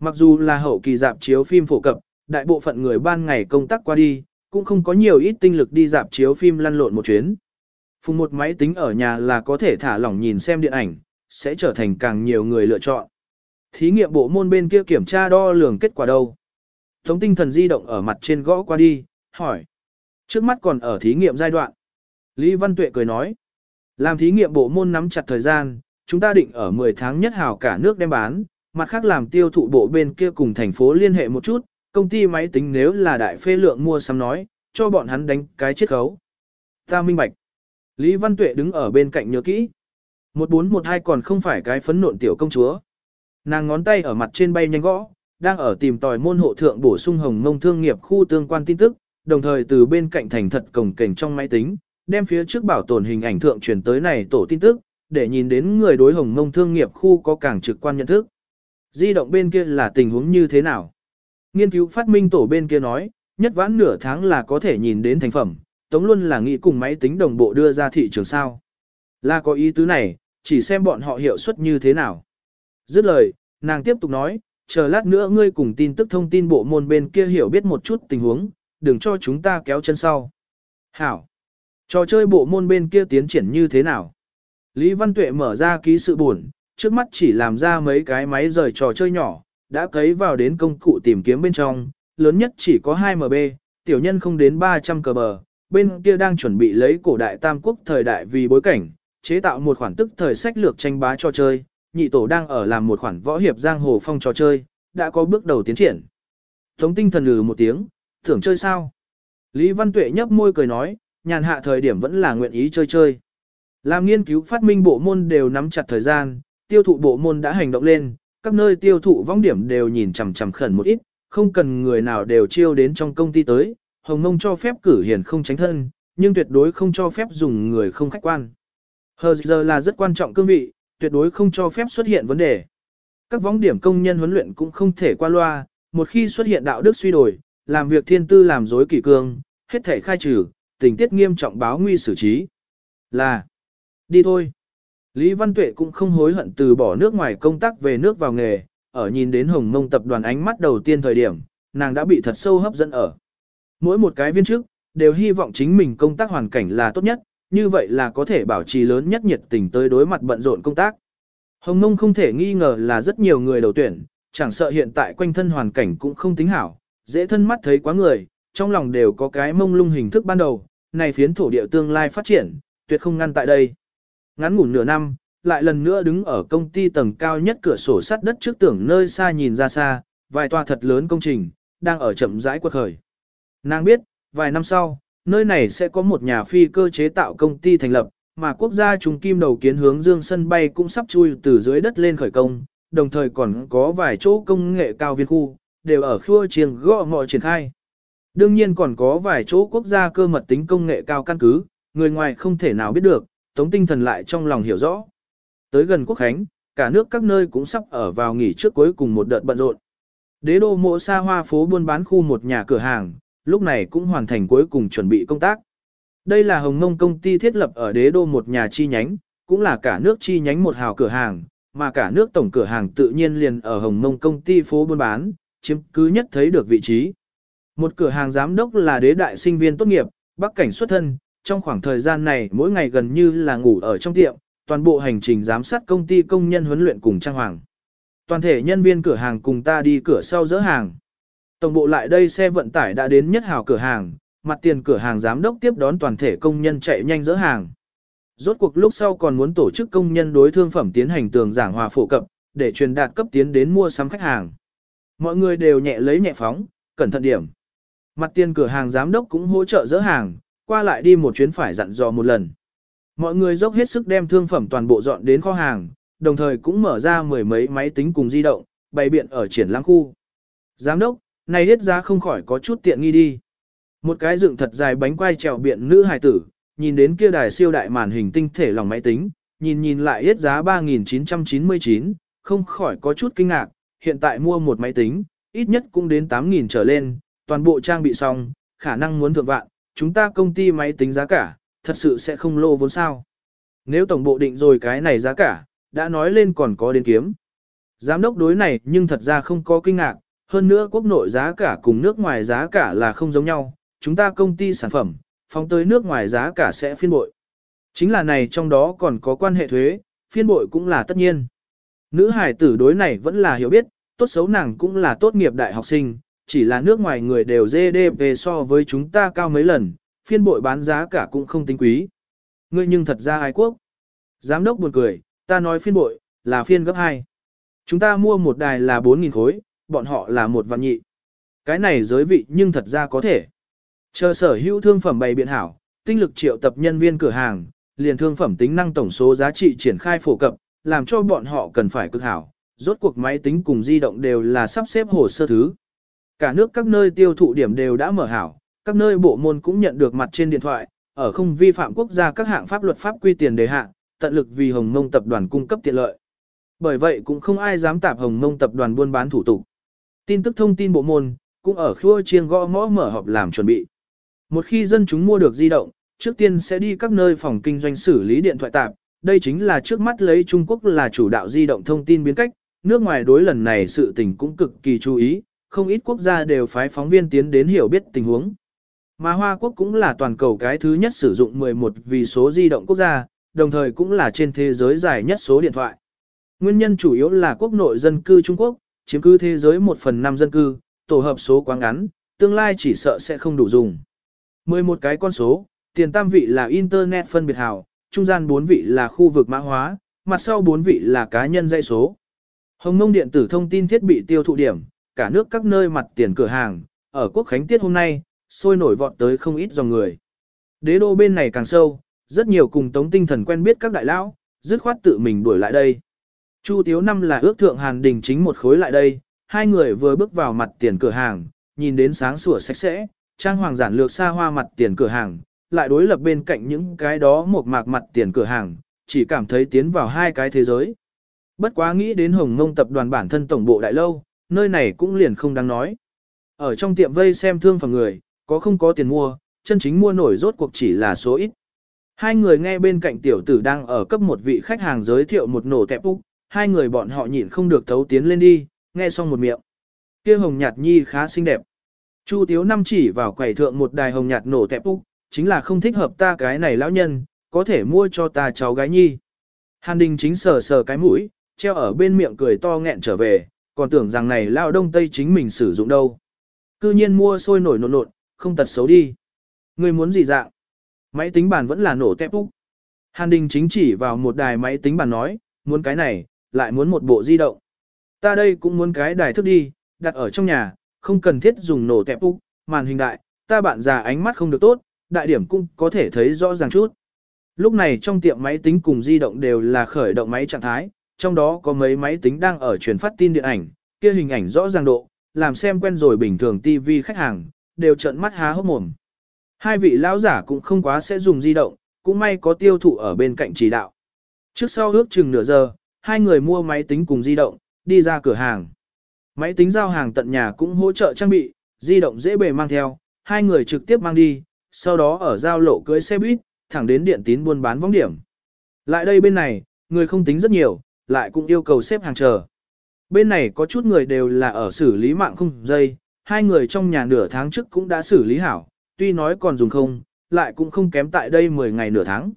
Mặc dù là hậu kỳ dạp chiếu phim phổ cập, đại bộ phận người ban ngày công tác qua đi, cũng không có nhiều ít tinh lực đi dạp chiếu phim lăn lộn một chuyến. Phùng một máy tính ở nhà là có thể thả lỏng nhìn xem điện ảnh, sẽ trở thành càng nhiều người lựa chọn. Thí nghiệm bộ môn bên kia kiểm tra đo lường kết quả đâu. Tống tinh thần di động ở mặt trên gõ qua đi, hỏi. Trước mắt còn ở thí nghiệm giai đoạn. Lý Văn Tuệ cười nói. Làm thí nghiệm bộ môn nắm chặt thời gian, chúng ta định ở 10 tháng nhất hào cả nước đem bán, mặt khác làm tiêu thụ bộ bên kia cùng thành phố liên hệ một chút, công ty máy tính nếu là đại phê lượng mua sắm nói, cho bọn hắn đánh cái chiết khấu. Ta minh bạch. Lý Văn Tuệ đứng ở bên cạnh nhớ kỹ. 1412 còn không phải cái phấn nộn tiểu công chúa. Nàng ngón tay ở mặt trên bay nhanh gõ, đang ở tìm tòi môn hộ thượng bổ sung hồng mông thương nghiệp khu tương quan tin tức, đồng thời từ bên cạnh thành thật cổng cảnh trong máy tính, đem phía trước bảo tồn hình ảnh thượng truyền tới này tổ tin tức, để nhìn đến người đối hồng mông thương nghiệp khu có càng trực quan nhận thức. Di động bên kia là tình huống như thế nào? Nghiên cứu phát minh tổ bên kia nói, nhất vãn nửa tháng là có thể nhìn đến thành phẩm, tống luôn là nghĩ cùng máy tính đồng bộ đưa ra thị trường sao. Là có ý tứ này, chỉ xem bọn họ hiệu suất như thế nào. Dứt lời, nàng tiếp tục nói, chờ lát nữa ngươi cùng tin tức thông tin bộ môn bên kia hiểu biết một chút tình huống, đừng cho chúng ta kéo chân sau. Hảo! Trò chơi bộ môn bên kia tiến triển như thế nào? Lý Văn Tuệ mở ra ký sự buồn, trước mắt chỉ làm ra mấy cái máy rời trò chơi nhỏ, đã cấy vào đến công cụ tìm kiếm bên trong, lớn nhất chỉ có 2 MB, tiểu nhân không đến 300 cờ bờ, bên kia đang chuẩn bị lấy cổ đại tam quốc thời đại vì bối cảnh, chế tạo một khoản tức thời sách lược tranh bá trò chơi, nhị tổ đang ở làm một khoản võ hiệp giang hồ phong trò chơi, đã có bước đầu tiến triển. Tống tinh thần lừ một tiếng, thưởng chơi sao? Lý Văn Tuệ nhấp môi cười nói, nhàn hạ thời điểm vẫn là nguyện ý chơi chơi. Làm nghiên cứu phát minh bộ môn đều nắm chặt thời gian, tiêu thụ bộ môn đã hành động lên, các nơi tiêu thụ vong điểm đều nhìn chằm chằm khẩn một ít, không cần người nào đều chiêu đến trong công ty tới, Hồng Mông cho phép cử hiền không tránh thân, nhưng tuyệt đối không cho phép dùng người không khách quan. Hờ giờ là rất quan trọng cương vị, tuyệt đối không cho phép xuất hiện vấn đề. Các võng điểm công nhân huấn luyện cũng không thể qua loa, một khi xuất hiện đạo đức suy đổi, làm việc thiên tư làm dối kỷ cương, hết thể khai trừ, tình tiết nghiêm trọng báo nguy xử trí. Là, đi thôi. Lý Văn Tuệ cũng không hối hận từ bỏ nước ngoài công tác về nước vào nghề, ở nhìn đến Hồng Mông tập đoàn ánh mắt đầu tiên thời điểm, nàng đã bị thật sâu hấp dẫn ở. Mỗi một cái viên chức, đều hy vọng chính mình công tác hoàn cảnh là tốt nhất, như vậy là có thể bảo trì lớn nhất nhiệt tình tới đối mặt bận rộn công tác. Hồng Nông không thể nghi ngờ là rất nhiều người đầu tuyển, chẳng sợ hiện tại quanh thân hoàn cảnh cũng không tính hảo, dễ thân mắt thấy quá người, trong lòng đều có cái mông lung hình thức ban đầu, này phiến thổ địa tương lai phát triển, tuyệt không ngăn tại đây. Ngắn ngủ nửa năm, lại lần nữa đứng ở công ty tầng cao nhất cửa sổ sắt đất trước tưởng nơi xa nhìn ra xa, vài tòa thật lớn công trình, đang ở chậm rãi quật khởi. Nàng biết, vài năm sau, nơi này sẽ có một nhà phi cơ chế tạo công ty thành lập, mà quốc gia trung kim đầu kiến hướng dương sân bay cũng sắp chui từ dưới đất lên khởi công, đồng thời còn có vài chỗ công nghệ cao viên khu, đều ở khua chiêng gõ ngọ triển khai. Đương nhiên còn có vài chỗ quốc gia cơ mật tính công nghệ cao căn cứ, người ngoài không thể nào biết được, tống tinh thần lại trong lòng hiểu rõ. Tới gần quốc khánh, cả nước các nơi cũng sắp ở vào nghỉ trước cuối cùng một đợt bận rộn. Đế đô mộ xa hoa phố buôn bán khu một nhà cửa hàng, lúc này cũng hoàn thành cuối cùng chuẩn bị công tác. Đây là Hồng Mông công ty thiết lập ở đế đô một nhà chi nhánh, cũng là cả nước chi nhánh một hào cửa hàng, mà cả nước tổng cửa hàng tự nhiên liền ở Hồng Mông công ty phố buôn bán, chiếm cứ nhất thấy được vị trí. Một cửa hàng giám đốc là đế đại sinh viên tốt nghiệp, bắc cảnh xuất thân, trong khoảng thời gian này mỗi ngày gần như là ngủ ở trong tiệm, toàn bộ hành trình giám sát công ty công nhân huấn luyện cùng trang hoàng. Toàn thể nhân viên cửa hàng cùng ta đi cửa sau dỡ hàng. Tổng bộ lại đây xe vận tải đã đến nhất hào cửa hàng, mặt tiền cửa hàng giám đốc tiếp đón toàn thể công nhân chạy nhanh dỡ hàng. Rốt cuộc lúc sau còn muốn tổ chức công nhân đối thương phẩm tiến hành tường giảng hòa phổ cập, để truyền đạt cấp tiến đến mua sắm khách hàng. Mọi người đều nhẹ lấy nhẹ phóng, cẩn thận điểm. Mặt tiền cửa hàng giám đốc cũng hỗ trợ dỡ hàng, qua lại đi một chuyến phải dặn dò một lần. Mọi người dốc hết sức đem thương phẩm toàn bộ dọn đến kho hàng, đồng thời cũng mở ra mười mấy máy tính cùng di động, bày biện ở triển lãm khu. Giám đốc, này hết giá không khỏi có chút tiện nghi đi. Một cái dựng thật dài bánh quai trèo biện nữ hài tử, nhìn đến kia đài siêu đại màn hình tinh thể lòng máy tính, nhìn nhìn lại hết giá 3.999, không khỏi có chút kinh ngạc, hiện tại mua một máy tính, ít nhất cũng đến 8.000 trở lên, toàn bộ trang bị xong, khả năng muốn thượng vạn, chúng ta công ty máy tính giá cả, thật sự sẽ không lô vốn sao. Nếu tổng bộ định rồi cái này giá cả, đã nói lên còn có đến kiếm. Giám đốc đối này nhưng thật ra không có kinh ngạc, hơn nữa quốc nội giá cả cùng nước ngoài giá cả là không giống nhau, chúng ta công ty sản phẩm, phóng tới nước ngoài giá cả sẽ phiên bội. Chính là này trong đó còn có quan hệ thuế, phiên bội cũng là tất nhiên. Nữ hải tử đối này vẫn là hiểu biết, tốt xấu nàng cũng là tốt nghiệp đại học sinh, chỉ là nước ngoài người đều GDP so với chúng ta cao mấy lần, phiên bội bán giá cả cũng không tính quý. Ngươi nhưng thật ra ai quốc. Giám đốc buồn cười, ta nói phiên bội, là phiên gấp 2. Chúng ta mua một đài là 4.000 khối, bọn họ là một vạn nhị. Cái này giới vị nhưng thật ra có thể. Chờ sở hữu thương phẩm bày biện hảo, tinh lực triệu tập nhân viên cửa hàng, liền thương phẩm tính năng tổng số giá trị triển khai phổ cập, làm cho bọn họ cần phải cực hảo. Rốt cuộc máy tính cùng di động đều là sắp xếp hồ sơ thứ. Cả nước các nơi tiêu thụ điểm đều đã mở hảo, các nơi bộ môn cũng nhận được mặt trên điện thoại, ở không vi phạm quốc gia các hạng pháp luật pháp quy tiền đề hạ, tận lực vì Hồng Mông tập đoàn cung cấp tiện lợi. Bởi vậy cũng không ai dám tạp Hồng Mông tập đoàn buôn bán thủ tục. Tin tức thông tin bộ môn cũng ở khua chiêng gõ mõ mở họp làm chuẩn bị. Một khi dân chúng mua được di động, trước tiên sẽ đi các nơi phòng kinh doanh xử lý điện thoại tạp, đây chính là trước mắt lấy Trung Quốc là chủ đạo di động thông tin biến cách, nước ngoài đối lần này sự tình cũng cực kỳ chú ý, không ít quốc gia đều phái phóng viên tiến đến hiểu biết tình huống. Mà Hoa Quốc cũng là toàn cầu cái thứ nhất sử dụng 11 vì số di động quốc gia, đồng thời cũng là trên thế giới dài nhất số điện thoại. Nguyên nhân chủ yếu là quốc nội dân cư Trung Quốc, chiếm cứ thế giới 1 phần 5 dân cư, tổ hợp số quá ngắn, tương lai chỉ sợ sẽ không đủ dùng. 11 cái con số, tiền tam vị là Internet phân biệt hào, trung gian 4 vị là khu vực mã hóa, mặt sau 4 vị là cá nhân dây số. Hồng Nông điện tử thông tin thiết bị tiêu thụ điểm, cả nước các nơi mặt tiền cửa hàng, ở quốc khánh tiết hôm nay, sôi nổi vọt tới không ít dòng người. Đế đô bên này càng sâu, rất nhiều cùng tống tinh thần quen biết các đại lão, dứt khoát tự mình đuổi lại đây. Chu Tiếu Năm là ước thượng Hàn Đình chính một khối lại đây, hai người vừa bước vào mặt tiền cửa hàng, nhìn đến sáng sủa sạch sẽ, trang hoàng giản lược xa hoa mặt tiền cửa hàng, lại đối lập bên cạnh những cái đó một mạc mặt tiền cửa hàng, chỉ cảm thấy tiến vào hai cái thế giới. Bất quá nghĩ đến Hồng Ngông tập đoàn bản thân tổng bộ đại lâu, nơi này cũng liền không đáng nói. Ở trong tiệm vây xem thương phẩm người, có không có tiền mua, chân chính mua nổi rốt cuộc chỉ là số ít. Hai người nghe bên cạnh tiểu tử đang ở cấp một vị khách hàng giới thiệu một nổ tẹp úc, hai người bọn họ nhịn không được thấu tiến lên đi, nghe xong một miệng. kia hồng nhạt nhi khá xinh đẹp. Chu Tiếu năm chỉ vào quầy thượng một đài hồng nhạt nổ tẹp úc, chính là không thích hợp ta cái này lão nhân, có thể mua cho ta cháu gái nhi. Hàn Đình chính sờ sờ cái mũi, treo ở bên miệng cười to nghẹn trở về, còn tưởng rằng này lao đông tây chính mình sử dụng đâu. Cư nhiên mua sôi nổi nộn nộn, không tật xấu đi. Người muốn gì dạng? Máy tính bàn vẫn là nổ tép úc. Hàn Đình chính chỉ vào một đài máy tính bàn nói, muốn cái này, lại muốn một bộ di động. Ta đây cũng muốn cái đài thức đi, đặt ở trong nhà, không cần thiết dùng nổ tẹp úc, màn hình đại, ta bạn già ánh mắt không được tốt, đại điểm cũng có thể thấy rõ ràng chút. Lúc này trong tiệm máy tính cùng di động đều là khởi động máy trạng thái, trong đó có mấy máy tính đang ở truyền phát tin điện ảnh, kia hình ảnh rõ ràng độ, làm xem quen rồi bình thường TV khách hàng, đều trợn mắt há hốc mồm. Hai vị lão giả cũng không quá sẽ dùng di động, cũng may có tiêu thụ ở bên cạnh chỉ đạo. Trước sau ước chừng nửa giờ, hai người mua máy tính cùng di động, đi ra cửa hàng. Máy tính giao hàng tận nhà cũng hỗ trợ trang bị, di động dễ bề mang theo, hai người trực tiếp mang đi, sau đó ở giao lộ cưới xe buýt, thẳng đến điện tín buôn bán vong điểm. Lại đây bên này, người không tính rất nhiều, lại cũng yêu cầu xếp hàng chờ. Bên này có chút người đều là ở xử lý mạng không dây, hai người trong nhà nửa tháng trước cũng đã xử lý hảo, tuy nói còn dùng không, lại cũng không kém tại đây 10 ngày nửa tháng.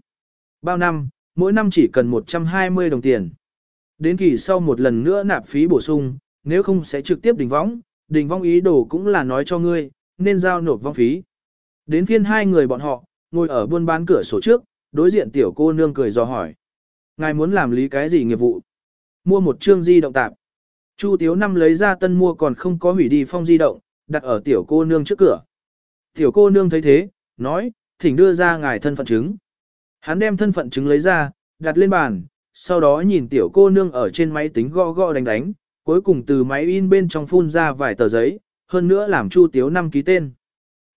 Bao năm, mỗi năm chỉ cần 120 đồng tiền. Đến kỳ sau một lần nữa nạp phí bổ sung, nếu không sẽ trực tiếp đình vong, đình vong ý đồ cũng là nói cho ngươi, nên giao nộp vong phí. Đến phiên hai người bọn họ, ngồi ở buôn bán cửa sổ trước, đối diện tiểu cô nương cười dò hỏi. Ngài muốn làm lý cái gì nghiệp vụ? Mua một chương di động tạp. Chu Tiếu năm lấy ra tân mua còn không có hủy đi phong di động, đặt ở tiểu cô nương trước cửa. Tiểu cô nương thấy thế, nói, thỉnh đưa ra ngài thân phận chứng. Hắn đem thân phận chứng lấy ra, đặt lên bàn, sau đó nhìn tiểu cô nương ở trên máy tính gõ gõ đánh đánh, cuối cùng từ máy in bên trong phun ra vài tờ giấy, hơn nữa làm Chu Tiếu năm ký tên.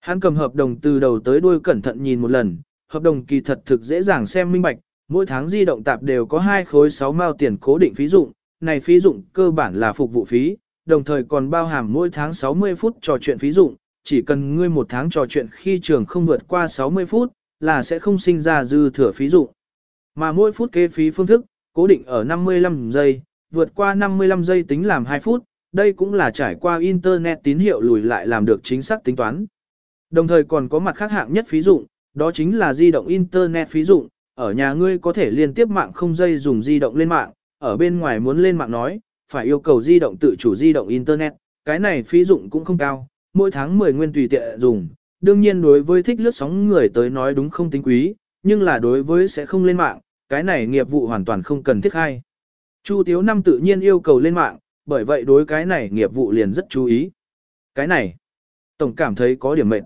Hắn cầm hợp đồng từ đầu tới đuôi cẩn thận nhìn một lần, hợp đồng kỳ thật thực dễ dàng xem minh bạch, mỗi tháng di động tạp đều có hai khối 6 mao tiền cố định phí dụng, này phí dụng cơ bản là phục vụ phí, đồng thời còn bao hàm mỗi tháng 60 phút trò chuyện phí dụng, chỉ cần ngươi một tháng trò chuyện khi trường không vượt qua 60 phút, là sẽ không sinh ra dư thừa phí dụng. Mà mỗi phút kế phí phương thức, cố định ở 55 giây, vượt qua 55 giây tính làm 2 phút, đây cũng là trải qua Internet tín hiệu lùi lại làm được chính xác tính toán. Đồng thời còn có mặt khác hạng nhất phí dụng, đó chính là di động Internet phí dụng, ở nhà ngươi có thể liên tiếp mạng không dây dùng di động lên mạng, ở bên ngoài muốn lên mạng nói, phải yêu cầu di động tự chủ di động Internet, cái này phí dụng cũng không cao, mỗi tháng 10 nguyên tùy tiện dùng, đương nhiên đối với thích lướt sóng người tới nói đúng không tính quý, nhưng là đối với sẽ không lên mạng, cái này nghiệp vụ hoàn toàn không cần thiết hay. Chu Tiếu Năm tự nhiên yêu cầu lên mạng, bởi vậy đối cái này nghiệp vụ liền rất chú ý. Cái này, Tổng cảm thấy có điểm mệnh.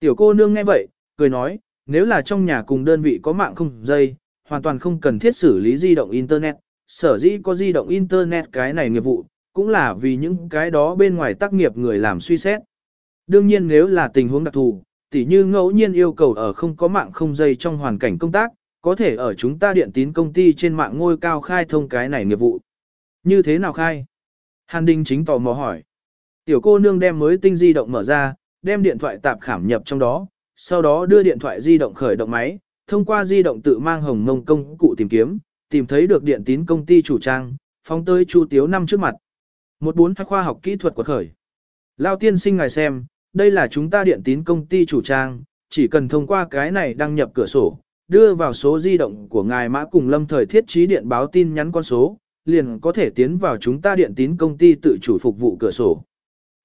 Tiểu cô nương nghe vậy, cười nói, nếu là trong nhà cùng đơn vị có mạng không dây, hoàn toàn không cần thiết xử lý di động Internet, sở dĩ có di động Internet cái này nghiệp vụ, cũng là vì những cái đó bên ngoài tác nghiệp người làm suy xét. Đương nhiên nếu là tình huống đặc thù, tỉ như ngẫu nhiên yêu cầu ở không có mạng không dây trong hoàn cảnh công tác, có thể ở chúng ta điện tín công ty trên mạng ngôi cao khai thông cái này nghiệp vụ. Như thế nào khai? Hàn Đinh chính tò mò hỏi. Tiểu cô nương đem mới tinh di động mở ra, đem điện thoại tạp khảm nhập trong đó, sau đó đưa điện thoại di động khởi động máy, thông qua di động tự mang hồng mông công cụ tìm kiếm, tìm thấy được điện tín công ty chủ trang, phóng tới Chu Tiếu năm trước mặt. Một bốn khoa học kỹ thuật của khởi. Lao tiên sinh ngài xem, đây là chúng ta điện tín công ty chủ trang, chỉ cần thông qua cái này đăng nhập cửa sổ, đưa vào số di động của ngài mã cùng lâm thời thiết trí điện báo tin nhắn con số, liền có thể tiến vào chúng ta điện tín công ty tự chủ phục vụ cửa sổ.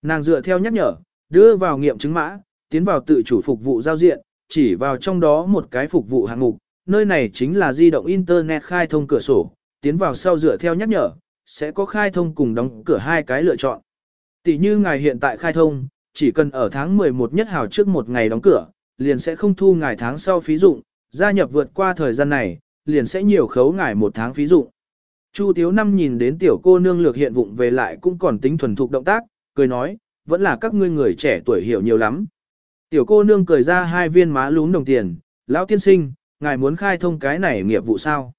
Nàng dựa theo nhắc nhở, đưa vào nghiệm chứng mã, tiến vào tự chủ phục vụ giao diện, chỉ vào trong đó một cái phục vụ hạng mục, nơi này chính là di động Internet khai thông cửa sổ, tiến vào sau dựa theo nhắc nhở, sẽ có khai thông cùng đóng cửa hai cái lựa chọn. Tỷ như ngài hiện tại khai thông, chỉ cần ở tháng 11 nhất hào trước một ngày đóng cửa, liền sẽ không thu ngài tháng sau phí dụng, gia nhập vượt qua thời gian này, liền sẽ nhiều khấu ngài một tháng phí dụ Chu Tiếu Năm nhìn đến tiểu cô nương lược hiện vụng về lại cũng còn tính thuần thục động tác, cười nói, vẫn là các ngươi người trẻ tuổi hiểu nhiều lắm. Tiểu cô nương cười ra hai viên má lún đồng tiền, lão tiên sinh, ngài muốn khai thông cái này nghiệp vụ sao?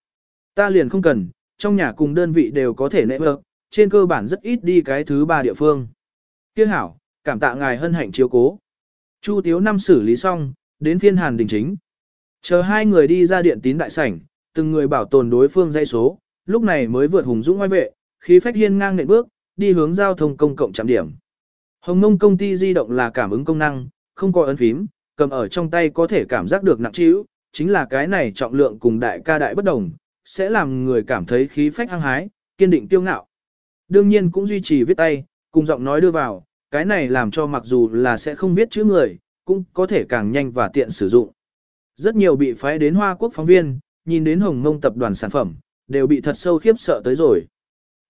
Ta liền không cần, trong nhà cùng đơn vị đều có thể nệ vợ, trên cơ bản rất ít đi cái thứ ba địa phương. Kiếc hảo, cảm tạ ngài hân hạnh chiếu cố. Chu Tiếu năm xử lý xong, đến phiên hàn đình chính. Chờ hai người đi ra điện tín đại sảnh, từng người bảo tồn đối phương dây số, lúc này mới vượt hùng dũng ngoài vệ, khí phách hiên ngang nện bước, đi hướng giao thông công cộng trạm điểm. Hồng Nông công ty di động là cảm ứng công năng, không có ấn phím, cầm ở trong tay có thể cảm giác được nặng trĩu, chính là cái này trọng lượng cùng đại ca đại bất đồng, sẽ làm người cảm thấy khí phách hăng hái, kiên định tiêu ngạo. Đương nhiên cũng duy trì viết tay, cùng giọng nói đưa vào, cái này làm cho mặc dù là sẽ không biết chữ người, cũng có thể càng nhanh và tiện sử dụng. Rất nhiều bị phái đến Hoa Quốc phóng viên, nhìn đến Hồng Ngông tập đoàn sản phẩm, đều bị thật sâu khiếp sợ tới rồi.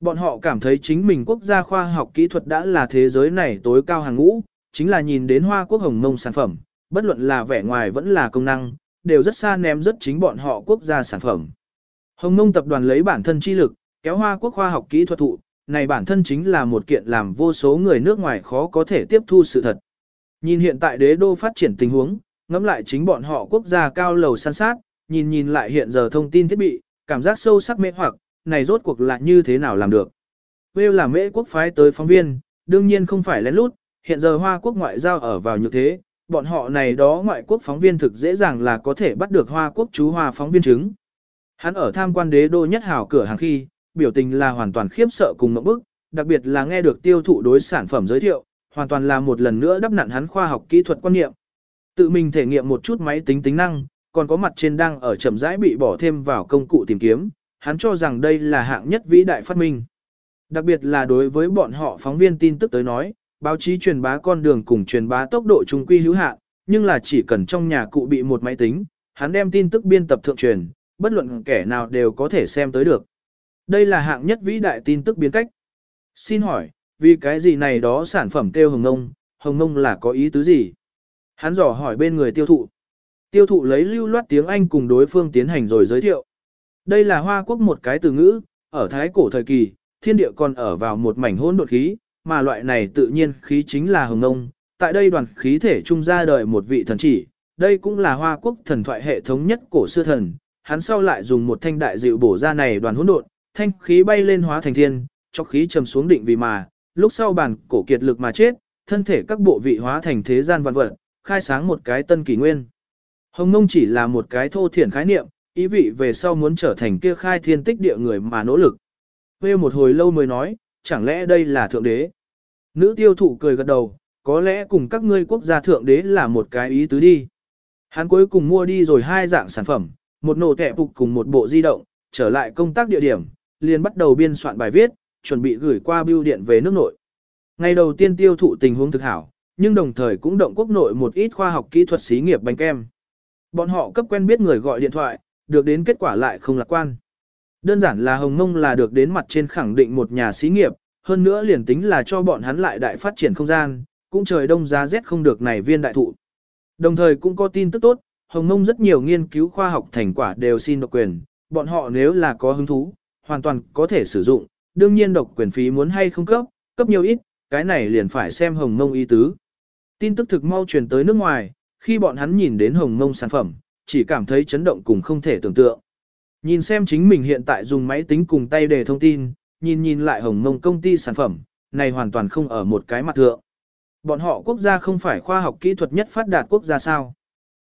Bọn họ cảm thấy chính mình quốc gia khoa học kỹ thuật đã là thế giới này tối cao hàng ngũ, chính là nhìn đến Hoa Quốc Hồng Ngông sản phẩm, bất luận là vẻ ngoài vẫn là công năng, đều rất xa ném rất chính bọn họ quốc gia sản phẩm. Hồng Nông tập đoàn lấy bản thân chi lực, kéo hoa quốc khoa học kỹ thuật thụ, này bản thân chính là một kiện làm vô số người nước ngoài khó có thể tiếp thu sự thật. Nhìn hiện tại đế đô phát triển tình huống, ngẫm lại chính bọn họ quốc gia cao lầu san sát, nhìn nhìn lại hiện giờ thông tin thiết bị, cảm giác sâu sắc mê hoặc, này rốt cuộc là như thế nào làm được. Wales là mễ quốc phái tới phóng viên, đương nhiên không phải lén lút, hiện giờ Hoa quốc ngoại giao ở vào như thế, bọn họ này đó ngoại quốc phóng viên thực dễ dàng là có thể bắt được Hoa quốc chú Hoa phóng viên chứng. Hắn ở tham quan đế đô nhất hảo cửa hàng khi, biểu tình là hoàn toàn khiếp sợ cùng mộng bức, đặc biệt là nghe được tiêu thụ đối sản phẩm giới thiệu, hoàn toàn là một lần nữa đắp nặn hắn khoa học kỹ thuật quan niệm. Tự mình thể nghiệm một chút máy tính tính năng, còn có mặt trên đang ở chậm rãi bị bỏ thêm vào công cụ tìm kiếm, hắn cho rằng đây là hạng nhất vĩ đại phát minh. Đặc biệt là đối với bọn họ phóng viên tin tức tới nói, báo chí truyền bá con đường cùng truyền bá tốc độ trung quy hữu hạn, nhưng là chỉ cần trong nhà cụ bị một máy tính, hắn đem tin tức biên tập thượng truyền, bất luận kẻ nào đều có thể xem tới được. Đây là hạng nhất vĩ đại tin tức biến cách. Xin hỏi, vì cái gì này đó sản phẩm kêu hồng ngông, hồng ngông là có ý tứ gì? Hắn dò hỏi bên người tiêu thụ. Tiêu thụ lấy lưu loát tiếng Anh cùng đối phương tiến hành rồi giới thiệu. Đây là Hoa Quốc một cái từ ngữ, ở Thái cổ thời kỳ, thiên địa còn ở vào một mảnh hỗn độn khí, mà loại này tự nhiên khí chính là hồng ngông. Tại đây đoàn khí thể trung ra đời một vị thần chỉ, đây cũng là Hoa Quốc thần thoại hệ thống nhất cổ xưa thần. Hắn sau lại dùng một thanh đại dịu bổ ra này đoàn hỗn độn, thanh khí bay lên hóa thành thiên, cho khí trầm xuống định vì mà, lúc sau bản cổ kiệt lực mà chết, thân thể các bộ vị hóa thành thế gian vạn vật, khai sáng một cái tân kỷ nguyên. Hồng Nông chỉ là một cái thô thiển khái niệm, ý vị về sau muốn trở thành kia khai thiên tích địa người mà nỗ lực. Vê một hồi lâu mới nói, chẳng lẽ đây là thượng đế? Nữ tiêu thụ cười gật đầu, có lẽ cùng các ngươi quốc gia thượng đế là một cái ý tứ đi. Hắn cuối cùng mua đi rồi hai dạng sản phẩm, một nổ tệ phục cùng một bộ di động, trở lại công tác địa điểm, liền bắt đầu biên soạn bài viết, chuẩn bị gửi qua bưu điện về nước nội. Ngày đầu tiên tiêu thụ tình huống thực hảo, nhưng đồng thời cũng động quốc nội một ít khoa học kỹ thuật xí nghiệp bánh kem. Bọn họ cấp quen biết người gọi điện thoại, được đến kết quả lại không lạc quan. Đơn giản là Hồng Mông là được đến mặt trên khẳng định một nhà xí nghiệp, hơn nữa liền tính là cho bọn hắn lại đại phát triển không gian, cũng trời đông giá rét không được này viên đại thụ. Đồng thời cũng có tin tức tốt, Hồng Mông rất nhiều nghiên cứu khoa học thành quả đều xin độc quyền, bọn họ nếu là có hứng thú, hoàn toàn có thể sử dụng, đương nhiên độc quyền phí muốn hay không cấp, cấp nhiều ít, cái này liền phải xem Hồng Mông ý tứ. Tin tức thực mau truyền tới nước ngoài, khi bọn hắn nhìn đến Hồng Mông sản phẩm, chỉ cảm thấy chấn động cùng không thể tưởng tượng. Nhìn xem chính mình hiện tại dùng máy tính cùng tay để thông tin, nhìn nhìn lại Hồng Mông công ty sản phẩm, này hoàn toàn không ở một cái mặt thượng. Bọn họ quốc gia không phải khoa học kỹ thuật nhất phát đạt quốc gia sao?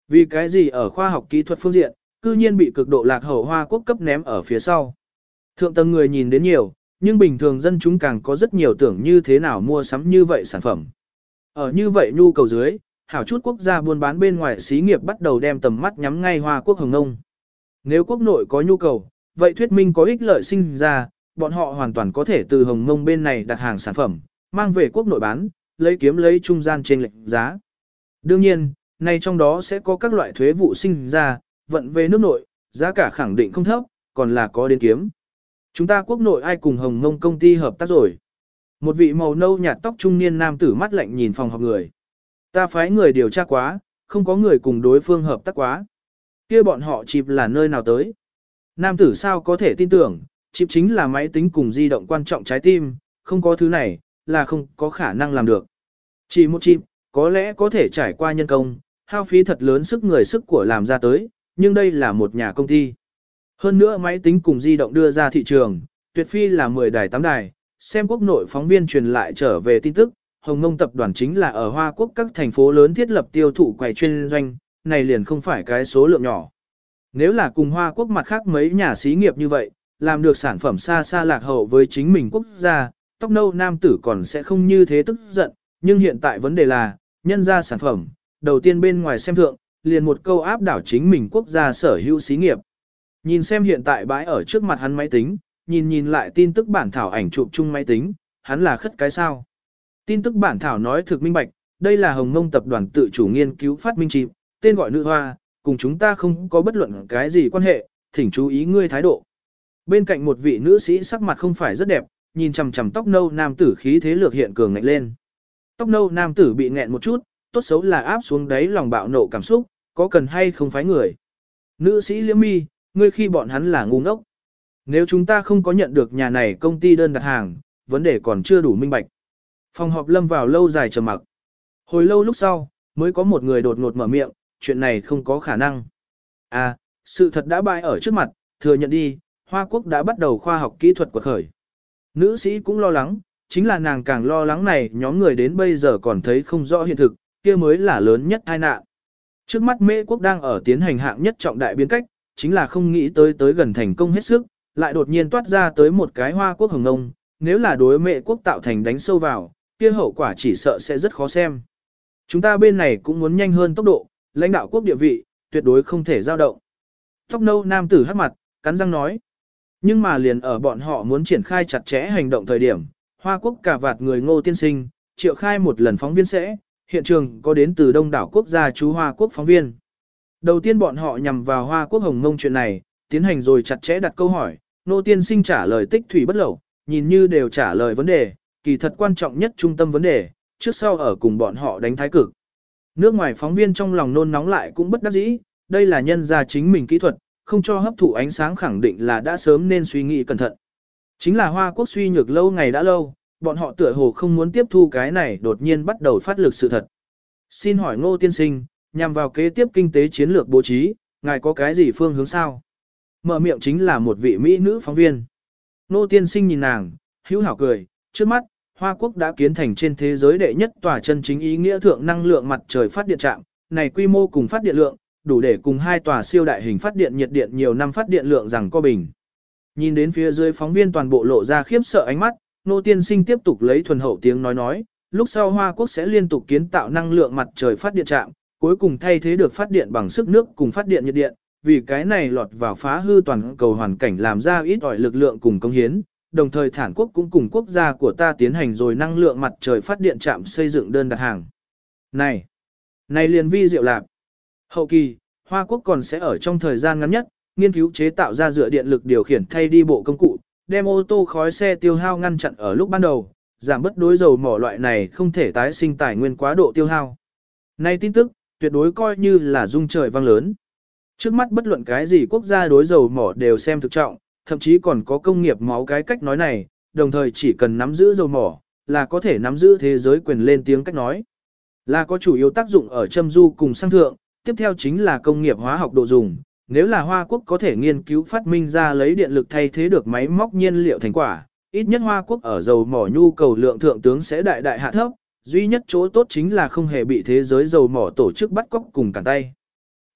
Vì cái gì ở khoa học kỹ thuật phương diện, cư nhiên bị cực độ lạc hậu hoa quốc cấp ném ở phía sau. Thượng tầng người nhìn đến nhiều, nhưng bình thường dân chúng càng có rất nhiều tưởng như thế nào mua sắm như vậy sản phẩm. Ở như vậy nhu cầu dưới, hảo chút quốc gia buôn bán bên ngoài xí nghiệp bắt đầu đem tầm mắt nhắm ngay Hoa quốc Hồng Nông. Nếu quốc nội có nhu cầu, vậy thuyết minh có ích lợi sinh ra, bọn họ hoàn toàn có thể từ Hồng Nông bên này đặt hàng sản phẩm, mang về quốc nội bán, lấy kiếm lấy trung gian trên lệnh giá. Đương nhiên, nay trong đó sẽ có các loại thuế vụ sinh ra, vận về nước nội, giá cả khẳng định không thấp, còn là có đến kiếm. Chúng ta quốc nội ai cùng Hồng Nông công ty hợp tác rồi. Một vị màu nâu nhạt tóc trung niên nam tử mắt lạnh nhìn phòng họp người. Ta phái người điều tra quá, không có người cùng đối phương hợp tác quá. kia bọn họ chịp là nơi nào tới. Nam tử sao có thể tin tưởng, chịp chính là máy tính cùng di động quan trọng trái tim, không có thứ này, là không có khả năng làm được. Chỉ một chịp, có lẽ có thể trải qua nhân công, hao phí thật lớn sức người sức của làm ra tới, nhưng đây là một nhà công ty. Hơn nữa máy tính cùng di động đưa ra thị trường, tuyệt phi là 10 đài 8 đài, xem quốc nội phóng viên truyền lại trở về tin tức, Hồng Ngông tập đoàn chính là ở Hoa Quốc các thành phố lớn thiết lập tiêu thụ quầy chuyên doanh, này liền không phải cái số lượng nhỏ. Nếu là cùng Hoa Quốc mặt khác mấy nhà xí nghiệp như vậy, làm được sản phẩm xa xa lạc hậu với chính mình quốc gia, tóc nâu nam tử còn sẽ không như thế tức giận, nhưng hiện tại vấn đề là, nhân ra sản phẩm, đầu tiên bên ngoài xem thượng, liền một câu áp đảo chính mình quốc gia sở hữu xí nghiệp. Nhìn xem hiện tại bãi ở trước mặt hắn máy tính, nhìn nhìn lại tin tức bản thảo ảnh chụp chung máy tính, hắn là khất cái sao. Tin tức bản thảo nói thực minh bạch, đây là Hồng Mông tập đoàn tự chủ nghiên cứu phát minh chip, tên gọi nữ hoa, cùng chúng ta không có bất luận cái gì quan hệ, thỉnh chú ý ngươi thái độ. Bên cạnh một vị nữ sĩ sắc mặt không phải rất đẹp, nhìn chằm chằm tóc nâu nam tử khí thế lược hiện cường ngạnh lên. Tóc nâu nam tử bị nghẹn một chút, tốt xấu là áp xuống đáy lòng bạo nộ cảm xúc, có cần hay không phái người. Nữ sĩ liễm mi, ngươi khi bọn hắn là ngu ngốc. Nếu chúng ta không có nhận được nhà này công ty đơn đặt hàng, vấn đề còn chưa đủ minh bạch. Phòng họp lâm vào lâu dài trầm mặc. Hồi lâu lúc sau, mới có một người đột ngột mở miệng, chuyện này không có khả năng. À, sự thật đã bại ở trước mặt, thừa nhận đi, Hoa Quốc đã bắt đầu khoa học kỹ thuật quật khởi. Nữ sĩ cũng lo lắng, chính là nàng càng lo lắng này nhóm người đến bây giờ còn thấy không rõ hiện thực, kia mới là lớn nhất tai nạn. Trước mắt Mễ quốc đang ở tiến hành hạng nhất trọng đại biến cách, chính là không nghĩ tới tới gần thành công hết sức, lại đột nhiên toát ra tới một cái hoa quốc hồng nông, nếu là đối mệ quốc tạo thành đánh sâu vào, kia hậu quả chỉ sợ sẽ rất khó xem. Chúng ta bên này cũng muốn nhanh hơn tốc độ, lãnh đạo quốc địa vị, tuyệt đối không thể dao động. Tóc nâu nam tử hắc mặt, cắn răng nói. Nhưng mà liền ở bọn họ muốn triển khai chặt chẽ hành động thời điểm, Hoa Quốc cả vạt người ngô tiên sinh, triệu khai một lần phóng viên sẽ, hiện trường có đến từ đông đảo quốc gia chú Hoa Quốc phóng viên. Đầu tiên bọn họ nhằm vào Hoa Quốc Hồng Mông chuyện này, tiến hành rồi chặt chẽ đặt câu hỏi, Nô tiên sinh trả lời tích thủy bất lậu, nhìn như đều trả lời vấn đề, kỳ thật quan trọng nhất trung tâm vấn đề, trước sau ở cùng bọn họ đánh thái cực. Nước ngoài phóng viên trong lòng nôn nóng lại cũng bất đắc dĩ, đây là nhân gia chính mình kỹ thuật, không cho hấp thụ ánh sáng khẳng định là đã sớm nên suy nghĩ cẩn thận. Chính là Hoa Quốc suy nhược lâu ngày đã lâu, bọn họ tựa hồ không muốn tiếp thu cái này đột nhiên bắt đầu phát lực sự thật. Xin hỏi ngô tiên sinh, nhằm vào kế tiếp kinh tế chiến lược bố trí, ngài có cái gì phương hướng sao? Mở miệng chính là một vị Mỹ nữ phóng viên. Nô tiên sinh nhìn nàng, hữu hảo cười, trước mắt, Hoa Quốc đã kiến thành trên thế giới đệ nhất tòa chân chính ý nghĩa thượng năng lượng mặt trời phát điện trạm, này quy mô cùng phát điện lượng, đủ để cùng hai tòa siêu đại hình phát điện nhiệt điện nhiều năm phát điện lượng rằng co bình. Nhìn đến phía dưới phóng viên toàn bộ lộ ra khiếp sợ ánh mắt, nô tiên sinh tiếp tục lấy thuần hậu tiếng nói nói, lúc sau Hoa Quốc sẽ liên tục kiến tạo năng lượng mặt trời phát điện trạm, cuối cùng thay thế được phát điện bằng sức nước cùng phát điện nhiệt điện, vì cái này lọt vào phá hư toàn cầu hoàn cảnh làm ra ít ỏi lực lượng cùng công hiến, đồng thời thản quốc cũng cùng quốc gia của ta tiến hành rồi năng lượng mặt trời phát điện trạm xây dựng đơn đặt hàng. Này, này liền vi diệu lạc. Hậu kỳ, Hoa Quốc còn sẽ ở trong thời gian ngắn nhất, nghiên cứu chế tạo ra dựa điện lực điều khiển thay đi bộ công cụ, đem ô tô khói xe tiêu hao ngăn chặn ở lúc ban đầu, giảm bất đối dầu mỏ loại này không thể tái sinh tài nguyên quá độ tiêu hao. Này tin tức, tuyệt đối coi như là dung trời vang lớn. Trước mắt bất luận cái gì quốc gia đối dầu mỏ đều xem thực trọng, thậm chí còn có công nghiệp máu cái cách nói này, đồng thời chỉ cần nắm giữ dầu mỏ, là có thể nắm giữ thế giới quyền lên tiếng cách nói. Là có chủ yếu tác dụng ở châm du cùng sang thượng, tiếp theo chính là công nghiệp hóa học độ dùng. Nếu là Hoa Quốc có thể nghiên cứu phát minh ra lấy điện lực thay thế được máy móc nhiên liệu thành quả, ít nhất Hoa Quốc ở dầu mỏ nhu cầu lượng thượng tướng sẽ đại đại hạ thấp, duy nhất chỗ tốt chính là không hề bị thế giới dầu mỏ tổ chức bắt cóc cùng cản tay.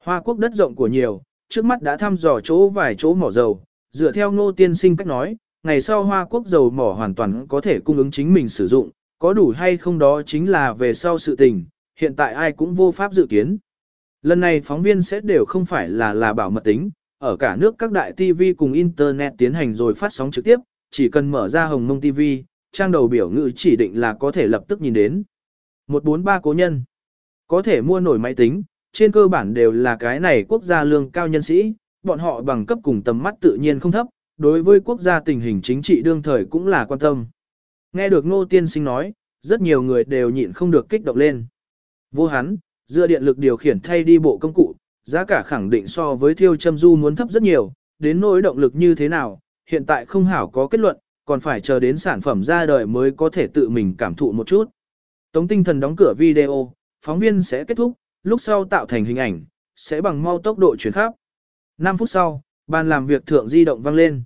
Hoa Quốc đất rộng của nhiều, trước mắt đã thăm dò chỗ vài chỗ mỏ dầu, dựa theo ngô tiên sinh cách nói, ngày sau Hoa Quốc dầu mỏ hoàn toàn có thể cung ứng chính mình sử dụng, có đủ hay không đó chính là về sau sự tình, hiện tại ai cũng vô pháp dự kiến. Lần này phóng viên sẽ đều không phải là là bảo mật tính, ở cả nước các đại TV cùng Internet tiến hành rồi phát sóng trực tiếp, chỉ cần mở ra hồng mông TV, trang đầu biểu ngữ chỉ định là có thể lập tức nhìn đến. 143 cố nhân, có thể mua nổi máy tính, trên cơ bản đều là cái này quốc gia lương cao nhân sĩ, bọn họ bằng cấp cùng tầm mắt tự nhiên không thấp, đối với quốc gia tình hình chính trị đương thời cũng là quan tâm. Nghe được Ngô Tiên Sinh nói, rất nhiều người đều nhịn không được kích động lên. Vô hắn, dựa điện lực điều khiển thay đi bộ công cụ, giá cả khẳng định so với thiêu châm du muốn thấp rất nhiều, đến nỗi động lực như thế nào, hiện tại không hảo có kết luận, còn phải chờ đến sản phẩm ra đời mới có thể tự mình cảm thụ một chút. Tống tinh thần đóng cửa video, phóng viên sẽ kết thúc, lúc sau tạo thành hình ảnh, sẽ bằng mau tốc độ chuyển khắp. 5 phút sau, bàn làm việc thượng di động vang lên.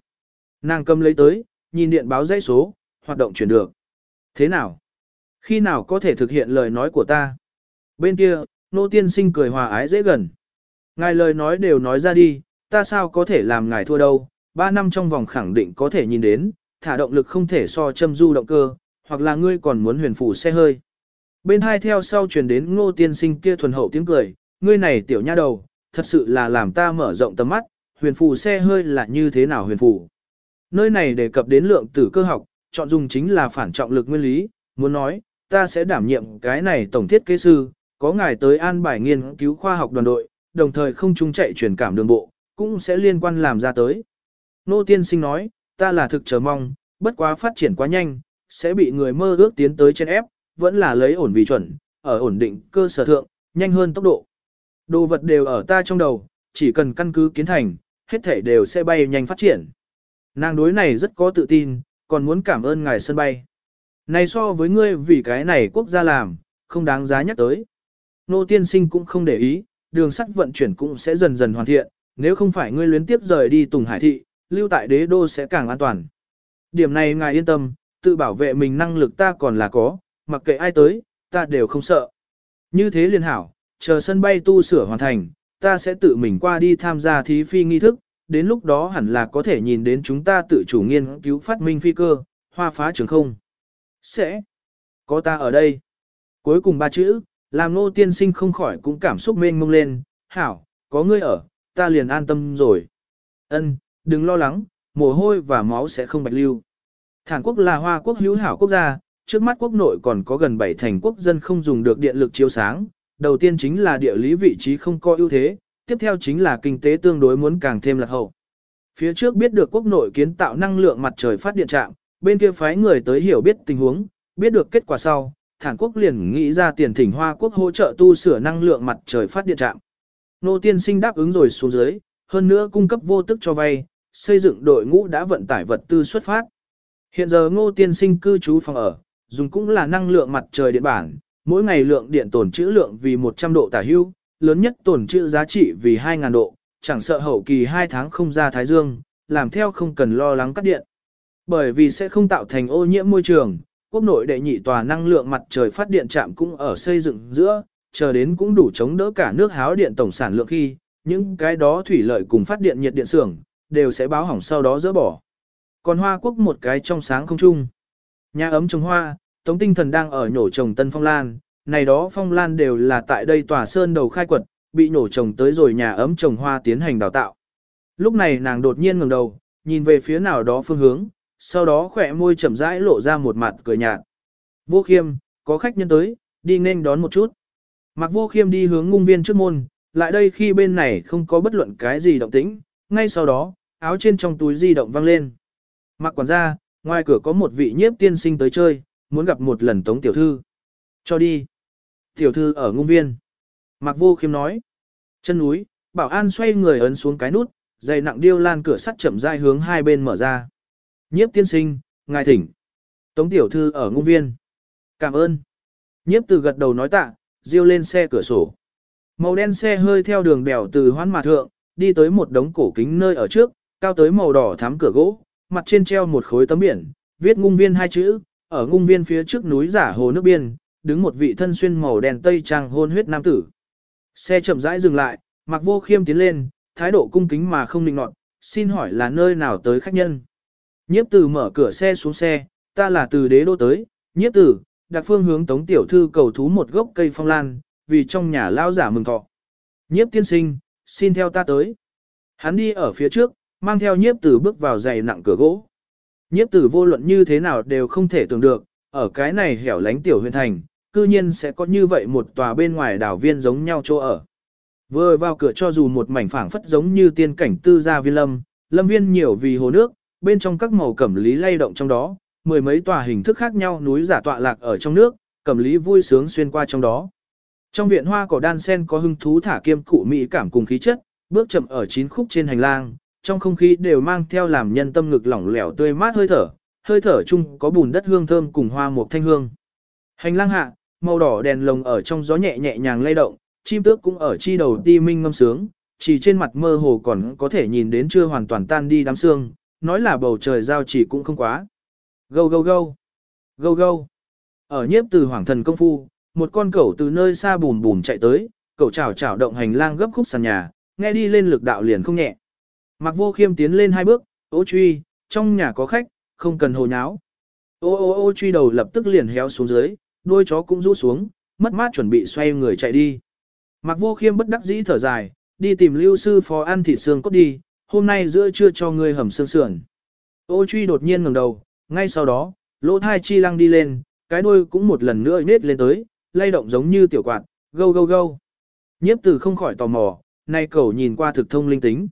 Nàng cầm lấy tới, nhìn điện báo dãy số, hoạt động chuyển được. Thế nào? Khi nào có thể thực hiện lời nói của ta? Bên kia, nô tiên sinh cười hòa ái dễ gần. Ngài lời nói đều nói ra đi, ta sao có thể làm ngài thua đâu, ba năm trong vòng khẳng định có thể nhìn đến, thả động lực không thể so châm du động cơ, hoặc là ngươi còn muốn huyền phủ xe hơi. Bên hai theo sau truyền đến ngô tiên sinh kia thuần hậu tiếng cười, ngươi này tiểu nha đầu, thật sự là làm ta mở rộng tầm mắt, huyền phù xe hơi là như thế nào huyền phù. Nơi này đề cập đến lượng tử cơ học, chọn dùng chính là phản trọng lực nguyên lý, muốn nói, ta sẽ đảm nhiệm cái này tổng thiết kế sư, có ngài tới an bài nghiên cứu khoa học đoàn đội, đồng thời không chung chạy truyền cảm đường bộ, cũng sẽ liên quan làm ra tới. Nô tiên sinh nói, ta là thực chờ mong, bất quá phát triển quá nhanh, sẽ bị người mơ ước tiến tới trên ép, vẫn là lấy ổn vì chuẩn, ở ổn định cơ sở thượng, nhanh hơn tốc độ. Đồ vật đều ở ta trong đầu, chỉ cần căn cứ kiến thành, hết thể đều sẽ bay nhanh phát triển. Nàng đối này rất có tự tin, còn muốn cảm ơn ngài sân bay. Này so với ngươi vì cái này quốc gia làm, không đáng giá nhắc tới. Nô tiên sinh cũng không để ý, đường sắt vận chuyển cũng sẽ dần dần hoàn thiện, nếu không phải ngươi luyến tiếp rời đi Tùng Hải Thị, lưu tại đế đô sẽ càng an toàn. Điểm này ngài yên tâm, tự bảo vệ mình năng lực ta còn là có, mặc kệ ai tới, ta đều không sợ. Như thế liên hảo, chờ sân bay tu sửa hoàn thành, ta sẽ tự mình qua đi tham gia thí phi nghi thức, đến lúc đó hẳn là có thể nhìn đến chúng ta tự chủ nghiên cứu phát minh phi cơ, hoa phá trường không. Sẽ có ta ở đây. Cuối cùng ba chữ, làm nô tiên sinh không khỏi cũng cảm xúc mênh mông lên, hảo, có ngươi ở, ta liền an tâm rồi. Ân, đừng lo lắng, mồ hôi và máu sẽ không bạch lưu. Thản quốc là hoa quốc hữu hảo quốc gia, trước mắt quốc nội còn có gần 7 thành quốc dân không dùng được điện lực chiếu sáng. Đầu tiên chính là địa lý vị trí không có ưu thế, tiếp theo chính là kinh tế tương đối muốn càng thêm lạc hậu. Phía trước biết được quốc nội kiến tạo năng lượng mặt trời phát điện trạm, bên kia phái người tới hiểu biết tình huống, biết được kết quả sau, Thản quốc liền nghĩ ra tiền thỉnh Hoa quốc hỗ trợ tu sửa năng lượng mặt trời phát điện trạm. Nô tiên sinh đáp ứng rồi xuống dưới, hơn nữa cung cấp vô tức cho vay, xây dựng đội ngũ đã vận tải vật tư xuất phát. Hiện giờ ngô tiên sinh cư trú phòng ở, dùng cũng là năng lượng mặt trời điện bản, mỗi ngày lượng điện tồn trữ lượng vì 100 độ tả hưu, lớn nhất tồn trữ giá trị vì 2.000 độ, chẳng sợ hậu kỳ 2 tháng không ra thái dương, làm theo không cần lo lắng cắt điện. Bởi vì sẽ không tạo thành ô nhiễm môi trường, quốc nội đệ nhị tòa năng lượng mặt trời phát điện trạm cũng ở xây dựng giữa, chờ đến cũng đủ chống đỡ cả nước háo điện tổng sản lượng khi, những cái đó thủy lợi cùng phát điện nhiệt điện xưởng đều sẽ báo hỏng sau đó dỡ bỏ. Còn Hoa Quốc một cái trong sáng không chung. Nhà ấm trồng hoa, Tống Tinh Thần đang ở nhổ trồng Tân Phong Lan, này đó Phong Lan đều là tại đây tòa sơn đầu khai quật, bị nhổ trồng tới rồi nhà ấm trồng hoa tiến hành đào tạo. Lúc này nàng đột nhiên ngẩng đầu, nhìn về phía nào đó phương hướng, sau đó khỏe môi chậm rãi lộ ra một mặt cười nhạt. Vô khiêm, có khách nhân tới, đi nên đón một chút. Mặc vô khiêm đi hướng ngung viên trước môn, lại đây khi bên này không có bất luận cái gì động tĩnh, ngay sau đó, áo trên trong túi di động vang lên. Mặc quản gia, ngoài cửa có một vị nhiếp tiên sinh tới chơi, muốn gặp một lần tống tiểu thư. Cho đi. Tiểu thư ở ngung viên. Mặc vô khiêm nói. Chân núi, bảo an xoay người ấn xuống cái nút, dày nặng điêu lan cửa sắt chậm rãi hướng hai bên mở ra. Nhiếp tiên sinh, ngài thỉnh. Tống tiểu thư ở ngung viên. Cảm ơn. Nhiếp từ gật đầu nói tạ, diêu lên xe cửa sổ. Màu đen xe hơi theo đường bèo từ hoán mà thượng, đi tới một đống cổ kính nơi ở trước, cao tới màu đỏ thắm cửa gỗ, mặt trên treo một khối tấm biển, viết ngung viên hai chữ, ở ngung viên phía trước núi giả hồ nước biên, đứng một vị thân xuyên màu đen tây trang hôn huyết nam tử. Xe chậm rãi dừng lại, mặc vô khiêm tiến lên, thái độ cung kính mà không định nọt, xin hỏi là nơi nào tới khách nhân. Nhiếp tử mở cửa xe xuống xe, ta là từ đế đô tới, nhiếp tử, đặc phương hướng tống tiểu thư cầu thú một gốc cây phong lan, vì trong nhà lao giả mừng thọ. Nhiếp tiên sinh, xin theo ta tới. Hắn đi ở phía trước, mang theo nhiếp tử bước vào dày nặng cửa gỗ. Nhiếp tử vô luận như thế nào đều không thể tưởng được, ở cái này hẻo lánh tiểu huyện thành, cư nhiên sẽ có như vậy một tòa bên ngoài đảo viên giống nhau chỗ ở. Vừa vào cửa cho dù một mảnh phảng phất giống như tiên cảnh tư gia viên lâm, lâm viên nhiều vì hồ nước, bên trong các màu cẩm lý lay động trong đó, mười mấy tòa hình thức khác nhau núi giả tọa lạc ở trong nước, cẩm lý vui sướng xuyên qua trong đó. Trong viện hoa cỏ đan sen có hưng thú thả kiêm cụ mỹ cảm cùng khí chất, bước chậm ở chín khúc trên hành lang, trong không khí đều mang theo làm nhân tâm ngực lỏng lẻo tươi mát hơi thở, hơi thở chung có bùn đất hương thơm cùng hoa mục thanh hương. Hành lang hạ, màu đỏ đèn lồng ở trong gió nhẹ nhẹ nhàng lay động, chim tước cũng ở chi đầu ti minh ngâm sướng, chỉ trên mặt mơ hồ còn có thể nhìn đến chưa hoàn toàn tan đi đám sương, nói là bầu trời giao chỉ cũng không quá. Gâu gâu gâu, gâu gâu. Ở nhiếp từ hoàng thần công phu, một con cẩu từ nơi xa bùm bùm chạy tới, cẩu chảo chảo động hành lang gấp khúc sàn nhà, nghe đi lên lực đạo liền không nhẹ. Mạc vô khiêm tiến lên hai bước, ô truy, trong nhà có khách, không cần hồ nháo. Ô ô ô truy đầu lập tức liền héo xuống dưới, đuôi chó cũng rũ xuống, mất mát chuẩn bị xoay người chạy đi. Mạc vô khiêm bất đắc dĩ thở dài, đi tìm lưu sư phó ăn thịt xương cốt đi, hôm nay giữa trưa cho ngươi hầm xương sườn. Ô truy đột nhiên ngẩng đầu, ngay sau đó, lỗ thai chi lăng đi lên, cái đuôi cũng một lần nữa nết lên tới, lay động giống như tiểu quạt, gâu gâu gâu. Nhiếp tử không khỏi tò mò, nay cậu nhìn qua thực thông linh tính.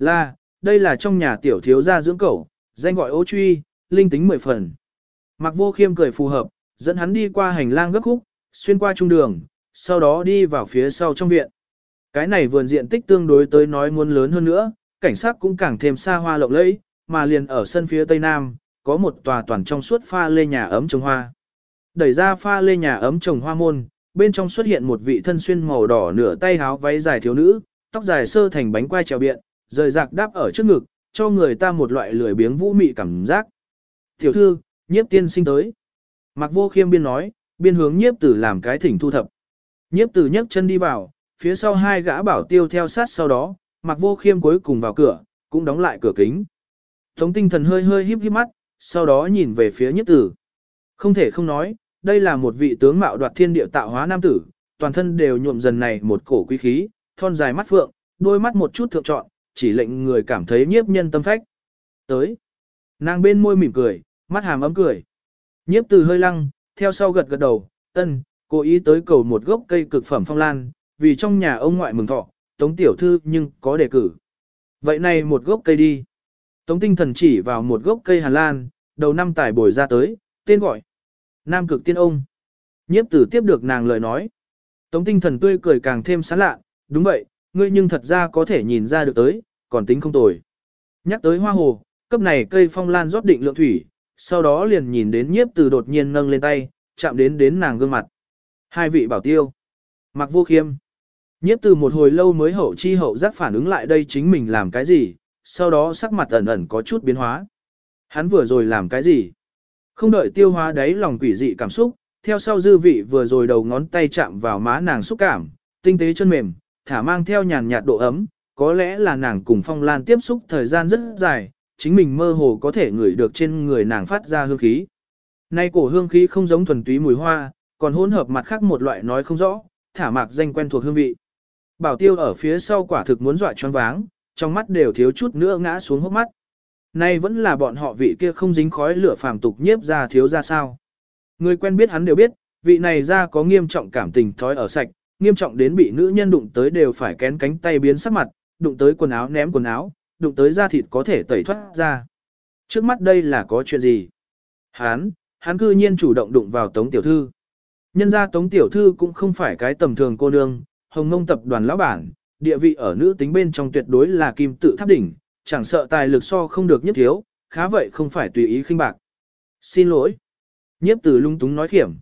Là, đây là trong nhà tiểu thiếu gia dưỡng cậu, danh gọi ô truy, linh tính mười phần. Mặc vô khiêm cười phù hợp, dẫn hắn đi qua hành lang gấp khúc, xuyên qua trung đường, sau đó đi vào phía sau trong viện. Cái này vườn diện tích tương đối tới nói muốn lớn hơn nữa, cảnh sát cũng càng thêm xa hoa lộng lẫy, mà liền ở sân phía tây nam, có một tòa toàn trong suốt pha lê nhà ấm trồng hoa. Đẩy ra pha lê nhà ấm trồng hoa môn, bên trong xuất hiện một vị thân xuyên màu đỏ nửa tay áo váy dài thiếu nữ, tóc dài sơ thành bánh quai trèo biện, rời rạc đáp ở trước ngực, cho người ta một loại lười biếng vũ mị cảm giác. Tiểu thư, nhiếp tiên sinh tới. Mặc vô khiêm biên nói, biên hướng nhiếp tử làm cái thỉnh thu thập. Nhiếp tử nhấc chân đi vào, phía sau hai gã bảo tiêu theo sát sau đó, mặc vô khiêm cuối cùng vào cửa, cũng đóng lại cửa kính. Tống tinh thần hơi hơi híp híp mắt, sau đó nhìn về phía nhiếp tử. Không thể không nói, đây là một vị tướng mạo đoạt thiên địa tạo hóa nam tử, toàn thân đều nhuộm dần này một cổ quý khí, thon dài mắt phượng, đôi mắt một chút thượng trọn, chỉ lệnh người cảm thấy nhiếp nhân tâm phách. Tới. Nàng bên môi mỉm cười, mắt hàm ấm cười. Nhiếp từ hơi lăng, theo sau gật gật đầu, ân, cố ý tới cầu một gốc cây cực phẩm phong lan, vì trong nhà ông ngoại mừng thọ, tống tiểu thư nhưng có đề cử. Vậy này một gốc cây đi. Tống tinh thần chỉ vào một gốc cây hàn lan, đầu năm tải bồi ra tới, tên gọi. Nam cực tiên ông. Nhiếp tử tiếp được nàng lời nói. Tống tinh thần tươi cười càng thêm sán lạ, đúng vậy, ngươi nhưng thật ra có thể nhìn ra được tới, còn tính không tồi. Nhắc tới hoa hồ, cấp này cây phong lan rót định lượng thủy, sau đó liền nhìn đến nhiếp từ đột nhiên nâng lên tay, chạm đến đến nàng gương mặt. Hai vị bảo tiêu. Mặc vô khiêm. Nhiếp từ một hồi lâu mới hậu chi hậu giác phản ứng lại đây chính mình làm cái gì, sau đó sắc mặt ẩn ẩn có chút biến hóa. Hắn vừa rồi làm cái gì? Không đợi tiêu hóa đáy lòng quỷ dị cảm xúc, theo sau dư vị vừa rồi đầu ngón tay chạm vào má nàng xúc cảm, tinh tế chân mềm, thả mang theo nhàn nhạt độ ấm, có lẽ là nàng cùng phong lan tiếp xúc thời gian rất dài, chính mình mơ hồ có thể ngửi được trên người nàng phát ra hương khí. Nay cổ hương khí không giống thuần túy mùi hoa, còn hỗn hợp mặt khác một loại nói không rõ, thả mạc danh quen thuộc hương vị. Bảo tiêu ở phía sau quả thực muốn dọa choáng váng, trong mắt đều thiếu chút nữa ngã xuống hốc mắt. Nay vẫn là bọn họ vị kia không dính khói lửa phàm tục nhiếp ra thiếu ra sao. Người quen biết hắn đều biết, vị này ra có nghiêm trọng cảm tình thói ở sạch, nghiêm trọng đến bị nữ nhân đụng tới đều phải kén cánh tay biến sắc mặt, đụng tới quần áo ném quần áo, đụng tới da thịt có thể tẩy thoát ra. Trước mắt đây là có chuyện gì? Hán, hắn cư nhiên chủ động đụng vào Tống Tiểu Thư. Nhân ra Tống Tiểu Thư cũng không phải cái tầm thường cô nương, hồng ngông tập đoàn lão bản, địa vị ở nữ tính bên trong tuyệt đối là kim tự tháp đỉnh, chẳng sợ tài lực so không được nhất thiếu, khá vậy không phải tùy ý khinh bạc. Xin lỗi. Nhiếp tử lung túng nói khiểm.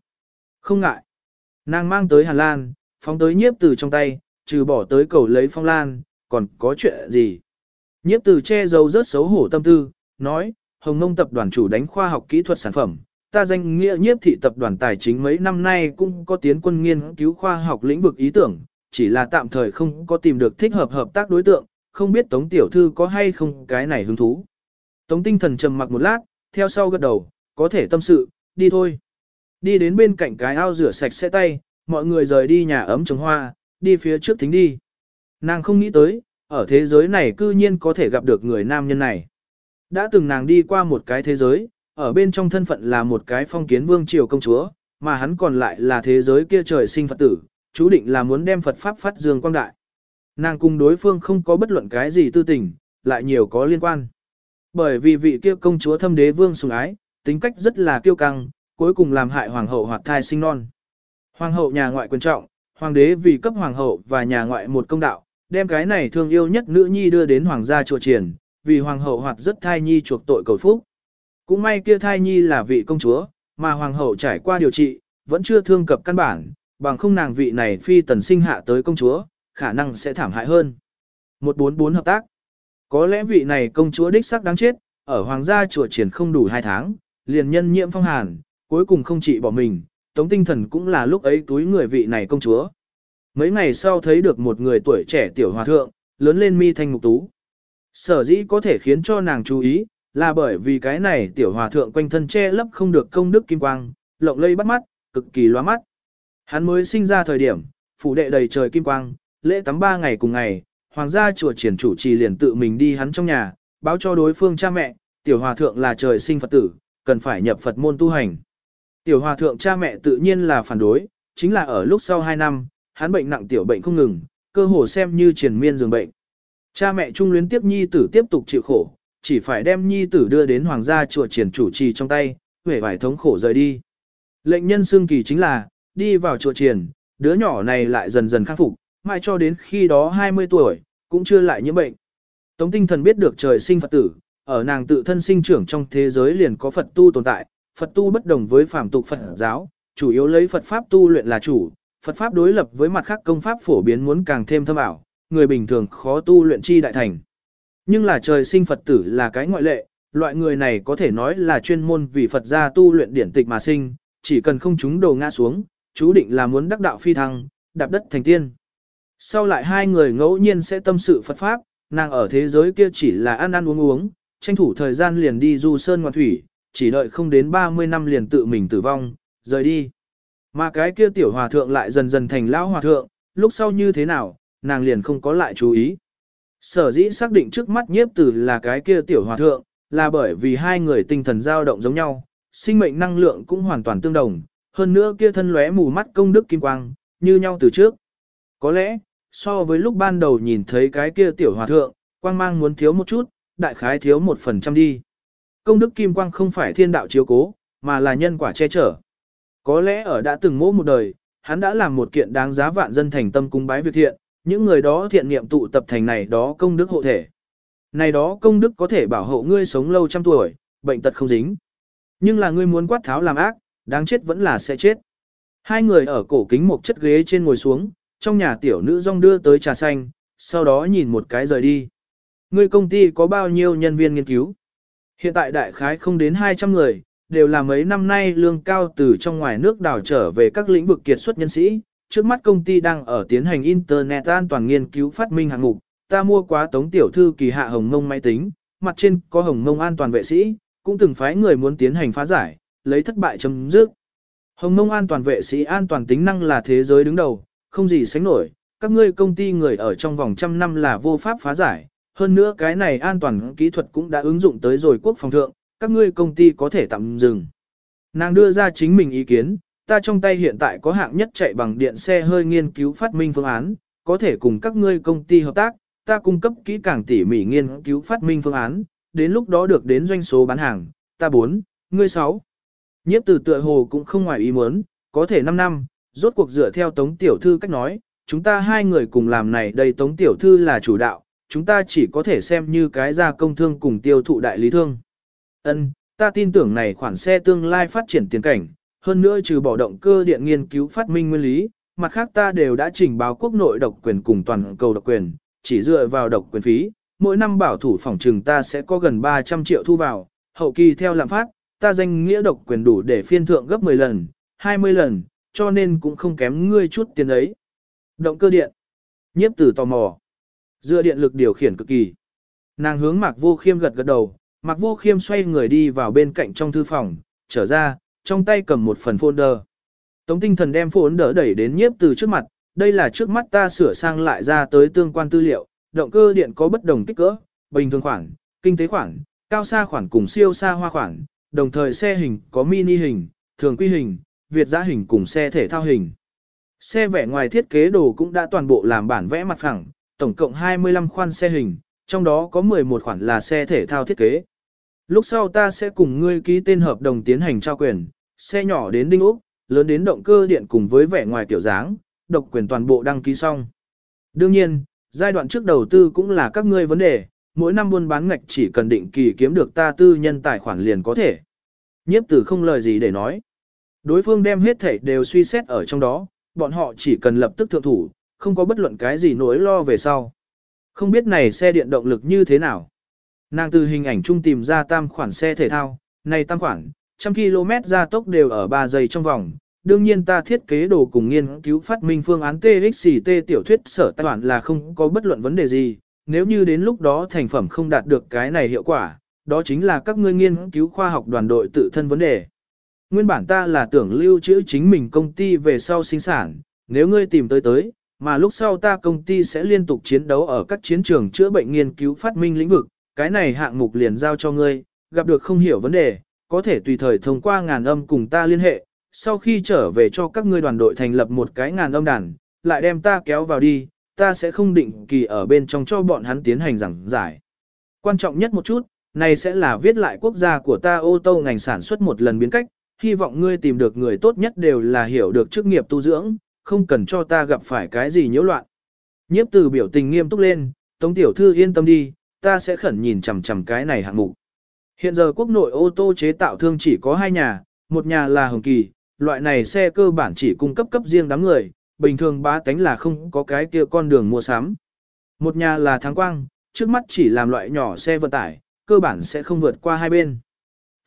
Không ngại. Nàng mang tới Hà Lan, phóng tới nhiếp tử trong tay, trừ bỏ tới cầu lấy phong lan, còn có chuyện gì. Nhiếp tử che giấu rất xấu hổ tâm tư, nói, Hồng Nông tập đoàn chủ đánh khoa học kỹ thuật sản phẩm, ta danh nghĩa nhiếp thị tập đoàn tài chính mấy năm nay cũng có tiến quân nghiên cứu khoa học lĩnh vực ý tưởng, chỉ là tạm thời không có tìm được thích hợp hợp tác đối tượng, không biết Tống Tiểu Thư có hay không cái này hứng thú. Tống tinh thần trầm mặc một lát, theo sau gật đầu, có thể tâm sự, đi thôi. Đi đến bên cạnh cái ao rửa sạch sẽ tay, mọi người rời đi nhà ấm trồng hoa, đi phía trước thính đi. Nàng không nghĩ tới, ở thế giới này cư nhiên có thể gặp được người nam nhân này. Đã từng nàng đi qua một cái thế giới, ở bên trong thân phận là một cái phong kiến vương triều công chúa, mà hắn còn lại là thế giới kia trời sinh Phật tử, chú định là muốn đem Phật Pháp phát dương quang đại. Nàng cùng đối phương không có bất luận cái gì tư tình, lại nhiều có liên quan. Bởi vì vị kia công chúa thâm đế vương sùng ái, tính cách rất là kiêu căng, cuối cùng làm hại hoàng hậu hoạt thai sinh non. Hoàng hậu nhà ngoại quyền trọng, hoàng đế vì cấp hoàng hậu và nhà ngoại một công đạo, đem cái này thương yêu nhất nữ nhi đưa đến hoàng gia chùa triển, vì hoàng hậu hoạt rất thai nhi chuộc tội cầu phúc. Cũng may kia thai nhi là vị công chúa, mà hoàng hậu trải qua điều trị, vẫn chưa thương cập căn bản, bằng không nàng vị này phi tần sinh hạ tới công chúa, khả năng sẽ thảm hại hơn. 144 hợp tác. Có lẽ vị này công chúa đích sắc đáng chết, ở hoàng gia chùa triển không đủ 2 tháng, liền nhân nhiễm phong hàn, cuối cùng không chỉ bỏ mình, tống tinh thần cũng là lúc ấy túi người vị này công chúa. Mấy ngày sau thấy được một người tuổi trẻ tiểu hòa thượng, lớn lên mi thanh mục tú. Sở dĩ có thể khiến cho nàng chú ý, là bởi vì cái này tiểu hòa thượng quanh thân che lấp không được công đức kim quang, lộng lây bắt mắt, cực kỳ loa mắt. Hắn mới sinh ra thời điểm, phủ đệ đầy trời kim quang, lễ tắm ba ngày cùng ngày, hoàng gia chùa triển chủ trì liền tự mình đi hắn trong nhà, báo cho đối phương cha mẹ, tiểu hòa thượng là trời sinh Phật tử, cần phải nhập Phật môn tu hành. Tiểu hòa thượng cha mẹ tự nhiên là phản đối, chính là ở lúc sau 2 năm, hắn bệnh nặng tiểu bệnh không ngừng, cơ hồ xem như triền miên giường bệnh. Cha mẹ trung luyến tiếp nhi tử tiếp tục chịu khổ, chỉ phải đem nhi tử đưa đến hoàng gia chùa triển chủ trì trong tay, huệ vải thống khổ rời đi. Lệnh nhân xương kỳ chính là, đi vào chùa triển, đứa nhỏ này lại dần dần khắc phục, mãi cho đến khi đó 20 tuổi, cũng chưa lại nhiễm bệnh. Tống tinh thần biết được trời sinh Phật tử, ở nàng tự thân sinh trưởng trong thế giới liền có Phật tu tồn tại, Phật tu bất đồng với phàm tục Phật giáo, chủ yếu lấy Phật pháp tu luyện là chủ, Phật pháp đối lập với mặt khác công pháp phổ biến muốn càng thêm thâm ảo, người bình thường khó tu luyện chi đại thành. Nhưng là trời sinh Phật tử là cái ngoại lệ, loại người này có thể nói là chuyên môn vì Phật gia tu luyện điển tịch mà sinh, chỉ cần không chúng đồ ngã xuống, chú định là muốn đắc đạo phi thăng, đạp đất thành tiên. Sau lại hai người ngẫu nhiên sẽ tâm sự Phật Pháp, nàng ở thế giới kia chỉ là ăn ăn uống uống, tranh thủ thời gian liền đi du sơn ngoạn thủy, chỉ đợi không đến 30 năm liền tự mình tử vong, rời đi. Mà cái kia tiểu hòa thượng lại dần dần thành lão hòa thượng, lúc sau như thế nào, nàng liền không có lại chú ý. Sở dĩ xác định trước mắt nhiếp tử là cái kia tiểu hòa thượng, là bởi vì hai người tinh thần dao động giống nhau, sinh mệnh năng lượng cũng hoàn toàn tương đồng, hơn nữa kia thân lóe mù mắt công đức kim quang, như nhau từ trước. Có lẽ, so với lúc ban đầu nhìn thấy cái kia tiểu hòa thượng, quang mang muốn thiếu một chút, đại khái thiếu một phần trăm đi. Công đức kim quang không phải thiên đạo chiếu cố, mà là nhân quả che chở. Có lẽ ở đã từng mỗ một đời, hắn đã làm một kiện đáng giá vạn dân thành tâm cung bái việc thiện, những người đó thiện niệm tụ tập thành này đó công đức hộ thể. Này đó công đức có thể bảo hộ ngươi sống lâu trăm tuổi, bệnh tật không dính. Nhưng là ngươi muốn quát tháo làm ác, đáng chết vẫn là sẽ chết. Hai người ở cổ kính một chất ghế trên ngồi xuống, trong nhà tiểu nữ rong đưa tới trà xanh, sau đó nhìn một cái rời đi. Ngươi công ty có bao nhiêu nhân viên nghiên cứu? Hiện tại đại khái không đến 200 người, đều là mấy năm nay lương cao từ trong ngoài nước đào trở về các lĩnh vực kiệt xuất nhân sĩ. Trước mắt công ty đang ở tiến hành Internet an toàn nghiên cứu phát minh hạng mục, ta mua quá tống tiểu thư kỳ hạ hồng mông máy tính, mặt trên có hồng mông an toàn vệ sĩ, cũng từng phái người muốn tiến hành phá giải, lấy thất bại chấm dứt. Hồng mông an toàn vệ sĩ an toàn tính năng là thế giới đứng đầu, không gì sánh nổi, các ngươi công ty người ở trong vòng trăm năm là vô pháp phá giải, hơn nữa cái này an toàn kỹ thuật cũng đã ứng dụng tới rồi quốc phòng thượng, các ngươi công ty có thể tạm dừng. Nàng đưa ra chính mình ý kiến, ta trong tay hiện tại có hạng nhất chạy bằng điện xe hơi nghiên cứu phát minh phương án, có thể cùng các ngươi công ty hợp tác, ta cung cấp kỹ càng tỉ mỉ nghiên cứu phát minh phương án, đến lúc đó được đến doanh số bán hàng, ta 4, ngươi 6. Nhiếp từ tựa hồ cũng không ngoài ý muốn, có thể 5 năm, rốt cuộc dựa theo Tống Tiểu Thư cách nói, chúng ta hai người cùng làm này đây Tống Tiểu Thư là chủ đạo, chúng ta chỉ có thể xem như cái gia công thương cùng tiêu thụ đại lý thương. Ân, ta tin tưởng này khoản xe tương lai phát triển tiền cảnh, hơn nữa trừ bỏ động cơ điện nghiên cứu phát minh nguyên lý, mặt khác ta đều đã trình báo quốc nội độc quyền cùng toàn cầu độc quyền, chỉ dựa vào độc quyền phí, mỗi năm bảo thủ phòng trừng ta sẽ có gần 300 triệu thu vào, hậu kỳ theo lạm phát, ta danh nghĩa độc quyền đủ để phiên thượng gấp 10 lần, 20 lần, cho nên cũng không kém ngươi chút tiền ấy. Động cơ điện. Nhiếp tử tò mò. Dựa điện lực điều khiển cực kỳ. Nàng hướng Mạc Vô Khiêm gật gật đầu, Mạc Vô Khiêm xoay người đi vào bên cạnh trong thư phòng, trở ra, trong tay cầm một phần folder. Tống tinh thần đem folder đẩy đến nhiếp từ trước mặt, đây là trước mắt ta sửa sang lại ra tới tương quan tư liệu, động cơ điện có bất đồng kích cỡ, bình thường khoản, kinh tế khoản, cao xa khoản cùng siêu xa hoa khoản, đồng thời xe hình có mini hình, thường quy hình, việt giã hình cùng xe thể thao hình. Xe vẽ ngoài thiết kế đồ cũng đã toàn bộ làm bản vẽ mặt phẳng, tổng cộng 25 khoan xe hình, trong đó có 11 khoản là xe thể thao thiết kế. Lúc sau ta sẽ cùng ngươi ký tên hợp đồng tiến hành trao quyền, xe nhỏ đến đinh ốc, lớn đến động cơ điện cùng với vẻ ngoài tiểu dáng, độc quyền toàn bộ đăng ký xong. Đương nhiên, giai đoạn trước đầu tư cũng là các ngươi vấn đề, mỗi năm buôn bán ngạch chỉ cần định kỳ kiếm được ta tư nhân tài khoản liền có thể. Nhiếp tử không lời gì để nói. Đối phương đem hết thể đều suy xét ở trong đó, bọn họ chỉ cần lập tức thượng thủ, không có bất luận cái gì nỗi lo về sau. Không biết này xe điện động lực như thế nào. Nàng từ hình ảnh chung tìm ra tam khoản xe thể thao, này tam khoản, trăm km gia tốc đều ở 3 giây trong vòng. Đương nhiên ta thiết kế đồ cùng nghiên cứu phát minh phương án TXT tiểu thuyết sở tài khoản là không có bất luận vấn đề gì. Nếu như đến lúc đó thành phẩm không đạt được cái này hiệu quả, đó chính là các ngươi nghiên cứu khoa học đoàn đội tự thân vấn đề. Nguyên bản ta là tưởng lưu trữ chính mình công ty về sau sinh sản, nếu ngươi tìm tới tới, mà lúc sau ta công ty sẽ liên tục chiến đấu ở các chiến trường chữa bệnh nghiên cứu phát minh lĩnh vực, cái này hạng mục liền giao cho ngươi, gặp được không hiểu vấn đề, có thể tùy thời thông qua ngàn âm cùng ta liên hệ, sau khi trở về cho các ngươi đoàn đội thành lập một cái ngàn âm đàn, lại đem ta kéo vào đi, ta sẽ không định kỳ ở bên trong cho bọn hắn tiến hành giảng giải. Quan trọng nhất một chút, này sẽ là viết lại quốc gia của ta ô tô ngành sản xuất một lần biến cách, hy vọng ngươi tìm được người tốt nhất đều là hiểu được chức nghiệp tu dưỡng, không cần cho ta gặp phải cái gì nhiễu loạn. Nhiếp từ biểu tình nghiêm túc lên, Tống tiểu thư yên tâm đi, ta sẽ khẩn nhìn chằm chằm cái này hạng mục. Hiện giờ quốc nội ô tô chế tạo thương chỉ có hai nhà, một nhà là Hồng Kỳ, loại này xe cơ bản chỉ cung cấp cấp riêng đám người, bình thường bá tánh là không có cái kia con đường mua sắm. Một nhà là Thắng Quang, trước mắt chỉ làm loại nhỏ xe vận tải, cơ bản sẽ không vượt qua hai bên.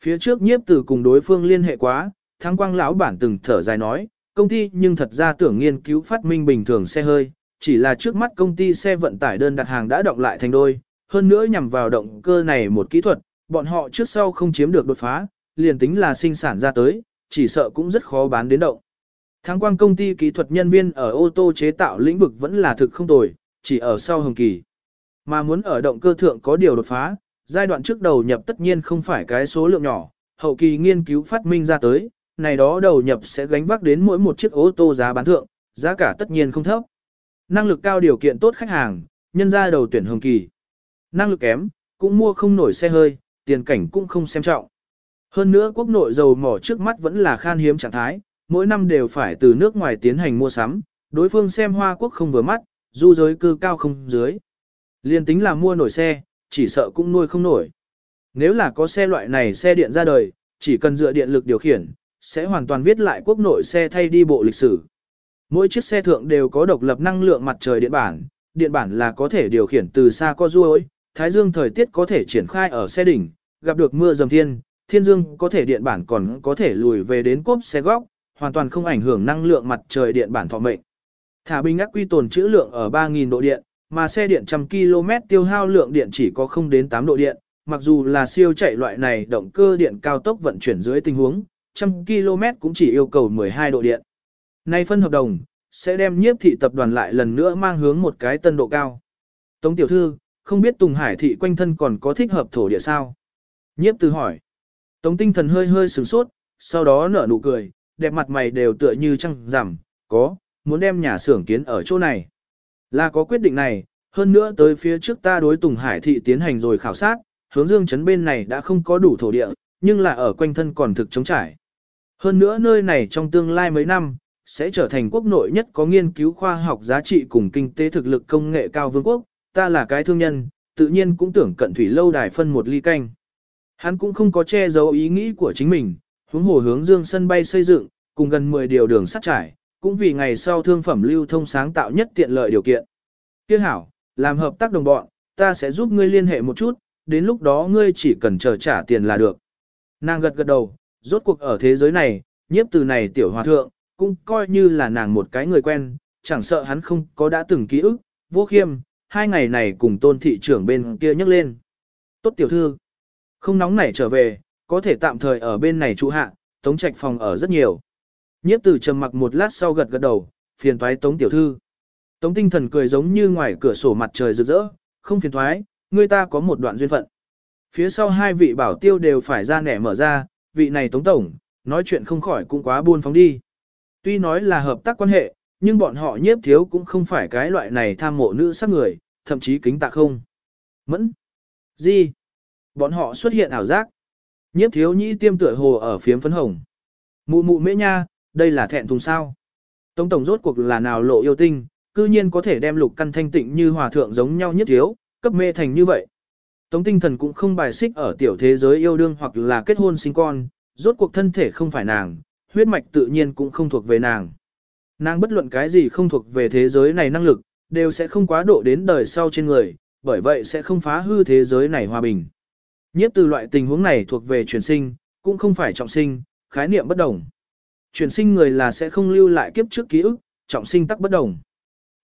Phía trước nhiếp từ cùng đối phương liên hệ quá, Thắng Quang lão bản từng thở dài nói, công ty nhưng thật ra tưởng nghiên cứu phát minh bình thường xe hơi, chỉ là trước mắt công ty xe vận tải đơn đặt hàng đã động lại thành đôi, hơn nữa nhằm vào động cơ này một kỹ thuật, bọn họ trước sau không chiếm được đột phá, liền tính là sinh sản ra tới, chỉ sợ cũng rất khó bán đến động. Tháng quang công ty kỹ thuật nhân viên ở ô tô chế tạo lĩnh vực vẫn là thực không tồi, chỉ ở sau hồng kỳ. Mà muốn ở động cơ thượng có điều đột phá, giai đoạn trước đầu nhập tất nhiên không phải cái số lượng nhỏ, hậu kỳ nghiên cứu phát minh ra tới, này đó đầu nhập sẽ gánh vác đến mỗi một chiếc ô tô giá bán thượng, giá cả tất nhiên không thấp. Năng lực cao điều kiện tốt khách hàng, nhân ra đầu tuyển hồng kỳ. Năng lực kém, cũng mua không nổi xe hơi, tiền cảnh cũng không xem trọng. Hơn nữa quốc nội dầu mỏ trước mắt vẫn là khan hiếm trạng thái, mỗi năm đều phải từ nước ngoài tiến hành mua sắm, đối phương xem Hoa Quốc không vừa mắt, du giới cư cao không dưới. Liên tính là mua nổi xe, chỉ sợ cũng nuôi không nổi. Nếu là có xe loại này xe điện ra đời, chỉ cần dựa điện lực điều khiển, sẽ hoàn toàn viết lại quốc nội xe thay đi bộ lịch sử. Mỗi chiếc xe thượng đều có độc lập năng lượng mặt trời điện bản, điện bản là có thể điều khiển từ xa co duỗi. thái dương thời tiết có thể triển khai ở xe đỉnh, gặp được mưa dầm thiên, thiên dương có thể điện bản còn có thể lùi về đến cốp xe góc, hoàn toàn không ảnh hưởng năng lượng mặt trời điện bản thọ mệnh. Thả bình ác quy tồn trữ lượng ở 3.000 độ điện, mà xe điện trăm km tiêu hao lượng điện chỉ có 0 đến 8 độ điện, mặc dù là siêu chạy loại này động cơ điện cao tốc vận chuyển dưới tình huống, trăm km cũng chỉ yêu cầu 12 độ điện. Nay phân hợp đồng, sẽ đem nhiếp thị tập đoàn lại lần nữa mang hướng một cái tân độ cao. Tống tiểu thư, không biết Tùng Hải thị quanh thân còn có thích hợp thổ địa sao? Nhiếp từ hỏi. Tống tinh thần hơi hơi sửng sốt, sau đó nở nụ cười, đẹp mặt mày đều tựa như trăng rằm, có, muốn đem nhà xưởng kiến ở chỗ này. Là có quyết định này, hơn nữa tới phía trước ta đối Tùng Hải thị tiến hành rồi khảo sát, hướng dương chấn bên này đã không có đủ thổ địa, nhưng là ở quanh thân còn thực chống trải. Hơn nữa nơi này trong tương lai mấy năm, sẽ trở thành quốc nội nhất có nghiên cứu khoa học giá trị cùng kinh tế thực lực công nghệ cao vương quốc, ta là cái thương nhân, tự nhiên cũng tưởng cận thủy lâu đài phân một ly canh. Hắn cũng không có che giấu ý nghĩ của chính mình, hướng hồ hướng dương sân bay xây dựng, cùng gần 10 điều đường sắt trải, cũng vì ngày sau thương phẩm lưu thông sáng tạo nhất tiện lợi điều kiện. Tiếc hảo, làm hợp tác đồng bọn, ta sẽ giúp ngươi liên hệ một chút, đến lúc đó ngươi chỉ cần chờ trả tiền là được. Nàng gật gật đầu, rốt cuộc ở thế giới này, nhiếp từ này tiểu hòa thượng, cũng coi như là nàng một cái người quen, chẳng sợ hắn không có đã từng ký ức, vô khiêm, hai ngày này cùng tôn thị trưởng bên kia nhắc lên. Tốt tiểu thư, không nóng nảy trở về, có thể tạm thời ở bên này trụ hạ, tống trạch phòng ở rất nhiều. Nhiếp tử trầm mặc một lát sau gật gật đầu, phiền toái tống tiểu thư. Tống tinh thần cười giống như ngoài cửa sổ mặt trời rực rỡ, không phiền thoái, người ta có một đoạn duyên phận. Phía sau hai vị bảo tiêu đều phải ra nẻ mở ra, vị này tống tổng, nói chuyện không khỏi cũng quá buôn phóng đi. Tuy nói là hợp tác quan hệ, nhưng bọn họ nhiếp thiếu cũng không phải cái loại này tham mộ nữ sắc người, thậm chí kính tạ không. Mẫn. Gì? Bọn họ xuất hiện ảo giác. Nhiếp thiếu nhĩ tiêm tựa hồ ở phiếm phấn hồng. Mụ mụ mễ nha, đây là thẹn thùng sao. Tống tổng rốt cuộc là nào lộ yêu tinh, cư nhiên có thể đem lục căn thanh tịnh như hòa thượng giống nhau nhiếp thiếu, cấp mê thành như vậy. Tống tinh thần cũng không bài xích ở tiểu thế giới yêu đương hoặc là kết hôn sinh con, rốt cuộc thân thể không phải nàng, huyết mạch tự nhiên cũng không thuộc về nàng. Nàng bất luận cái gì không thuộc về thế giới này năng lực, đều sẽ không quá độ đến đời sau trên người, bởi vậy sẽ không phá hư thế giới này hòa bình. Nhiếp từ loại tình huống này thuộc về chuyển sinh, cũng không phải trọng sinh, khái niệm bất đồng. Chuyển sinh người là sẽ không lưu lại kiếp trước ký ức, trọng sinh tắc bất đồng.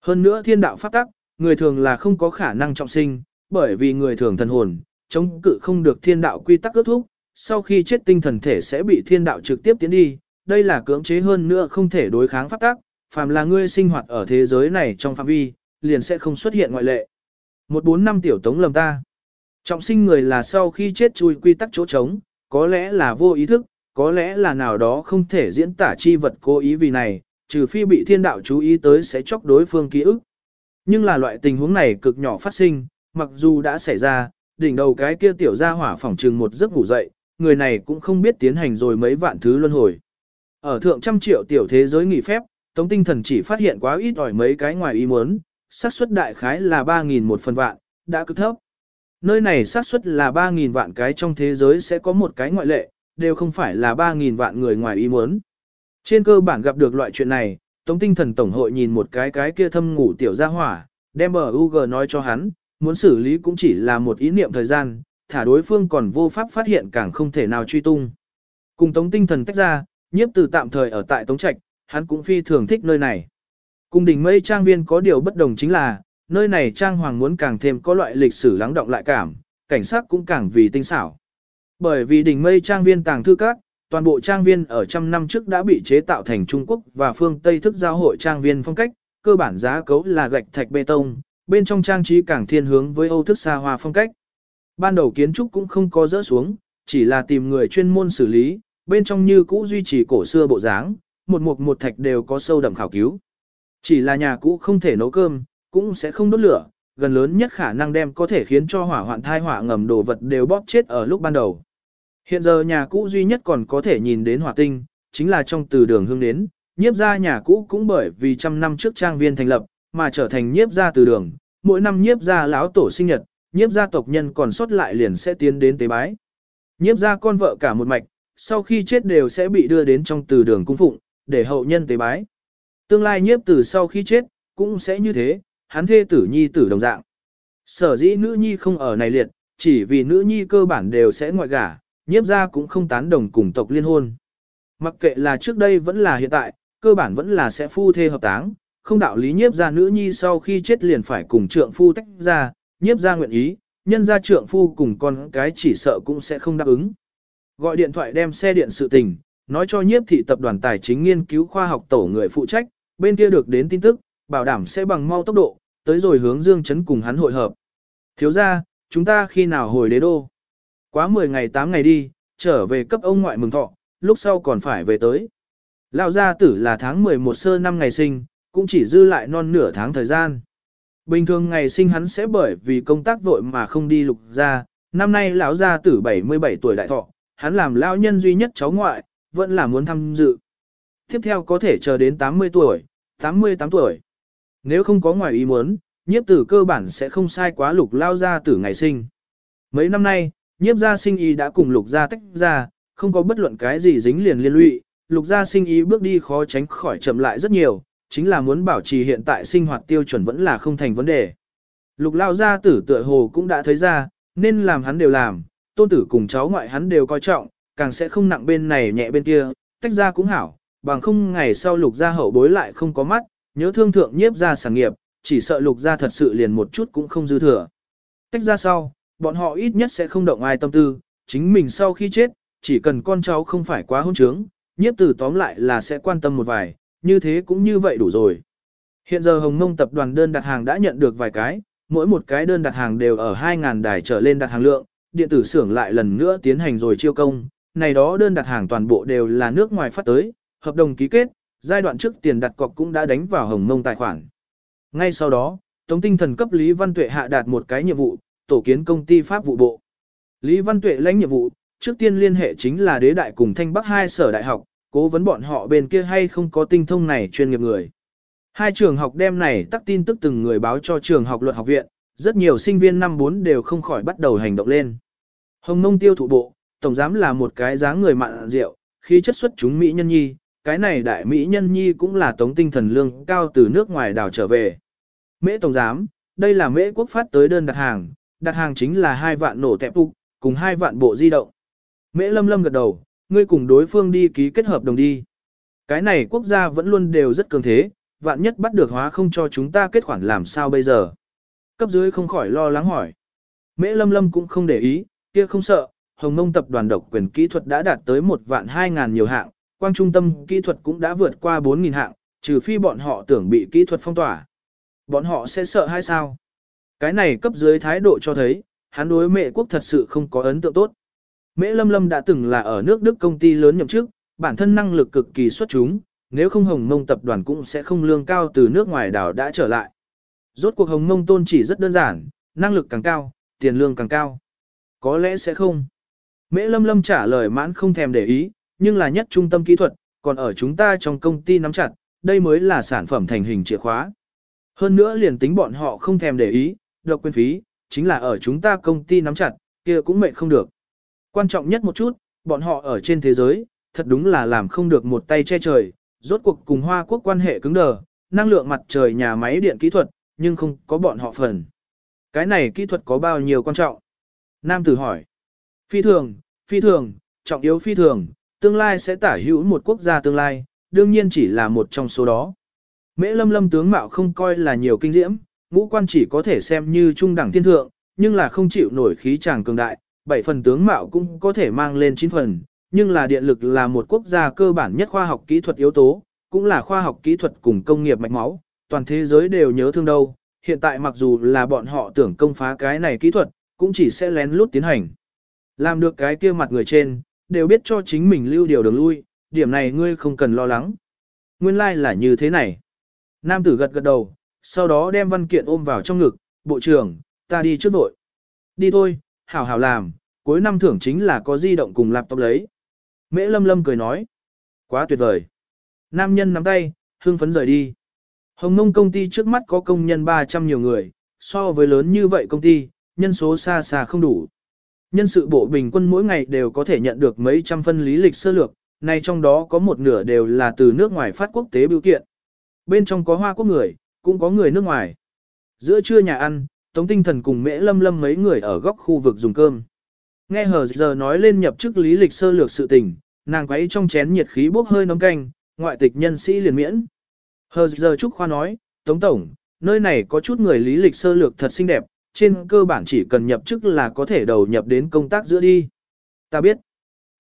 Hơn nữa thiên đạo pháp tắc, người thường là không có khả năng trọng sinh, bởi vì người thường thần hồn, chống cự không được thiên đạo quy tắc ước thúc, sau khi chết tinh thần thể sẽ bị thiên đạo trực tiếp tiến đi, đây là cưỡng chế hơn nữa không thể đối kháng pháp tắc, phàm là ngươi sinh hoạt ở thế giới này trong phạm vi, liền sẽ không xuất hiện ngoại lệ. Một bốn năm tiểu tống lầm ta. Trọng sinh người là sau khi chết chui quy tắc chỗ trống, có lẽ là vô ý thức, có lẽ là nào đó không thể diễn tả chi vật cố ý vì này, trừ phi bị thiên đạo chú ý tới sẽ chóc đối phương ký ức. Nhưng là loại tình huống này cực nhỏ phát sinh, mặc dù đã xảy ra, đỉnh đầu cái kia tiểu ra hỏa phỏng trừng một giấc ngủ dậy, người này cũng không biết tiến hành rồi mấy vạn thứ luân hồi. Ở thượng trăm triệu tiểu thế giới nghỉ phép, Tống Tinh Thần chỉ phát hiện quá ít ỏi mấy cái ngoài ý muốn, xác suất đại khái là 3.000 một phần vạn, đã cực thấp. Nơi này xác suất là 3.000 vạn cái trong thế giới sẽ có một cái ngoại lệ, đều không phải là 3.000 vạn người ngoài ý muốn. Trên cơ bản gặp được loại chuyện này, Tống Tinh Thần Tổng hội nhìn một cái cái kia thâm ngủ tiểu gia hỏa, đem bờ UG nói cho hắn, muốn xử lý cũng chỉ là một ý niệm thời gian, thả đối phương còn vô pháp phát hiện càng không thể nào truy tung. Cùng Tống Tinh Thần tách ra, nhiếp từ tạm thời ở tại Tống Trạch, hắn cũng phi thường thích nơi này. Cung đỉnh mây trang viên có điều bất đồng chính là, nơi này trang hoàng muốn càng thêm có loại lịch sử lắng động lại cảm, cảnh sát cũng càng vì tinh xảo. Bởi vì đỉnh mây trang viên tàng thư các, toàn bộ trang viên ở trăm năm trước đã bị chế tạo thành Trung Quốc và phương Tây thức giao hội trang viên phong cách, cơ bản giá cấu là gạch thạch bê tông, bên trong trang trí càng thiên hướng với Âu thức xa hoa phong cách. Ban đầu kiến trúc cũng không có rỡ xuống, chỉ là tìm người chuyên môn xử lý, bên trong như cũ duy trì cổ xưa bộ dáng, một mục một thạch đều có sâu đậm khảo cứu. Chỉ là nhà cũ không thể nấu cơm, cũng sẽ không đốt lửa, gần lớn nhất khả năng đem có thể khiến cho hỏa hoạn thai hỏa ngầm đồ vật đều bóp chết ở lúc ban đầu. Hiện giờ nhà cũ duy nhất còn có thể nhìn đến hỏa tinh, chính là trong từ đường hương đến, nhiếp gia nhà cũ cũng bởi vì trăm năm trước trang viên thành lập, mà trở thành nhiếp gia từ đường, mỗi năm nhiếp gia lão tổ sinh nhật, nhiếp gia tộc nhân còn sót lại liền sẽ tiến đến tế bái. Nhiếp gia con vợ cả một mạch, sau khi chết đều sẽ bị đưa đến trong từ đường cung phụng, để hậu nhân tế bái. Tương lai nhiếp tử sau khi chết, cũng sẽ như thế, hắn thê tử nhi tử đồng dạng. Sở dĩ nữ nhi không ở này liệt, chỉ vì nữ nhi cơ bản đều sẽ ngoại gả, nhiếp gia cũng không tán đồng cùng tộc liên hôn. Mặc kệ là trước đây vẫn là hiện tại, cơ bản vẫn là sẽ phu thê hợp táng, không đạo lý nhiếp gia nữ nhi sau khi chết liền phải cùng trượng phu tách ra, nhiếp gia nguyện ý, nhân gia trượng phu cùng con cái chỉ sợ cũng sẽ không đáp ứng. Gọi điện thoại đem xe điện sự tình, nói cho nhiếp thị tập đoàn tài chính nghiên cứu khoa học tổ người phụ trách, bên kia được đến tin tức, bảo đảm sẽ bằng mau tốc độ, tới rồi hướng Dương Trấn cùng hắn hội hợp. Thiếu ra, chúng ta khi nào hồi đế đô? Quá 10 ngày 8 ngày đi, trở về cấp ông ngoại mừng thọ, lúc sau còn phải về tới. Lão gia tử là tháng 11 sơ năm ngày sinh, cũng chỉ dư lại non nửa tháng thời gian. Bình thường ngày sinh hắn sẽ bởi vì công tác vội mà không đi lục ra, năm nay lão gia tử 77 tuổi đại thọ, hắn làm lão nhân duy nhất cháu ngoại, vẫn là muốn tham dự. Tiếp theo có thể chờ đến 80 tuổi, 88 tuổi. Nếu không có ngoài ý muốn, nhiếp tử cơ bản sẽ không sai quá lục lao gia tử ngày sinh. Mấy năm nay, nhiếp gia sinh ý đã cùng lục gia tách ra, không có bất luận cái gì dính liền liên lụy, lục gia sinh ý bước đi khó tránh khỏi chậm lại rất nhiều, chính là muốn bảo trì hiện tại sinh hoạt tiêu chuẩn vẫn là không thành vấn đề. Lục lao gia tử tựa hồ cũng đã thấy ra, nên làm hắn đều làm, tôn tử cùng cháu ngoại hắn đều coi trọng, càng sẽ không nặng bên này nhẹ bên kia, tách ra cũng hảo, bằng không ngày sau lục gia hậu bối lại không có mắt, nhớ thương thượng nhiếp ra sản nghiệp, chỉ sợ lục gia thật sự liền một chút cũng không dư thừa. Tách ra sau, bọn họ ít nhất sẽ không động ai tâm tư, chính mình sau khi chết, chỉ cần con cháu không phải quá hôn trướng, nhiếp tử tóm lại là sẽ quan tâm một vài, như thế cũng như vậy đủ rồi. Hiện giờ Hồng Mông tập đoàn đơn đặt hàng đã nhận được vài cái, mỗi một cái đơn đặt hàng đều ở 2.000 đài trở lên đặt hàng lượng, điện tử xưởng lại lần nữa tiến hành rồi chiêu công, này đó đơn đặt hàng toàn bộ đều là nước ngoài phát tới, hợp đồng ký kết, giai đoạn trước tiền đặt cọc cũng đã đánh vào Hồng Mông tài khoản. Ngay sau đó, Tống Tinh Thần cấp Lý Văn Tuệ hạ đạt một cái nhiệm vụ, tổ kiến công ty pháp vụ bộ. Lý Văn Tuệ lãnh nhiệm vụ, trước tiên liên hệ chính là đế đại cùng thanh bắc hai sở đại học, cố vấn bọn họ bên kia hay không có tinh thông này chuyên nghiệp người. Hai trường học đem này tắt tin tức từng người báo cho trường học luật học viện, rất nhiều sinh viên năm 4 đều không khỏi bắt đầu hành động lên. Hồng Nông tiêu thụ bộ, tổng giám là một cái dáng người mặn rượu, khí chất xuất chúng Mỹ nhân nhi, cái này đại Mỹ nhân nhi cũng là tống tinh thần lương cao từ nước ngoài đảo trở về. Mễ tổng giám, đây là mễ quốc phát tới đơn đặt hàng, đặt hàng chính là hai vạn nổ tẹp phục, cùng hai vạn bộ di động. Mễ lâm lâm gật đầu, ngươi cùng đối phương đi ký kết hợp đồng đi. Cái này quốc gia vẫn luôn đều rất cường thế, vạn nhất bắt được hóa không cho chúng ta kết khoản làm sao bây giờ. Cấp dưới không khỏi lo lắng hỏi. Mễ lâm lâm cũng không để ý, kia không sợ, Hồng Nông tập đoàn độc quyền kỹ thuật đã đạt tới một vạn hai ngàn nhiều hạng, quang trung tâm kỹ thuật cũng đã vượt qua 4.000 hạng, trừ phi bọn họ tưởng bị kỹ thuật phong tỏa. Bọn họ sẽ sợ hay sao? Cái này cấp dưới thái độ cho thấy, hắn đối mẹ quốc thật sự không có ấn tượng tốt. Mễ Lâm Lâm đã từng là ở nước Đức công ty lớn nhậm chức, bản thân năng lực cực kỳ xuất chúng, nếu không Hồng Mông tập đoàn cũng sẽ không lương cao từ nước ngoài đảo đã trở lại. Rốt cuộc Hồng Mông tôn chỉ rất đơn giản, năng lực càng cao, tiền lương càng cao. Có lẽ sẽ không. Mễ Lâm Lâm trả lời mãn không thèm để ý, nhưng là nhất trung tâm kỹ thuật, còn ở chúng ta trong công ty nắm chặt, đây mới là sản phẩm thành hình chìa khóa. Hơn nữa liền tính bọn họ không thèm để ý, độc quyền phí, chính là ở chúng ta công ty nắm chặt, kia cũng mệt không được. Quan trọng nhất một chút, bọn họ ở trên thế giới, thật đúng là làm không được một tay che trời, rốt cuộc cùng Hoa Quốc quan hệ cứng đờ, năng lượng mặt trời nhà máy điện kỹ thuật, nhưng không có bọn họ phần. Cái này kỹ thuật có bao nhiêu quan trọng? Nam tử hỏi. Phi thường, phi thường, trọng yếu phi thường, tương lai sẽ tả hữu một quốc gia tương lai, đương nhiên chỉ là một trong số đó. Mễ lâm lâm tướng mạo không coi là nhiều kinh diễm, ngũ quan chỉ có thể xem như trung đẳng thiên thượng, nhưng là không chịu nổi khí tràng cường đại, bảy phần tướng mạo cũng có thể mang lên chín phần, nhưng là điện lực là một quốc gia cơ bản nhất khoa học kỹ thuật yếu tố, cũng là khoa học kỹ thuật cùng công nghiệp mạch máu, toàn thế giới đều nhớ thương đâu. Hiện tại mặc dù là bọn họ tưởng công phá cái này kỹ thuật, cũng chỉ sẽ lén lút tiến hành. Làm được cái kia mặt người trên, đều biết cho chính mình lưu điều đường lui, điểm này ngươi không cần lo lắng. Nguyên lai like là như thế này. Nam tử gật gật đầu, sau đó đem văn kiện ôm vào trong ngực, bộ trưởng, ta đi trước vội. Đi thôi, hảo hảo làm, cuối năm thưởng chính là có di động cùng laptop lấy. Mễ lâm lâm cười nói. Quá tuyệt vời. Nam nhân nắm tay, hưng phấn rời đi. Hồng Nông công ty trước mắt có công nhân 300 nhiều người, so với lớn như vậy công ty, nhân số xa xa không đủ. Nhân sự bộ bình quân mỗi ngày đều có thể nhận được mấy trăm phân lý lịch sơ lược, này trong đó có một nửa đều là từ nước ngoài phát quốc tế biểu kiện. Bên trong có hoa quốc người, cũng có người nước ngoài. Giữa trưa nhà ăn, Tống Tinh Thần cùng Mễ Lâm Lâm mấy người ở góc khu vực dùng cơm. Nghe hờ giờ nói lên nhập chức lý lịch sơ lược sự tình, nàng quấy trong chén nhiệt khí bốc hơi nóng canh, ngoại tịch nhân sĩ liền miễn. Hờ giờ Trúc Khoa nói, Tống Tổng, nơi này có chút người lý lịch sơ lược thật xinh đẹp, trên cơ bản chỉ cần nhập chức là có thể đầu nhập đến công tác giữa đi. Ta biết,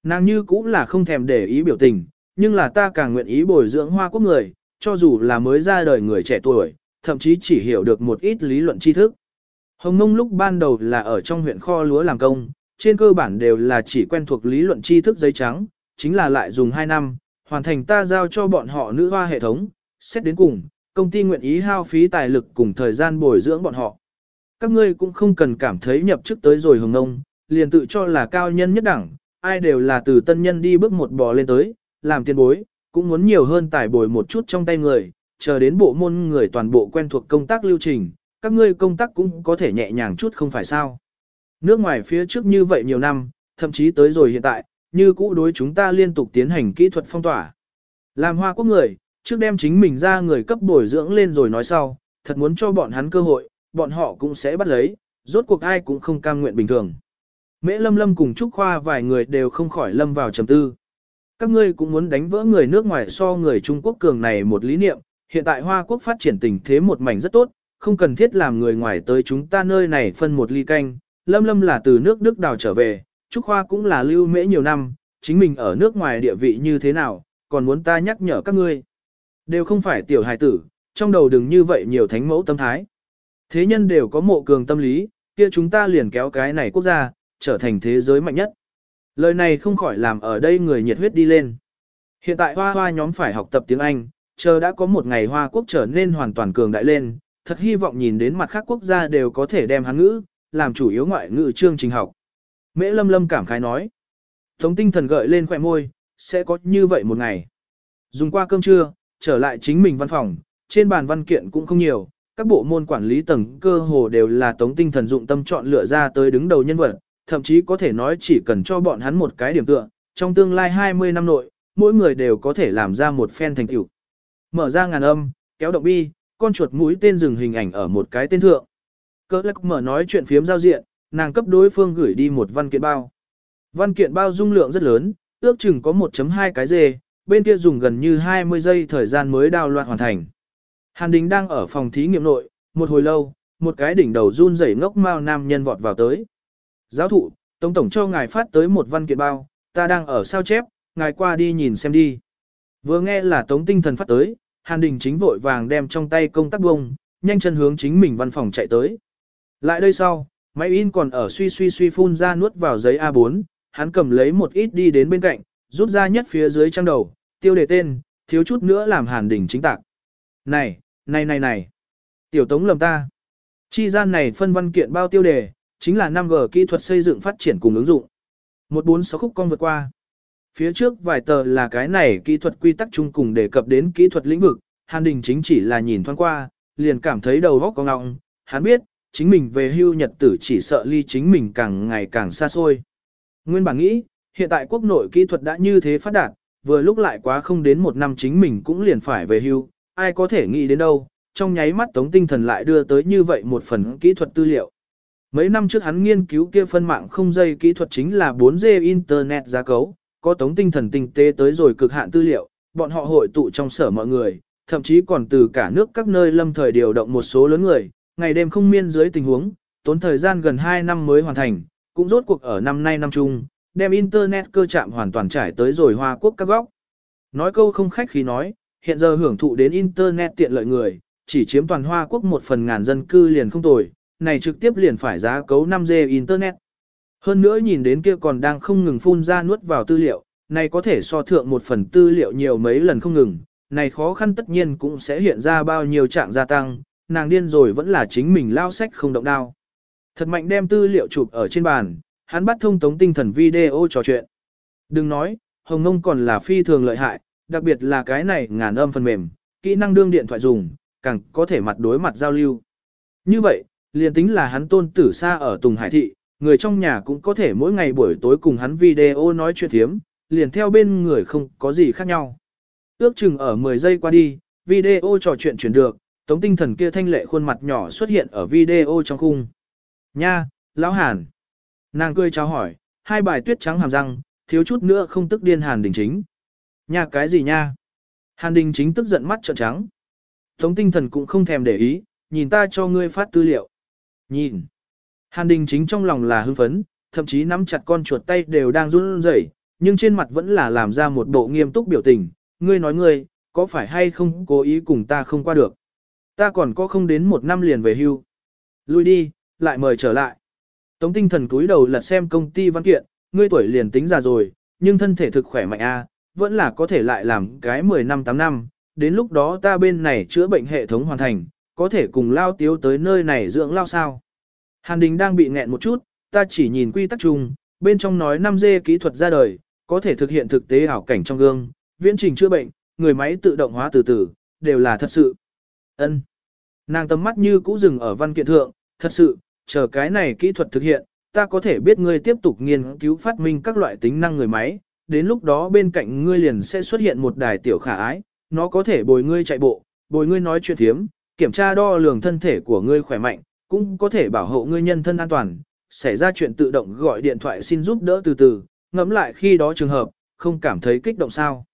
nàng như cũng là không thèm để ý biểu tình, nhưng là ta càng nguyện ý bồi dưỡng hoa quốc người, cho dù là mới ra đời người trẻ tuổi, thậm chí chỉ hiểu được một ít lý luận tri thức. Hồng Nông lúc ban đầu là ở trong huyện kho lúa làm công, trên cơ bản đều là chỉ quen thuộc lý luận tri thức giấy trắng, chính là lại dùng 2 năm, hoàn thành ta giao cho bọn họ nữ hoa hệ thống, xét đến cùng, công ty nguyện ý hao phí tài lực cùng thời gian bồi dưỡng bọn họ. Các ngươi cũng không cần cảm thấy nhập chức tới rồi hồng nông, liền tự cho là cao nhân nhất đẳng, ai đều là từ tân nhân đi bước một bò lên tới, làm tiền bối, cũng muốn nhiều hơn tài bồi một chút trong tay người, chờ đến bộ môn người toàn bộ quen thuộc công tác lưu trình, các ngươi công tác cũng có thể nhẹ nhàng chút không phải sao. Nước ngoài phía trước như vậy nhiều năm, thậm chí tới rồi hiện tại, như cũ đối chúng ta liên tục tiến hành kỹ thuật phong tỏa. Làm hoa quốc người, trước đem chính mình ra người cấp bồi dưỡng lên rồi nói sau, thật muốn cho bọn hắn cơ hội, bọn họ cũng sẽ bắt lấy, rốt cuộc ai cũng không cam nguyện bình thường. Mễ lâm lâm cùng Trúc Khoa vài người đều không khỏi lâm vào trầm tư. Các ngươi cũng muốn đánh vỡ người nước ngoài so người Trung Quốc cường này một lý niệm, hiện tại Hoa Quốc phát triển tình thế một mảnh rất tốt, không cần thiết làm người ngoài tới chúng ta nơi này phân một ly canh. Lâm lâm là từ nước Đức đào trở về, Trúc Khoa cũng là lưu mễ nhiều năm, chính mình ở nước ngoài địa vị như thế nào, còn muốn ta nhắc nhở các ngươi. Đều không phải tiểu hài tử, trong đầu đừng như vậy nhiều thánh mẫu tâm thái. Thế nhân đều có mộ cường tâm lý, kia chúng ta liền kéo cái này quốc gia, trở thành thế giới mạnh nhất. Lời này không khỏi làm ở đây người nhiệt huyết đi lên. Hiện tại hoa hoa nhóm phải học tập tiếng Anh, chờ đã có một ngày hoa quốc trở nên hoàn toàn cường đại lên, thật hy vọng nhìn đến mặt khác quốc gia đều có thể đem hán ngữ, làm chủ yếu ngoại ngữ chương trình học. Mễ lâm lâm cảm khái nói. Tống tinh thần gợi lên khỏe môi, sẽ có như vậy một ngày. Dùng qua cơm trưa, trở lại chính mình văn phòng, trên bàn văn kiện cũng không nhiều, các bộ môn quản lý tầng cơ hồ đều là tống tinh thần dụng tâm chọn lựa ra tới đứng đầu nhân vật, thậm chí có thể nói chỉ cần cho bọn hắn một cái điểm tựa, trong tương lai 20 năm nội, mỗi người đều có thể làm ra một phen thành tựu. Mở ra ngàn âm, kéo động bi, con chuột mũi tên dừng hình ảnh ở một cái tên thượng. Cơ lắc mở nói chuyện phiếm giao diện, nàng cấp đối phương gửi đi một văn kiện bao. Văn kiện bao dung lượng rất lớn, ước chừng có 1.2 cái dê, bên kia dùng gần như 20 giây thời gian mới đào loạn hoàn thành. Hàn Đình đang ở phòng thí nghiệm nội, một hồi lâu, một cái đỉnh đầu run rẩy ngốc mao nam nhân vọt vào tới. Giáo thụ, Tổng tổng cho ngài phát tới một văn kiện bao, ta đang ở sao chép, ngài qua đi nhìn xem đi. Vừa nghe là Tống tinh thần phát tới, Hàn Đình chính vội vàng đem trong tay công tác bông, nhanh chân hướng chính mình văn phòng chạy tới. Lại đây sau, máy in còn ở suy suy suy phun ra nuốt vào giấy A4, hắn cầm lấy một ít đi đến bên cạnh, rút ra nhất phía dưới trang đầu, tiêu đề tên, thiếu chút nữa làm Hàn Đình chính tạc. Này, này này này, tiểu tống lầm ta. Chi gian này phân văn kiện bao tiêu đề, chính là 5G kỹ thuật xây dựng phát triển cùng ứng dụng. Một bốn sáu khúc con vượt qua. Phía trước vài tờ là cái này kỹ thuật quy tắc chung cùng đề cập đến kỹ thuật lĩnh vực, Hàn Đình chính chỉ là nhìn thoáng qua, liền cảm thấy đầu óc có ngọng, hắn biết, chính mình về hưu nhật tử chỉ sợ ly chính mình càng ngày càng xa xôi. Nguyên bản nghĩ, hiện tại quốc nội kỹ thuật đã như thế phát đạt, vừa lúc lại quá không đến một năm chính mình cũng liền phải về hưu, ai có thể nghĩ đến đâu, trong nháy mắt tống tinh thần lại đưa tới như vậy một phần kỹ thuật tư liệu. Mấy năm trước hắn nghiên cứu kia phân mạng không dây kỹ thuật chính là 4G Internet giá cấu, có tống tinh thần tinh tế tới rồi cực hạn tư liệu, bọn họ hội tụ trong sở mọi người, thậm chí còn từ cả nước các nơi lâm thời điều động một số lớn người, ngày đêm không miên dưới tình huống, tốn thời gian gần 2 năm mới hoàn thành, cũng rốt cuộc ở năm nay năm chung, đem Internet cơ chạm hoàn toàn trải tới rồi Hoa Quốc các góc. Nói câu không khách khí nói, hiện giờ hưởng thụ đến Internet tiện lợi người, chỉ chiếm toàn Hoa Quốc một phần ngàn dân cư liền không tồi, này trực tiếp liền phải giá cấu 5G Internet. Hơn nữa nhìn đến kia còn đang không ngừng phun ra nuốt vào tư liệu, này có thể so thượng một phần tư liệu nhiều mấy lần không ngừng, này khó khăn tất nhiên cũng sẽ hiện ra bao nhiêu trạng gia tăng, nàng điên rồi vẫn là chính mình lao sách không động đao. Thật mạnh đem tư liệu chụp ở trên bàn, hắn bắt thông tống tinh thần video trò chuyện. Đừng nói, Hồng Ngông còn là phi thường lợi hại, đặc biệt là cái này ngàn âm phần mềm, kỹ năng đương điện thoại dùng, càng có thể mặt đối mặt giao lưu. Như vậy, liền tính là hắn tôn tử xa ở Tùng Hải Thị, người trong nhà cũng có thể mỗi ngày buổi tối cùng hắn video nói chuyện thiếm, liền theo bên người không có gì khác nhau. Ước chừng ở 10 giây qua đi, video trò chuyện chuyển được, tống tinh thần kia thanh lệ khuôn mặt nhỏ xuất hiện ở video trong khung. Nha, lão Hàn. Nàng cười chào hỏi, hai bài tuyết trắng hàm răng, thiếu chút nữa không tức điên Hàn Đình Chính. Nha cái gì nha? Hàn Đình Chính tức giận mắt trợn trắng. Tống tinh thần cũng không thèm để ý, nhìn ta cho ngươi phát tư liệu. Nhìn. Hàn Đình Chính trong lòng là hưng phấn, thậm chí nắm chặt con chuột tay đều đang run rẩy, nhưng trên mặt vẫn là làm ra một bộ nghiêm túc biểu tình. Ngươi nói ngươi, có phải hay không cố ý cùng ta không qua được? Ta còn có không đến một năm liền về hưu. Lui đi, lại mời trở lại. Tống tinh thần cúi đầu lật xem công ty văn kiện, ngươi tuổi liền tính già rồi, nhưng thân thể thực khỏe mạnh a, vẫn là có thể lại làm cái 10 năm 8 năm, đến lúc đó ta bên này chữa bệnh hệ thống hoàn thành, có thể cùng lao tiếu tới nơi này dưỡng lao sao. Hàn Đình đang bị nghẹn một chút, ta chỉ nhìn quy tắc chung, bên trong nói 5G kỹ thuật ra đời, có thể thực hiện thực tế ảo cảnh trong gương, viễn trình chữa bệnh, người máy tự động hóa từ từ, đều là thật sự. Ân. Nàng tầm mắt như cũ dừng ở văn kiện thượng, thật sự, chờ cái này kỹ thuật thực hiện, ta có thể biết ngươi tiếp tục nghiên cứu phát minh các loại tính năng người máy, đến lúc đó bên cạnh ngươi liền sẽ xuất hiện một đài tiểu khả ái, nó có thể bồi ngươi chạy bộ, bồi ngươi nói chuyện thiếm, kiểm tra đo lường thân thể của ngươi khỏe mạnh, cũng có thể bảo hộ ngươi nhân thân an toàn, xảy ra chuyện tự động gọi điện thoại xin giúp đỡ từ từ, ngẫm lại khi đó trường hợp, không cảm thấy kích động sao.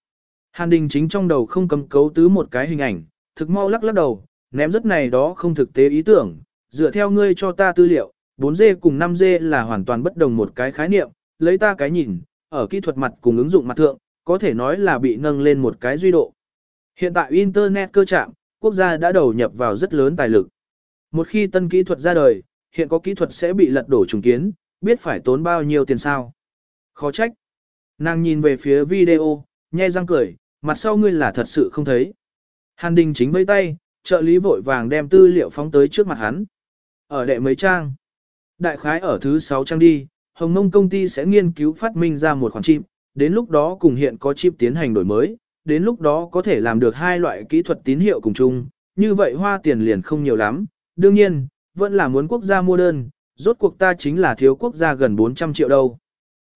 Hàn Đình chính trong đầu không cầm cấu tứ một cái hình ảnh, thực mau lắc lắc đầu, ném rất này đó không thực tế ý tưởng, dựa theo ngươi cho ta tư liệu, 4G cùng 5G là hoàn toàn bất đồng một cái khái niệm, lấy ta cái nhìn, ở kỹ thuật mặt cùng ứng dụng mặt thượng, có thể nói là bị nâng lên một cái duy độ. Hiện tại Internet cơ trạng, quốc gia đã đầu nhập vào rất lớn tài lực. Một khi tân kỹ thuật ra đời, hiện có kỹ thuật sẽ bị lật đổ trùng kiến, biết phải tốn bao nhiêu tiền sao. Khó trách. Nàng nhìn về phía video, nhe răng cười, mặt sau ngươi là thật sự không thấy. Hàn Đình chính vây tay, trợ lý vội vàng đem tư liệu phóng tới trước mặt hắn. Ở đệ mấy trang? Đại khái ở thứ 6 trang đi, Hồng Nông công ty sẽ nghiên cứu phát minh ra một khoản chip, đến lúc đó cùng hiện có chip tiến hành đổi mới, đến lúc đó có thể làm được hai loại kỹ thuật tín hiệu cùng chung, như vậy hoa tiền liền không nhiều lắm, đương nhiên, vẫn là muốn quốc gia mua đơn, rốt cuộc ta chính là thiếu quốc gia gần 400 triệu đâu.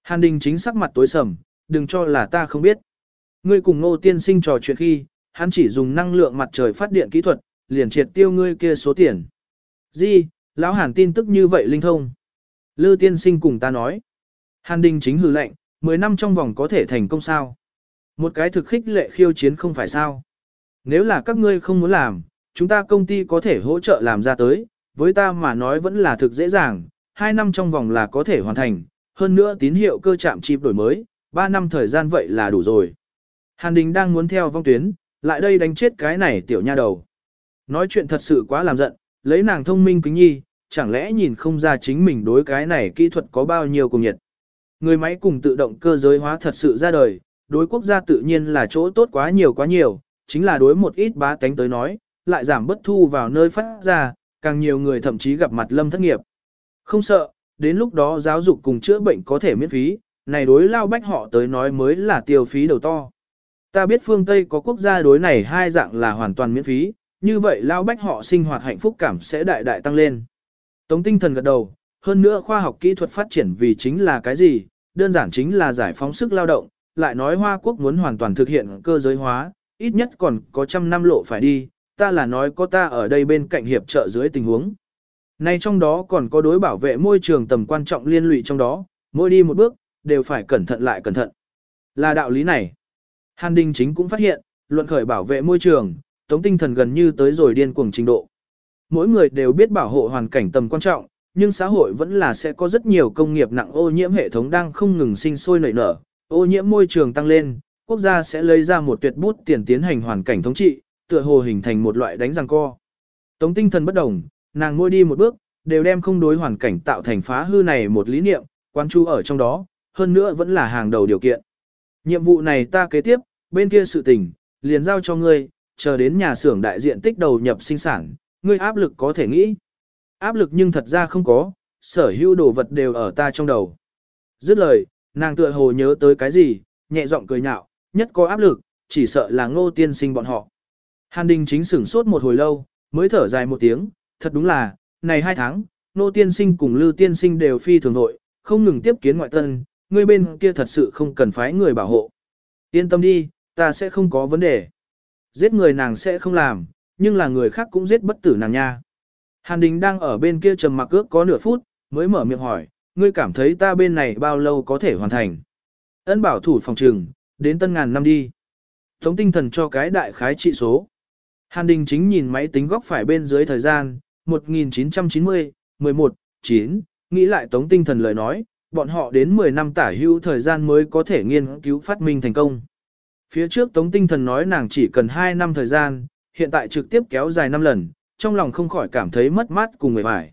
Hàn Đình chính sắc mặt tối sầm, đừng cho là ta không biết. Ngươi cùng ngô tiên sinh trò chuyện khi, hắn chỉ dùng năng lượng mặt trời phát điện kỹ thuật, liền triệt tiêu ngươi kia số tiền. Di, lão Hàn tin tức như vậy linh thông. Lư tiên sinh cùng ta nói. Hàn Đình chính hừ lệnh, 10 năm trong vòng có thể thành công sao. Một cái thực khích lệ khiêu chiến không phải sao. Nếu là các ngươi không muốn làm, chúng ta công ty có thể hỗ trợ làm ra tới, với ta mà nói vẫn là thực dễ dàng, 2 năm trong vòng là có thể hoàn thành, hơn nữa tín hiệu cơ chạm chip đổi mới, 3 năm thời gian vậy là đủ rồi. Hàn Đình đang muốn theo vong tuyến, lại đây đánh chết cái này tiểu nha đầu. Nói chuyện thật sự quá làm giận, lấy nàng thông minh kính nhi, chẳng lẽ nhìn không ra chính mình đối cái này kỹ thuật có bao nhiêu cùng nhiệt. Người máy cùng tự động cơ giới hóa thật sự ra đời, đối quốc gia tự nhiên là chỗ tốt quá nhiều quá nhiều, chính là đối một ít bá tánh tới nói, lại giảm bất thu vào nơi phát ra, càng nhiều người thậm chí gặp mặt lâm thất nghiệp. Không sợ, đến lúc đó giáo dục cùng chữa bệnh có thể miễn phí, này đối lao bách họ tới nói mới là tiêu phí đầu to. Ta biết phương Tây có quốc gia đối này hai dạng là hoàn toàn miễn phí, như vậy lao bách họ sinh hoạt hạnh phúc cảm sẽ đại đại tăng lên. Tống tinh thần gật đầu, hơn nữa khoa học kỹ thuật phát triển vì chính là cái gì, đơn giản chính là giải phóng sức lao động, lại nói Hoa Quốc muốn hoàn toàn thực hiện cơ giới hóa, ít nhất còn có trăm năm lộ phải đi, ta là nói có ta ở đây bên cạnh hiệp trợ dưới tình huống. Nay trong đó còn có đối bảo vệ môi trường tầm quan trọng liên lụy trong đó, mỗi đi một bước, đều phải cẩn thận lại cẩn thận. Là đạo lý này. Hàn Đình chính cũng phát hiện, luận khởi bảo vệ môi trường, tống tinh thần gần như tới rồi điên cuồng trình độ. Mỗi người đều biết bảo hộ hoàn cảnh tầm quan trọng, nhưng xã hội vẫn là sẽ có rất nhiều công nghiệp nặng ô nhiễm hệ thống đang không ngừng sinh sôi nảy nở, ô nhiễm môi trường tăng lên, quốc gia sẽ lấy ra một tuyệt bút tiền tiến hành hoàn cảnh thống trị, tựa hồ hình thành một loại đánh răng co. Tống tinh thần bất đồng, nàng ngôi đi một bước, đều đem không đối hoàn cảnh tạo thành phá hư này một lý niệm, quan chú ở trong đó, hơn nữa vẫn là hàng đầu điều kiện. Nhiệm vụ này ta kế tiếp, bên kia sự tình, liền giao cho ngươi, chờ đến nhà xưởng đại diện tích đầu nhập sinh sản, ngươi áp lực có thể nghĩ. Áp lực nhưng thật ra không có, sở hữu đồ vật đều ở ta trong đầu. Dứt lời, nàng tựa hồ nhớ tới cái gì, nhẹ giọng cười nhạo, nhất có áp lực, chỉ sợ là ngô tiên sinh bọn họ. Hàn đình chính sửng sốt một hồi lâu, mới thở dài một tiếng, thật đúng là, này hai tháng, Nô tiên sinh cùng lưu tiên sinh đều phi thường nội, không ngừng tiếp kiến ngoại tân, người bên kia thật sự không cần phái người bảo hộ. Yên tâm đi, ta sẽ không có vấn đề. Giết người nàng sẽ không làm, nhưng là người khác cũng giết bất tử nàng nha. Hàn Đình đang ở bên kia trầm mặc ước có nửa phút, mới mở miệng hỏi, ngươi cảm thấy ta bên này bao lâu có thể hoàn thành. Ấn bảo thủ phòng trừng, đến tân ngàn năm đi. Tống tinh thần cho cái đại khái trị số. Hàn Đình chính nhìn máy tính góc phải bên dưới thời gian, 1990, 11, 9, nghĩ lại tống tinh thần lời nói, bọn họ đến 10 năm tả hữu thời gian mới có thể nghiên cứu phát minh thành công. Phía trước tống tinh thần nói nàng chỉ cần 2 năm thời gian, hiện tại trực tiếp kéo dài 5 lần, trong lòng không khỏi cảm thấy mất mát cùng người vải.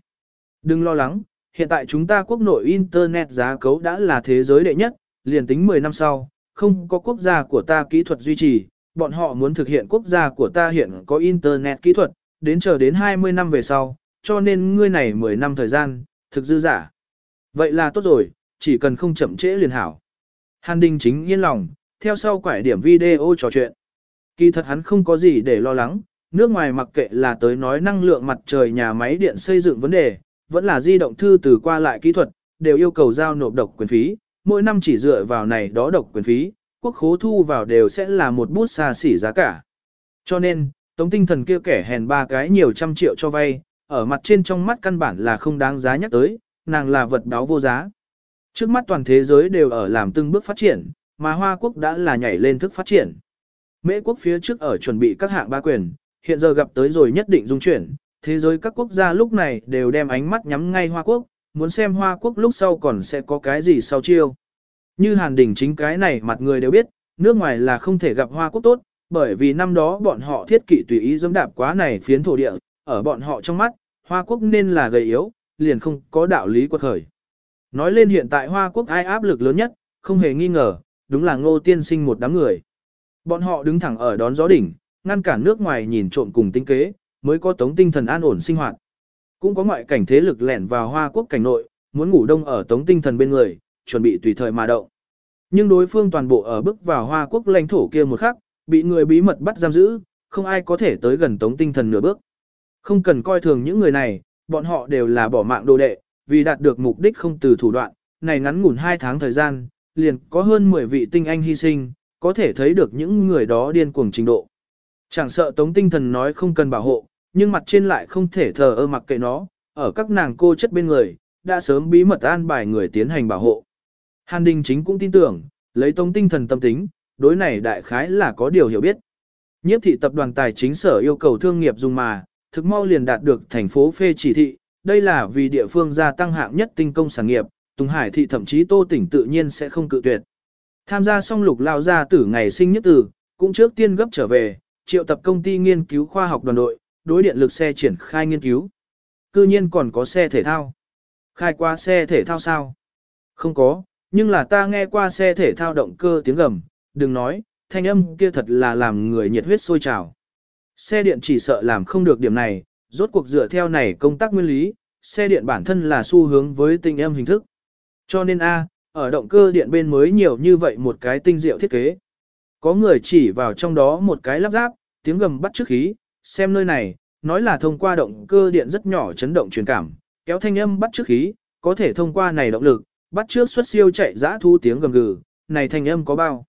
Đừng lo lắng, hiện tại chúng ta quốc nội Internet giá cấu đã là thế giới đệ nhất, liền tính 10 năm sau, không có quốc gia của ta kỹ thuật duy trì, bọn họ muốn thực hiện quốc gia của ta hiện có Internet kỹ thuật, đến chờ đến 20 năm về sau, cho nên ngươi này 10 năm thời gian, thực dư giả. Vậy là tốt rồi, chỉ cần không chậm trễ liền hảo. Hàn Đình chính yên lòng, theo sau quải điểm video trò chuyện. Kỳ thật hắn không có gì để lo lắng, nước ngoài mặc kệ là tới nói năng lượng mặt trời nhà máy điện xây dựng vấn đề, vẫn là di động thư từ qua lại kỹ thuật, đều yêu cầu giao nộp độc quyền phí, mỗi năm chỉ dựa vào này đó độc quyền phí, quốc khố thu vào đều sẽ là một bút xa xỉ giá cả. Cho nên, tống tinh thần kia kẻ hèn ba cái nhiều trăm triệu cho vay, ở mặt trên trong mắt căn bản là không đáng giá nhắc tới, nàng là vật đáo vô giá. Trước mắt toàn thế giới đều ở làm từng bước phát triển, mà Hoa Quốc đã là nhảy lên thức phát triển. Mễ quốc phía trước ở chuẩn bị các hạng ba quyền, hiện giờ gặp tới rồi nhất định dung chuyển, thế giới các quốc gia lúc này đều đem ánh mắt nhắm ngay Hoa Quốc, muốn xem Hoa Quốc lúc sau còn sẽ có cái gì sau chiêu. Như Hàn Đình chính cái này mặt người đều biết, nước ngoài là không thể gặp Hoa Quốc tốt, bởi vì năm đó bọn họ thiết kỵ tùy ý dẫm đạp quá này phiến thổ địa, ở bọn họ trong mắt, Hoa Quốc nên là gầy yếu, liền không có đạo lý quật khởi. Nói lên hiện tại Hoa Quốc ai áp lực lớn nhất, không hề nghi ngờ, đúng là ngô tiên sinh một đám người. Bọn họ đứng thẳng ở đón gió đỉnh, ngăn cản nước ngoài nhìn trộm cùng tinh kế, mới có tống tinh thần an ổn sinh hoạt. Cũng có ngoại cảnh thế lực lẻn vào Hoa Quốc cảnh nội, muốn ngủ đông ở tống tinh thần bên người, chuẩn bị tùy thời mà động. Nhưng đối phương toàn bộ ở bước vào Hoa Quốc lãnh thổ kia một khắc, bị người bí mật bắt giam giữ, không ai có thể tới gần tống tinh thần nửa bước. Không cần coi thường những người này, bọn họ đều là bỏ mạng đồ đệ, vì đạt được mục đích không từ thủ đoạn, này ngắn ngủn 2 tháng thời gian, liền có hơn 10 vị tinh anh hy sinh, có thể thấy được những người đó điên cuồng trình độ. Chẳng sợ tống tinh thần nói không cần bảo hộ, nhưng mặt trên lại không thể thờ ơ mặc kệ nó, ở các nàng cô chất bên người, đã sớm bí mật an bài người tiến hành bảo hộ. Hàn Đình chính cũng tin tưởng, lấy tông tinh thần tâm tính, đối này đại khái là có điều hiểu biết. Nhiếp thị tập đoàn tài chính sở yêu cầu thương nghiệp dùng mà, thực mau liền đạt được thành phố phê chỉ thị, đây là vì địa phương gia tăng hạng nhất tinh công sản nghiệp, Tùng Hải thị thậm chí Tô tỉnh tự nhiên sẽ không cự tuyệt. Tham gia xong lục lao gia tử ngày sinh nhất tử, cũng trước tiên gấp trở về, triệu tập công ty nghiên cứu khoa học đoàn đội, đối điện lực xe triển khai nghiên cứu. Cư nhiên còn có xe thể thao. Khai qua xe thể thao sao? Không có, nhưng là ta nghe qua xe thể thao động cơ tiếng gầm, đừng nói, thanh âm kia thật là làm người nhiệt huyết sôi trào. Xe điện chỉ sợ làm không được điểm này, rốt cuộc dựa theo này công tác nguyên lý, xe điện bản thân là xu hướng với tinh âm hình thức. Cho nên A, ở động cơ điện bên mới nhiều như vậy một cái tinh diệu thiết kế. Có người chỉ vào trong đó một cái lắp ráp, tiếng gầm bắt trước khí, xem nơi này, nói là thông qua động cơ điện rất nhỏ chấn động truyền cảm, kéo thanh âm bắt trước khí, có thể thông qua này động lực, bắt trước xuất siêu chạy dã thu tiếng gầm gừ, này thanh âm có bao.